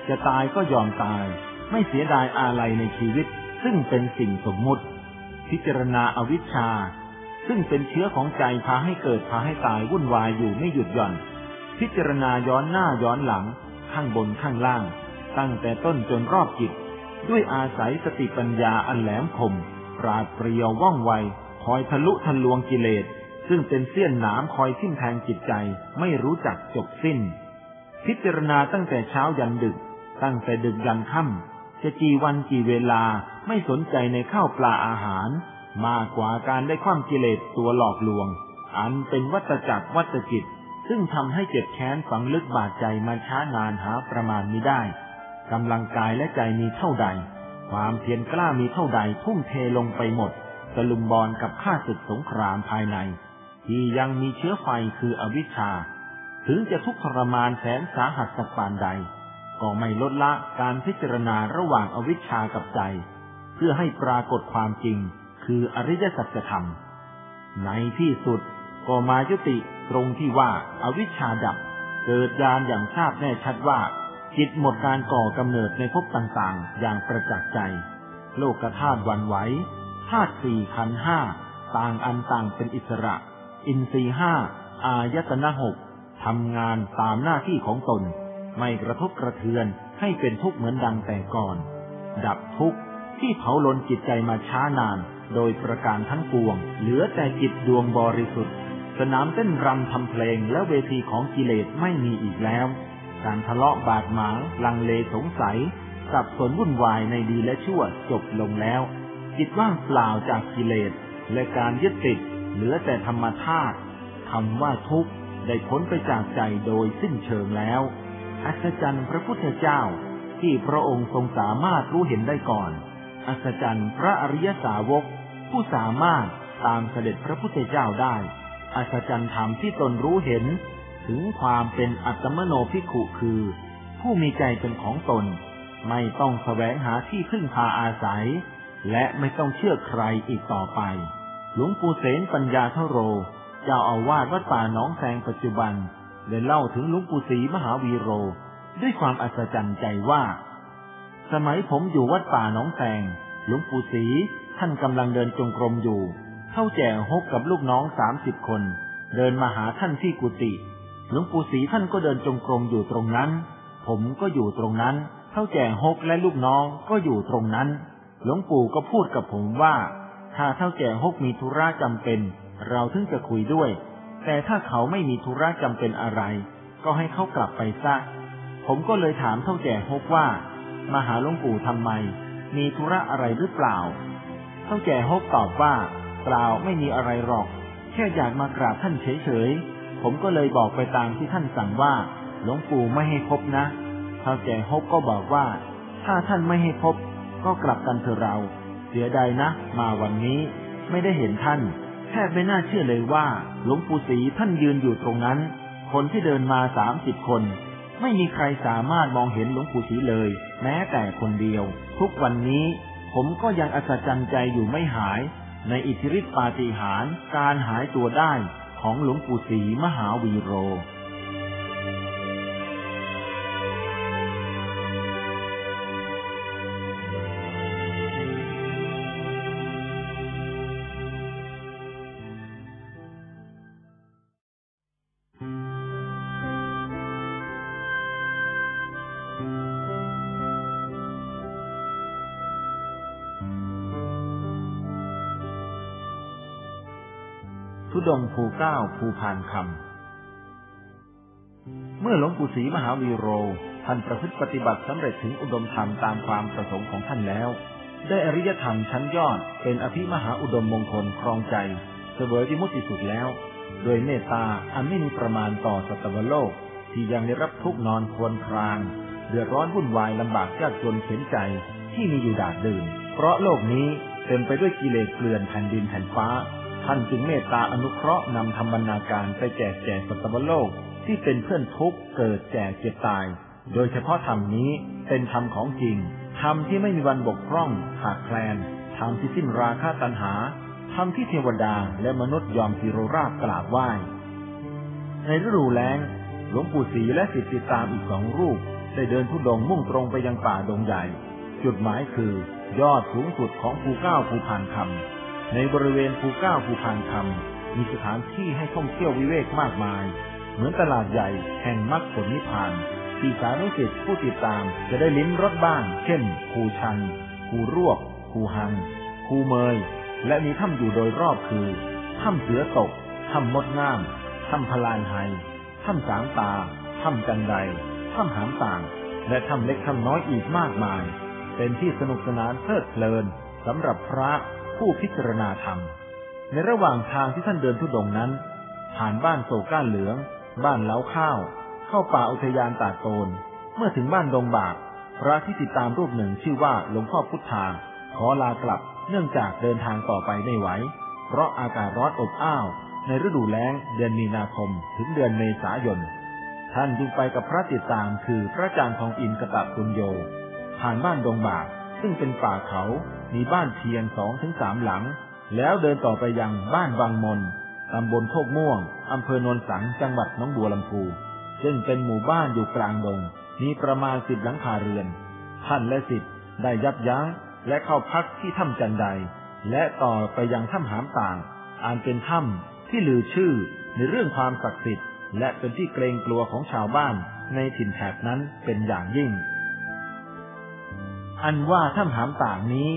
จะตายก็ยอมตาย ไม่เสียดายอาลัยในชีวิต ซึ่งเป็นสิ่งสมมุติ พิจารณาอาวิชชา ซึ่งเป็นเชื้อของใจพาให้เกิดพาให้ตายวุ่นวายอยู่ไม่หยุดหย่อน พิจารณาย้อนหน้าย้อนหลัง ข้างบนข้างล่าง ตั้งแต่ต้นจนรอบจิต ด้วยอาศัยสติปัญญาอันแหลมคม ปราดเปรียวว่องไว คอยทะลุทะลวงกิเลส ซึ่งเป็นเสี้ยนหนามคอยทิ่มแทงจิตใจ ไม่รู้จักจบสิ้น พิจารณาตั้งแต่เช้ายันดึก ตั้งแต่ดึกยันค่ำจะกี่วันกี่เวลาไม่สนใจในข้าวปลาอาหาร มากกว่าการได้ความกิเลสตัวหลอกลวง อันเป็นวัตจักรวัตจิต ซึ่งทำให้เจ็บแค้นฝังลึกบาดใจมาช้านานหาประมาณมิได้กำลังกายและใจมีเท่าใด ความเพียรกล้ามีเท่าใดทุ่มเทลงไปหมดตะลุมบอลกับข้าศึกสงครามภายใน ที่ยังมีเชื้อไฟคืออวิชชา ถึงจะทุกข์ทรมานแสนสาหัสสักปานใด ก็ไม่ลดละการพิจารณาระหว่างอวิชชากับใจ เพื่อให้ปรากฏความจริง คืออริยสัจธรรม ในที่สุดก็มายุติตรงที่ว่าอาวิชชาดับ เกิดญาณอย่างทราบแน่ชัดว่า จิตหมดการก่อกำเนิดในภพต่างๆ อย่างประจักษ์ใจ โลกธาตุวันไหวธาตุสี่ขันห้าต่างอันต่างเป็นอิสระ อินทรีห้าอายตนะหกทำงานตามหน้าที่ของตน ไม่กระทบกระเทือนให้เป็นทุกข์เหมือนดังแต่ก่อน ดับทุกข์ที่เผาลนจิตใจมาช้านาน โดยประการทั้งปวง เหลือแต่จิตดวงบริสุทธิ์ สนามเต้นรำทำเพลงและเวทีของกิเลสไม่มีอีกแล้ว การทะเลาะบาดหมาง ลังเลสงสัย สับสนวุ่นวายในดีและชั่วจบลงแล้ว จิตว่างเปล่าจากกิเลส และการยึดติด เหลือแต่ธรรมธาตุคำว่าทุกข์ได้พ้นไปจากใจโดยสิ้นเชิงแล้ว อัศจรรย์พระพุทธเจ้าที่พระองค์ทรงสามารถรู้เห็นได้ก่อน อัศจรรย์พระอริยสาวก ผู้สามารถตามเสด็จพระพุทธเจ้าได้ อัศจรรย์ธรรมที่ตนรู้เห็น ถึงความเป็นอัตมโนภิกขุคือ ผู้มีใจเป็นของตน ไม่ต้องแสวงหาที่พึ่งพาอาศัย และไม่ต้องเชื่อใครอีกต่อไป หลวงปู่เสนปัญญาเทโร เจ้าอาวาสวัดป่าหนองแสงปัจจุบันได้เล่าถึงหลวงปู่ศรีมหาวีโร ด้วยความอัศจรรย์ใจว่า สมัยผมอยู่วัดป่าหนองแสงหลวงปู่ศรีท่านกำลังเดินจงกรมอยู่ เท่าแจ่ฮกกับลูกน้องสามสิบคน เดินมาหาท่านที่กุฏิ หลวงปู่ศรีท่านก็เดินจงกรมอยู่ตรงนั้น ผมก็อยู่ตรงนั้นเท่าแจ่ฮกและลูกน้องก็อยู่ตรงนั้น หลวงปู่ก็พูดกับผมว่า ถ้าเท่าแก่ฮกมีธุระจำเป็น เราถึงจะคุยด้วย แต่ถ้าเขาไม่มีธุระจำเป็นอะไร ก็ให้เขากลับไปซะผมก็เลยถามเท่าแก่ฮกว่ามาหาหลวงปู่ทำไม มีธุระอะไรหรือเปล่า เท่าแก่ฮกตอบว่าเปล่าไม่มีอะไรหรอก แค่อยากมากราบท่านเฉยๆ ผมก็เลยบอกไปตามที่ท่านสั่งว่า หลวงปู่ไม่ให้พบนะเท่าแก่ฮกก็บอกว่า ถ้าท่านไม่ให้พบ ก็กลับกันเถอะเรา เสียดายนะ มาวันนี้ ไม่ได้เห็นท่าน แทบไม่น่าเชื่อเลยว่า หลวงปู่ศรีท่านยืนอยู่ตรงนั้น คนที่เดินมาสามสิบคน ไม่มีใครสามารถมองเห็นหลวงปู่ศรีเลย แม้แต่คนเดียว ทุกวันนี้ผมก็ยังอัศจรรย์ใจอยู่ไม่หาย ในอิทธิฤทธิปาฏิหาริย์การหายตัวได้ ของหลวงปู่ศรีมหาวีโร ดงภูเก้าภูพานคำ เมื่อหลวงปู่ศรีมหาวีโร ท่านประพฤติปฏิบัติสำเร็จถึงอุดมธรรมตามความประสงค์ของท่านแล้ว ได้อริยธรรมชั้นยอด เป็นอภิมหาอุดมมงคลครองใจเสวยวิมุติสุดแล้ว โดยเมตตาอันไม่มีประมาณต่อสัตวโลก ที่ยังได้รับทุกนอนควรคราง เดือดร้อนวุ่นวายลำบากยากจนเข็นใจที่มีอยู่ดาดดื่นเพราะโลกนี้เต็มไปด้วยกิเลสเกลื่อนแผ่นดินแผ่นฟ้า ท่านจึงเมตตาอนุเคราะห์นำธรรมนาการไปแจกแจกสัตวโลกที่เป็นเพื่อนทุกข์เกิดแก่เจ็บตาย โดยเฉพาะธรรมนี้เป็นธรรมของจริง ธรรมที่ไม่มีวันบกพร่องขาดแคลน ธรรมที่สิ้นราคะตัณหา ธรรมที่เทวดาและมนุษย์ยอมพิโรราบกราบไหว้ ในฤดูแล้ง หลวงปู่ศรีและสิทธิติดตามอีกสองรูป ได้เดินทุดงมุ่งตรงไปยังป่าดงใหญ่ จุดหมายคือยอดสูงสุดของภูเก้าภูพานคำ ในบริเวณภูเก้าภูพานคำมีสถานที่ให้ท่องเที่ยววิเวกมากมาย เหมือนตลาดใหญ่แห่งมรรคผลนิพพานที่สานุสิทธิผู้ติดตามจะได้ลิ้มรสบ้าง เช่นภูชันภูรวกภูหังภูเมย และมีถ้ำอยู่โดยรอบคือถ้ำเสือตกถ้ำมดงามถ้ำพลานไฮถ้ำสามตาถ้ำจันไดถ้ำหามต่าง และถ้ำเล็กถ้ำน้อยอีกมากมาย เป็นที่สนุกสนานเพลิดเพลินสำหรับพระ ผู้พิจารณาธรรม ในระหว่างทางที่ท่านเดินทุดงนั้น ผ่านบ้านโศก้านเหลือง บ้านเล้าข้าว เข้าป่าอุทยานตาโตน เมื่อถึงบ้านดงบาก พระที่ติดตามรูปหนึ่งชื่อว่าหลวงพ่อพุทธาขอลากลับเนื่องจากเดินทางต่อไปไม่ไหว เพราะอากาศร้อนอบอ้าว ในฤดูแล้งเดือนมีนาคมถึงเดือนเมษายน ท่านจึงไปกับพระติดตามคือพระอาจารย์ทองอินกระตับกุญโย ผ่านบ้านดงบากซึ่งเป็นป่าเขา มีบ้านเพียงสองถึงสามหลัง แล้วเดินต่อไปยังบ้านบางมนตำบลโคกม่วง อำเภอโนนสัง จังหวัดน้องบัวลำพู ซึ่งเป็นหมู่บ้านอยู่กลางดง มีประมาณสิบหลังคาเรือน ท่านและสิทธ์ได้ยับยั้งและเข้าพักที่ถ้ำจันได และต่อไปยังถ้ำหามต่างอันเป็นถ้ำที่ลือชื่อในเรื่องความศักดิ์สิทธิ์ และเป็นที่เกรงกลัวของชาวบ้านในถิ่นแถบนั้นเป็นอย่างยิ่ง อันว่าถ้ำหามต่างนี้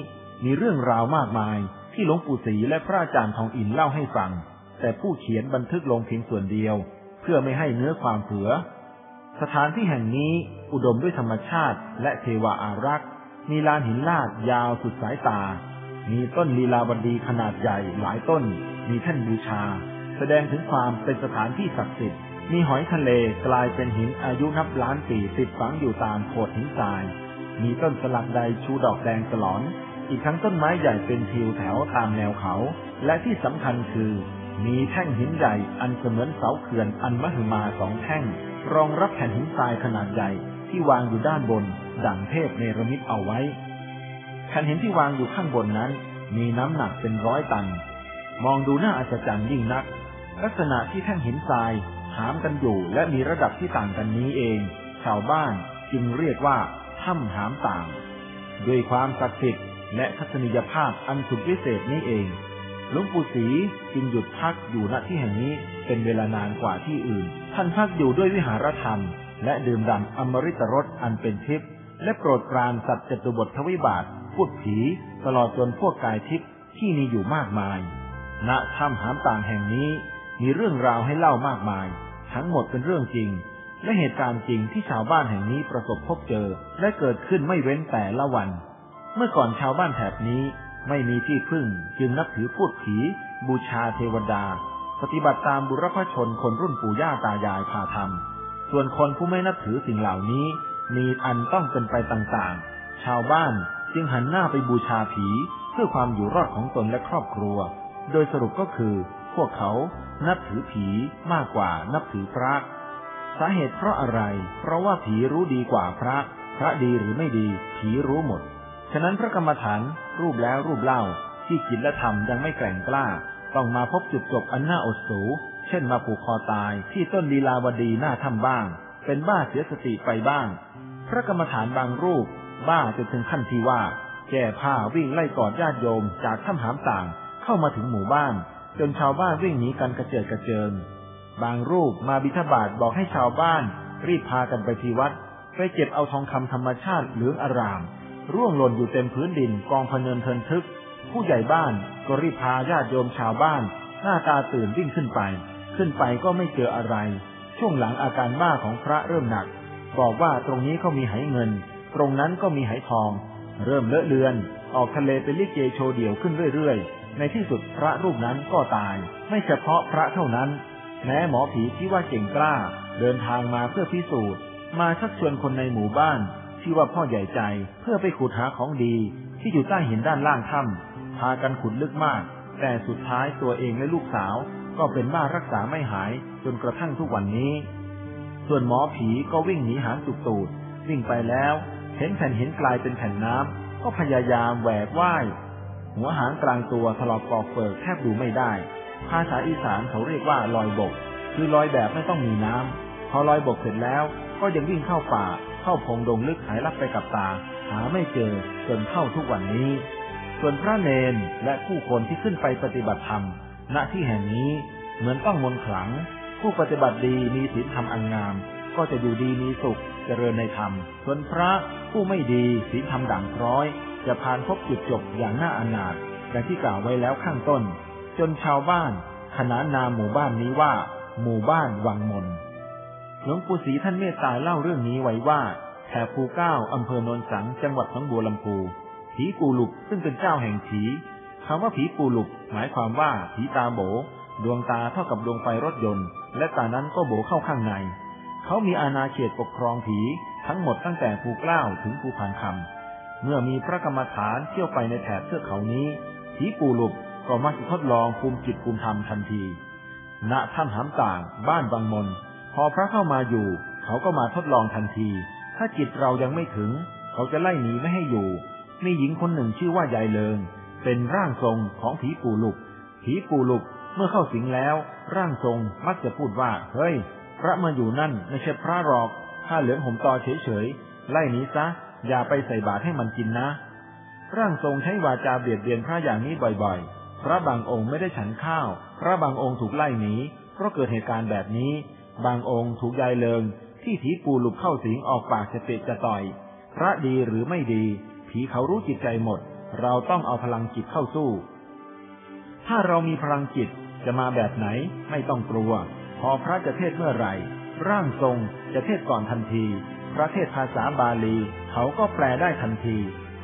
มีเรื่องราวมากมายที่หลวงปู่ศรีและพระอาจารย์ทองอินเล่าให้ฟัง แต่ผู้เขียนบันทึกลงเพียงส่วนเดียว เพื่อไม่ให้เนื้อความเผือ สถานที่แห่งนี้อุดมด้วยธรรมชาติ และเทวาอารักษ์ มีลานหินลาดยาวสุดสายตา มีต้นลีลาวดีขนาดใหญ่หลายต้น มีแท่นบูชา แสดงถึงความเป็นสถานที่ศักดิ์สิทธิ์ มีหอยทะเลกลายเป็นหินอายุนับล้านปีติดฝังอยู่ตามโขดหินทราย มีต้นสลักใดชูดอกแดงสลอน อีกทั้งต้นไม้ใหญ่เป็นทิวแถวตามแนวเขา และที่สำคัญคือ มีแท่งหินใหญ่อันเสมือนเสาเขื่อนอันมหึมาสองแท่ง รองรับแผ่นหินทรายขนาดใหญ่ที่วางอยู่ด้านบน ดั่งเทพเนรมิตเอาไว้ แผ่นหินที่วางอยู่ข้างบนนั้น มีน้ำหนักเป็นร้อยตัน มองดูน่าอัศจรรย์ยิ่งนัก ลักษณะที่แท่งหินทรายหามกันอยู่และมีระดับที่ต่างกันนี้เอง ชาวบ้านจึงเรียกว่าถ้ำหามต่าง ด้วยความศักดิ์สิทธิ์ และทัศนียภาพอันสุดวิเศษนี้เอง หลวงปู่ศรีจึงหยุดพักอยู่ณที่แห่งนี้เป็นเวลานานกว่าที่อื่น ท่านพักอยู่ด้วยวิหารธรรม และดื่มด่ำอมฤตรสอันเป็นทิพย์และโปรดปรานสัตว์จตุบททวิบาทพูดผี ตลอดจนพวกกายทิพย์ที่มีอยู่มากมาย ณถ้ำหามต่างแห่งนี้มีเรื่องราวให้เล่ามากมาย ทั้งหมดเป็นเรื่องจริง และเหตุการณ์จริงที่ชาวบ้านแห่งนี้ประสบพบเจอ และเกิดขึ้นไม่เว้นแต่ละวัน เมื่อก่อนชาวบ้านแถบนี้ไม่มีที่พึ่งจึงนับถือพูดผี บูชาเทวดา ปฏิบัติตามบุรพชนคนรุ่นปู่ย่าตายายพาทำส่วนคนผู้ไม่นับถือสิ่งเหล่านี้ มีอันต้องเป็นไปต่างๆ ชาวบ้านจึงหันหน้าไปบูชาผีเพื่อความอยู่รอดของตนและครอบครัว โดยสรุปก็คือ พวกเขานับถือผีมากกว่านับถือพระ สาเหตุเพราะอะไร เพราะว่าผีรู้ดีกว่าพระ พระดีหรือไม่ดี ผีรู้หมด ฉะนั้นพระกรรมฐานรูปแล้วรูปเล่าที่คิดและทำยังไม่แกร่งกล้า ต้องมาพบจุดจบอันน่าอดสู เช่นมาผูกคอตายที่ต้นลีลาวดีหน้าถ้ำบ้าง เป็นบ้าเสียสติไปบ้าง พระกรรมฐานบางรูป บ้าจนถึงขั้นที่ว่า แก่ผ้าวิ่งไล่กอดญาติโยมจากถ้ำหามต่างเข้ามาถึงหมู่บ้าน จนชาวบ้านวิ่งหนีกันกระเจิดกระเจิง บางรูปมาบิณฑบาตบอกให้ชาวบ้าน รีบพากันไปที่วัดไปเก็บเอาทองคำธรรมชาติเหลืองอาราม ร่วงหล่นอยู่เต็มพื้นดินกองพเนินเทินทึก ผู้ใหญ่บ้านก็รีบพาญาติโยมชาวบ้าน หน้าตาตื่นวิ่งขึ้นไป ขึ้นไปก็ไม่เจออะไร ช่วงหลังอาการบ้าของพระเริ่มหนัก บอกว่าตรงนี้เขามีไหเงิน ตรงนั้นก็มีไหทอง เริ่มเลอะเลือน ออกทะเลเป็นลิเกโชว์เดี่ยวขึ้นเรื่อยๆ ในที่สุดพระรูปนั้นก็ตาย ไม่เฉพาะพระเท่านั้นแม้หมอผีที่ว่าเก่งกล้า เดินทางมาเพื่อพิสูจน์ มาชักชวนคนในหมู่บ้าน ที่ว่าพ่อใหญ่ใจ เพื่อไปขุดหาของดี ที่อยู่ใต้หินด้านล่างถ้ำพากันขุดลึกมาก แต่สุดท้ายตัวเองและลูกสาว ก็เป็นบ้ารักษาไม่หายจนกระทั่งทุกวันนี้ ส่วนหมอผีก็วิ่งหนีหางตุกตูดวิ่งไปแล้ว เห็นแผ่นหินกลายเป็นแผ่นน้ำก็พยายามแหวกว่ายหัวหางกลางตัวถลอกปอกเปิกแทบดูไม่ได้ ภาษาอีสานเขาเรียกว่าลอยบก คือลอยแบบไม่ต้องมีน้ำพอลอยบกเสร็จแล้วก็ยังวิ่งเข้าป่า เข้าพงดงลึกหายลับไปกับตา หาไม่เจอจนเข้าทุกวันนี้ ส่วนพระเนนและผู้คนที่ขึ้นไปปฏิบัติธรรม ณที่แห่งนี้เหมือนต้องมนขลัง ผู้ปฏิบัติดีมีศีลธรรมอันงาม ก็จะอยู่ดีมีสุขเจริญในธรรม ส่วนพระผู้ไม่ดีศีลธรรมด่างพร้อย จะผ่านพบจุดจบอย่างน่าอนาถดังที่กล่าวไว้แล้วข้างต้น จนชาวบ้านขนานนามหมู่บ้านนี้ว่า หมู่บ้านวังมน หลวงปู่ศรีท่านเมตตาเล่าเรื่องนี้ไว้ว่าแถบภูเก้าอำเภอโนนสัง จังหวัดหนองบัวลำพูผีปูหลุกซึ่งเป็นเจ้าแห่งผีคำว่าผีปูหลุก หมายความว่าผีตาโบ ดวงตาเท่ากับดวงไฟรถยนต์ และตานั้นก็โบเข้าข้างใน เขามีอาณาเขตปกครองผีทั้งหมดตั้งแต่ภูเก้าถึงภูพานคำเมื่อมีพระกรรมฐานเที่ยวไปในแถบเทือกเขานี้ ผีปูหลุกก็มักจะทดลองภูมิจิตภูมิธรรมทันที ณถ้ำหามต่าง บ้านบางมน พอพระเข้ามาอยู่ เขาก็มาทดลองทันที ถ้าจิตเรายังไม่ถึง เขาจะไล่หนีไม่ให้อยู่ มีหญิงคนหนึ่งชื่อว่ายายเลิง เป็นร่างทรงของผีปูลุก ผีปูลุกเมื่อเข้าสิงแล้ว ร่างทรงมักจะพูดว่า เฮ้ย พระมาอยู่นั่นไม่ใช่พระหรอกถ้าเหลืองห่มตอเฉยๆ ไล่หนีซะ อย่าไปใส่บาตรให้มันกินนะ ร่างทรงใช้วาจาเบียดเบียนพระอย่างนี้บ่อยๆ พระบางองค์ไม่ได้ฉันข้าว พระบางองค์ถูกไล่หนี เพราะเกิดเหตุการณ์แบบนี้ บางองค์ถูกยายเลิง ที่ผีปูลุกเข้าสิงออกปากจะเตะจะต่อย พระดีหรือไม่ดี ผีเขารู้จิตใจหมด เราต้องเอาพลังจิตเข้าสู้ ถ้าเรามีพลังจิตจะมาแบบไหนไม่ต้องกลัว พอพระจะเทศเมื่อไหร่ ร่างทรงจะเทศก่อนทันที พระเทศภาษาบาลี เขาก็แปลได้ทันที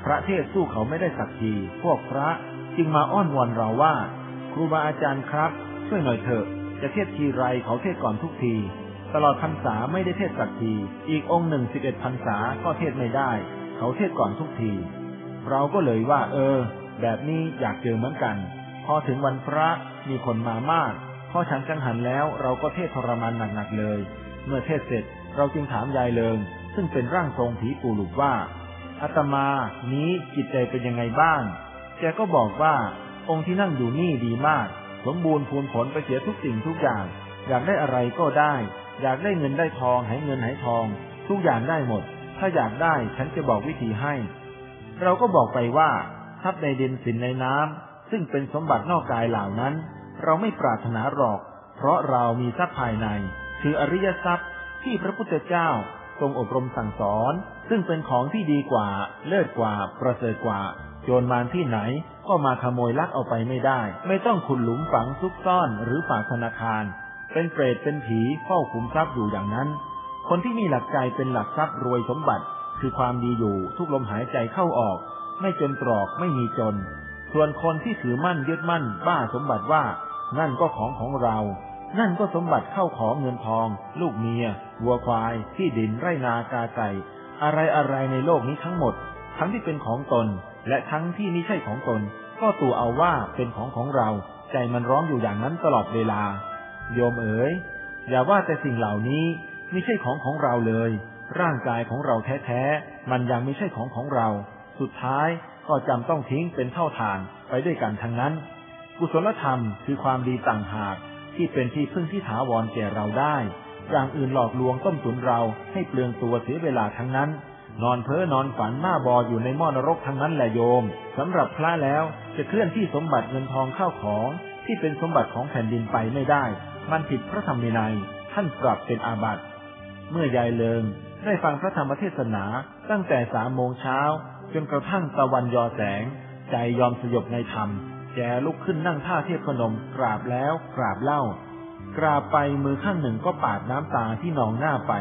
พระเทศสู้เขาไม่ได้สักที พวกพระจึงมาอ้อนวอนเราว่า ครูบาอาจารย์ครับ ช่วยหน่อยเถอะ จะเทศทีไรเขาเทศก่อนทุกที ตลอดพรรษาไม่ได้เทศสักที อีกองค์หนึ่งสิบเอ็ดพรรษาก็เทศไม่ได้ เขาเทศก่อนทุกที เราก็เลยว่า เออ แบบนี้อยากเจอเหมือนกัน พอถึงวันพระมีคนมามาก พอฉันจังหันแล้วเราก็เทศทรมานหนักๆเลย เมื่อเทศเสร็จเราจึงถามยายเลิง ซึ่งเป็นร่างทรงผีปูหลุกว่าอาตมานี้จิตใจเป็นยังไงบ้าง แกก็บอกว่าองค์ที่นั่งอยู่นี่ดีมาก สมบูรณ์พูนผลไปเสียทุกสิ่งทุกอย่าง อยากได้อะไรก็ได้ อยากได้เงินได้ทองให้เงินให้ทอง ทุกอย่างได้หมด ถ้าอยากได้ฉันจะบอกวิธีให้ เราก็บอกไปว่าทรัพย์ในดินสินในน้ำซึ่งเป็นสมบัตินอกกายเหล่านั้น เราไม่ปรารถนาหรอก เพราะเรามีทรัพย์ภายใน คืออริยทรัพย์ที่พระพุทธเจ้าทรงอบรมสั่งสอน ซึ่งเป็นของที่ดีกว่า เลิศกว่า ประเสริฐกว่า โจรมารที่ไหน ก็มาขโมยลักเอาไปไม่ได้ ไม่ต้องขุดหลุมฝังซุกซ่อนหรือฝากธนาคาร เป็นเปรตเป็นผีเฝ้าขุมทรัพย์อยู่อย่างนั้น คนที่มีหลักใจเป็นหลักทรัพย์รวยสมบัติ คือความดีอยู่ทุกลมหายใจเข้าออก ไม่จนตรอกไม่มีจน ส่วนคนที่ถือมั่นยึดมั่น บ้าสมบัติว่า นั่นก็ของของเรา นั่นก็สมบัติเข้าของเงินทอง ลูกเมียวัวควาย ที่ดินไร่นากาไก่อะไรอะไรในโลกนี้ทั้งหมด ทั้งที่เป็นของตน และทั้งที่ไม่ใช่ของตน ก็ตัวเอาว่าเป็นของของเรา ใจมันร้องอยู่อย่างนั้นตลอดเวลา โยมเอ๋ยอย่าว่าแต่สิ่งเหล่านี้ไม่ใช่ของของเราเลย ร่างกายของเราแท้ๆ มันยังไม่ใช่ของของเรา สุดท้ายก็จำต้องทิ้งเป็นเท่าทานไปด้วยกันทั้งนั้น กุศลธรรมคือความดีต่างหาก ที่เป็นที่พึ่งที่ถาวรแก่เราได้อย่างอื่นหลอกลวงต้มตุนเราให้เปลืองตัวเสียเวลาทั้งนั้น นอนเพ้อนอนฝันหน้าบออยู่ในหม้อนรกทั้งนั้นแหละโยมสำหรับพระแล้วจะเคลื่อนที่สมบัติเงินทองเข้าของที่เป็นสมบัติของแผ่นดินไปไม่ได้ มันผิดพระธรรมในท่านปรับเป็นอาบัติ เมื่อยายเลิงได้ฟังพระธรรมเทศนาตั้งแต่สามโมงเช้าจนกระทั่งตะวันยอแสง ใจยอมสยบในธรรม แกลุกขึ้นนั่งท่าเทียบพนมกราบแล้วกราบเล่า กราบไปมือข้างหนึ่งก็ปาดน้ำตาที่นองหน้าไป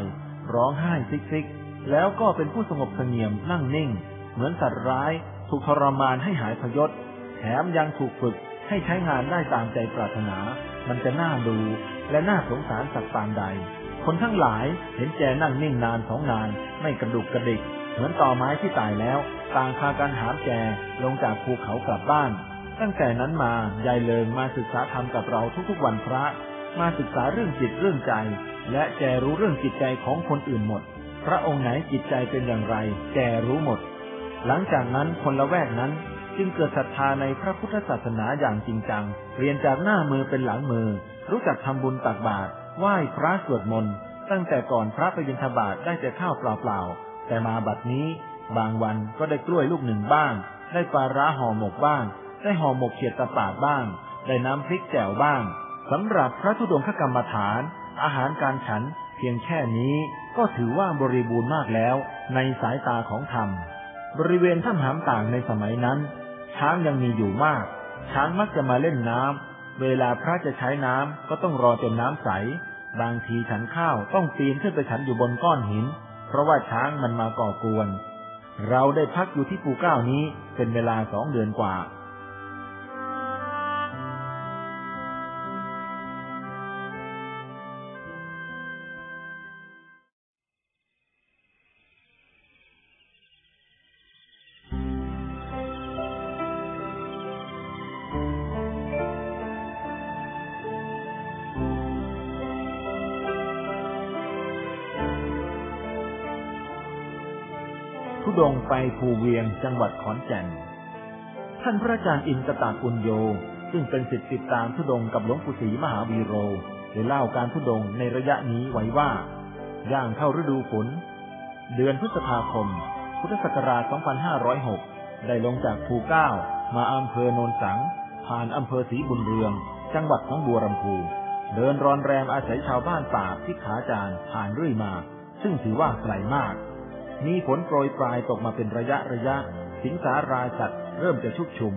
ร้องไห้ซิกซิก แล้วก็เป็นผู้สงบเสงี่ยมนั่งนิ่ง เหมือนสัตว์ร้าย ถูกทรมานให้หายพยศ แถมยังถูกฝึกให้ใช้งานได้ตามใจปรารถนา มันจะน่าดู และน่าสงสารสัตว์ปานใด คนทั้งหลายเห็นแกนั่งนิ่งนานสองนาน ไม่กระดุกกระดิก เหมือนต่อไม้ที่ตายแล้ว ต่างพากันหามแกลงจากภูเขากลับบ้าน ตั้งแต่นั้นมายายเลิงมาศึกษาธรรมกับเราทุกๆวันพระ มาศึกษาเรื่องจิตเรื่องใจ และแกรู้เรื่องจิตใจของคนอื่นหมด พระองค์ไหนจิตใจเป็นอย่างไร แกรู้หมด หลังจากนั้นคนละแวกนั้นจึงเกิดศรัทธาในพระพุทธศาสนาอย่างจริงจัง เรียนจากหน้ามือเป็นหลังมือ รู้จักทำบุญตักบาตร ไหว้พระสวดมนต์ ตั้งแต่ก่อนพระไปบิณฑบาตได้แต่ข้าวเปล่าๆ แต่มาบัดนี้ บางวันก็ได้กล้วยลูกหนึ่งบ้าง ได้ปลาร้าห่อหมกบ้าง ได้ห่อหมกเขียดตะปาดบ้าง ได้น้ำพริกแจ่วบ้าง สำหรับพระธุดงคกรรมฐาน อาหารการฉันเพียงแค่นี้ ก็ถือว่าบริบูรณ์มากแล้วในสายตาของธรรม บริเวณถ้ำหามต่างในสมัยนั้น ช้างยังมีอยู่มาก ช้างมักจะมาเล่นน้ำเวลาพระจะใช้น้ำก็ต้องรอจนน้ำใส บางทีฉันข้าวต้องปีนขึ้นไปฉันอยู่บนก้อนหิน เพราะว่าช้างมันมาก่อกวน เราได้พักอยู่ที่ภูเก้านี้เป็นเวลาสองเดือนกว่า ดงไปภูเวียงจังหวัดขอนแก่น ท่านพระอาจารย์อินกตากุญโย ซึ่งเป็นสิทธิติดตามทุดงกับหลวงปู่ศรีมหาวีโรได้เล่าการทุดงในระยะนี้ไว้ว่า ย่างเข้าฤดูฝน เดือนพฤษภาคม พุทธศักราช 2506 ได้ลงจากภูเก้ามาอำเภอโนนสัง ผ่านอำเภอศรีบุญเรือง จังหวัดของบัวลำพู เดินรอนแรมอาศัยชาวบ้านป่าที่ขาจารผ่านเรื่อยมา ซึ่งถือว่าไกลมาก มีฝนโปรยปลายตกมาเป็นระยะระยะ สิงสาราสัตว์เริ่มจะชุกชุม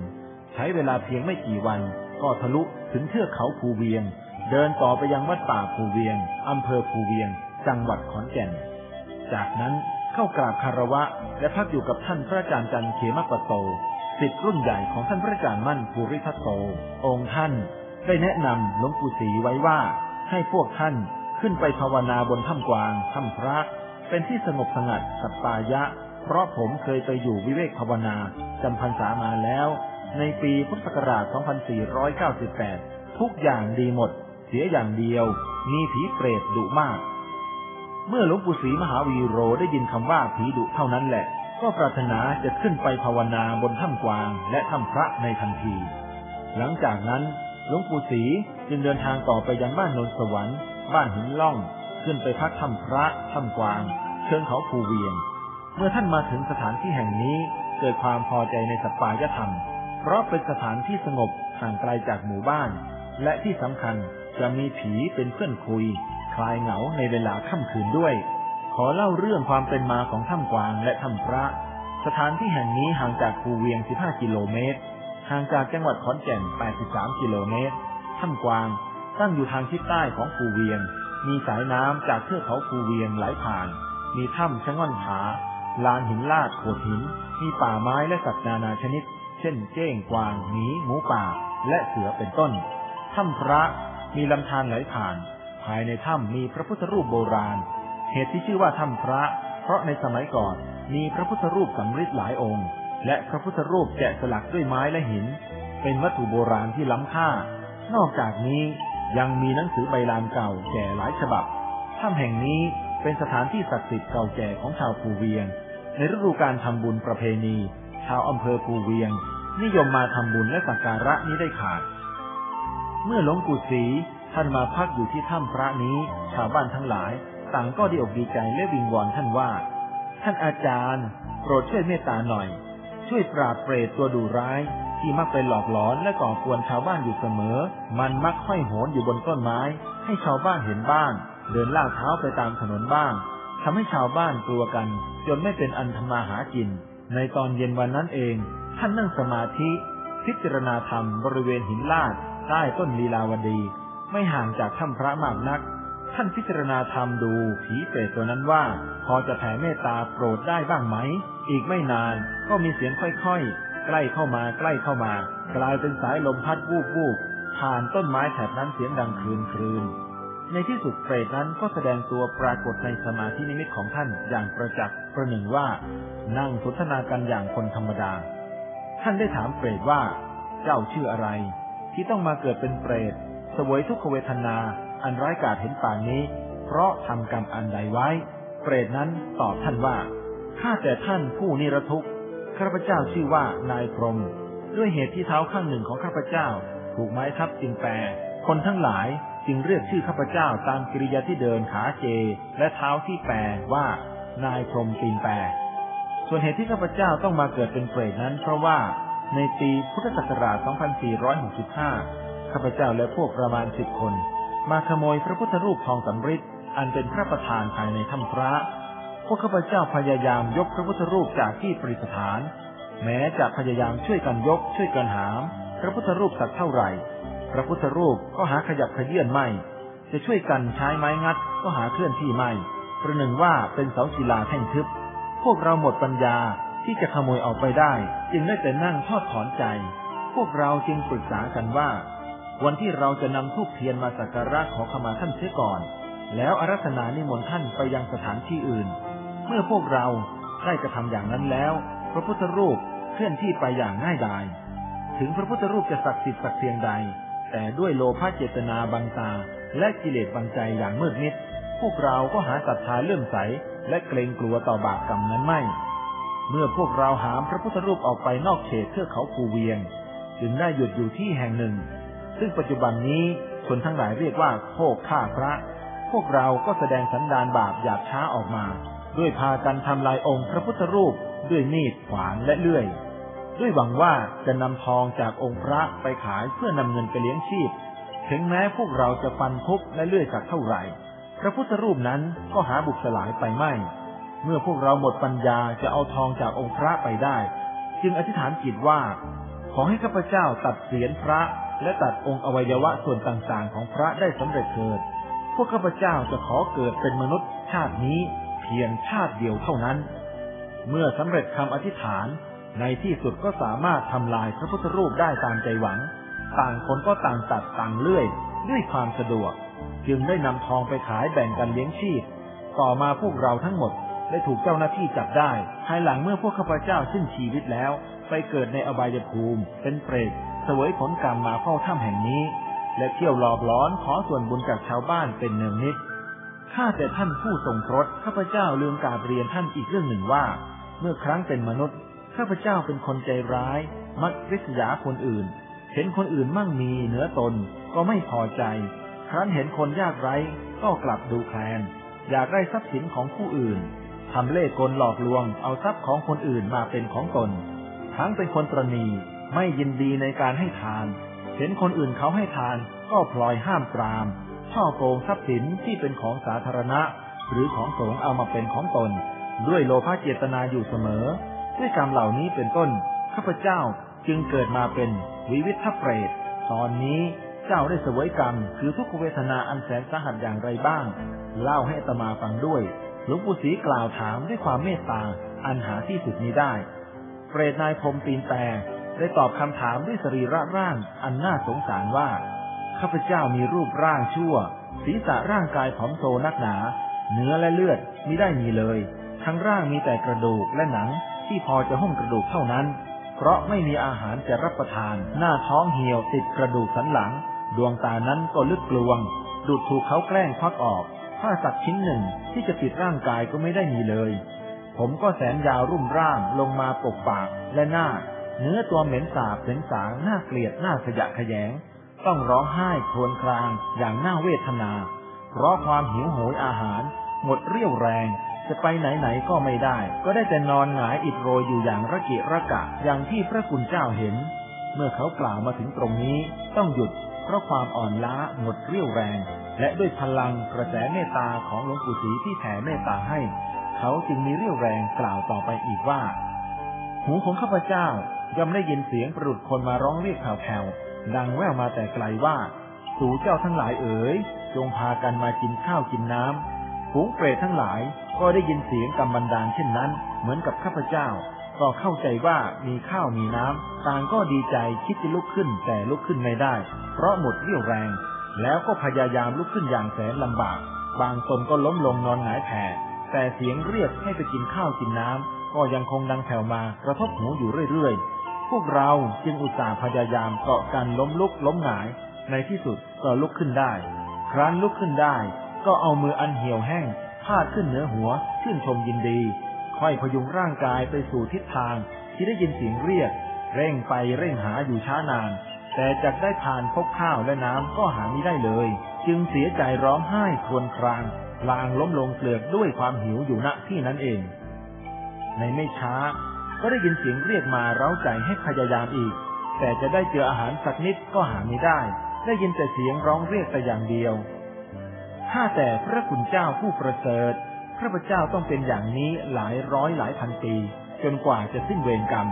ใช้เวลาเพียงไม่กี่วัน ก็ทะลุถึงเทือกเขาภูเวียง เดินต่อไปยังวัดป่าภูเวียงอำเภอภูเวียง จังหวัดขอนแก่น จากนั้นเข้ากราบคารวะ และพักอยู่กับท่านพระอาจารย์จันเขมปโตสิทธิรุ่นใหญ่ของท่านพระอาจารย์มั่นภูริทัตโต องค์ท่าน ได้แนะนำหลวงปู่ศรีไว้ว่า ให้พวกท่านขึ้นไปภาวนาบนถ้ำกวางถ้ำพระ เป็นที่สงบสงัดสัปปายะ เพราะผมเคยไปอยู่วิเวกภาวนาจำพรรษามาแล้ว ในปีพุทธศักราช 2498 ทุกอย่างดีหมด เสียอย่างเดียว มีผีเปรตดุมาก เมื่อหลวงปู่ศรีมหาวีโรได้ยินคำว่าผีดุเท่านั้นแหละ ก็ปรารถนาจะขึ้นไปภาวนาบนถ้ำกวางและถ้ำพระในทันที หลังจากนั้นหลวงปู่ศรีจึงเดินทางต่อไปยังบ้านโนนสวรรค์ บ้านหินล่อง ขึ้นไปพักถ้ำพระถ้ำกวาง เชิงเขาภูเวียง เมื่อท่านมาถึงสถานที่แห่งนี้เกิดความพอใจในสัปปายธรรม เพราะเป็นสถานที่สงบห่างไกลจากหมู่บ้าน และที่สำคัญจะมีผีเป็นเพื่อนคุย คลายเหงาในเวลาค่ำคืนด้วย ขอเล่าเรื่องความเป็นมาของถ้ำกวางและถ้ำพระ สถานที่แห่งนี้ห่างจากภูเวียง 15 กิโลเมตร ห่างจากจังหวัดขอนแก่น 83 กิโลเมตร ถ้ำกวางตั้งอยู่ทางทิศใต้ของภูเวียง มีสายน้ำจากเทือกเขาภูเวียงไหลผ่าน มีถ้ำชะง่อนผา ลานหินลาดโขดหิน มีป่าไม้และสัตว์นานาชนิด เช่นเก้งกวาง หมี หมูป่า และเสือเป็นต้น ถ้ำพระ มีลำธารไหลผ่าน ภายในถ้ำมีพระพุทธรูปโบราณ เหตุที่ชื่อว่าถ้ำพระ เพราะในสมัยก่อนมีพระพุทธรูปสำริดหลายองค์ และพระพุทธรูปแกะสลักด้วยไม้และหิน เป็นวัตถุโบราณที่ล้ำค่า นอกจากนี้ ยังมีหนังสือใบลานเก่าแก่หลายฉบับ ถ้ำแห่งนี้เป็นสถานที่ศักดิ์สิทธิ์เก่าแก่ของชาวภูเวียง ในฤดูการทำบุญประเพณี ชาวอำเภอภูเวียง นิยมมาทำบุญและสักการะนี้ได้ขาด เมื่อหลวงปู่ศรีท่านมาพักอยู่ที่ถ้ำพระนี้ ชาวบ้านทั้งหลาย ต่างก็ดีอกดีใจและวิงวอนท่านว่า ท่านอาจารย์ โปรดช่วยเมตตาหน่อย ช่วยปราบเปรตตัวดุร้าย ที่มักไปหลอกหลอนและก่อกวนชาวบ้านอยู่เสมอ มันมักห้อยโหนอยู่บนต้นไม้ ให้ชาวบ้านเห็นบ้าง เดินลากเท้าไปตามถนนบ้างทำให้ชาวบ้านกลัวกัน จนไม่เป็นอันทำมาหากิน ในตอนเย็นวันนั้นเอง ท่านนั่งสมาธิ พิจารณาธรรมบริเวณหินลาดใต้ต้นลีลาวดี ไม่ห่างจากถ้ำพระมากนัก ท่านพิจารณาธรรมดูผีเปรตตัวนั้นว่า พอจะแผ่เมตตาโปรดได้บ้างไหม อีกไม่นานก็มีเสียงค่อยๆ ใกล้เข้ามาใกล้เข้ามา กลายเป็นสายลมพัดวูบวูบผ่านต้นไม้แถบนั้นเสียงดังครืนครืนในที่สุดเปรตนั้นก็แสดงตัวปรากฏในสมาธินิมิตของท่านอย่างประจักษ์ประหนึ่งว่า นั่งสนทนากันอย่างคนธรรมดา ท่านได้ถามเปรตว่า เจ้าชื่ออะไร ที่ต้องมาเกิดเป็นเปรตสวยทุกขเวทนา อันร้ายกาจเห็นป่านนี้ เพราะทำกรรมอันใดไว้ เปรตนั้นตอบท่านว่าข้าแต่ท่านผู้นิรทุกข์ ข้าพเจ้าชื่อว่านายพรหมด้วยเหตุที่เท้าข้างหนึ่งของข้าพเจ้า ถูกไม้ทับจึงแปรคนทั้งหลายจึงเรียกชื่อข้าพเจ้าตามกิริยาที่เดินขาเจ และเท้าที่แปรว่า นายพรหมตีนแปรส่วนเหตุที่ข้าพเจ้าต้องมาเกิดเป็นเปรตนั้น เพราะว่าในปีพุทธศักราช 2465 ข้าพเจ้าและพวกประมาณสิบคน มาขโมยพระพุทธรูปทองสำริดอันเป็นพระประธานภายในถ้ำพระ พวกข้าพเจ้าพยายามยกพระพุทธรูปจากที่ประดิษฐาน แม้จะพยายามช่วยกันยกช่วยกันหาม พระพุทธรูปสักเท่าไหร่ พระพุทธรูปก็หาขยับขยื่นไม่ จะช่วยกันใช้ไม้งัดก็หาเคลื่อนที่ไม่ ประหนึ่งว่าเป็นเสาศิลาแท่งทึบ พวกเราหมดปัญญาที่จะขโมยออกไปได้ จึงได้แต่นั่งทอดถอนใจ พวกเราจึงปรึกษากันว่า วันที่เราจะนำทูบเทียนมาสักการะขอขมาท่านเสียก่อน แล้วอารัธนานิมนต์ท่านไปยังสถานที่อื่น เมื่อพวกเราได้กระทำอย่างนั้นแล้ว พระพุทธรูปเคลื่อนที่ไปอย่างง่ายดาย ถึงพระพุทธรูปจะศักดิ์สิทธิ์สักเพียงใด แต่ด้วยโลภะเจตนาบังตา และกิเลสบังใจอย่างมืดมิด พวกเราก็หาศรัทธาเลื่อมใส และเกรงกลัวต่อบาปกรรมนั้นไม่ เมื่อพวกเราหามพระพุทธรูปออกไปนอกเขตเทือกเขาภูเวียง จึงได้หยุดอยู่ที่แห่งหนึ่ง ซึ่งปัจจุบันนี้คนทั้งหลายเรียกว่าโคกฆ่าพระ พวกเราก็แสดงสันดานบาปหยาบช้าออกมา ด้วยพากันทำลายองค์พระพุทธรูปด้วยมีดขวานและเลื่อย ด้วยหวังว่าจะนำทองจากองค์พระไปขายเพื่อนำเงินไปเลี้ยงชีพ ถึงแม้พวกเราจะฟันทุบและเลื่อยสักเท่าไหร่ พระพุทธรูปนั้นก็หาบุกสลายไปไม่ เมื่อพวกเราหมดปัญญาจะเอาทองจากองค์พระไปได้ จึงอธิษฐานจิตว่า ขอให้ข้าพเจ้าตัดเศียรพระและตัดองค์อวัยวะส่วนต่างๆ ของพระได้สำเร็จเถิด พวกข้าพเจ้าจะขอเกิดเป็นมนุษย์ชาตินี้ เพียงชาติเดียวเท่านั้น เมื่อสำเร็จคำอธิษฐานในที่สุดก็สามารถทำลายพระพุทธรูปได้ตามใจหวัง ต่างคนก็ต่างตัดต่างเลื่อย ด้วยความสะดวก จึงได้นำทองไปขายแบ่งกันเลี้ยงชีพ ต่อมาพวกเราทั้งหมดได้ถูกเจ้าหน้าที่จับได้ ภายหลังเมื่อพวกข้าพเจ้าสิ้นชีวิตแล้ว ไปเกิดในอบายภูมิ เป็นเปรตเสวยผลกรรมมาเฝ้าถ้ำแห่งนี้ และเที่ยวหลอกล้อนขอส่วนบุญจากชาวบ้านเป็นเนืองนิด ข้าแต่ท่านผู้ทรงพรตข้าพเจ้าลืมกราบเรียนท่านอีกเรื่องหนึ่งว่า เมื่อครั้งเป็นมนุษย์ ข้าพเจ้าเป็นคนใจร้าย มักริษยาคนอื่น เห็นคนอื่นมั่งมีเหนือตนก็ไม่พอใจ ครั้นเห็นคนยากไร้ก็กลับดูแคลน อยากได้ทรัพย์สินของผู้อื่นทำเล่ห์กลหลอกลวงเอาทรัพย์ของคนอื่นมาเป็นของตน ทั้งเป็นคนตรณีไม่ยินดีในการให้ทาน เห็นคนอื่นเขาให้ทานก็พลอยห้ามปราม ช่อโกงทรัพย์สินที่เป็นของสาธารณะ หรือของสงฆ์เอามาเป็นของตน ด้วยโลภะเจตนาอยู่เสมอ ด้วยกรรมเหล่านี้เป็นต้น ข้าพเจ้าจึงเกิดมาเป็นวิวิทเปรต ตอนนี้เจ้าได้เสวยกรรม คือทุกขเวทนาอันแสนสาหัสอย่างไรบ้าง เล่าให้ตมาฟังด้วย หลวงปู่ศรีกล่าวถามด้วยความเมตตาอันหาที่สุดนี้ได้ เปรตนายพรมปีนแต่ได้ตอบคำถามด้วยสรีระร่างอันน่าสงสารว่า ข้าพเจ้ามีรูปร่างชั่ว ศีรษะร่างกายผอมโซนักหนา เนื้อและเลือดมิได้มีเลย ทั้งร่างมีแต่กระดูกและหนังที่พอจะหุ้มกระดูกเท่านั้น เพราะไม่มีอาหารจะรับประทาน หน้าท้องเหี่ยวติดกระดูกสันหลัง ดวงตานั้นก็ลึกกลวง ดูดถูกเขาแกล้งควักออก ผ้าสักชิ้นหนึ่งที่จะปิดร่างกายก็ไม่ได้มีเลย ผมก็แสนยาวรุ่มร่างลงมาปกปากและหน้า เนื้อตัวเหม็นสาบเหม็นสางน่าเกลียดน่าขยะขยง ต้องร้องไห้ครวญครางอย่างน่าเวทนา เพราะความหิวโหยอาหาร หมดเรี่ยวแรง จะไปไหนไหนก็ไม่ได้ ก็ได้แต่นอนหงายอิดโรยอยู่อย่างระเกะระกะอย่างที่พระคุณเจ้าเห็น เมื่อเขากล่าวมาถึงตรงนี้ต้องหยุดเพราะความอ่อนล้าหมดเรี่ยวแรง และด้วยพลังกระแสเมตตาของหลวงปู่ศรีที่แผ่เมตตาให้ เขาจึงมีเรี่ยวแรงกล่าวต่อไปอีกว่า หูของข้าพเจ้าย่อมได้ยินเสียงประดุดคนมาร้องเรียกแผ่วๆ ดังแว่วมาแต่ไกลว่า สู่เจ้าทั้งหลายเอ๋ย จงพากันมากินข้าวกินน้ำฝูงเปรตทั้งหลายก็ได้ยินเสียงกำบันดาลเช่นนั้น เหมือนกับข้าพเจ้า ก็เข้าใจว่ามีข้าวมีน้ำต่างก็ดีใจคิดจะลุกขึ้นแต่ลุกขึ้นไม่ได้ เพราะหมดเรี่ยวแรง แล้วก็พยายามลุกขึ้นอย่างแสนลำบาก บางตนก็ล้มลงนอนหงายแผ่แต่เสียงเรียกให้ไปกินข้าวกินน้ำก็ยังคงดังแผ่วมากระทบหูอยู่เรื่อยๆ พวกเราจึงอุตส่าห์พยายามเกาะกันล้มลุกล้มหงาย ในที่สุดก็ลุกขึ้นได้ ครั้นลุกขึ้นได้ ก็เอามืออันเหี่ยวแห้งพาดขึ้นเหนือหัวชื่นชมยินดี ค่อยพยุงร่างกายไปสู่ทิศทาง ที่ได้ยินเสียงเรียก เร่งไปเร่งหาอยู่ช้านาน แต่จักได้ทานพบข้าวและน้ำก็หาไม่ได้เลย จึงเสียใจร้องไห้ครวญครางลางล้มลงเกลือกด้วยความหิวอยู่ณที่นั้นเอง ในไม่ช้า ก็ได้ยินเสียงเรียกมาเร้าใจให้พยายามอีก แต่จะได้เจออาหารสักนิดก็หาไม่ได้ ได้ยินแต่เสียงร้องเรียกแต่อย่างเดียว ถ้าแต่พระคุณเจ้าผู้ประเสริฐพระพเจ้าต้องเป็นอย่างนี้หลายร้อยหลายพันปี จนกว่าจะสิ้นเวรกรรม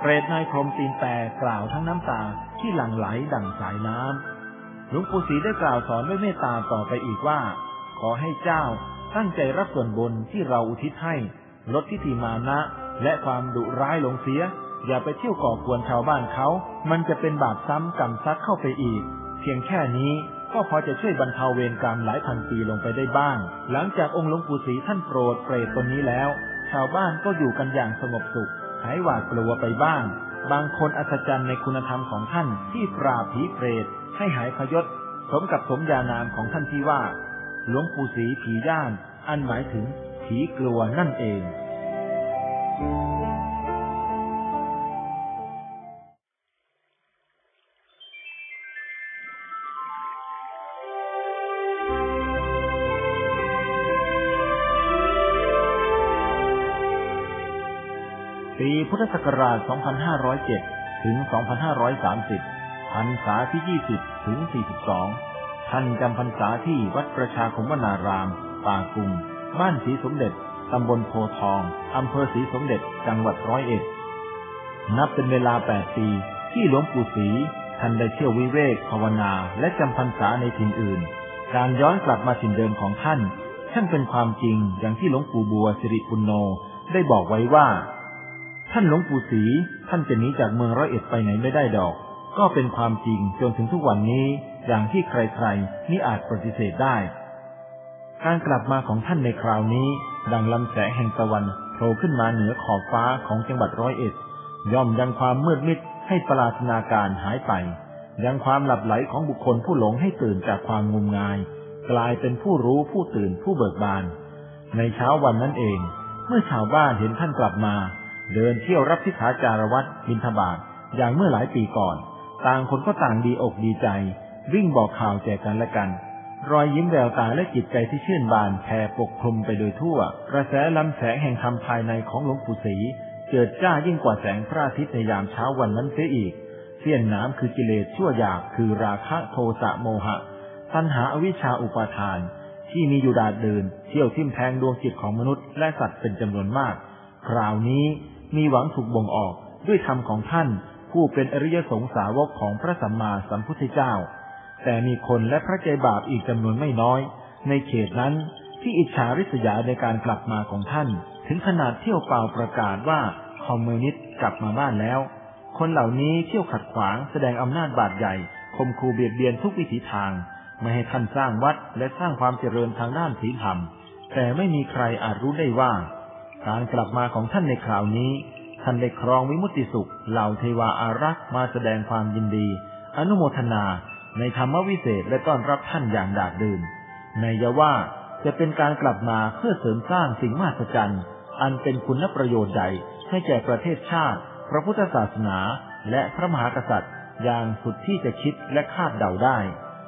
เปรตนายพรมตีนแตกกล่าวทั้งน้ำตาที่หลั่งไหลดั่งสายน้ำหลวงปู่ศรีได้กล่าวสอนด้วยเมตตาต่อไปอีกว่า ขอให้เจ้าตั้งใจรับส่วนบุญที่เราอุทิศให้ ลดทิฏฐิมานะ และความดุร้ายลงเสีย อย่าไปเที่ยวก่อกวนชาวบ้านเขา มันจะเป็นบาปซ้ำกรรมซัดเข้าไปอีก เพียงแค่นี้ก็พอจะช่วยบรรเทาเวรกรรมหลายพันปีลงไปได้บ้าง หลังจากองค์หลวงปู่ศรีท่านโปรดเปรตตนนี้แล้ว ชาวบ้านก็อยู่กันอย่างสงบสุข หายหวาดกลัวไปบ้าง บางคนอัศจรรย์ในคุณธรรมของท่านที่ปราบผีเปรตให้หายพยศ สมกับสมญานามของท่านที่ว่า หลวงปู่ศรีผีย่าน อันหมายถึงผีกลัวนั่นเอง ปีพุทธศักราช 2507 ถึง 2530 พรรษาที่ 20 ถึง 42 ท่านจำพรรษาที่วัดประชาคมวนาราม ป่ากุง บ้านศรีสมเด็จ ตำบลโพทอง อำเภอศรีสมเด็จ จังหวัดร้อยเอ็ด นับเป็นเวลา8ปีที่หลวงปู่ศรีท่านได้เที่ยววิเวกภาวนา และจำพรรษาในถิ่นอื่น การย้อนกลับมาถิ่นเดิมของท่านช่างเป็นความจริงอย่างที่หลวงปู่บัวสิริปุณโญได้บอกไว้ว่า ท่านหลวงปู่ศรีท่านจะหนีจากเมืองร้อยเอ็ดไปไหนไม่ได้ดอก ก็เป็นความจริงจนถึงทุกวันนี้อย่างที่ใครๆนี่อาจปฏิเสธได้ การกลับมาของท่านในคราวนี้ ดังลำแสงแห่งตะวันโผล่ขึ้นมาเหนือขอบฟ้าของจังหวัดร้อยเอ็ด ย่อมยังความมืดมิดให้ปราศนาการหายไป ยังความหลับไหลของบุคคลผู้หลงให้ตื่นจากความงมงาย กลายเป็นผู้รู้ผู้ตื่นผู้เบิกบาน ในเช้าวันนั้นเอง เมื่อชาวบ้านเห็นท่านกลับมา เดินเที่ยวรับพิขาจารวัตรบินทบาทอย่างเมื่อหลายปีก่อน ต่างคนก็ต่างดีอกดีใจ วิ่งบอกข่าวแจกกันและกัน รอยยิ้มแววตาและจิตใจที่ชื่นบานแผ่ปกคลุมไปโดยทั่ว กระแสลำแสงแห่งธรรมภายในของหลวงปู่ศรีเจิดจ้ายิ่งกว่าแสงพระอาทิตย์ในยามเช้าวันนั้นเสียอีก เสี้ยนน้ำคือกิเลสชั่วหยาบคือราคะโทสะโมหะ ตัณหาอวิชชาอุปาทาน ที่มีอยู่ดาดเดินเที่ยวทิ่มแทงดวงจิตของมนุษย์และสัตว์เป็นจำนวนมาก คราวนี้มีหวังถูกบ่งออกด้วยธรรมของท่าน ผู้เป็นอริยสงสาวกของพระสัมมาสัมพุทธเจ้า แต่มีคนและพระใจบาปอีกจำนวนไม่น้อย ในเขตนั้นที่อิจฉาริษยาในการกลับมาของท่าน ถึงขนาดเที่ยวเป่าประกาศว่าคอมมิวนิสต์กลับมาบ้านแล้ว คนเหล่านี้เที่ยวขัดขวางแสดงอำนาจบาดใหญ่คมคูเบียดเบียนทุกวิถีทาง ไม่ให้ท่านสร้างวัดและสร้างความเจริญทางด้านศีลธรรม แต่ไม่มีใครอาจรู้ได้ว่า การกลับมาของท่านในคราวนี้ ท่านได้ครองวิมุตติสุข เหล่าเทวาอารักษ์มาแสดงความยินดี อนุโมทนา ในธรรมวิเศษและต้อนรับท่านอย่างดาดดื่นในยาว่าจะเป็นการกลับมาเพื่อเสริมสร้างสิ่งมหัศจรรย์อันเป็นคุณประโยชน์ใหญ่ให้แก่ประเทศชาติ พระพุทธศาสนา และพระมหากษัตริย์ อย่างสุดที่จะคิดและคาดเดาได้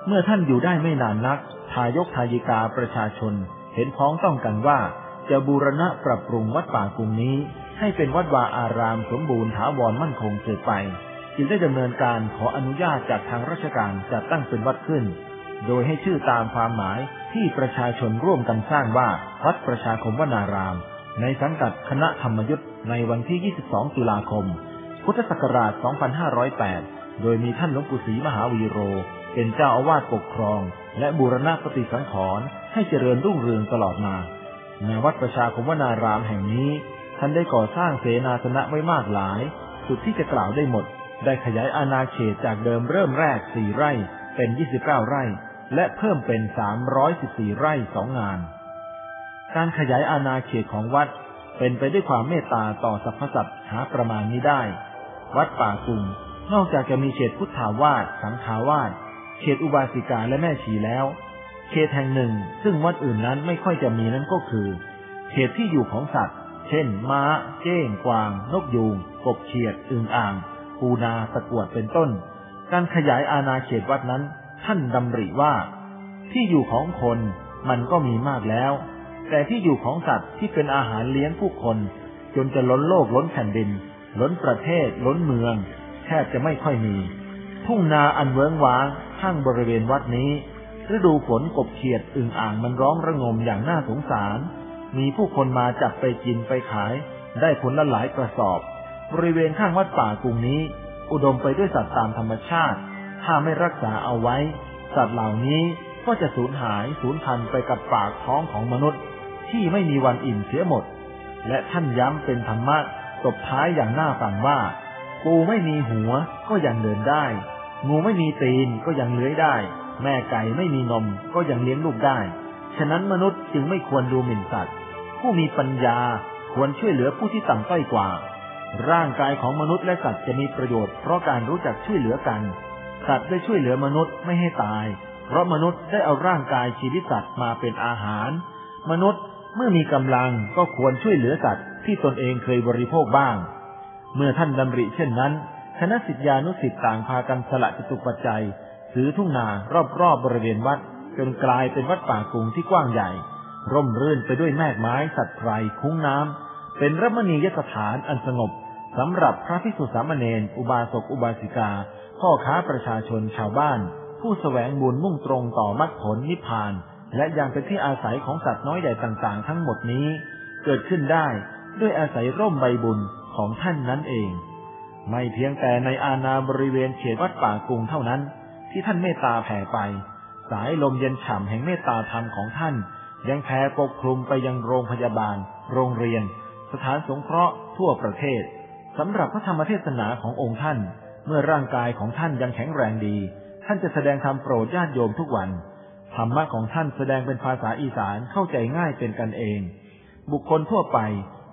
เมื่อท่านอยู่ได้ไม่นานนัก ทายกทายิกาประชาชน เห็นพ้องต้องกันว่า จะบูรณะปรับปรุงวัดป่ากรุงนี้ ให้เป็นวัดวาอารามสมบูรณ์ถาวรมั่นคงเกิดไป จึงได้ดำเนินการขออนุญาตจากทางราชการจัดตั้งเป็นวัดขึ้น โดยให้ชื่อตามความหมายที่ประชาชนร่วมกันสร้างว่าวัดประชาคมวนาราม ในสังกัดคณะธรรมยุทธ์ในวันที่ 22 ตุลาคม พุทธศักราช 2508 โดยมีท่านหลวงปู่ศรีมหาวีโร เป็นเจ้าอาวาสปกครอง และบูรณะปฏิสังขรณ์ให้เจริญรุ่งเรืองตลอดมาในวัดประชาคมวนารามแห่งนี้ ท่านได้ก่อสร้างเสนาสนะไว้มากหลาย สุดที่จะกล่าวได้หมด ได้ขยายอาณาเขตจากเดิมเริ่มแรกสี่ไร่เป็นยี่สิบเก้าไร่ และเพิ่มเป็นสามร้อยสิบสี่ไร่สองงาน การขยายอาณาเขตของวัดเป็นไปด้วยความเมตตาต่อสรรพสัตว์หาประมาณนี้ได้ วัดป่ากุงนอกจากจะมีเขตพุทธาวาสสังขาวาสเขตอุบาสิกาและแม่ชีแล้ว เขตแห่งหนึ่งซึ่งวัดอื่นนั้นไม่ค่อยจะมีนั้นก็คือ เขตที่อยู่ของสัตว์ เช่น ม้า เก้ง กวาง นกยูง กบเขียด อึ่งอ่าง ปูนาตะกวดเป็นต้น การขยายอาณาเขตวัดนั้น ท่านดำริว่า ที่อยู่ของคนมันก็มีมากแล้ว แต่ที่อยู่ของสัตว์ที่เป็นอาหารเลี้ยงผู้คน จนจะล้นโลกล้นแผ่นดิน ล้นประเทศ ล้นเมือง แทบจะไม่ค่อยมี ทุ่งนาอันเวิ้งว้างข้างบริเวณวัดนี้ฤดูฝนกบเขียดอึ่งอ่างมันร้องระงมอย่างน่าสงสาร มีผู้คนมาจับไปกินไปขาย ได้ผลละหลายกระสอบ บริเวณข้างวัดป่ากรุงนี้ อุดมไปด้วยสัตว์ตามธรรมชาติ ถ้าไม่รักษาเอาไว้ สัตว์เหล่านี้ก็จะสูญหายสูญพันธุ์ไปกับปากท้องของมนุษย์ ที่ไม่มีวันอิ่มเสียหมด และท่านย้ำเป็นธรรมะตบท้ายอย่างน่าฟังว่า ปูไม่มีหัวก็ยังเดินได้ งูไม่มีตีนก็ยังเลื้อยได้ แม่ไก่ไม่มีนมก็ยังเลี้ยงลูกได้ ฉะนั้นมนุษย์จึงไม่ควรดูหมิ่นสัตว์ ผู้มีปัญญาควรช่วยเหลือผู้ที่ต่ำต้อยกว่า ร่างกายของมนุษย์และสัตว์จะมีประโยชน์เพราะการรู้จักช่วยเหลือกัน สัตว์ได้ช่วยเหลือมนุษย์ไม่ให้ตาย เพราะมนุษย์ได้เอาร่างกายชีวิตสัตว์มาเป็นอาหาร มนุษย์เมื่อมีกำลังก็ควรช่วยเหลือสัตว์ที่ตนเองเคยบริโภคบ้าง เมื่อท่านดำริเช่นนั้น คณะสิทธิานุสิตต่างพากันสละจตุปัจจัยซื้อทุ่งนารอบๆบบริเวณวัด จนกลายเป็นวัดป่ากรุงที่กว้างใหญ่ ร่มรื่นไปด้วยแมกไม้สัตว์ไพรคุ้งน้ำเป็นรัมณียสถานอันสงบ สำหรับพระภิกษุสามเณรอุบาสกอุบาสิกา พ่อค้าประชาชนชาวบ้าน ผู้แสวงบุญมุ่งตรงต่อมรรคผลนิพพาน และยังเป็นที่อาศัยของสัตว์น้อยใหญ่ต่างๆ ทั้งหมดนี้ เกิดขึ้นได้ด้วยอาศัยร่มใบบุญของท่านนั้นเอง ไม่เพียงแต่ในอาณาบริเวณเขตวัดป่ากุงเท่านั้น ที่ท่านเมตตาแผ่ไป สายลมเย็นฉ่ำแห่งเมตตาธรรมของท่าน ยังแผ่ปกคลุมไปยังโรงพยาบาล โรงเรียน สถานสงเคราะห์ทั่วประเทศ สำหรับพระธรรมเทศนาขององค์ท่าน เมื่อร่างกายของท่านยังแข็งแรงดี ท่านจะแสดงธรรมโปรดญาติโยมทุกวัน ธรรมะของท่านแสดงเป็นภาษาอีสานเข้าใจง่ายเป็นกันเอง บุคคลทั่วไป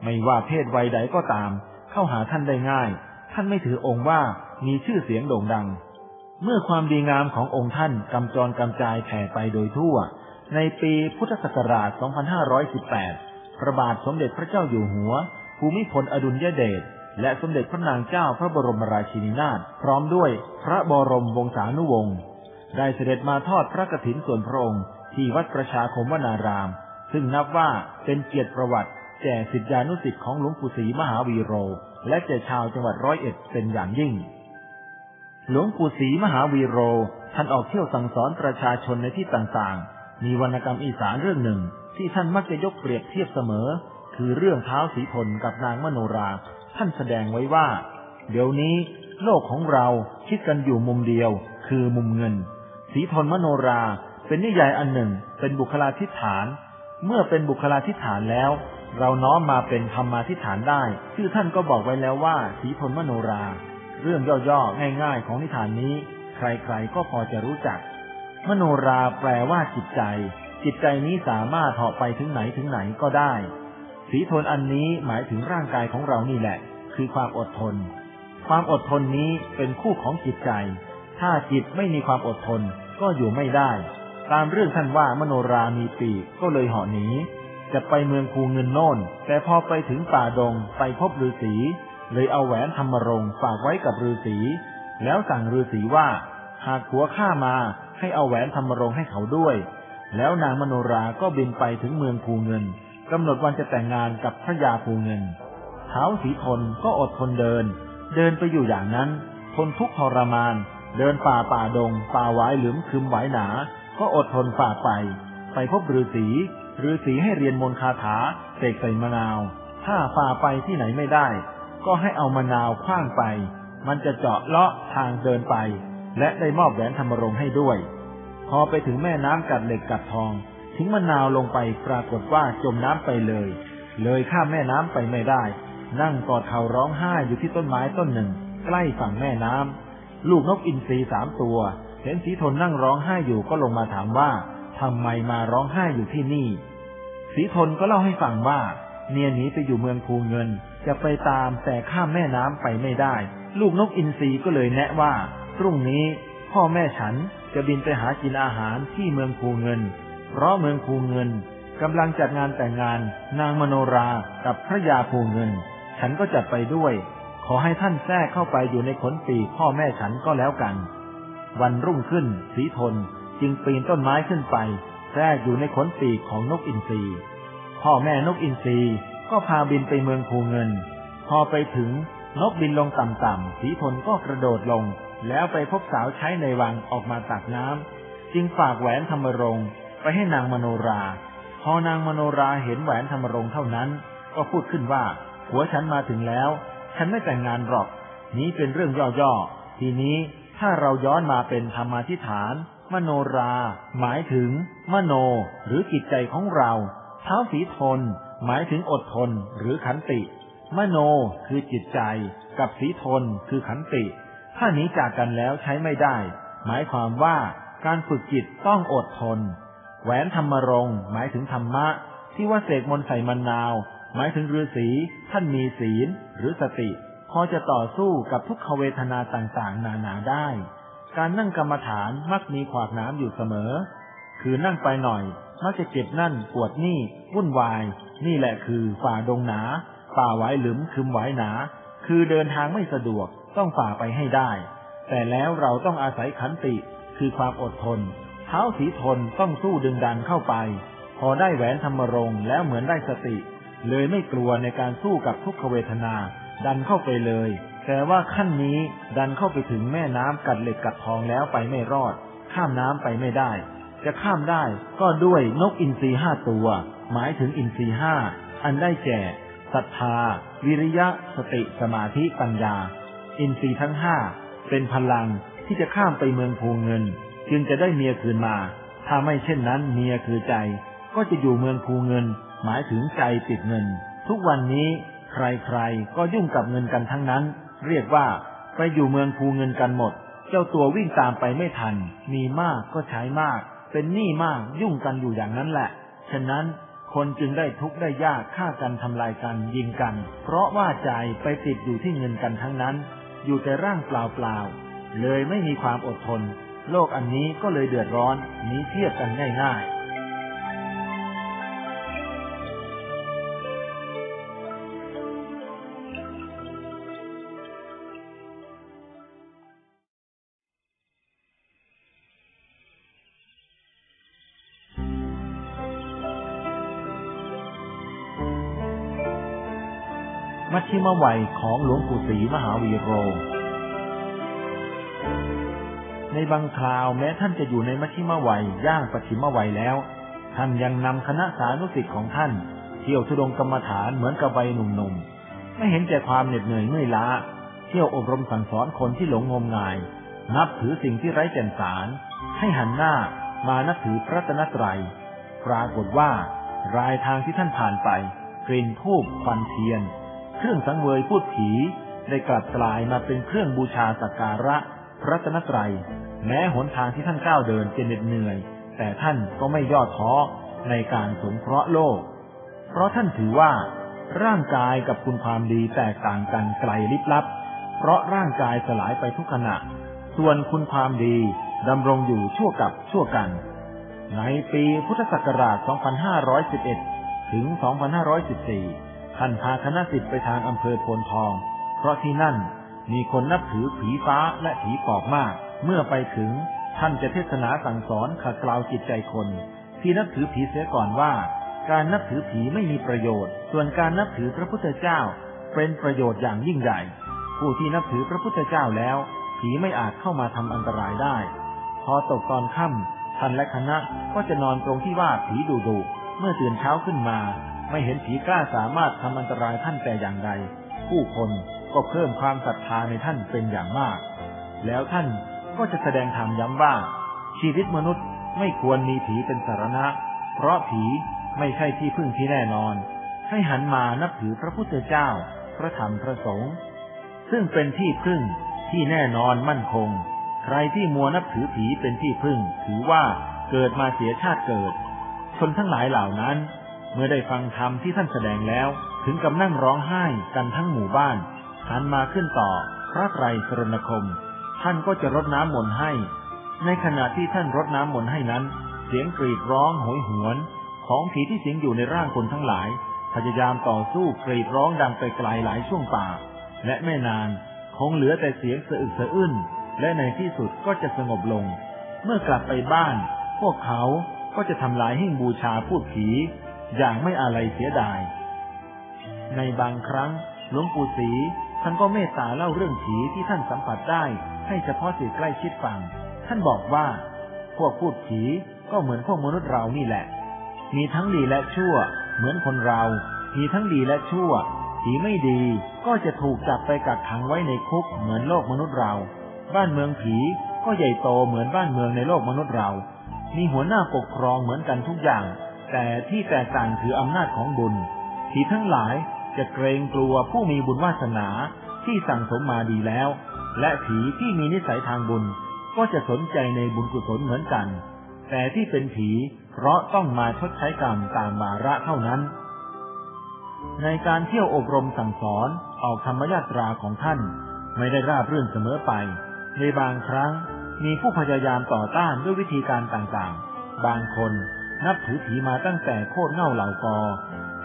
ไม่ว่าเพศวัยใดก็ตาม เข้าหาท่านได้ง่าย ท่านไม่ถือองค์ว่ามีชื่อเสียงโด่งดัง เมื่อความดีงามขององค์ท่านกำจรกำจายแผ่ไปโดยทั่ว ในปีพุทธศักราช 2518 พระบาทสมเด็จพระเจ้าอยู่หัว ภูมิพลอดุลยเดช และสมเด็จพระนางเจ้าพระบรมราชินีนาถพร้อมด้วยพระบรมวงศานุวงศ์ได้เสด็จมาทอดพระกฐินส่วนพระองค์ ที่วัดประชาคมวนาราม ซึ่งนับว่าเป็นเกียรติประวัติแก่สิทธิานุสิทธิ์ของหลวงปู่ศรีมหาวีโร และแก่ชาวจังหวัดร้อยเอ็ดเป็นอย่างยิ่ง หลวงปู่ศรีมหาวีโรท่านออกเที่ยวสั่งสอนประชาชนในที่ต่างๆ มีวรรณกรรมอีสานเรื่องหนึ่ง ที่ท่านมักจะยกเปรียบเทียบเสมอ คือเรื่องเท้าสีทนกับนางมโนรา ท่านแสดงไว้ว่า เดี๋ยวนี้โลกของเราคิดกันอยู่มุมเดียว คือมุมเงิน สีทนมโนราเป็นนิยายอันหนึ่ง เป็นบุคลาธิฐาน เมื่อเป็นบุคลาธิฐานแล้ว เราน้อมมาเป็นธรรมาธิฐานได้ ชื่อท่านก็บอกไว้แล้วว่า สีทนมโนรา เรื่องย่อๆง่าย ๆ ของนิทานนี้ ใครๆก็พอจะรู้จัก มโนราแปลว่าจิตใจ จิตใจนี้สามารถเหาะไปถึงไหนถึงไหนก็ได้ สีทนอันนี้หมายถึงร่างกายของเรานี่แหละ คือความอดทน ความอดทนนี้เป็นคู่ของจิตใจ ถ้าจิตไม่มีความอดทนก็อยู่ไม่ได้ ตามเรื่องท่านว่ามโนรามีปีกก็เลยเหาะหนีจะไปเมืองคูเงินโน่น แต่พอไปถึงป่าดงไปพบฤาษี เลยเอาแหวนธรรมรงฝากไว้กับฤาษี แล้วสั่งฤาษีว่า หากผัวข้ามาให้เอาแหวนธรรมรงให้เขาด้วย แล้วนางมโนราก็บินไปถึงเมืองภูเงิน กำหนดวันจะแต่งงานกับพระยาภูเงินเท้าสีทนก็อดทนเดิน เดินไปอยู่อย่างนั้น ทนทุกข์ทรมาน เดินป่าป่าดง ป่าหวายหลืมคืมไหวหนา ก็อดทนฝ่าไป ไปพบฤาษีฤาษีให้เรียนมนต์คาถาเสกใส่มะนาว ถ้าฝ่าไปที่ไหนไม่ได้ ก็ให้เอามะนาวคว้างไป มันจะเจาะเลาะทางเดินไป และได้มอบแหวนธรรมรงค์ให้ด้วย พอไปถึงแม่น้ำกัดเหล็กกัดทอง งมะนาวลงไปปรากฏว่าจมน้ำไปเลย เลยข้ามแม่น้ำไปไม่ได้ นั่งกอดเข่าร้องไห้อยู่ที่ต้นไม้ต้นหนึ่ง ใกล้ฝั่งแม่น้ำลูกนกอินทรีสามตัว เห็นสีทนนั่งร้องไห้อยู่ก็ลงมาถามว่าทำไมมาร้องไห้อยู่ที่นี่ สีทนก็เล่าให้ฟังว่า เนียหนีไปอยู่เมืองภูเงิน จะไปตามแต่ข้ามแม่น้ำไปไม่ได้ ลูกนกอินทรีก็เลยแนะว่าพรุ่งนี้พ่อแม่ฉันจะบินไปหากินอาหารที่เมืองภูเงิน เพราะเมืองภูเงินกำลังจัดงานแต่งงานนางมโนรากับพระยาภูเงิน ฉันก็จะไปด้วย ขอให้ท่านแทรกเข้าไปอยู่ในขนปีพ่อแม่ฉันก็แล้วกัน วันรุ่งขึ้นสีทนจึงปีนต้นไม้ขึ้นไป แทรกอยู่ในขนปีของนกอินทรีพ่อแม่นกอินทรีก็พาบินไปเมืองภูเงิน พอไปถึงนกบินลงต่ำๆสีทนก็กระโดดลง แล้วไปพบสาวใช้ในวังออกมาตักน้ำจึงฝากแหวนธรรมรง ไปให้นางมโนรา พอนางมโนราเห็นแหวนธรรมรงเท่านั้น ก็พูดขึ้นว่าหัวฉันมาถึงแล้ว ฉันไม่แต่งงานหรอก นี้เป็นเรื่องย่อๆ ทีนี้ถ้าเราย้อนมาเป็นธรรมาทิฐาน มโนรา หมายถึง มโน หรือจิตใจของเราเท้าสีทน หมายถึงอดทนหรือขันติ มโนคือจิตใจ กับสีทนคือขันติ ถ้านี้จากกันแล้วใช้ไม่ได้ หมายความว่าการฝึกจิตต้องอดทน แหวนธรรมรงหมายถึงธรรมะ ที่ว่าเสกมนใส่มันนาว หมายถึงฤาษีท่านมีศีล หรือสติ พอจะต่อสู้กับทุกขเวทนาต่างๆ นานาได้ การนั่งกรรมฐานมักมีขวากน้ำอยู่เสมอ คือนั่งไปหน่อยมักจะเจ็บนั่นปวดนี่วุ่นวาย นี่แหละคือฝ่าดงหนาป่าไว้หลุมคืมไว้หนา คือเดินทางไม่สะดวกต้องฝ่าไปให้ได้ แต่แล้วเราต้องอาศัยขันติคือความอดทน ท้าสีทนต้องสู้ดึงดันเข้าไป พอได้แหวนธรรมรงแล้วเหมือนได้สติ เลยไม่กลัวในการสู้กับทุกขเวทนา ดันเข้าไปเลย แต่ว่าขั้นนี้ดันเข้าไปถึงแม่น้ำกัดเหล็กกัดทองแล้วไปไม่รอด ข้ามน้ำไปไม่ได้ จะข้ามได้ก็ด้วยนกอินทรีห้าตัว หมายถึงอินทรีห้าอันได้แก่ศรัทธา วิริยะ สติสมาธิปัญญา อินทรีย์ทั้งห้าเป็นพลังที่จะข้ามไปเมืองภูเงิน จึงจะได้เมียคืนมา ถ้าไม่เช่นนั้นเมียคือใจ ก็จะอยู่เมืองภูเงิน หมายถึงใจติดเงิน ทุกวันนี้ใครๆก็ยุ่งกับเงินกันทั้งนั้น เรียกว่าไปอยู่เมืองภูเงินกันหมด เจ้าตัววิ่งตามไปไม่ทัน มีมากก็ใช้มาก เป็นหนี้มากยุ่งกันอยู่อย่างนั้นแหละ ฉะนั้นคนจึงได้ทุกข์ได้ยากฆ่ากันทำลายกันยิงกัน เพราะว่าใจไปติดอยู่ที่เงินกันทั้งนั้น อยู่แต่ร่างเปล่าๆเลยไม่มีความอดทน โลกอันนี้ก็เลยเดือดร้อนนี้เทียบกันง่ายๆมัชชิมวัยของหลวงปู่ศรีมหาวีโร ในบางคราวแม้ท่านจะอยู่ในมัชชิมวัยย่างปัจฉิมวัยแล้ว ท่านยังนำคณะสานุสิทธิ์ของท่าน เที่ยวทุดงกรรมฐานเหมือนกับวัยหนุ่มๆ ไม่เห็นแก่ความเหน็ดเหนื่อยเมื่อยล้า เที่ยวอบรมสั่งสอนคนที่หลงงมงาย นับถือสิ่งที่ไร้แก่นสาร ให้หันหน้ามานับถือพระตนตรัย ปรากฏว่า รายทางที่ท่านผ่านไป กลิ่นทูบควันเทียน เครื่องสังเวยพูดผีได้กลับกลายมาเป็นเครื่องบูชาสักการะ พระตนตรัย แม้หนทางที่ท่านก้าวเดินจะเหน็ดเหนื่อย แต่ท่านก็ไม่ย่อท้อในการสงเคราะห์โลก เพราะท่านถือว่า ร่างกายกับคุณความดีแตกต่างกันไกลลิบลับ เพราะร่างกายสลายไปทุกขณะ ส่วนคุณความดีดำรงอยู่ชั่วกับชั่วกัน ในปีพุทธศักราช 2511 ถึง 2514 ท่านพาคณะสิทธิ์ไปทางอำเภอโพนทอง เพราะที่นั่น มีคนนับถือผีฟ้าและผีปอบมาก เมื่อไปถึงท่านจะเทศนาสั่งสอนขัดเกลาจิตใจคน ที่นับถือผีเสียก่อนว่า การนับถือผีไม่มีประโยชน์ ส่วนการนับถือพระพุทธเจ้า เป็นประโยชน์อย่างยิ่งใหญ่ ผู้ที่นับถือพระพุทธเจ้าแล้ว ผีไม่อาจเข้ามาทำอันตรายได้ พอตกตอนค่ำท่านและคณะก็จะนอนตรงที่ว่าผีดุดุเมื่อตื่นเช้าขึ้นมา ไม่เห็นผีกล้าสามารถทำอันตรายท่านแต่อย่างใด ผู้คน ก็เพิ่มความศรัทธาในท่านเป็นอย่างมาก แล้วท่านก็จะแสดงธรรมย้ำว่า ชีวิตมนุษย์ไม่ควรมีผีเป็นสารณะ เพราะผีไม่ใช่ที่พึ่งที่แน่นอน ให้หันมานับถือพระพุทธเจ้า พระธรรมพระสงฆ์ซึ่งเป็นที่พึ่งที่แน่นอนมั่นคง ใครที่มัวนับถือผีเป็นที่พึ่ง ถือว่าเกิดมาเสียชาติเกิดคนทั้งหลายเหล่านั้น เมื่อได้ฟังธรรมที่ท่านแสดงแล้ว ถึงกับนั่งร้องไห้กันทั้งหมู่บ้าน หันมาขึ้นต่อพระไตรสรณคม ท่านก็จะรดน้ำมนต์ให้ ในขณะที่ท่านรดน้ำมนต์ให้นั้น เสียงกรีดร้องโหยหวน ของผีที่สิงอยู่ในร่างคนทั้งหลาย พยายามต่อสู้กรีดร้องดังไปไกลหลายช่วงป่า และไม่นานคงเหลือแต่เสียงสะอึกสะอื้นและในที่สุดก็จะสงบลง เมื่อกลับไปบ้าน พวกเขาก็จะทำลายหิ้งบูชาพูดผี อย่างไม่อะไรเสียดาย ในบางครั้งหลวงปู่ศรี ท่านก็เมตตาเล่าเรื่องผีที่ท่านสัมผัสได้ ให้เฉพาะสิทธิ์ใกล้ชิดฟัง ท่านบอกว่า พวกพูดผีก็เหมือนพวกมนุษย์เรานี่แหละ มีทั้งดีและชั่ว เหมือนคนเรา มีทั้งดีและชั่ว ผีไม่ดีก็จะถูกจับไปกักขังไว้ในคุกเหมือนโลกมนุษย์เรา บ้านเมืองผีก็ใหญ่โตเหมือนบ้านเมืองในโลกมนุษย์เรา มีหัวหน้าปกครองเหมือนกันทุกอย่าง แต่ที่แตกต่างคืออำนาจของบุญผีทั้งหลาย จะเกรงกลัวผู้มีบุญวาสนาที่สั่งสมมาดีแล้ว และผีที่มีนิสัยทางบุญ ก็จะสนใจในบุญกุศลเหมือนกัน แต่ที่เป็นผีเพราะต้องมาชดใช้กรรมตามมาระเท่านั้น ในการเที่ยวอบรมสั่งสอนออกธรรมยาตราของท่าน ไม่ได้ราบรื่นเสมอไป ในบางครั้งมีผู้พยายามต่อต้านด้วยวิธีการต่างๆ บางคนนับถือผีมาตั้งแต่โคตรเง่าเหล่ากอ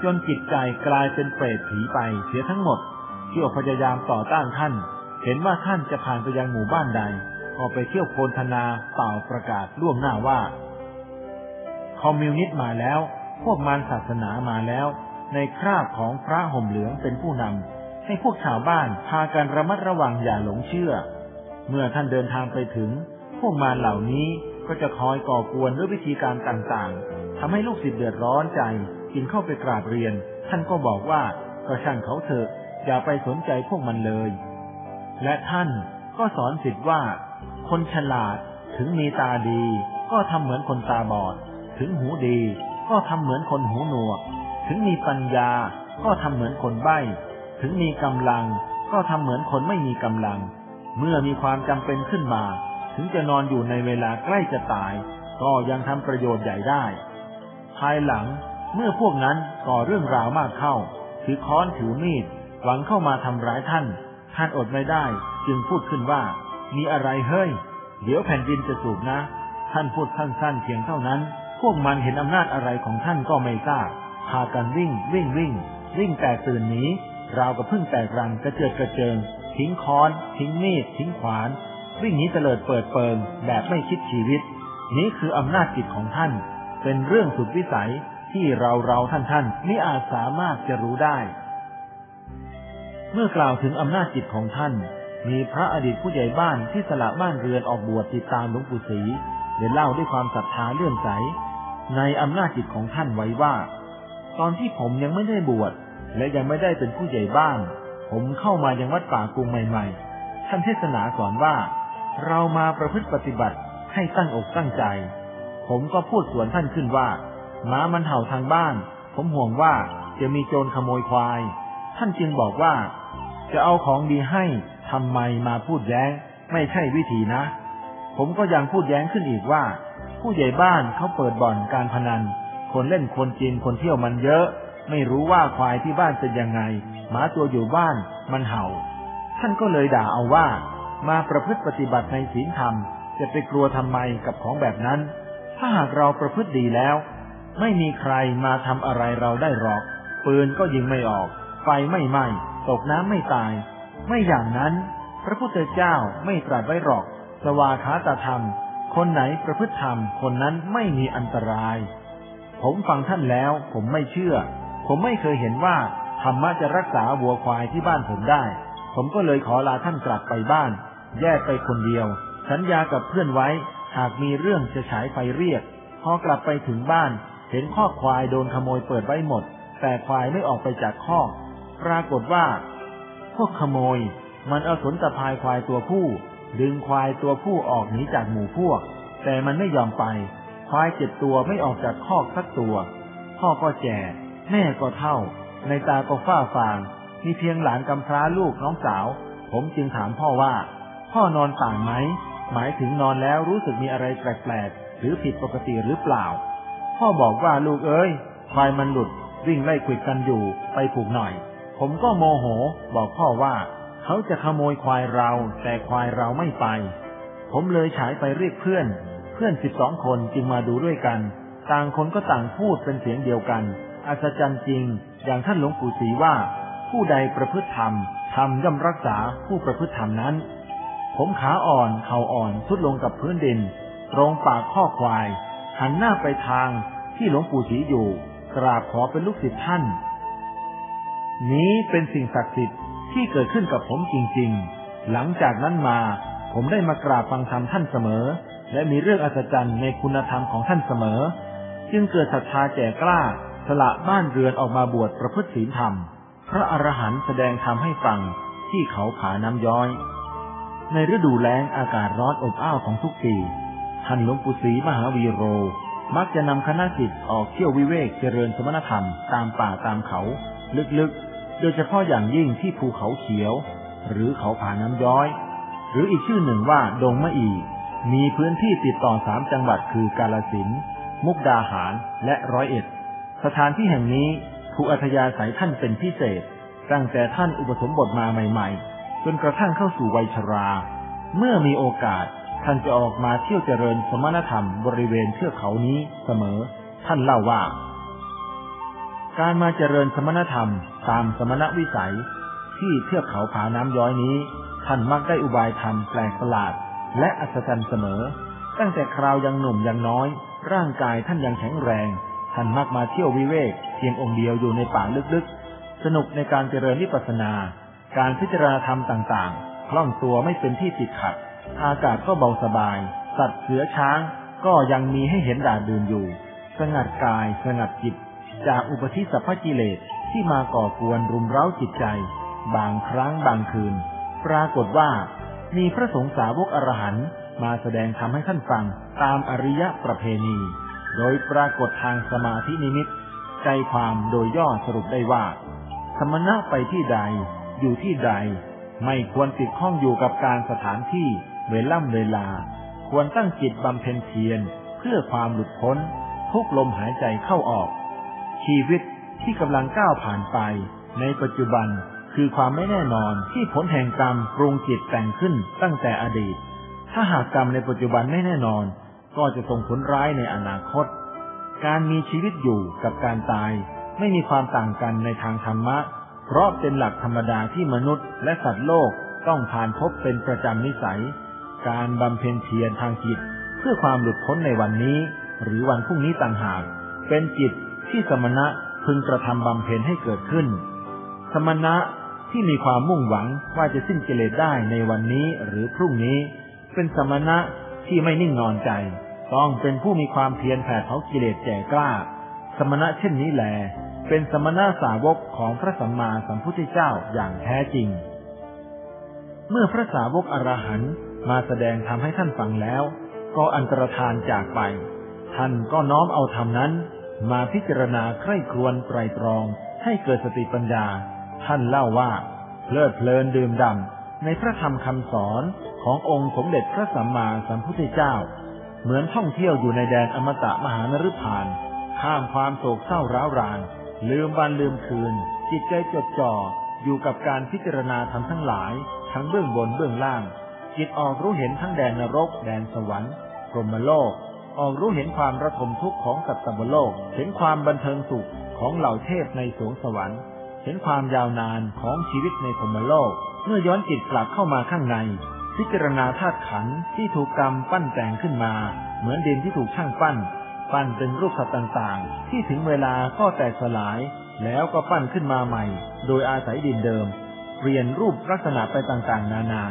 จนจิตใจกลายเป็นเปรตผีไปเสียทั้งหมด ที่ออกพยายามต่อต้านท่าน เห็นว่าท่านจะผ่านไปยังหมู่บ้านใด ก็ไปเที่ยวโพลธนาเป่าประกาศล่วงหน้าว่า คอมมิวนิสต์มาแล้ว พวกมารศาสนามาแล้ว ในคราบของพระห่มเหลืองเป็นผู้นำให้พวกชาวบ้านพากันระมัดระวังอย่าหลงเชื่อ เมื่อท่านเดินทางไปถึง พวกมารเหล่านี้ก็จะคอยก่อกวนด้วยวิธีการต่างๆทำให้ลูกศิษย์เดือดร้อนใจ จึงเข้าไปกราบเรียน ท่านก็บอกว่าก็ช่างเขาเถอะอย่าไปสนใจพวกมันเลย และท่านก็สอนศิษย์ว่า คนฉลาดถึงมีตาดี ก็ทำเหมือนคนตาบอด ถึงหูดี ก็ทำเหมือนคนหูหนวก ถึงมีปัญญา ก็ทำเหมือนคนใบ้ ถึงมีกำลัง ก็ทำเหมือนคนไม่มีกำลัง เมื่อมีความจำเป็นขึ้นมา ถึงจะนอนอยู่ในเวลาใกล้จะตาย ก็ยังทำประโยชน์ใหญ่ได้ ภายหลัง เมื่อพวกนั้นก่อเรื่องราวมากเข้า ถือค้อนถือมีด หวังเข้ามาทำร้ายท่าน ท่านอดไม่ได้ จึงพูดขึ้นว่า มีอะไรเฮ้ย เดี๋ยวแผ่นดินจะสูบนะ ท่านพูดสั้นๆเพียงเท่านั้น พวกมันเห็นอำนาจอะไรของท่านก็ไม่ทราบพากันวิ่ง วิ่งวิ่ง วิ่งแตกตื่นหนีราวกับพึ่งแตกรังกระเจิดกระเจิง ทิ้งค้อน ทิ้งมีด ทิ้งขวาน วิ่งหนีเตลิดเปิดเปิง แบบไม่คิดชีวิต นี้คืออำนาจจิตของท่าน เป็นเรื่องสุดวิสัย ที่เราเราท่านท่านมิอาจสามารถจะรู้ได้ เมื่อกล่าวถึงอำนาจจิตของท่าน มีพระอดีตผู้ใหญ่บ้านที่สละบ้านเรือนออกบวชติดตามหลวงปู่ศรีได้เล่าด้วยความศรัทธาเลื่อมใส ในอำนาจจิตของท่านไว้ว่า ตอนที่ผมยังไม่ได้บวชและยังไม่ได้เป็นผู้ใหญ่บ้าน ผมเข้ามายังวัดป่ากรุงใหม่ ๆ ท่านเทศนาสอนว่า เรามาประพฤติปฏิบัติให้ตั้งอกตั้งใจ ผมก็พูดสวนท่านขึ้นว่า มามันเห่าทางบ้าน ผมห่วงว่าจะมีโจรขโมยควาย ท่านจึงบอกว่า จะเอาของดีให้ทำไมมาพูดแย้ง ไม่ใช่วิธีนะ ผมก็ยังพูดแย้งขึ้นอีกว่า ผู้ใหญ่บ้านเขาเปิดบ่อนการพนัน คนเล่นคนจีนคนเที่ยวมันเยอะ ไม่รู้ว่าควายที่บ้านเป็นยังไงหมาตัวอยู่บ้านมันเห่า ท่านก็เลยด่าเอาว่า มาประพฤติปฏิบัติในศีลธรรม จะไปกลัวทำไมกับของแบบนั้น ถ้าหากเราประพฤติดีแล้ว ไม่มีใครมาทำอะไรเราได้หรอก ปืนก็ยิงไม่ออก ไฟไม่ไหม้ตกน้ำไม่ตาย ไม่อย่างนั้น พระพุทธเจ้าไม่ตรัสไว้หรอก สวาขาตธรรม คนไหนประพฤติธรรมคนนั้นไม่มีอันตราย ผมฟังท่านแล้ว ผมไม่เชื่อ ผมไม่เคยเห็นว่าธรรมะจะรักษาวัวควายที่บ้านผมได้ ผมก็เลยขอลาท่านกลับไปบ้าน แยกไปคนเดียว สัญญากับเพื่อนไว้ หากมีเรื่องจะฉายไฟเรียก พอกลับไปถึงบ้าน เห็นข้อควายโดนขโมยเปิดไว้หมด แต่ควายไม่ออกไปจากข้อ ปรากฏว่า พวกขโมย มันเอาสนตะพายควายตัวผู้ ดึงควายตัวผู้ออกหนีจากหมู่พวก แต่มันไม่ยอมไป ควายเจ็ดตัวไม่ออกจากคอกสักตัว พ่อก็แก่แม่ก็เท่า ในตาก็ฝ้าฟาง มีเพียงหลานกำพร้าลูกน้องสาว ผมจึงถามพ่อว่า พ่อนอนต่างไหม หมายถึงนอนแล้วรู้สึกมีอะไรแปลกๆ หรือผิดปกติหรือเปล่า พ่อบอกว่าลูกเอ้ยควายมันหลุดวิ่งไล่ขวิดกันอยู่ไปผูกหน่อย ผมก็โมโห บอกพ่อว่า เขาจะขโมยควายเรา แต่ควายเราไม่ไป ผมเลยฉายไปเรียกเพื่อน เพื่อนสิบสองคนจึงมาดูด้วยกัน ต่างคนก็ต่างพูดเป็นเสียงเดียวกัน อัศจรรย์จริง อย่างท่านหลวงปู่ศรีว่า ผู้ใดประพฤติธรรมธรรมย่อมรักษาผู้ประพฤติธรรมนั้น ผมขาอ่อนเข่าอ่อนทุดลงกับพื้นดิน ตรงปากข้อควาย หันหน้าไปทางที่หลวงปู่ศรีอยู่ กราบขอเป็นลูกศิษย์ท่าน นี้เป็นสิ่งศักดิ์สิทธิ์ที่เกิดขึ้นกับผมจริงๆ หลังจากนั้นมา ผมได้มากราบฟังธรรมท่านเสมอ และมีเรื่องอัศจรรย์ในคุณธรรมของท่านเสมอ จึงเกิดศรัทธาแก่กล้า สละบ้านเรือนออกมาบวชประพฤติศีลธรรม พระอรหันต์แสดงธรรมให้ฟังที่เขาผาน้ำย้อย ในฤดูแล้งอากาศร้อนอบอ้าวของทุกปี ท่านหลวงปู่ศรีมหาวีโร มักจะนำคณะสิทธิ์ออกเที่ยววิเวกเจริญสมณธรรมตามป่าตามเขา ลึกๆ โดยเฉพาะอย่างยิ่งที่ภูเขาเขียว หรือเขาผาน้ำย้อย หรืออีกชื่อหนึ่งว่าดงมะอี มีพื้นที่ติดต่อสามจังหวัดคือกาลสินมุกดาหารและร้อยเอ็ด สถานที่แห่งนี้ถูกอัธยาศัยท่านเป็นพิเศษ ตั้งแต่ท่านอุปสมบทมาใหม่ ๆ จนกระทั่งเข้าสู่วัยชรา เมื่อมีโอกาส ท่านจะออกมาเที่ยวเจริญสมณธรรมบริเวณเทือกเขานี้เสมอ ท่านเล่าว่า การมาเจริญสมณธรรมตามสมณวิสัย ที่เทือกเขาผาน้ำย้อยนี้ ท่านมักได้อุบายธรรมแปลกประหลาด และอัศจรรย์เสมอ ตั้งแต่คราวยังหนุ่มยังน้อย ร่างกายท่านยังแข็งแรง ท่านมักมาเที่ยววิเวกเพียงองค์เดียวอยู่ในป่าลึกๆ สนุกในการเจริญนิพพานา การพิจารณาธรรมต่างๆ คล่องตัวไม่เป็นที่ติดขัด อากาศก็เบาสบาย สัตว์เสือช้างก็ยังมีให้เห็นด่าดื่นอยู่ สงัดกายสงัดจิต จากอุปธิสัพพกิเลสที่มาก่อกวนรุมเร้าจิตใจ บางครั้งบางคืน ปรากฏว่า มีพระสงฆ์สาวกอรหันต์มาแสดงธรรมให้ท่านฟังตามอริยประเพณี โดยปรากฏทางสมาธินิมิต ใจความโดยย่อสรุปได้ว่า สมณะไปที่ใด อยู่ที่ใด ไม่ควรติดข้องอยู่กับการสถานที่ เวล่ำเวลา ควรตั้งจิตบำเพ็ญเพียรเพื่อความหลุดพ้น ทุกลมหายใจเข้าออก ชีวิตที่กำลังก้าวผ่านไป ในปัจจุบันคือความไม่แน่นอนที่ผลแห่งกรรมปรุงจิตแต่งขึ้นตั้งแต่อดีต ถ้าหากกรรมในปัจจุบันไม่แน่นอน ก็จะส่งผลร้ายในอนาคต การมีชีวิตอยู่กับการตายไม่มีความต่างกันในทางธรรมะ เพราะเป็นหลักธรรมดาที่มนุษย์และสัตว์โลกต้องผ่านพบเป็นประจำนิสัย การบำเพ็ญเพียรทางจิต เพื่อความหลุดพ้นในวันนี้ หรือวันพรุ่งนี้ต่างหาก เป็นจิตที่สมณะพึงกระทำบำเพ็ญให้เกิดขึ้น สมณะที่มีความมุ่งหวังว่าจะสิ้นกิเลสได้ในวันนี้หรือพรุ่งนี้ เป็นสมณะที่ไม่นิ่งนอนใจ ต้องเป็นผู้มีความเพียรแผดเผากิเลสแก่กล้า สมณะเช่นนี้แหลเป็นสมณะสาวกของพระสัมมาสัมพุทธเจ้าอย่างแท้จริง เมื่อพระสาวกอรหันต์ มาแสดงทำให้ท่านฟังแล้ว ก็อันตรธานจากไป ท่านก็น้อมเอาธรรมนั้น มาพิจารณาใคร่ครวญไตรตรอง ให้เกิดสติปัญญา ท่านเล่าว่า เพลิดเพลินดื่มด่ำในพระธรรมคำสอนขององค์สมเด็จพระสัมมาสัมพุทธเจ้า เหมือนท่องเที่ยวอยู่ในแดนอมตะมหานรุพาน ข้ามความโศกเศร้าร้าวราน ลืมวันลืมคืน จิตใจจดจ่ออยู่กับการพิจารณาธรรมทั้งหลาย ทั้งเบื้องบนเบื้องล่าง จิตออกรู้เห็นทั้งแดนนรก แดนสวรรค์พรหมโลก ออกรู้เห็นความระทมทุกข์ของสัตว์บโลก เห็นความบันเทิงสุขของเหล่าเทพในสวงสวรรค์ เห็นความยาวนานของชีวิตในพรหมโลก เมื่อย้อนจิตกลับเข้ามาข้างใน พิจารณาธาตุขันธ์ที่ถูกกรรมปั้นแต่งขึ้นมา เหมือนดินที่ถูกช่างปั้น ปั้นเป็นรูปสัตว์ต่างๆ ที่ถึงเวลาก็แตกสลาย แล้วก็ปั้นขึ้นมาใหม่ โดยอาศัยดินเดิม เปลี่ยนรูปลักษณะไปต่างๆ นานา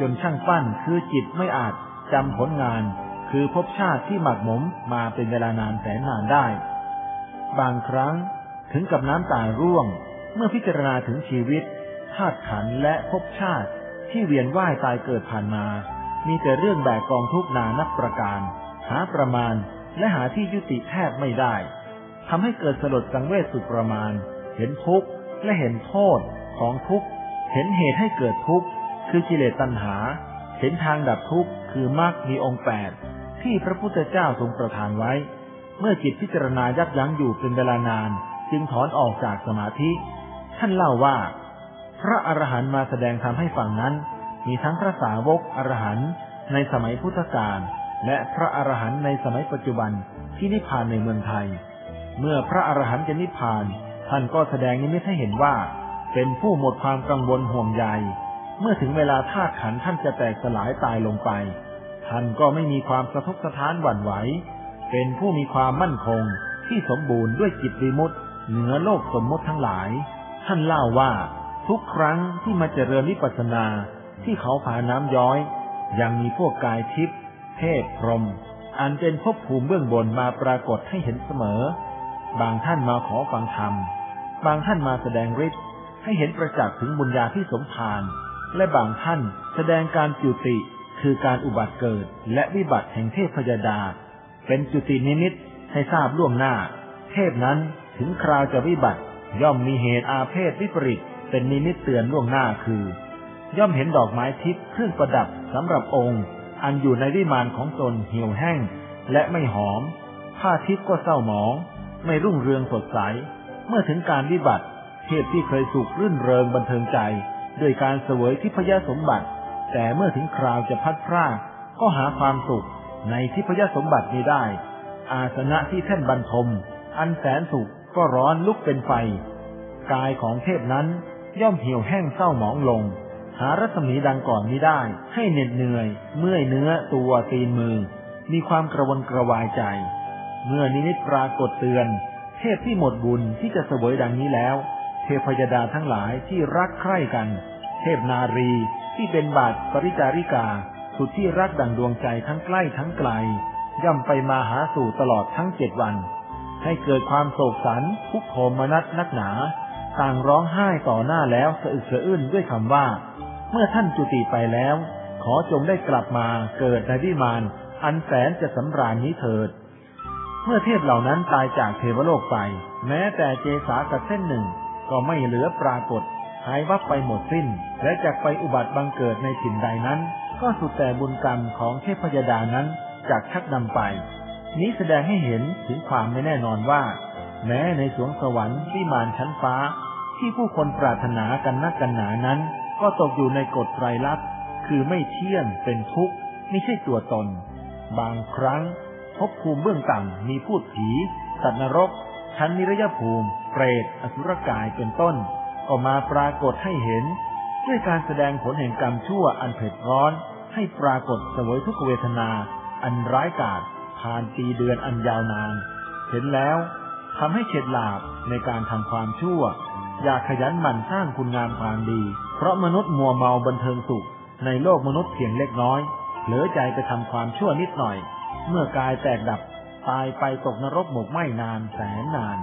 จนช่างปั้นคือจิตไม่อาจจำผลงาน คือภพชาติที่หมักหมมมาเป็นเวลานานแสนนานได้ บางครั้งถึงกับน้ำตาร่วง เมื่อพิจารณาถึงชีวิตธาตุขันและภพชาติที่เวียนว่ายตายเกิดผ่านมา มีแต่เรื่องแบกกองทุกนานับประการ หาประมาณและหาที่ยุติแทบไม่ได้ทำให้เกิดสลดสังเวชสุดประมาณ เห็นทุกข์และเห็นโทษของทุกข์ เห็นเหตุให้เกิดทุกข์ คือกิเลสตัณหา เห็นทางดับทุกข์คือมรรคมีองค์แปดที่พระพุทธเจ้าทรงประทานไว้ เมื่อจิตพิจารณายับยั้งอยู่เป็นเวลานาน จึงถอนออกจากสมาธิ ท่านเล่าว่า พระอรหันต์มาแสดงธรรมให้ฟังนั้น มีทั้งพระสาวกอรหันต์ในสมัยพุทธกาลและพระอรหันต์ในสมัยปัจจุบันที่นิพพานในเมืองไทย เมื่อพระอรหันต์จะนิพพาน ท่านก็แสดงนิมิตให้เห็นว่า เป็นผู้หมดความกังวลห่วงใย เมื่อถึงเวลาธาตุขันท่านจะแตกสลายตายลงไป ท่านก็ไม่มีความสะทกสะท้านหวั่นไหว เป็นผู้มีความมั่นคงที่สมบูรณ์ด้วยจิตวิมุตต์เหนือโลกสมมติทั้งหลาย ท่านเล่าว่าทุกครั้งที่มาเจริญวิปัสสนาที่เขาผาน้ำย้อย ยังมีพวกกายทิพย์เทพพรหมอันเป็นภพภูมิเบื้องบนมาปรากฏให้เห็นเสมอ บางท่านมาขอฟังธรรม บางท่านมาแสดงฤทธิ์ให้เห็นประจักษ์ถึงบุญญาที่สมภาร และบางท่านแสดงการจุติคือการอุบัติเกิด และวิบัติแห่งเทพพยาดา เป็นจุตินิมิตให้ทราบล่วงหน้า เทพนั้นถึงคราวจะวิบัติ ย่อมมีเหตุอาเพศวิปริตเป็นนิมิตเตือนล่วงหน้าคือ ย่อมเห็นดอกไม้ทิพย์เครื่องประดับสำหรับองค์ อันอยู่ในวิมานของตนเหี่ยวแห้ง และไม่หอม ผ้าทิพย์ก็เศร้าหมอง ไม่รุ่งเรืองสดใส เมื่อถึงการวิบัติ เทพที่เคยสุขรื่นเริงบันเทิงใจ ด้วยการเสวยทิพยสมบัติ แต่เมื่อถึงคราวจะพัดพรากก็หาความสุขในทิพยสมบัตินี้ได้ อาสนะที่แท่นบรรทม อันแสนสุขก็ร้อนลุกเป็นไฟ กายของเทพนั้นย่อมเหี่ยวแห้งเศร้าหมองลง หารัศมีดังก่อนมิได้ ให้เหน็ดเหนื่อย เมื่อยเนื้อตัวตีนมือ มีความกระวนกระวายใจ เมื่อนิมิตปรากฏเตือน เทพที่หมดบุญที่จะเสวยดังนี้แล้ว พยดาทั้งหลายที่รักใคร่กัน เทพนารีที่เป็นบาทปริจาริกา สุดที่รักดังดวงใจทั้งใกล้ทั้งไกล ย่อมไปมาหาสู่ตลอดทั้งเจ็ดวัน ให้เกิดความโศกสันทุกโทมนัสนักหนา ต่างร้องไห้ต่อหน้าแล้วสะอึกสะอื้นด้วยคำว่า เมื่อท่านจุติไปแล้ว ขอจงได้กลับมาเกิดในวิมานอันแสนจะสำราญนี้เถิด เมื่อเทพเหล่านั้นตายจากเทวโลกไป แม้แต่เจสากับเส้นหนึ่ง ก็ไม่เหลือปรากฏ หายวับไปหมดสิ้น และจากไปอุบัติบังเกิดในถิ่นใดนั้น ก็สุดแต่บุญกรรมของเทพยดานั้นจากชักนำไป นี้แสดงให้เห็นถึงความไม่แน่นอนว่า แม้ในสวงสวรรค์วิมานชั้นฟ้า ที่ผู้คนปรารถนากันนักกันหนานั้น ก็ตกอยู่ในกฎไตรลักษณ์คือไม่เที่ยงเป็นทุกข์ไม่ใช่ตัวตน บางครั้งภพภูมิเบื้องต่ำมีพูดผี สัตว์นรก ชั้นนิรยภูมิ เปรตอสุรกายเป็นต้น ก็มาปรากฏให้เห็น ด้วยการแสดงผลแห่งกรรมชั่วอันเผ็ดร้อน ให้ปรากฏเสวยทุกเวทนา อันร้ายกาจผ่านปีเดือนอันยาวนาน เห็นแล้วทำให้เฉดหลาบในการทำความชั่ว อยากขยันหมั่นสร้างคุณงามความดี เพราะมนุษย์มัวเมาบันเทิงสุข ในโลกมนุษย์เพียงเล็กน้อยเผลอใจไปทำความชั่วนิดหน่อย เมื่อกายแตกดับ ตายไปตกนรกหมกไหม้นานแสนนาน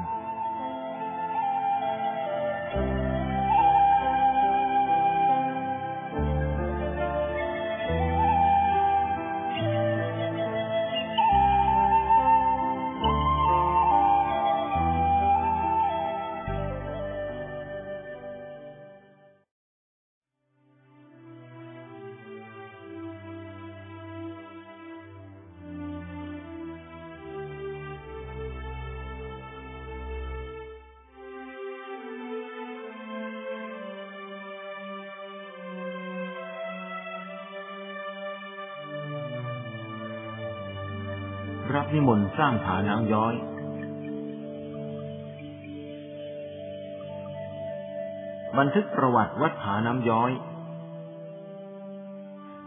สร้างผาน้ำย้อย บันทึกประวัติวัดผาน้ำย้อย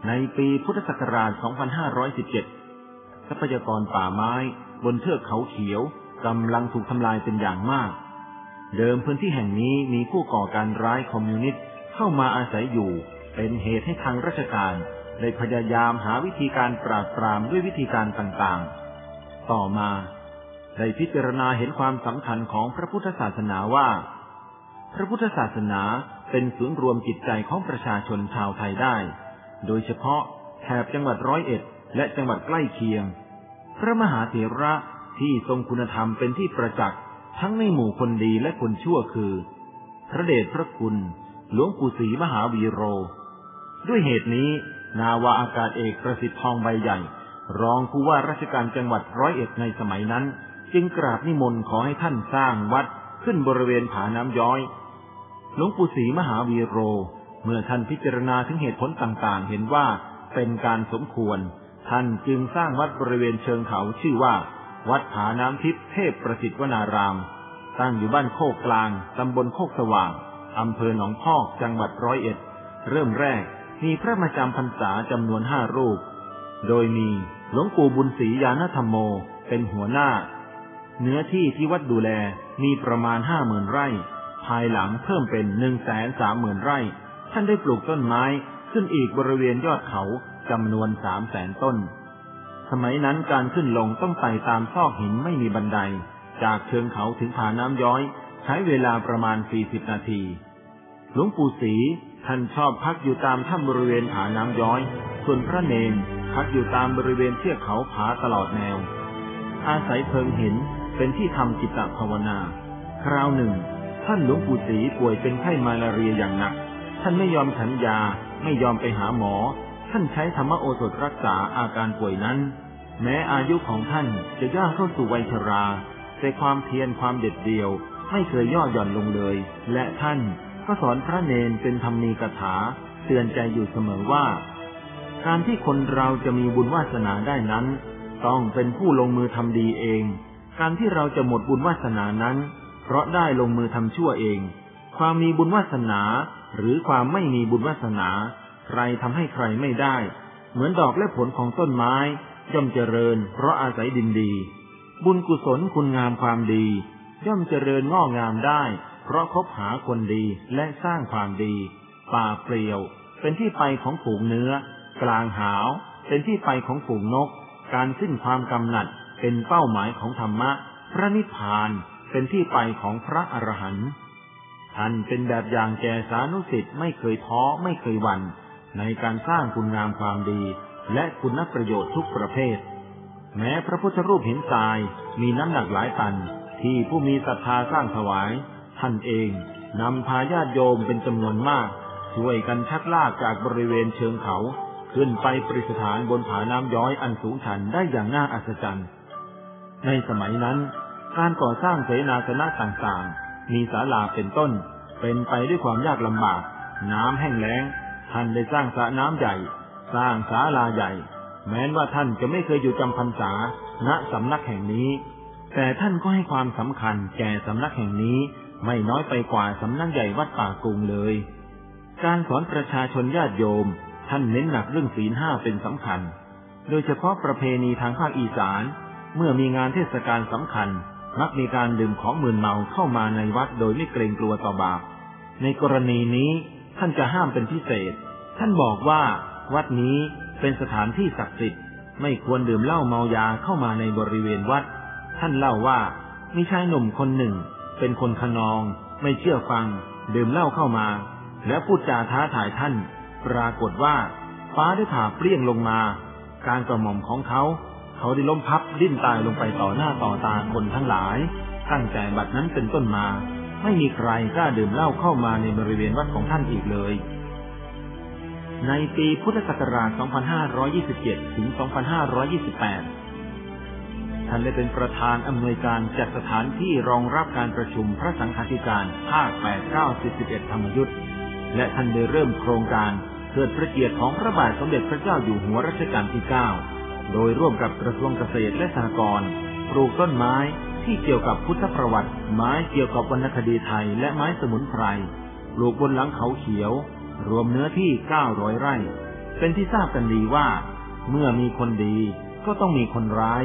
ในปีพุทธศักราช 2517 ทรัพยากรป่าไม้บนเทือกเขาเขียวกำลังถูกทำลายเป็นอย่างมาก เดิมพื้นที่แห่งนี้มีผู้ก่อการร้ายคอมมิวนิสต์เข้ามาอาศัยอยู่ เป็นเหตุให้ทางราชการได้พยายามหาวิธีการปราบปรามด้วยวิธีการต่างๆ ต่อมาได้พิจารณาเห็นความสำคัญของพระพุทธศาสนาว่า พระพุทธศาสนาเป็นศูนย์รวมจิตใจของประชาชนชาวไทยได้ โดยเฉพาะแถบจังหวัดร้อยเอ็ด และจังหวัดใกล้เคียง พระมหาเถระที่ทรงคุณธรรมเป็นที่ประจักษ์ทั้งในหมู่คนดีและคนชั่วคือ พระเดชพระคุณ หลวงปู่ศรีมหาวีโร ด้วยเหตุนี้ นาวาอากาศเอกประสิทธิ์ทองใบใหญ่ รองผู้ว่าราชการจังหวัดร้อยเอ็ดในสมัยนั้น จึงกราบนิมนต์ขอให้ท่านสร้างวัดขึ้นบริเวณผาน้ำย้อย หลวงปู่ศรีมหาวีโร เมื่อท่านพิจารณาถึงเหตุผลต่างๆ เห็นว่าเป็นการสมควร ท่านจึงสร้างวัดบริเวณเชิงเขาชื่อว่า วัดผาน้ำทิพย์เทพประสิทธิวนาราม ตั้งอยู่บ้านโคกกลาง ตำบลโคกสว่างอำเภอหนองพอกจังหวัดร้อยเอ็ด เริ่มแรกมีพระมาจำพรรษาจำนวนห้ารูป โดยมี หลวงปู่บุญศรียานธรรมโม เป็นหัวหน้า เนื้อที่ที่วัดดูแลมีประมาณห้าหมื่นไร่ ภายหลังเพิ่มเป็นหนึ่งแสนสามหมื่นไร่ ท่านได้ปลูกต้นไม้ขึ้นอีกบริเวณยอดเขาจำนวนสามแสนต้น สมัยนั้นการขึ้นลงต้องไต่ตามซอกหินไม่มีบันได จากเชิงเขาถึงผาน้ำย้อย ใช้เวลาประมาณสี่สิบนาที หลวงปู่ศรีท่านชอบพักอยู่ตามถ้ำบริเวณผาน้ำย้อย ส่วนพระเนน พักอยู่ตามบริเวณเทือกเขาผาตลอดแนว อาศัยเพิงเห็นเป็นที่ทำจิตตภาวนา คราวหนึ่ง ท่านหลวงปู่ศรีป่วยเป็นไข้มาลาเรียอย่างหนัก ท่านไม่ยอมฉันยา ไม่ยอมไปหาหมอ ท่านใช้ธรรมโอสถรักษาอาการป่วยนั้น แม้อายุของท่านจะย่างเข้าสู่วัยชรา แต่ความเพียรความเด็ดเดี่ยว ไม่เคยย่อหย่อนลงเลย และท่านก็สอนพระเนนเป็นธรรมีกถาเตือนใจอยู่เสมอว่า การที่คนเราจะมีบุญวาสนาได้นั้น ต้องเป็นผู้ลงมือทำดีเอง การที่เราจะหมดบุญวาสนานั้น เพราะได้ลงมือทำชั่วเอง ความมีบุญวาสนา หรือความไม่มีบุญวาสนา ใครทำให้ใครไม่ได้ เหมือนดอกและผลของต้นไม้ย่อมเจริญ เพราะอาศัยดินดี บุญกุศลคุณงามความดี ย่อมเจริญงอกงามได้ เพราะคบหาคนดีและสร้างความดี ป่าเปลี่ยว เป็นที่ไปของฝูงเนื้อ กลางหาว เป็นที่ไปของฝูงนก การสิ้นความกำหนัดเป็นเป้าหมายของธรรมะ พระนิพพานเป็นที่ไปของพระอรหันต์ท่านเป็นแบบอย่างแก่สานุสิทธิ์ไม่เคยท้อไม่เคยหวั่นในการสร้างคุณงามความดี และคุณประโยชน์ทุกประเภท แม้พระพุทธรูปหินทรายมีน้ำหนักหลายตัน ที่ผู้มีศรัทธาสร้างถวาย ท่านเองนำพาญาติโยมเป็นจำนวนมาก ช่วยกันชักลากจากบริเวณเชิงเขา ขึ้นไปประดิษฐานบนผาน้ำย้อยอันสูงชันได้อย่างน่าอัศจรรย์ ในสมัยนั้น การก่อสร้างเสนาสนะต่างๆ มีศาลาเป็นต้น เป็นไปด้วยความยากลำบาก น้ำแห้งแล้ง ท่านได้สร้างสระน้ำใหญ่ สร้างศาลาใหญ่ แม้ว่าท่านจะไม่เคยอยู่จำพรรษาณสำนักแห่งนี้ แต่ท่านก็ให้ความสำคัญแก่สำนักแห่งนี้ไม่น้อยไปกว่าสำนักใหญ่วัดป่ากุงเลย การสอนประชาชนญาติโยม ท่านเน้นหนักเรื่องศีลห้าเป็นสำคัญ โดยเฉพาะประเพณีทางภาคอีสาน เมื่อมีงานเทศกาลสำคัญ มักมีการดื่มของมึนเมาเข้ามาในวัดโดยไม่เกรงกลัวต่อบาป ในกรณีนี้ท่านจะห้ามเป็นพิเศษ ท่านบอกว่า วัดนี้เป็นสถานที่ศักดิ์สิทธิ์ไม่ควรดื่มเหล้าเมายาเข้ามาในบริเวณวัด ท่านเล่าว่ามีชายหนุ่มคนหนึ่ง เป็นคนขนอง ไม่เชื่อฟัง ดื่มเหล้าเข้ามา และพูดจาท้าทายท่าน ปรากฏว่า ฟ้าได้ผ่าเปรี้ยงลงมา การกระหม่อมของเขา เขาได้ล้มพับดิ้นตายลงไปต่อหน้าต่อตาคนทั้งหลาย ตั้งแต่บัดนั้นเป็นต้นมา ไม่มีใครกล้าดื่มเหล้าเข้ามาในบริเวณวัดของท่านอีกเลย ในปีพุทธศักราช 2527 ถึง 2528 ท่านได้เป็นประธานอำนวยการจัดสถานที่รองรับการประชุมพระสังฆาธิการภาค 8 9 10 11ธรรมยุทธ์และท่านได้เริ่มโครงการ เกิดพระเกียรติของพระบาทสมเด็จพระเจ้าอยู่หัวรัชกาลที่ 9 โดยร่วมกับกระทรวงเกษตรและสหกรณ์ปลูกต้นไม้ที่เกี่ยวกับพุทธประวัติ ไม้เกี่ยวกับวรรณคดีไทยและไม้สมุนไพร ปลูกบนหลังเขาเขียว รวมเนื้อที่ 900 ไร่ เป็นที่ทราบกันดีว่า เมื่อมีคนดีก็ต้องมีคนร้าย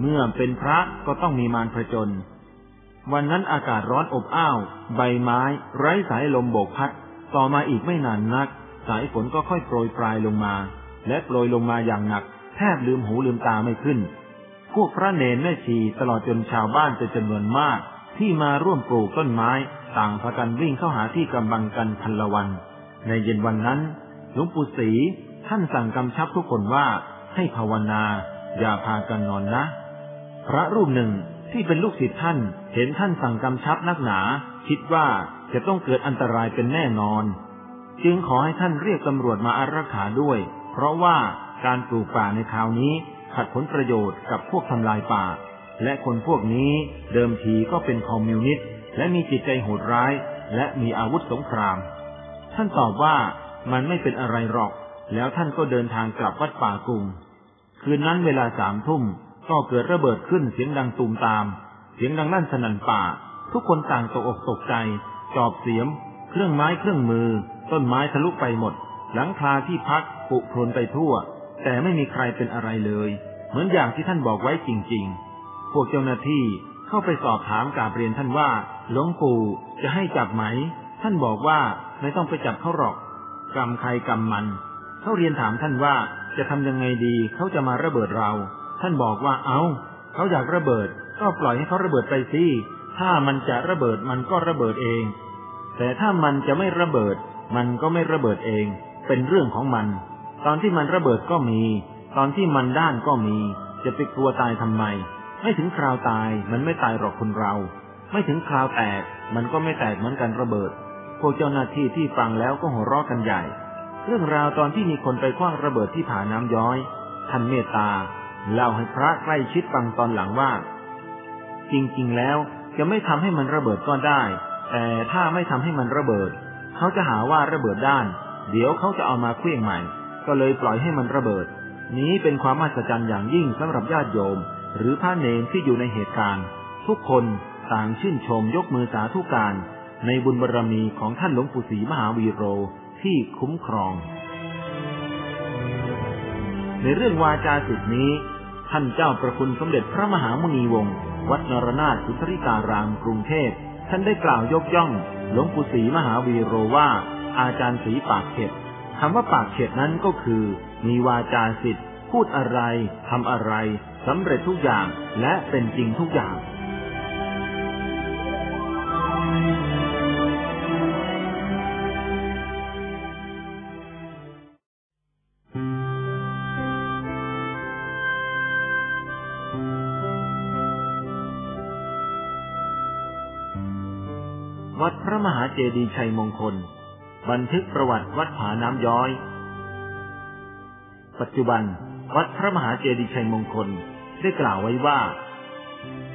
เมื่อเป็นพระก็ต้องมีมารผจญวันนั้นอากาศร้อนอบอ้าว ใบไม้ ไร้สายลมโบกพัด ต่อมาอีกไม่นานนัก สายฝนก็ค่อยโปรยปลายลงมา และโปรยลงมาอย่างหนัก แทบลืมหูลืมตาไม่ขึ้น พวกพระเนรแม่ชีตลอดจนชาวบ้านเป็นจำนวนมาก ที่มาร่วมปลูกต้นไม้ ต่างพากันวิ่งเข้าหาที่กำบังกันพันละวัน ในเย็นวันนั้นหลวงปู่ศรีท่านสั่งกำชับทุกคนว่าให้ภาวนา อย่าพากันนอนนะ พระรูปหนึ่งที่เป็นลูกศิษย์ท่าน เห็นท่านสั่งกำชับนักหนา คิดว่าจะต้องเกิดอันตรายเป็นแน่นอน จึงขอให้ท่านเรียกตำรวจมาอารักขาด้วย เพราะว่าการปลูกป่าในคราวนี้ขัดผลประโยชน์กับพวกทำลายป่า และคนพวกนี้เดิมทีก็เป็นคอมมิวนิสต์และมีจิตใจโหดร้าย และมีอาวุธสงคราม ท่านตอบว่ามันไม่เป็นอะไรหรอก แล้วท่านก็เดินทางกลับวัดป่ากรุง คืนนั้นเวลาสามทุ่มก็เกิดระเบิดขึ้นเสียงดังตูมตาม เสียงดังลั่นสนั่นป่า ทุกคนต่างตกอกตกใจ จอบเสียม เครื่องไม้เครื่องมือ ต้นไม้ทะลุไปหมด หลังคาที่พักปุพลนไปทั่ว แต่ไม่มีใครเป็นอะไรเลย เหมือนอย่างที่ท่านบอกไว้จริง ๆ พวกเจ้าหน้าที่เข้าไปสอบถามกาบเรียนท่านว่าหลวงปู่จะให้จับไหม ท่านบอกว่าไม่ต้องไปจับเขาหรอก กรรมใครกรรมมันเขาเรียนถามท่านว่าจะทำยังไงดีเขาจะมาระเบิดเรา ท่านบอกว่าเอา้าเขาอยากระเบิด ก็ปล่อยให้เขาระเบิดไปสิถ้ามันจะระเบิดมันก็ระเบิดเอง แต่ถ้ามันจะไม่ระเบิด มันก็ไม่ระเบิดเอง เป็นเรื่องของมัน ตอนที่มันระเบิดก็มี ตอนที่มันด้านก็มี จะไปกลัวตายทำไม ไม่ถึงคราวตายมันไม่ตายหรอกคนเรา ไม่ถึงคราวแตก มันก็ไม่แตกเหมือนกันระเบิด พวกเจ้าหน้าที่ที่ฟังแล้วก็หัวเราะกันใหญ่ เรื่องราวตอนที่มีคนไปคว้างระเบิดที่ผาน้ำย้อยท่านเมตตาเล่าให้พระใกล้ชิดฟังตอนหลังว่า จริงๆแล้วจะไม่ทำให้มันระเบิดก็ได้ แต่ถ้าไม่ทำให้มันระเบิด เขาจะหาว่าระเบิดด้าน เดี๋ยวเขาจะเอามาเคลื่องใหม่ ก็เลยปล่อยให้มันระเบิด นี้เป็นความมหัศจรรย์อย่างยิ่งสำหรับญาติโยม หรือพระเนรที่อยู่ในเหตุการณ์ ทุกคนต่างชื่นชมยกมือสาธุการ ในบุญบารรมีของท่านหลวงปู่ศรีมหาวีโรที่คุ้มครอง ในเรื่องวาจาสิทธินี้ ท่านเจ้าประคุณสมเด็จพระมหามุนีวงศ์วัดนรนาถสุทธิการามกรุงเทพท่านได้กล่าวยกย่อง หลวงปู่ศรีมหาวีโรว่า อาจารย์ศรีปากเข็ดคำว่าปากเข็ดนั้นก็คือ มีวาจาสิทธิ์พูดอะไรทำอะไรสำเร็จทุกอย่างและเป็นจริงทุกอย่าง เจดีย์ชัยมงคล บันทึกประวัติวัดผาน้ำย้อย ปัจจุบัน วัดพระมหาเจดีย์ชัยมงคลได้กล่าวไว้ว่า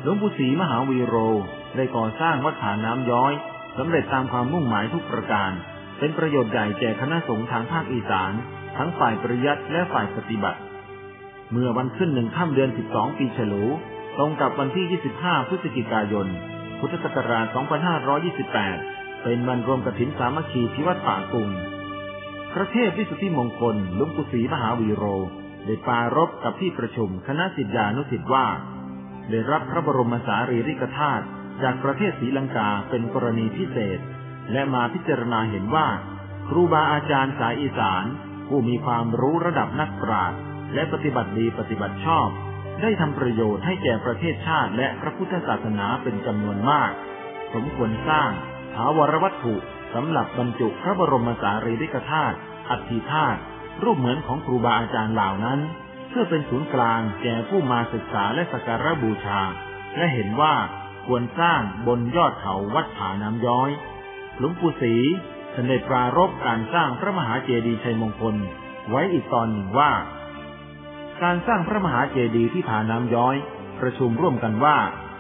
หลวงปู่ศรีมหาวีโรได้ก่อสร้างวัดผาน้ำย้อยสำเร็จตามความมุ่งหมายทุกประการ เป็นประโยชน์ใหญ่แก่คณะสงฆ์ทางภาคอีสาน ทั้งฝ่ายปริยัติและฝ่ายปฏิบัติ เมื่อวันขึ้นหนึ่งค่ำเดือน 12 ปีฉลูตรงกับวันที่ 25 พฤศจิกายน พุทธศักราช 2528 เป็นวันรวมกฐินสามัคคีที่วัดป่ากุงพระเทพวิสุทธิมงคลลวงปู่ศรีมหาวีโร ได้ปารบกับที่ประชุมคณะสิทธิานุสิทธิ์ว่า ได้รับพระบรมสารีริกธาตุจากประเทศศรีลังกาเป็นกรณีพิเศษ และมาพิจารณาเห็นว่า ครูบาอาจารย์สายอีสาน ผู้มีความรู้ระดับนักปราชญ์และปฏิบัติดีปฏิบัติชอบ ได้ทำประโยชน์ให้แก่ประเทศชาติและพระพุทธศาสนาเป็นจำนวนมาก สมควรสร้างาวรวัตถุสำหรับบรรจุพระบรมสารีริกธาตุอัฐิธาตุรูปเหมือนของครูบาอาจารย์เหล่านั้น เพื่อเป็นศูนย์กลางแก่ผู้มาศึกษาและสักการะบูชา และเห็นว่าควรสร้างบนยอดเขาวัดผาน้ำย้อย หลวงปู่ศรีท่านได้ปรารบการสร้างพระมหาเจดีย์ชัยมงคล ไว้อีกตอนหนึ่งว่า การสร้างพระมหาเจดีย์ที่ผาน้ำย้อย ประชุมร่วมกันว่า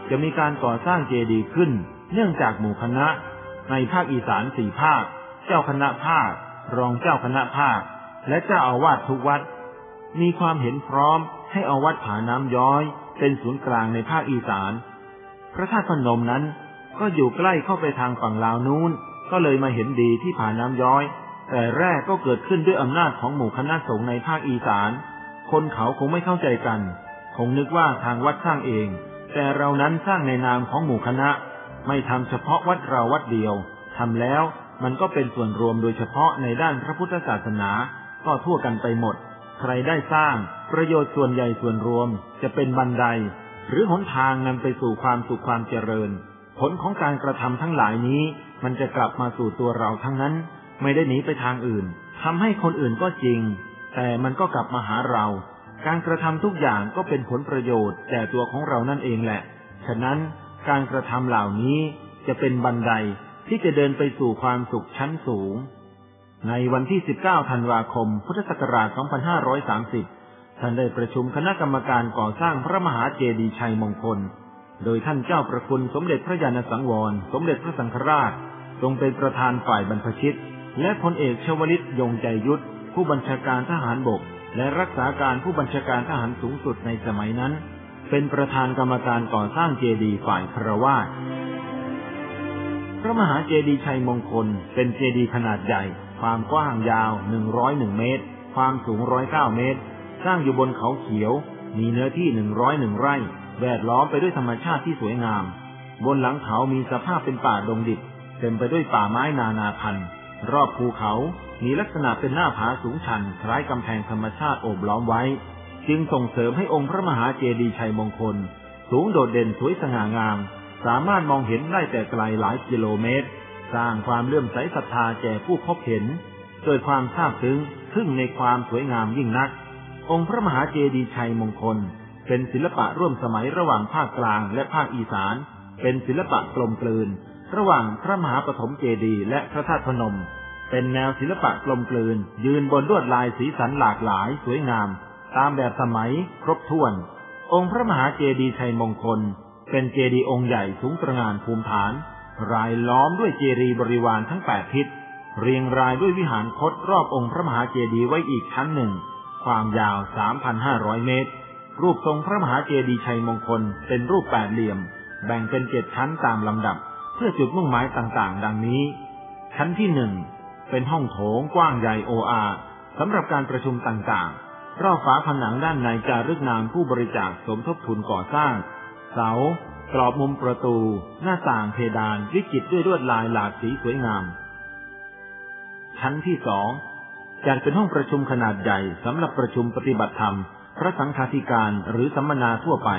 จะมีการก่อสร้างเจดีย์ขึ้น เนื่องจากหมู่คณะ ในภาคอีสานสี่ภาค เจ้าคณะภาค รองเจ้าคณะภาค และเจ้าอาวาสทุกวัด มีความเห็นพร้อมให้เอาวัดผาน้ำย้อย เป็นศูนย์กลางในภาคอีสาน พระธาตุพนมนั้นก็อยู่ใกล้เข้าไปทางฝั่งลาวนู้น ก็เลยมาเห็นดีที่ผาน้ำย้อย แต่แรกก็เกิดขึ้นด้วยอำนาจของหมู่คณะสงฆ์ในภาคอีสาน คนเขาคงไม่เข้าใจกัน คงนึกว่าทางวัดสร้างเอง แต่เรานั้นสร้างในนามของหมู่คณะ ไม่ทำเฉพาะวัดเราวัดเดียวทำแล้วมันก็เป็นส่วนรวมโดยเฉพาะในด้านพระพุทธศาสนา ก็ทั่วกันไปหมด ใครได้สร้าง ประโยชน์ส่วนใหญ่ส่วนรวม จะเป็นบันได หรือหนทางนำไปสู่ความสุขความเจริญ ผลของการกระทำทั้งหลายนี้ มันจะกลับมาสู่ตัวเราทั้งนั้น ไม่ได้หนีไปทางอื่นทำให้คนอื่นก็จริง แต่มันก็กลับมาหาเรา การกระทำทุกอย่างก็เป็นผลประโยชน์แก่ตัวของเรานั่นเองแหละ ฉะนั้น การกระทำเหล่านี้จะเป็นบันไดที่จะเดินไปสู่ความสุขชั้นสูง ในวันที่ 19 ธันวาคม พุทธศักราช 2530 ท่านได้ประชุมคณะกรรมการก่อสร้างพระมหาเจดีย์ชัยมงคล โดยท่านเจ้าประคุณสมเด็จพระยาณสังวร สมเด็จพระสังฆราช ทรงเป็นประธานฝ่ายบรรพชิต และพลเอกชวลิตยงใจยุทธผู้บัญชาการทหารบก และรักษาการผู้บัญชาการทหารสูงสุดในสมัยนั้น เป็นประธานกรรมการก่อสร้างเจดีย์ฝ่ายครวาสพระมหาเจดีย์ชัยมงคล เป็นเจดีย์ขนาดใหญ่ ความกว้างยาว 101 เมตร ความสูง 109 เมตร สร้างอยู่บนเขาเขียว มีเนื้อที่ 101 ไร่ แวดล้อมไปด้วยธรรมชาติที่สวยงาม บนหลังเขามีสภาพเป็นป่าดงดิบ เต็มไปด้วยป่าไม้นานาพันธุ์ รอบภูเขา มีลักษณะเป็นหน้าผาสูงชัน คล้ายกำแพงธรรมชาติโอบล้อมไว้ จึงส่งเสริมให้องค์พระมหาเจดีย์ชัยมงคล สูงโดดเด่นสวยสง่างาม สามารถมองเห็นได้แต่ไกลหลายกิโลเมตร สร้างความเลื่อมใสศรัทธาแก่ผู้พบเห็นเกิดความซาบซึ้งทึ่งในความสวยงามยิ่งนัก องค์พระมหาเจดีย์ชัยมงคล เป็นศิลปะร่วมสมัยระหว่างภาคกลางและภาคอีสาน เป็นศิลปะกลมกลืน ระหว่างพระมหาปฐมเจดีย์และพระธาตุพนม เป็นแนวศิลปะกลมกลืน ยืนบนลวดลายสีสันหลากหลายสวยงาม ตามแบบสมัยครบถ้วน องค์พระมหาเจดีย์ชัยมงคล เป็นเจดีย์องค์ใหญ่สูงตระหง่านภูมิฐาน รายล้อมด้วยเจดีย์บริวารทั้งแปดทิศ เรียงรายด้วยวิหารคดรอบองค์พระมหาเจดีย์ไว้อีกชั้นหนึ่ง ความยาว 3,500 เมตร รูปทรงพระมหาเจดีย์ชัยมงคล เป็นรูปแปดเหลี่ยม แบ่งเป็นเจ็ดชั้นตามลำดับ เพื่อจุดมุ่งหมายต่างๆ ดังนี้ ชั้นที่หนึ่งเป็นห้องโถงกว้างใหญ่โออาสำหรับการประชุมต่างๆ รอบฝาผนังด้านในจารึกนามผู้บริจาคสมทบทุนก่อสร้าง เสา กรอบมุมประตู หน้าต่างเพดานวิจิตรด้วยลวดลายหลากสีสวยงาม ชั้นที่สองจัดเป็นห้องประชุมขนาดใหญ่สำหรับประชุมปฏิบัติธรรม พระสังฆาธิการหรือสัมมนาทั่วไป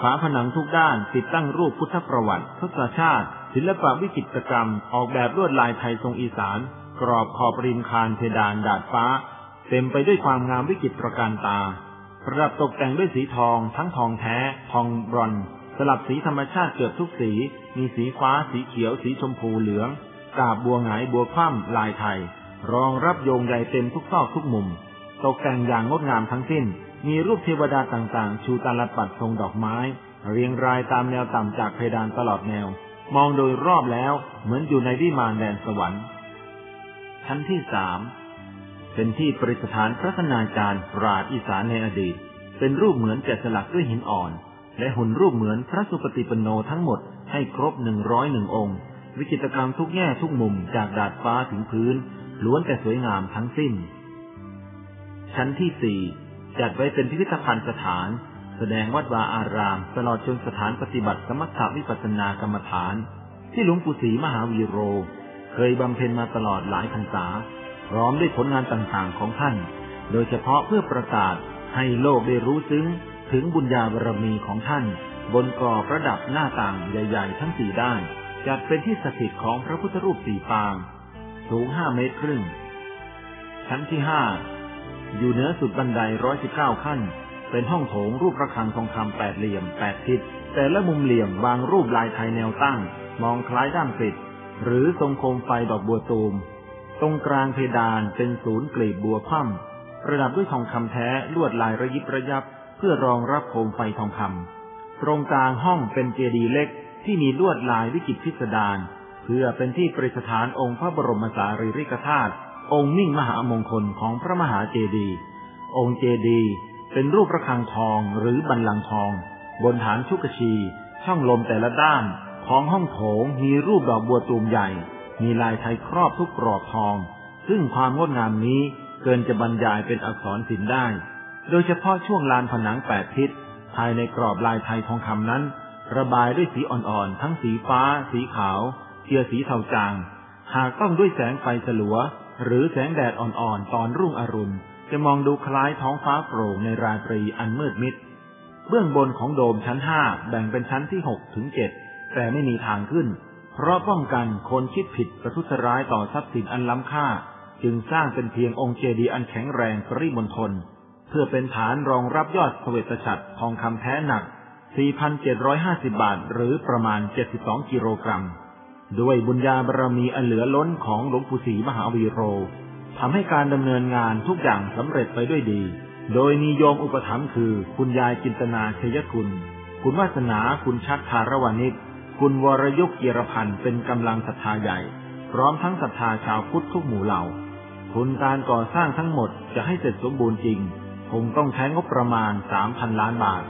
ฝาผนังทุกด้านติดตั้งรูปพุทธประวัติทศชาติ ศิลปะวิจิตรกรรม ออกแบบลวดลายไทยทรงอีสาน กรอบขอบริมคานเพดานดาดฟ้า เต็มไปด้วยความงามวิจิตระการตา ประดับตกแต่งด้วยสีทอง ทั้งทองแท้ ทองบรอนสลับสีธรรมชาติเกือบทุกสี มีสีฟ้า สีเขียว สีชมพูเหลือง กาบบัวหงายบัวคว่ำลายไทย รองรับโยงใหญ่เต็มทุกซอกทุกมุม ตกแต่งอย่างงดงามทั้งสิ้น มีรูปเทวดาต่างๆ ชูตาลปัดทรงดอกไม้ เรียงรายตามแนวต่ำจากเพดานตลอดแนว มองโดยรอบแล้วเหมือนอยู่ในวิมานแดนสวรรค์ ชั้นที่สาม เป็นที่ประดิษฐานพระธนาจารย์ปราดอีสานในอดีต เป็นรูปเหมือนแกะสลักด้วยหินอ่อน และหุ่นรูปเหมือนพระสุปฏิปันโนทั้งหมดให้ครบหนึ่งร้อยหนึ่งองค์ วิจิตรกรรมทุกแง่ทุกมุมจากดาดฟ้าถึงพื้น ล้วนแต่สวยงามทั้งสิ้น ชั้นที่สี่จัดไว้เป็นพิพิธภัณฑ์สถาน แสดงวัดวาอาราม ตลอดจนสถานปฏิบัติสมถวิปัสสนากรรมฐาน ที่หลวงปู่ศรีมหาวีโร เคยบำเพ็ญมาตลอดหลายพรรษา พร้อมด้วยผลงานต่างๆของท่าน โดยเฉพาะเพื่อประกาศให้โลกได้รู้ซึ้งถึงบุญญาบารมีของท่าน บนกรอบระดับหน้าต่างใหญ่ๆ ทั้งสี่ด้าน จัดเป็นที่สถิตของพระพุทธรูปสี่ปาง สูงห้าเมตรครึ่ง ชั้นที่ห้าอยู่เหนือสุดบันไดร้อยสิบเก้าขั้น เป็นห้องโถงรูประฆังทองคำแปดเหลี่ยมแปดทิศแต่ละมุมเหลี่ยมวางรูปลายไทยแนวตั้ง มองคล้ายด้ามปิด หรือทรงโคมไฟดอกบัวตูม ตรงกลางเพดานเป็นศูนย์กลีบบัวคว่ำประดับด้วยทองคำแท้ลวดลายระยิบระยับ เพื่อรองรับโคมไฟทองคำตรงกลางห้องเป็นเจดีย์เล็กที่มีลวดลายวิจิตรพิสดารเพื่อเป็นที่ประดิษฐานองค์พระบรมสารีริกธาตุองค์มิ่งมหามงคลของพระมหาเจดีย์องค์เจดีย์เป็นรูประฆังทองหรือบันลังก์ทอง บนฐานชุกชี ช่องลมแต่ละด้าน ของห้องโถงมีรูปดอกบัวตูมใหญ่ มีลายไทยครอบทุกกรอบทอง ซึ่งความงดงามนี้เกินจะบรรยายเป็นอักษรศิลป์ได้ โดยเฉพาะช่วงลานผนังแปดทิศ ภายในกรอบลายไทยทองคำนั้น ระบายด้วยสีอ่อนๆ ทั้งสีฟ้า สีขาวเทียสีเทาจาง หากต้องด้วยแสงไฟสลัว หรือแสงแดดอ่อนๆ ตอนรุ่งอรุณ จะมองดูคล้ายท้องฟ้าโปร่งในราตรีอันมืดมิด เบื้องบนของโดมชั้นห้าแบ่งเป็นชั้นที่หกถึงเจ็ดแต่ไม่มีทางขึ้น เพราะป้องกันคนคิดผิดประทุษร้ายต่อทรัพย์สินอันล้ำค่า จึงสร้างเป็นเพียงองค์เจดีย์อันแข็งแรงปริมณฑลเพื่อเป็นฐานรองรับยอดเสวตฉัตรทองคำแท้หนัก 4,750 บาท หรือประมาณ 72 กิโลกรัม ด้วยบุญญาบารมีอันเหลือล้นของหลวงปู่ศรีมหาวีโรทำให้การดำเนินงานทุกอย่างสำเร็จไปด้วยดี โดยมีโยมอุปถัมภ์คือ คุณยายจินตนาชยคุณ คุณวาสนาคุณชัดธารวานิช คุณวรยุกเกียรพันธ์เป็นกำลังศรัทธาใหญ่ พร้อมทั้งศรัทธาชาวพุทธทุกหมู่เหล่า ทุนการก่อสร้างทั้งหมดจะให้เสร็จสมบูรณ์จริง คงต้องใช้งบประมาณสามพันล้านบาท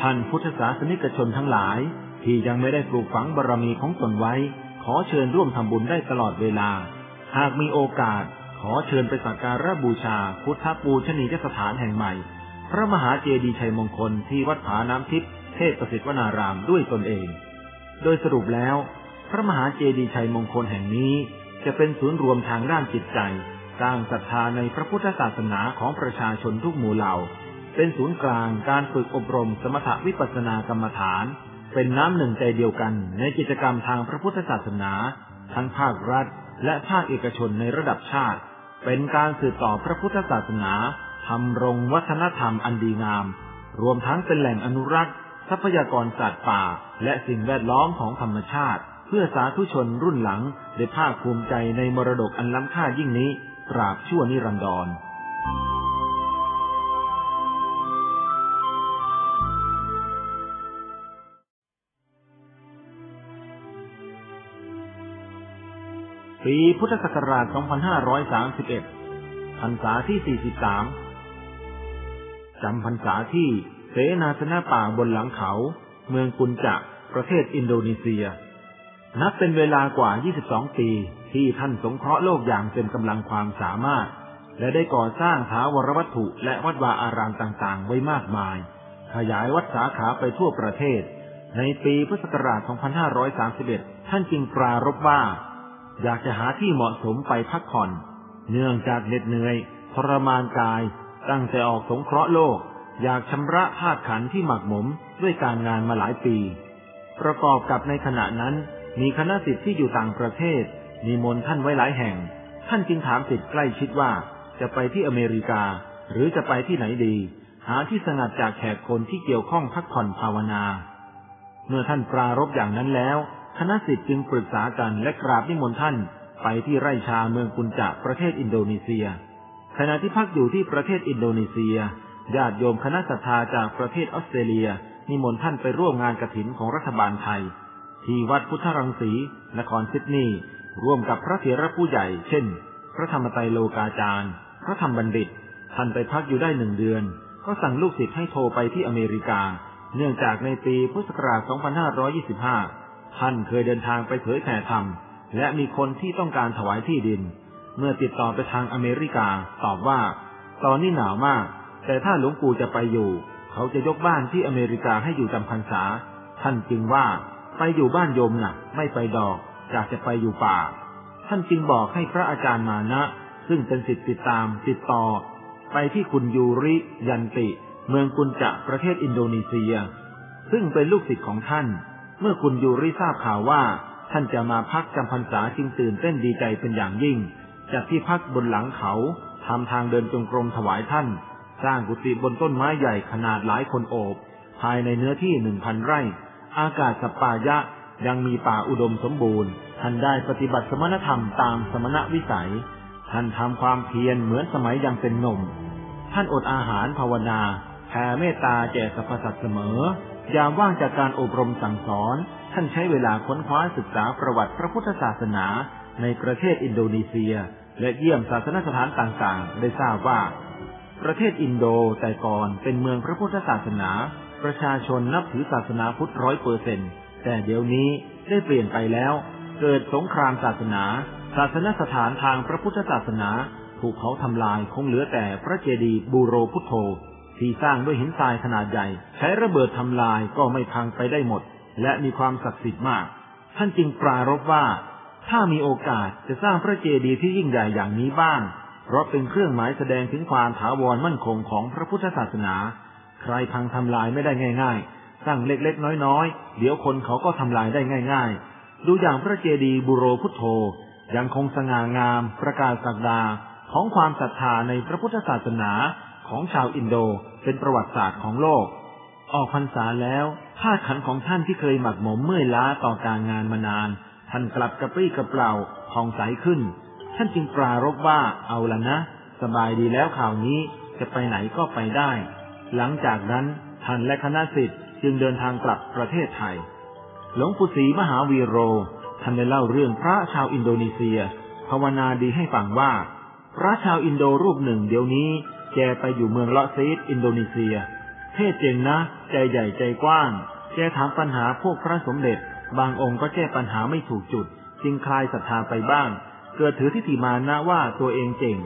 ท่านพุทธศาสนิกชนทั้งหลาย ที่ยังไม่ได้ปลูกฝังบารรมีของตนไว้ ขอเชิญร่วมทำบุญได้ตลอดเวลา หากมีโอกาส ขอเชิญไปสักการะบูชา พุทธปูชนียสถานแห่งใหม่ พระมหาเจดีย์ชัยมงคลที่วัดผาน้ำทิพย์เทพประสิทธิวนารามด้วยตนเอง โดยสรุปแล้ว พระมหาเจดีย์ชัยมงคลแห่งนี้ จะเป็นศูนย์รวมทางด้านจิตใจสร้างศรัทธาในพระพุทธศาสนาของประชาชนทุกหมู่เหล่า เป็นศูนย์กลางการฝึกอบรมสมถวิปัสสนากรรมฐาน เป็นน้ำหนึ่งใจเดียวกันในกิจกรรมทางพระพุทธศาสนา ทั้งภาครัฐ และภาคเอกชนในระดับชาติ เป็นการสืบต่อพระพุทธศาสนาทำรงวัฒนธรรมอันดีงาม รวมทั้งเป็นแหล่งอนุรักษ์ ทรัพยากรสัตว์ป่า และสิ่งแวดล้อมของธรรมชาติ เพื่อสาธุชนรุ่นหลังได้ภาคภูมิใจในมรดกอันล้ำค่ายิ่งนี้ตราบชั่วนิรันดรปีพุทธศักราช 2531 พรรษาที่ 43 จำพรรษาที่ เสนาสนะป่าบนหลังเขา เมืองกุนจะ ประเทศอินโดนีเซีย นับเป็นเวลากว่า 22 ปี ที่ท่านสงเคราะห์โลกอย่างเต็มกำลังความสามารถ และได้ก่อสร้างถาวรวัตถุและวัดวาอารามต่างๆ ไว้มากมาย ขยายวัดสาขาไปทั่วประเทศ ในปีพุทธศักราช 2531 ท่านจึงปรารบว่า อยากจะหาที่เหมาะสมไปพักผ่อน เนื่องจากเหน็ดเหนื่อยทรมานกาย ตั้งแต่ออกสงเคราะห์โลก อยากชำระธาตุขันธ์ที่หมักหมมด้วยการงานมาหลายปี ประกอบกับในขณะนั้นมีคณะสิทธิ์ที่อยู่ต่างประเทศมีมนท่านไว้หลายแห่ง ท่านจึงถามสิทธิ์ใกล้ชิดว่าจะไปที่อเมริกา หรือจะไปที่ไหนดี หาที่สงัดจากแขกคนที่เกี่ยวข้องพักผ่อนภาวนา เมื่อท่านปรารบอย่างนั้นแล้ว คณะสิทธิ์จึงปรึกษากันและกราบนิมนต์ท่านไปที่ไร่ชาเมืองกุนจะประเทศอินโดนีเซีย ขณะที่พักอยู่ที่ประเทศอินโดนีเซีย ญาติโยมคณะศรัทธาจากประเทศออสเตรเลีย นิมนต์ท่านไปร่วมงานกระถินของรัฐบาลไทย ที่วัดพุทธรังสี นครซิดนีย์ร่วมกับพระเถระผู้ใหญ่ เช่น พระธรรมไตรโลกาจารย์ พระธรรมบัณฑิต ท่านไปพักอยู่ได้หนึ่งเดือน ก็สั่งลูกศิษย์ให้โทรไปที่อเมริกา เนื่องจากในปีพุทธศักราช 2525 ท่านเคยเดินทางไปเผยแผ่ธรรม และมีคนที่ต้องการถวายที่ดิน เมื่อติดต่อไปทางอเมริกา ตอบว่า ตอนนี้หนาวมาก แต่ถ้าหลวงปู่จะไปอยู่ เขาจะยกบ้านที่อเมริกาให้อยู่จำพรรษา ท่านจึงว่าไปอยู่บ้านโยมนะ่ะ ไม่ไปดอกอยากจะไปอยู่ป่า ท่านจึงบอกให้พระอาจารย์มานะ ซึ่งเป็นสิทธิติดตามติดต่อ ไปที่คุณยูริยันติ เมืองกุนจะประเทศอินโดนีเซีย ซึ่งเป็นลูกศิษย์ของท่าน เมื่อคุณยูริทราบข่าวว่า ท่านจะมาพักจำพรรษาจึงตื่นเต้นดีใจเป็นอย่างยิ่งจากที่พักบนหลังเขาทำทางเดินจงกรมถวายท่าน สร้างกุฏิบนต้นไม้ใหญ่ขนาดหลายคนโอบ ภายในเนื้อที่หนึ่งพันไร่ อากาศสปายะยังมีป่าอุดมสมบูรณ์ ท่านได้ปฏิบัติสมณธรรมตามสมณวิสัย ท่านทำความเพียรเหมือนสมัยยังเป็นหนุ่ม ท่านอดอาหารภาวนาแผ่เมตตาแก่สรรพสัตว์เสมอ ยามว่างจากการอบรมสั่งสอน ท่านใช้เวลาค้นคว้าศึกษาประวัติพระพุทธศาสนาในประเทศอินโดนีเซีย และเยี่ยมศาสนสถานต่างๆ ได้ทราบว่า ประเทศอินโดแต่ก่อนเป็นเมืองพระพุทธศาสนา ประชาชนนับถือศาสนาพุทธร้อยเปอร์เซ็นต์แต่เดี๋ยวนี้ได้เปลี่ยนไปแล้ว เกิดสงครามศาสนา ศาสนสถานทางพระพุทธศาสนาถูกเขาทำลายคงเหลือแต่พระเจดีย์บูโรพุทโธ ที่สร้างด้วยหินทรายขนาดใหญ่ ใช้ระเบิดทำลายก็ไม่พังไปได้หมด และมีความศักดิ์สิทธิ์มาก ท่านจึงปรารบว่า ถ้ามีโอกาสจะสร้างพระเจดีย์ที่ยิ่งใหญ่อย่างนี้บ้าง เพราะเป็นเครื่องหมายแสดงถึงความถาวรมั่นคงของพระพุทธศาสนา ใครพังทำลายไม่ได้ง่าย ๆ สร้างเล็กๆ น้อยๆ เดี๋ยวคนเขาก็ทำลายได้ง่าย ๆ ดูอย่างพระเจดีย์บุโรพุทโธ ยังคงสง่างาม ประกาศศักดาของความศรัทธาในพระพุทธศาสนาของชาวอินโดเป็นประวัติศาสตร์ของโลก ออกพรรษาแล้วธาตุขันธ์ของท่านที่เคยหมักหมมเมื่อยล้าต่อการงานมานาน ท่านกลับกระปรี้กระเปร่าผ่องใสขึ้น ท่านจึงปรารภว่าเอาละนะ สบายดีแล้วคราวนี้จะไปไหนก็ไปได้ หลังจากนั้นท่านและคณะศิษย์จึงเดินทางกลับประเทศไทย หลวงปู่ศรีมหาวีโร ท่านได้เล่าเรื่องพระชาวอินโดนีเซีย ภาวนาดีให้ฟังว่า พระชาวอินโดรูปหนึ่งเดี๋ยวนี้แกไปอยู่เมืองเลาะซีดอินโดนีเซีย เทศน์เก่งนะ ใจใหญ่ใจกว้าง แกถามปัญหาพวกพระสมเด็จ บางองค์ก็แก้ปัญหาไม่ถูกจุด จึงคลายศรัทธาไปบ้าง เกิดถือทิฏฐิมานะว่าตัวเองเก่ง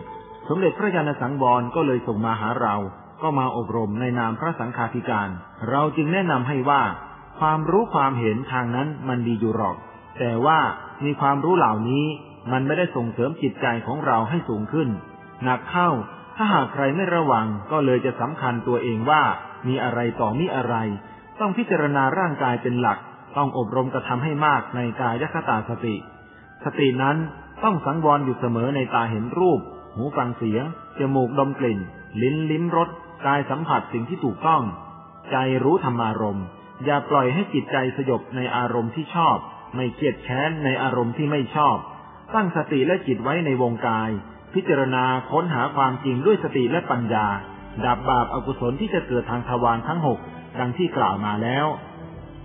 สมเด็จพระญาณสังวรก็เลยส่งมาหาเรา ก็มาอบรมในนามพระสังฆาธิการ เราจึงแนะนำให้ว่า ความรู้ความเห็นทางนั้นมันดีอยู่หรอก แต่ว่ามีความรู้เหล่านี้มันไม่ได้ส่งเสริมจิตใจของเราให้สูงขึ้น หนักเข้าถ้าหากใครไม่ระวังก็เลยจะสำคัญตัวเองว่ามีอะไรต่อมีอะไร ต้องพิจารณาร่างกายเป็นหลัก ต้องอบรมกระทำให้มากในกายคตาสติ สตินั้น ต้องสังวรอยู่เสมอในตาเห็นรูป หูฟังเสียง จมูกดมกลิ่น ลิ้นลิ้มรส กายสัมผัสสิ่งที่ถูกต้อง ใจรู้ธรรมารมณ์ อย่าปล่อยให้จิตใจสยบในอารมณ์ที่ชอบ ไม่เกลียดแค้นในอารมณ์ที่ไม่ชอบ ตั้งสติและจิตไว้ในวงกาย พิจารณาค้นหาความจริงด้วยสติและปัญญา ดับบาปอากุศลที่จะเกิดทางทวารทั้งหกดังที่กล่าวมาแล้ว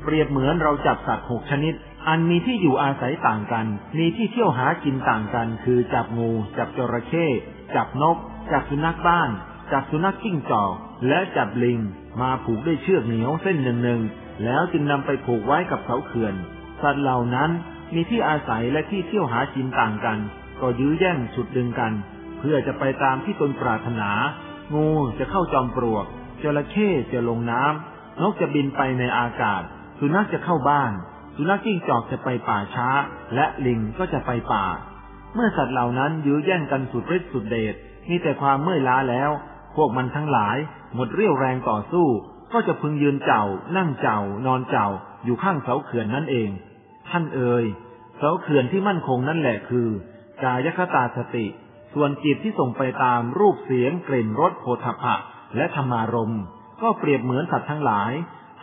เปรียบเหมือนเราจับสัตว์หกชนิด อันมีที่อยู่อาศัยต่างกัน มีที่เที่ยวหากินต่างกัน คือจับงู จับจระเข้ จับนก จับสุนัขบ้าน จับสุนัขกิ้งจอก และจับลิง มาผูกด้วยเชือกเหนียวเส้นหนึ่งหนึ่ง แล้วจึงนำไปผูกไว้กับเสาเขื่อน สัตว์เหล่านั้นมีที่อาศัยและที่เที่ยวหากินต่างกัน ก็ยื้อแย่งฉุดดึงกัน เพื่อจะไปตามที่ตนปรารถนา งูจะเข้าจอมปลวก จระเข้จะลงน้ำนกจะบินไปในอากาศ สุนัขจะเข้าบ้าน สุนัขจิ้งจอกจะไปป่าช้า และลิงก็จะไปป่า เมื่อสัตว์เหล่านั้นยื้อแย่งกันสุดฤทธิ์สุดเดชมีแต่ความเมื่อยล้าแล้ว พวกมันทั้งหลาย หมดเรี่ยวแรงต่อสู้ ก็จะพึงยืนเจ้า นั่งเจ้า นอนเจ้า อยู่ข้างเสาเขื่อนนั่นเอง ท่านเอ่ยเสาเขื่อนที่มั่นคงนั่นแหละคือกายคตาสติ ส่วนจิตที่ส่งไปตามรูปเสียงกลิ่นรสโผฏฐะและธรรมารมณ์ก็เปรียบเหมือนสัตว์ทั้งหลาย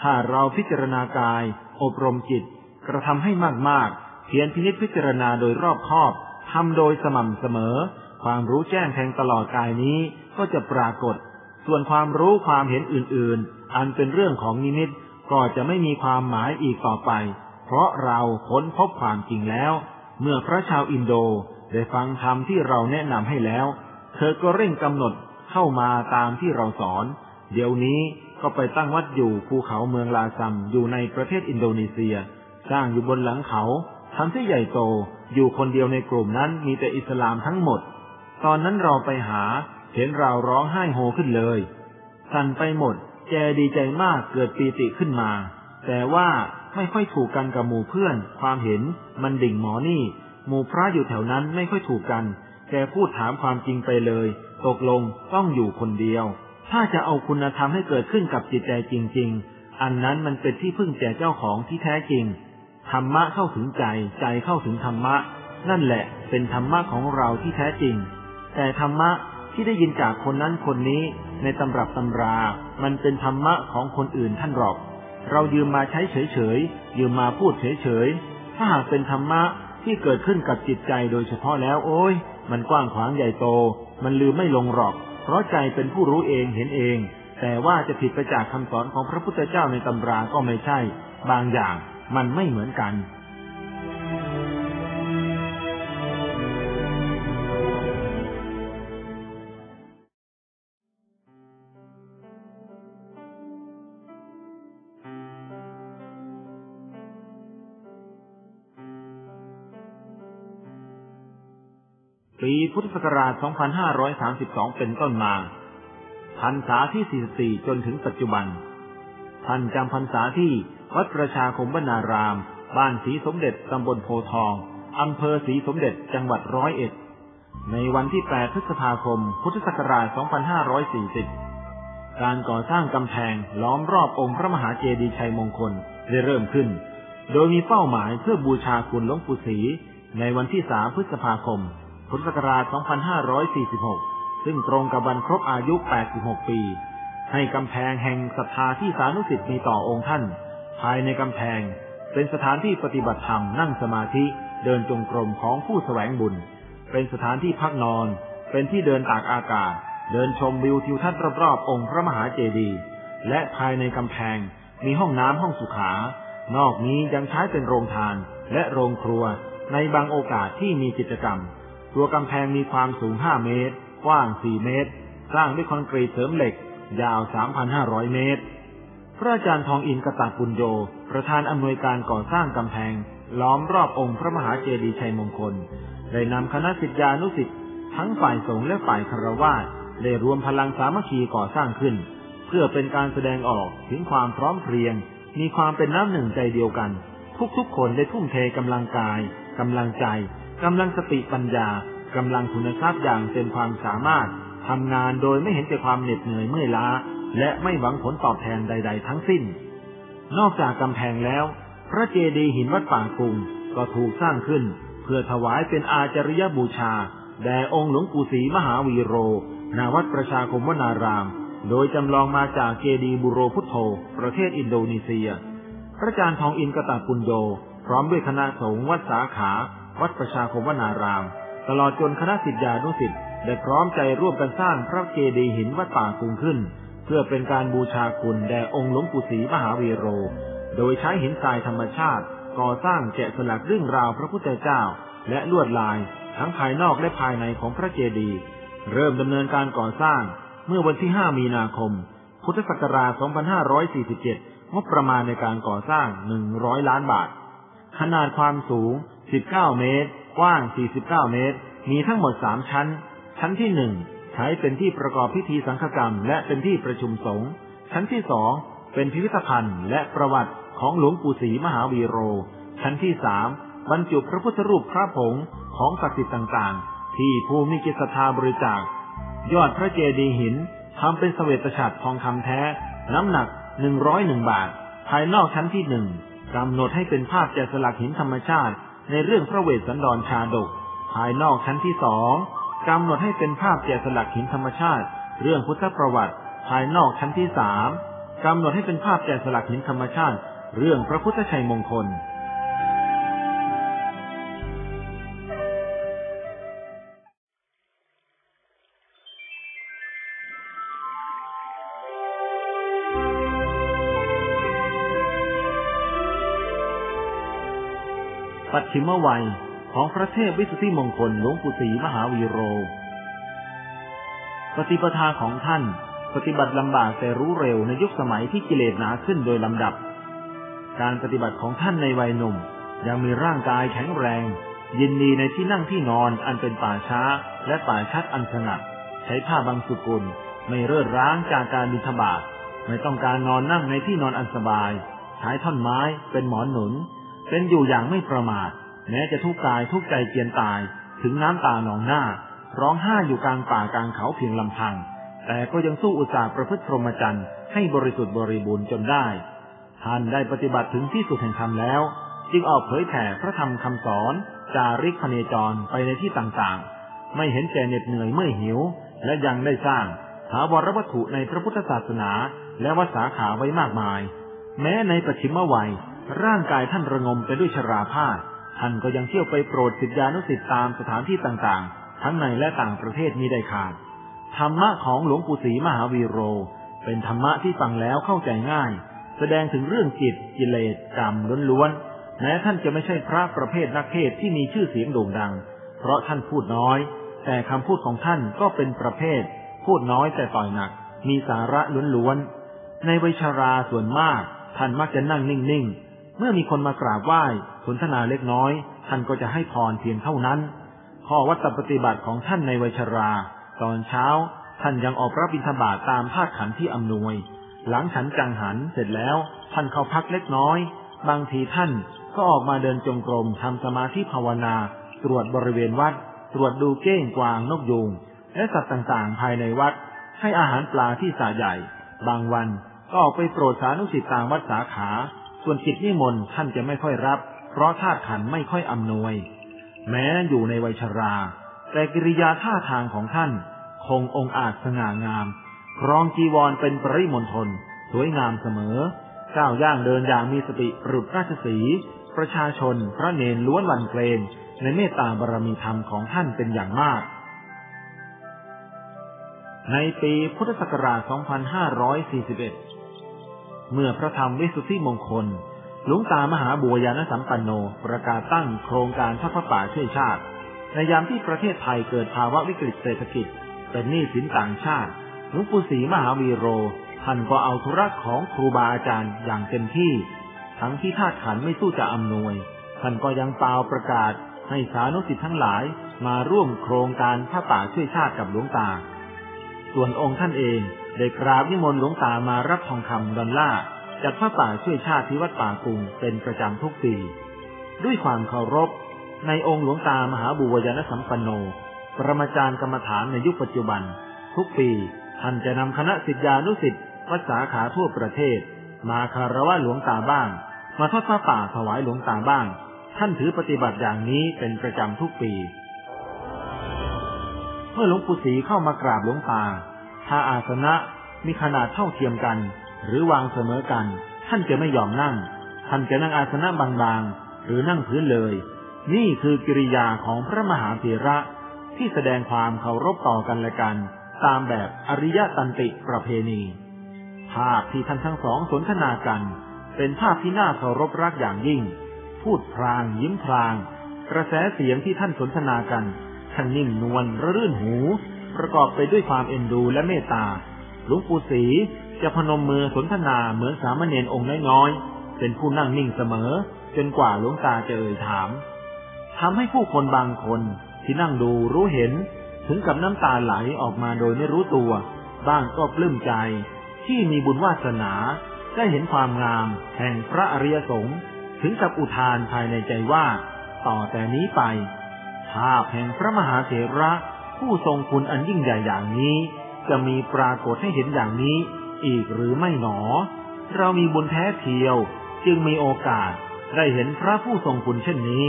ถ้าเราพิจารณากาย อบรมจิต กระทำให้มากๆ เพียรพินิจพิจารณาโดยรอบคอบทำโดยสม่ำเสมอ ความรู้แจ้งแทงตลอดกายนี้ก็จะปรากฏ ส่วนความรู้ความเห็นอื่นๆ อันเป็นเรื่องของนิมิตก็จะไม่มีความหมายอีกต่อไป เพราะเราค้นพบความจริงแล้ว เมื่อพระชาวอินโดได้ฟังธรรมที่เราแนะนำให้แล้ว เธอก็เร่งกำหนดเข้ามาตามที่เราสอน เดี๋ยวนี้ก็ไปตั้งวัดอยู่ภูเขาเมืองลาซัมอยู่ในประเทศอินโดนีเซีย สร้างอยู่บนหลังเขาทำที่ใหญ่โตอยู่คนเดียวในกลุ่มนั้นมีแต่อิสลามทั้งหมด ตอนนั้นเราไปหา เห็นเราร้องไห้โฮขึ้นเลย สั่นไปหมด แกดีใจมากเกิดปีติขึ้นมา แต่ว่าไม่ค่อยถูกกันกับหมู่เพื่อน ความเห็นมันดิ่งหมอนี่ หมู่พระอยู่แถวนั้นไม่ค่อยถูกกัน แกพูดถามความจริงไปเลย ตกลงต้องอยู่คนเดียว ถ้าจะเอาคุณธรรมให้เกิดขึ้นกับจิตใจจริง ๆ อันนั้นมันเป็นที่พึ่งแก่เจ้าของที่แท้จริง ธรรมะเข้าถึงใจ ใจเข้าถึงธรรมะ นั่นแหละเป็นธรรมะของเราที่แท้จริง แต่ธรรมะที่ได้ยินจากคนนั้นคนนี้ ในตำรับตำรา มันเป็นธรรมะของคนอื่นท่านหรอก เรายืมมาใช้เฉยๆ ยืมมาพูดเฉยๆ ถ้าหากเป็นธรรมะที่เกิดขึ้นกับจิตใจโดยเฉพาะแล้วโอ้ย มันกว้างขวางใหญ่โต มันลืมไม่ลงหรอก เพราะใจเป็นผู้รู้เองเห็นเอง แต่ว่าจะผิดไปจากคำสอนของพระพุทธเจ้าในตำราก็ไม่ใช่ บางอย่าง มันไม่เหมือนกันปีพุทธศักราช 2532 เป็นต้นมา พรรษาที่ 44 จนถึงปัจจุบัน ท่านจำพรรษาที่ วัดประชาคมบรรณาราม บ้านสีสมเด็จตำบลโพทอง อำเภอสีสมเด็จจังหวัดร้อยเอ็ด ในวันที่ 8 พฤษภาคม พุทธศักราช 2540 การก่อสร้างกำแพงล้อมรอบองค์พระมหาเจดีย์ชัยมงคลได้เริ่มขึ้น โดยมีเป้าหมายเพื่อบูชาคุณหลวงปู่ศรีในวันที่ 3 พฤษภาคม พุทธศักราช 2546 ซึ่งตรงกับวันครบอายุ 86 ปี ให้กำแพงแห่งศรัทธาที่สานุสิทธิ์มีต่อองค์ท่าน ภายในกำแพง เป็นสถานที่ปฏิบัติธรรมนั่งสมาธิเดินจงกรมของผู้แสวงบุญ เป็นสถานที่พักนอน เป็นที่เดินตากอากาศ เดินชมวิวทิวทัศน์รอบๆองค์พระมหาเจดีย์และภายในกำแพงมีห้องน้ำห้องสุขา นอกนี้ยังใช้เป็นโรงทานและโรงครัว ในบางโอกาสที่มีกิจกรรม ตัวกำแพงมีความสูง 5 เมตร กว้าง 4 เมตร สร้างด้วยคอนกรีตเสริมเหล็ก ยาว 3,500 เมตร พระอาจารย์ทองอินกตาปุญโยประธานอำนวยการก่อสร้างกำแพง ล้อมรอบองค์พระมหาเจดีย์ชัยมงคล ได้นำคณะสิทธิานุสิทธิ์ทั้งฝ่ายสงฆ์และฝ่ายคารวะได้รวมพลังสามัคคีก่อสร้างขึ้น เพื่อเป็นการแสดงออกถึงความพร้อมเพรียง มีความเป็นน้ำหนึ่งใจเดียวกัน ทุกๆคนได้ทุ่มเทกำลังกายกำลังใจกำลังสติปัญญากำลังคุณทรัพย์อย่างเต็มความสามารถทำงานโดยไม่เห็นแก่ความเหน็ดเหนื่อยเมื่อยล้า และไม่หวังผลตอบแทนใด ๆ ทั้งสิ้น นอกจากกำแพงแล้ว พระเจดีย์หินวัดป่ากรุงก็ถูกสร้างขึ้น เพื่อถวายเป็นอาจาริยบูชา แด่องค์หลวงปู่ศรีมหาวีโร นาวัดประชาคมวนาราม โดยจำลองมาจากเจดีย์บุโรพุทโธ ประเทศอินโดนีเซีย พระอาจารย์ทองอินกตาปุญโยพร้อมด้วยคณะสงฆ์วัดสาขา วัดประชาคมวนาราม ตลอดจนคณะสิทธิานุสิทธิ์ได้พร้อมใจร่วมกันสร้างพระเจดีย์หินวัดป่ากรุงขึ้น พื่อเป็นการบูชาคุณแด่องค์หลวงปู่ศรีมหาวีโร โดยใช้หินทรายธรรมชาติ ก่อสร้างแกะสลักเรื่องราวพระพุทธเจ้า และลวดลายทั้งภายนอกและภายในของพระเจดีย์เริ่มดำเนินการก่อสร้างเมื่อวันที่ 5 มีนาคม พุทธศักราช 2547 งบประมาณในการก่อสร้าง 100 ล้านบาท ขนาดความสูง 19 เมตร กว้าง 49 เมตร มีทั้งหมด 3 ชั้น ชั้นที่หนึ่งใช้เป็นที่ประกอบพิธีสังฆกรรม และเป็นที่ประชุมสงฆ์ชั้นที่สองเป็นพิพิธภัณฑ์และประวัติของหลวงปู่ศรีมหาวีโร ชั้นที่สามบรรจุพระพุทธรูปพระผงของศักดิ์สิทธิ์ต่างๆ ที่ผู้มีจิตศรัทธาบริจาค ยอดพระเจดีย์หินทำเป็นเสวตฉัตรทองคำแท้ น้ำหนักหนึ่งร้อยหนึ่งบาท ภายนอกชั้นที่หนึ่งกำหนดให้เป็นภาพแกะสลักหินธรรมชาติ ในเรื่องพระเวสสันดรชาดก ภายนอกชั้นที่สอง กำหนดให้เป็นภาพแกะสลักหินธรรมชาติ เรื่องพุทธประวัติ ภายนอกชั้นที่สามกำหนดให้เป็นภาพแกะสลักหินธรรมชาติ เรื่องพระพุทธชัยมงคลปัจฉิมวัย ของพระเทพวิสุทธิมงคลหลวงปู่ศรีมหาวีโร ปฏิปทาของท่าน ปฏิบัติลำบากแต่รู้เร็วในยุคสมัยที่กิเลสหนาขึ้นโดยลำดับ การปฏิบัติของท่านในวัยหนุ่ม ยังมีร่างกายแข็งแรง ยินดีในที่นั่งที่นอนอันเป็นป่าช้า และป่าชัดอันสงัด ใช้ผ้าบางสุกุล ไม่เร่อร้างจากการบิณฑบาตไม่ต้องการนอนนั่งในที่นอนอันสบายใช้ท่อนไม้เป็นหมอนหนุน เป็นอยู่อย่างไม่ประมาท แม้จะทุกกายทุกใจเจียนตาย ถึงน้ำตาหนองหน้า ร้องไห้อยู่กลางป่ากลางเขาเพียงลำพัง แต่ก็ยังสู้อุตสาห์ประพฤติพรหมจรรย์ให้บริสุทธิ์บริบูรณ์จนได้ ท่านได้ปฏิบัติถึงที่สุดแห่งธรรมแล้ว จึงออกเผยแผ่พระธรรมคำสอน จาริกพเนจรไปในที่ต่างๆ ไม่เห็นแก่เหน็ดเหนื่อยเมื่อหิว และยังได้สร้างถาวรวัตถุในพระพุทธศาสนา และวัดสาขาไว้มากมาย แม้ในปัจฉิมวัย ร่างกายท่านระงมไปด้วยชราภาพ ท่านก็ยังเที่ยวไปโปรดสิทธิานุสิทธิตามสถานที่ต่างๆ ทั้งในและต่างประเทศมีได้ขาด ธรรมะของหลวงปู่ศรีมหาวีโร เป็นธรรมะที่ฟังแล้วเข้าใจง่าย แสดงถึงเรื่องจิตกิเลสกรรมล้วนๆ แม้ท่านจะไม่ใช่พระประเภทนักเทศที่มีชื่อเสียงโด่งดัง เพราะท่านพูดน้อย แต่คำพูดของท่านก็เป็นประเภท พูดน้อยแต่ต่อยหนัก มีสาระล้วนๆ ในวัยชราส่วนมาก ท่านมักจะนั่งนิ่งๆ เมื่อมีคนมากราบไหว้ สนทนาเล็กน้อย ท่านก็จะให้พรเพียงเท่านั้น ข้อวัตปฏิบัติของท่านในวัยชรา ตอนเช้า ท่านยังออกรับบิณฑบาตตามภาคขันที่อำนวย หลังฉันจังหันเสร็จแล้ว ท่านเข้าพักเล็กน้อย บางทีท่านก็ออกมาเดินจงกรมทำสมาธิภาวนา ตรวจบริเวณวัด ตรวจดูเก้งกวางนกยูงและสัตว์ต่างๆ ภายในวัด ให้อาหารปลาที่สาใหญ่ บางวันก็ออกไปโปรดสานุสิตตามวัดสาขา ส่วนกิจนิมนต์ท่านจะไม่ค่อยรับ เพราะธาตุขันไม่ค่อยอำนวย แม้อยู่ในวัยชรา แต่กิริยาท่าทางของท่าน คงองอาจสง่างาม ครองจีวรเป็นปริมณฑลสวยงามเสมอ ก้าวย่างเดินอย่างมีสติปรุดราชสี ประชาชนพระเนรล้วนวันเกรงในเมตตาบารมีธรรมของท่านเป็นอย่างมาก ในปีพุทธศักราช 2541 เมื่อพระธรรมวิสุทธิมงคล หลวงตามหาบัวยานสัมปันโนประกาศตั้งโครงการทอดพระป่าช่วยชาติ ในยามที่ประเทศไทยเกิดภาวะวิกฤตเศรษฐกิจ เป็นหนี้สินต่างชาติหลวงปู่ศรีมหาวีโร ท่านก็เอาธุระของครูบาอาจารย์อย่างเต็มที่ ทั้งที่ธาตุขันไม่สู้จะอำนวย ท่านก็ยังเปล่าประกาศให้สานุสิทธิ์ทั้งหลายมาร่วมโครงการพระป่าช่วยชาติกับหลวงตา ส่วนองค์ท่านเองได้กราบนิมนต์หลวงตามารับทองคำดอลลาร์ จากพระป่าช่วยชาติที่วัดป่ากรุงเป็นประจำทุกปี ด้วยความเคารพ ในองค์หลวงตามหาบุญญาณสัมปันโน ปรมาจารย์กรรมฐานในยุคปัจจุบัน ทุกปี ท่านจะนำคณะสิทธิานุสิทธิ์วัดสาขาทั่วประเทศ มาคารวะหลวงตาบ้าง มาทอดผ้าป่าถวายหลวงตาบ้าง ท่านถือปฏิบัติอย่างนี้เป็นประจำทุกปี เมื่อหลวงปู่ศรีเข้ามากราบหลวงตาถ้าอาสนะมีขนาดเท่าเทียมกัน หรือวางเสมอกัน ท่านจะไม่ยอมนั่ง ท่านจะนั่งอาสนะบางๆ หรือนั่งพื้นเลย นี่คือกิริยาของพระมหาเถระที่แสดงความเคารพต่อกันและกัน ตามแบบอริยตันติประเพณี ภาพที่ท่านทั้งสองสนทนากัน เป็นภาพที่น่าเคารพรักอย่างยิ่ง พูดพลางยิ้มพลาง กระแสเสียงที่ท่านสนทนากันช่างนิ่มนวลระรื่นหู ประกอบไปด้วยความเอ็นดูและเมตตาหลวงปู่ศรี จะพนมมือสนทนาเหมือนสามเณรองค์น้อยๆ เป็นผู้นั่งนิ่งเสมอ จนกว่าหลวงตาจะเอ่ยถามทำให้ผู้คนบางคนที่นั่งดูรู้เห็น ถึงกับน้ำตาไหลออกมาโดยไม่รู้ตัว บ้างก็ปลื้มใจ ที่มีบุญวาสนาได้เห็นความงาม แห่งพระอริยสงฆ์ถึงกับอุทานภายในใจว่า ต่อแต่นี้ไป ภาพแห่งพระมหาเถระผู้ทรงคุณอันยิ่งใหญ่อย่างนี้ จะมีปรากฏให้เห็นอย่างนี้ อีกหรือไม่หนอ เรามีบุญแท้เทียว จึงมีโอกาสได้เห็นพระผู้ทรงคุณเช่นนี้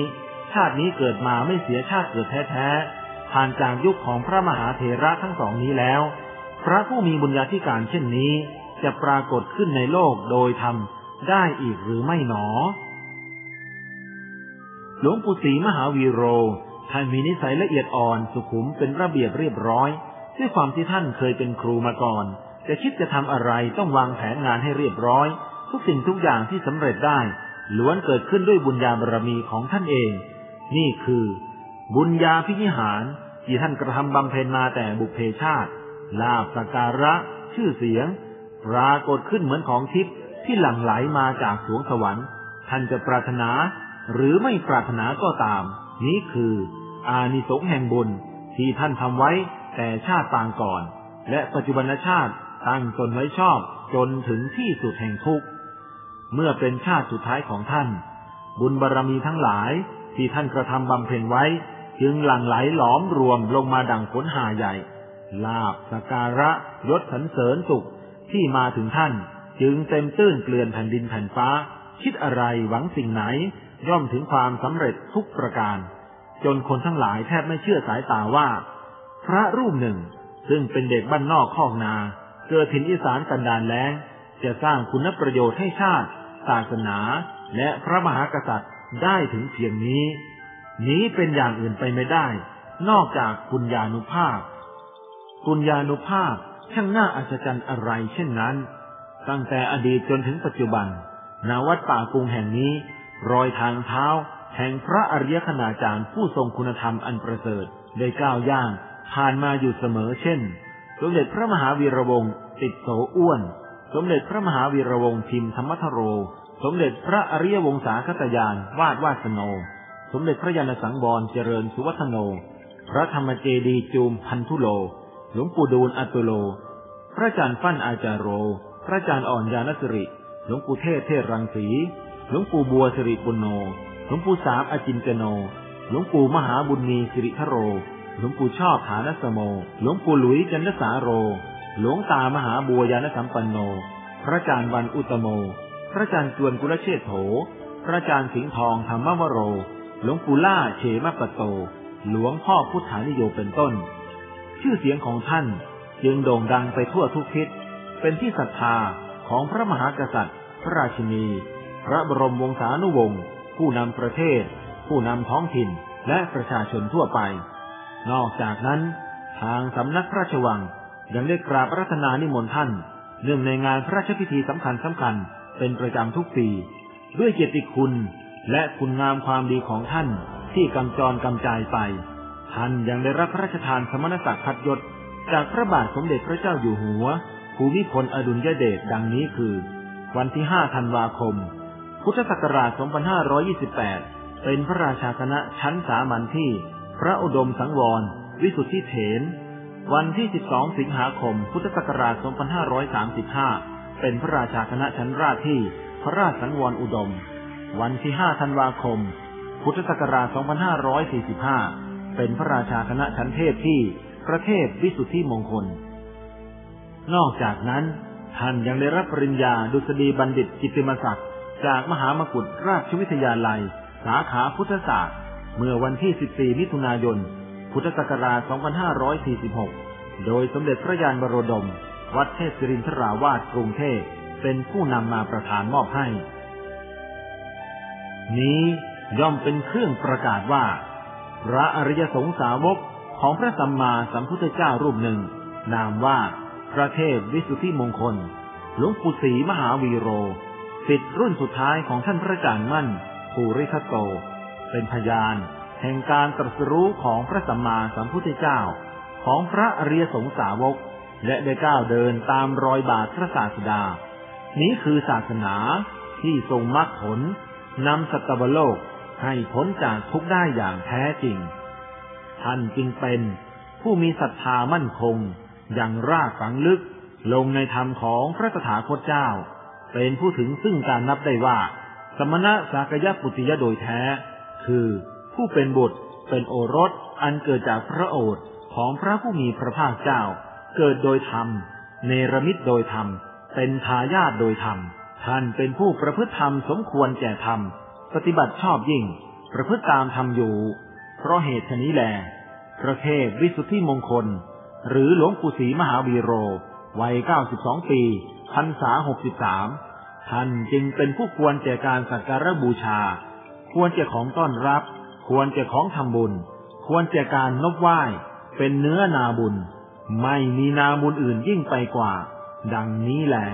ชาตินี้เกิดมาไม่เสียชาติเกิดแท้ๆผ่านจากยุคของพระมหาเถระทั้งสองนี้แล้ว พระผู้มีบุญญาธิการเช่นนี้ จะปรากฏขึ้นในโลกโดยธรรมได้อีกหรือไม่หนอ หลวงปู่ศรีมหาวีโรท่านมีนิสัยละเอียดอ่อนสุขุมเป็นระเบียบเรียบร้อย ด้วยความที่ท่านเคยเป็นครูมาก่อน จะคิดจะทำอะไรต้องวางแผนงานให้เรียบร้อย ทุกสิ่งทุกอย่างที่สำเร็จได้ ล้วนเกิดขึ้นด้วยบุญญาบารมีของท่านเอง นี่คือ บุญญาพินิหาร ที่ท่านกระทำบำเพ็ญมาแต่บุพเพชาติ ลาบสักการะ ชื่อเสียง ปรากฏขึ้นเหมือนของทิพย์ที่หลั่งไหลมาจากสวงสวรรค์ ท่านจะปรารถนา หรือไม่ปรารถนาก็ตาม นี้คือ อานิสงส์แห่งบุญที่ท่านทำไว้แต่ชาติปางก่อน และปัจจุบันชาติ ตั้งตนไว้ชอบจนถึงที่สุดแห่งทุกข์ เมื่อเป็นชาติสุดท้ายของท่าน บุญบารรมีทั้งหลายที่ท่านกระทำบำเพ็ญไว้ จึงหลั่งไหลหลอมรวมลงมาดังฝนหาใหญ่ ลาบสการะยศสรรเสริญสุขที่มาถึงท่าน จึงเต็มตื้นเกลื่อนแผ่นดินแผ่นฟ้า คิดอะไรหวังสิ่งไหน ย่อมถึงความสำเร็จทุกประการ จนคนทั้งหลายแทบไม่เชื่อสายตาว่า พระรูปหนึ่งซึ่งเป็นเด็กบ้านนอกคอกนา เกิดถิ่นอีสานกันดานแล้งจะสร้างคุณประโยชน์ให้ชาติ ศาสนา และพระมหากษัตริย์ได้ถึงเพียงนี้ นี้เป็นอย่างอื่นไปไม่ได้ นอกจากกุญญานุภาพกุญญานุภาพช่างน่าอัศจรรย์อะไรเช่นนั้น ตั้งแต่อดีตจนถึงปัจจุบันนาวัดป่ากรุงแห่งนี้ รอยทางเท้า แห่งพระอริยคณาจารย์ผู้ทรงคุณธรรมอันประเสริฐได้ก้าวย่างผ่านมาอยู่เสมอเช่น สมเด็จพระมหาวีระวงศ์ติดโสอ้วน สมเด็จพระมหาวีระวงศ์ทิมธรรมทโร สมเด็จพระอริยวงศาคตยาน วาดวาสโน สมเด็จพระยาณสังวรเจริญสุวัฒโน พระธรรมเจดีจูมพันธุโล หลวงปู่ดูลอัตุโล พระอาจารย์ฟั่นอาจารโร พระอาจารย์อ่อนยานสิริ หลวงปู่เทศเทศรังสี หลวงปู่บัวสิริปุโญหลวงปู่สามอจินเจโน หลวงปู่มหาบุญมีสิริทโร หลวงปู่ชอบฐานสโม หลวงปู่หลุยจันทสาโร หลวงตามหาบัวยานสัมปันโน พระอาจารย์วันอุตโม พระอาจารย์จวนกุลเชษโถ พระอาจารย์สิงห์ทองธรรมวโร หลวงปู่ล่าเฉมปโต หลวงพ่อพุทธานิโยเป็นต้น ชื่อเสียงของท่านจึงโด่งดังไปทั่วทุกทิศ เป็นที่ศรัทธาของพระมหากษัตริย์ พระราชินี พระบรมวงศานุวงศ์ ผู้นำประเทศ ผู้นำท้องถิ่น และประชาชนทั่วไป นอกจากนั้น ทางสำนักพระราชวังยังได้กราบรัตนานิมนต์ท่าน เนื่องในงานพระราชพิธีสำคัญสำคัญเป็นประจำทุกปี ด้วยเกียรติคุณและคุณงามความดีของท่านที่กำจรกำจายไป ท่านยังได้รับพระราชทานสมณศักดิ์พัดยศจากพระบาทสมเด็จพระเจ้าอยู่หัว ภูมิพลอดุลยเดชดังนี้คือ วันที่ 5 ธันวาคม พุทธศักราช 2528 เป็นพระราชาคณะชั้นสามัญที่ พระอุดมสังวร วิสุทธิเถน วันที่ 12 สิงหาคม พุทธศักราช 2535 เป็นพระราชาคณะชั้นราชที่พระราชสังวรอุดม วันที่ 5 ธันวาคม พุทธศักราช 2545 เป็นพระราชาคณะชั้นเทพที่ประเทศวิสุทธิมงคล นอกจากนั้น ท่านยังได้รับปริญญาดุษฎีบัณฑิตกิตติมศักดิ์จากมหามกุฏราชวิทยาลัย สาขาพุทธศาสตร์ เมื่อวันที่ 14 มิถุนายน พุทธศักราช 2546 โดยสมเด็จพระยานบรดม วัดเทพศิรินทราวาสกรุงเทพเป็นผู้นำมาประทานมอบให้ นี้ย่อมเป็นเครื่องประกาศว่า พระอริยสงสาวกของพระสัมมาสัมพุทธเจ้ารูปหนึ่ง นามว่าพระเทพวิสุทธิมงคล หลวงปู่ศรีมหาวีโรสิทธิรุ่นสุดท้ายของท่านพระอาจารย์มั่นภูริทัตโต เป็นพยาน แห่งการตรัสรู้ของพระสัมมาสัมพุทธเจ้า ของพระอริยสงสาวก และได้ก้าวเดินตามรอยบาทพระศาสดา นี้คือศาสนาที่ทรงมรรคผลนำสัตวโลกให้พ้นจากทุกข์ได้อย่างแท้จริง ท่านจึงเป็นผู้มีศรัทธามั่นคง อย่างรากฝังลึกลงในธรรมของพระตถาคตเจ้า เป็นผู้ถึงซึ่งการนับได้ว่า สมณะสากยปุติยะโดยแท้ คือผู้เป็นบุตรเป็นโอรสอันเกิดจากพระโอษฐ์ของพระผู้มีพระภาคเจ้า เกิดโดยธรรม เนรมิตโดยธรรม เป็นทายาทโดยธรรม ท่านเป็นผู้ประพฤติธรรมสมควรแก่ธรรม ปฏิบัติชอบยิ่ง ประพฤติตามธรรมอยู่ เพราะเหตุชนี้แลพระเทพวิสุทธิมงคล หรือหลวงปู่ศรีมหาวีโร วัย 92 ปีพรรษา 63 ท่านจึงเป็นผู้ควรแก่การสักการะบูชา ควรแก่ของต้อนรับ ควรแก่ของทำบุญ ควรแก่การนบไหว้ เป็นเนื้อนาบุญ ไม่มีนาบุญอื่นยิ่งไปกว่า ดังนี้แหละ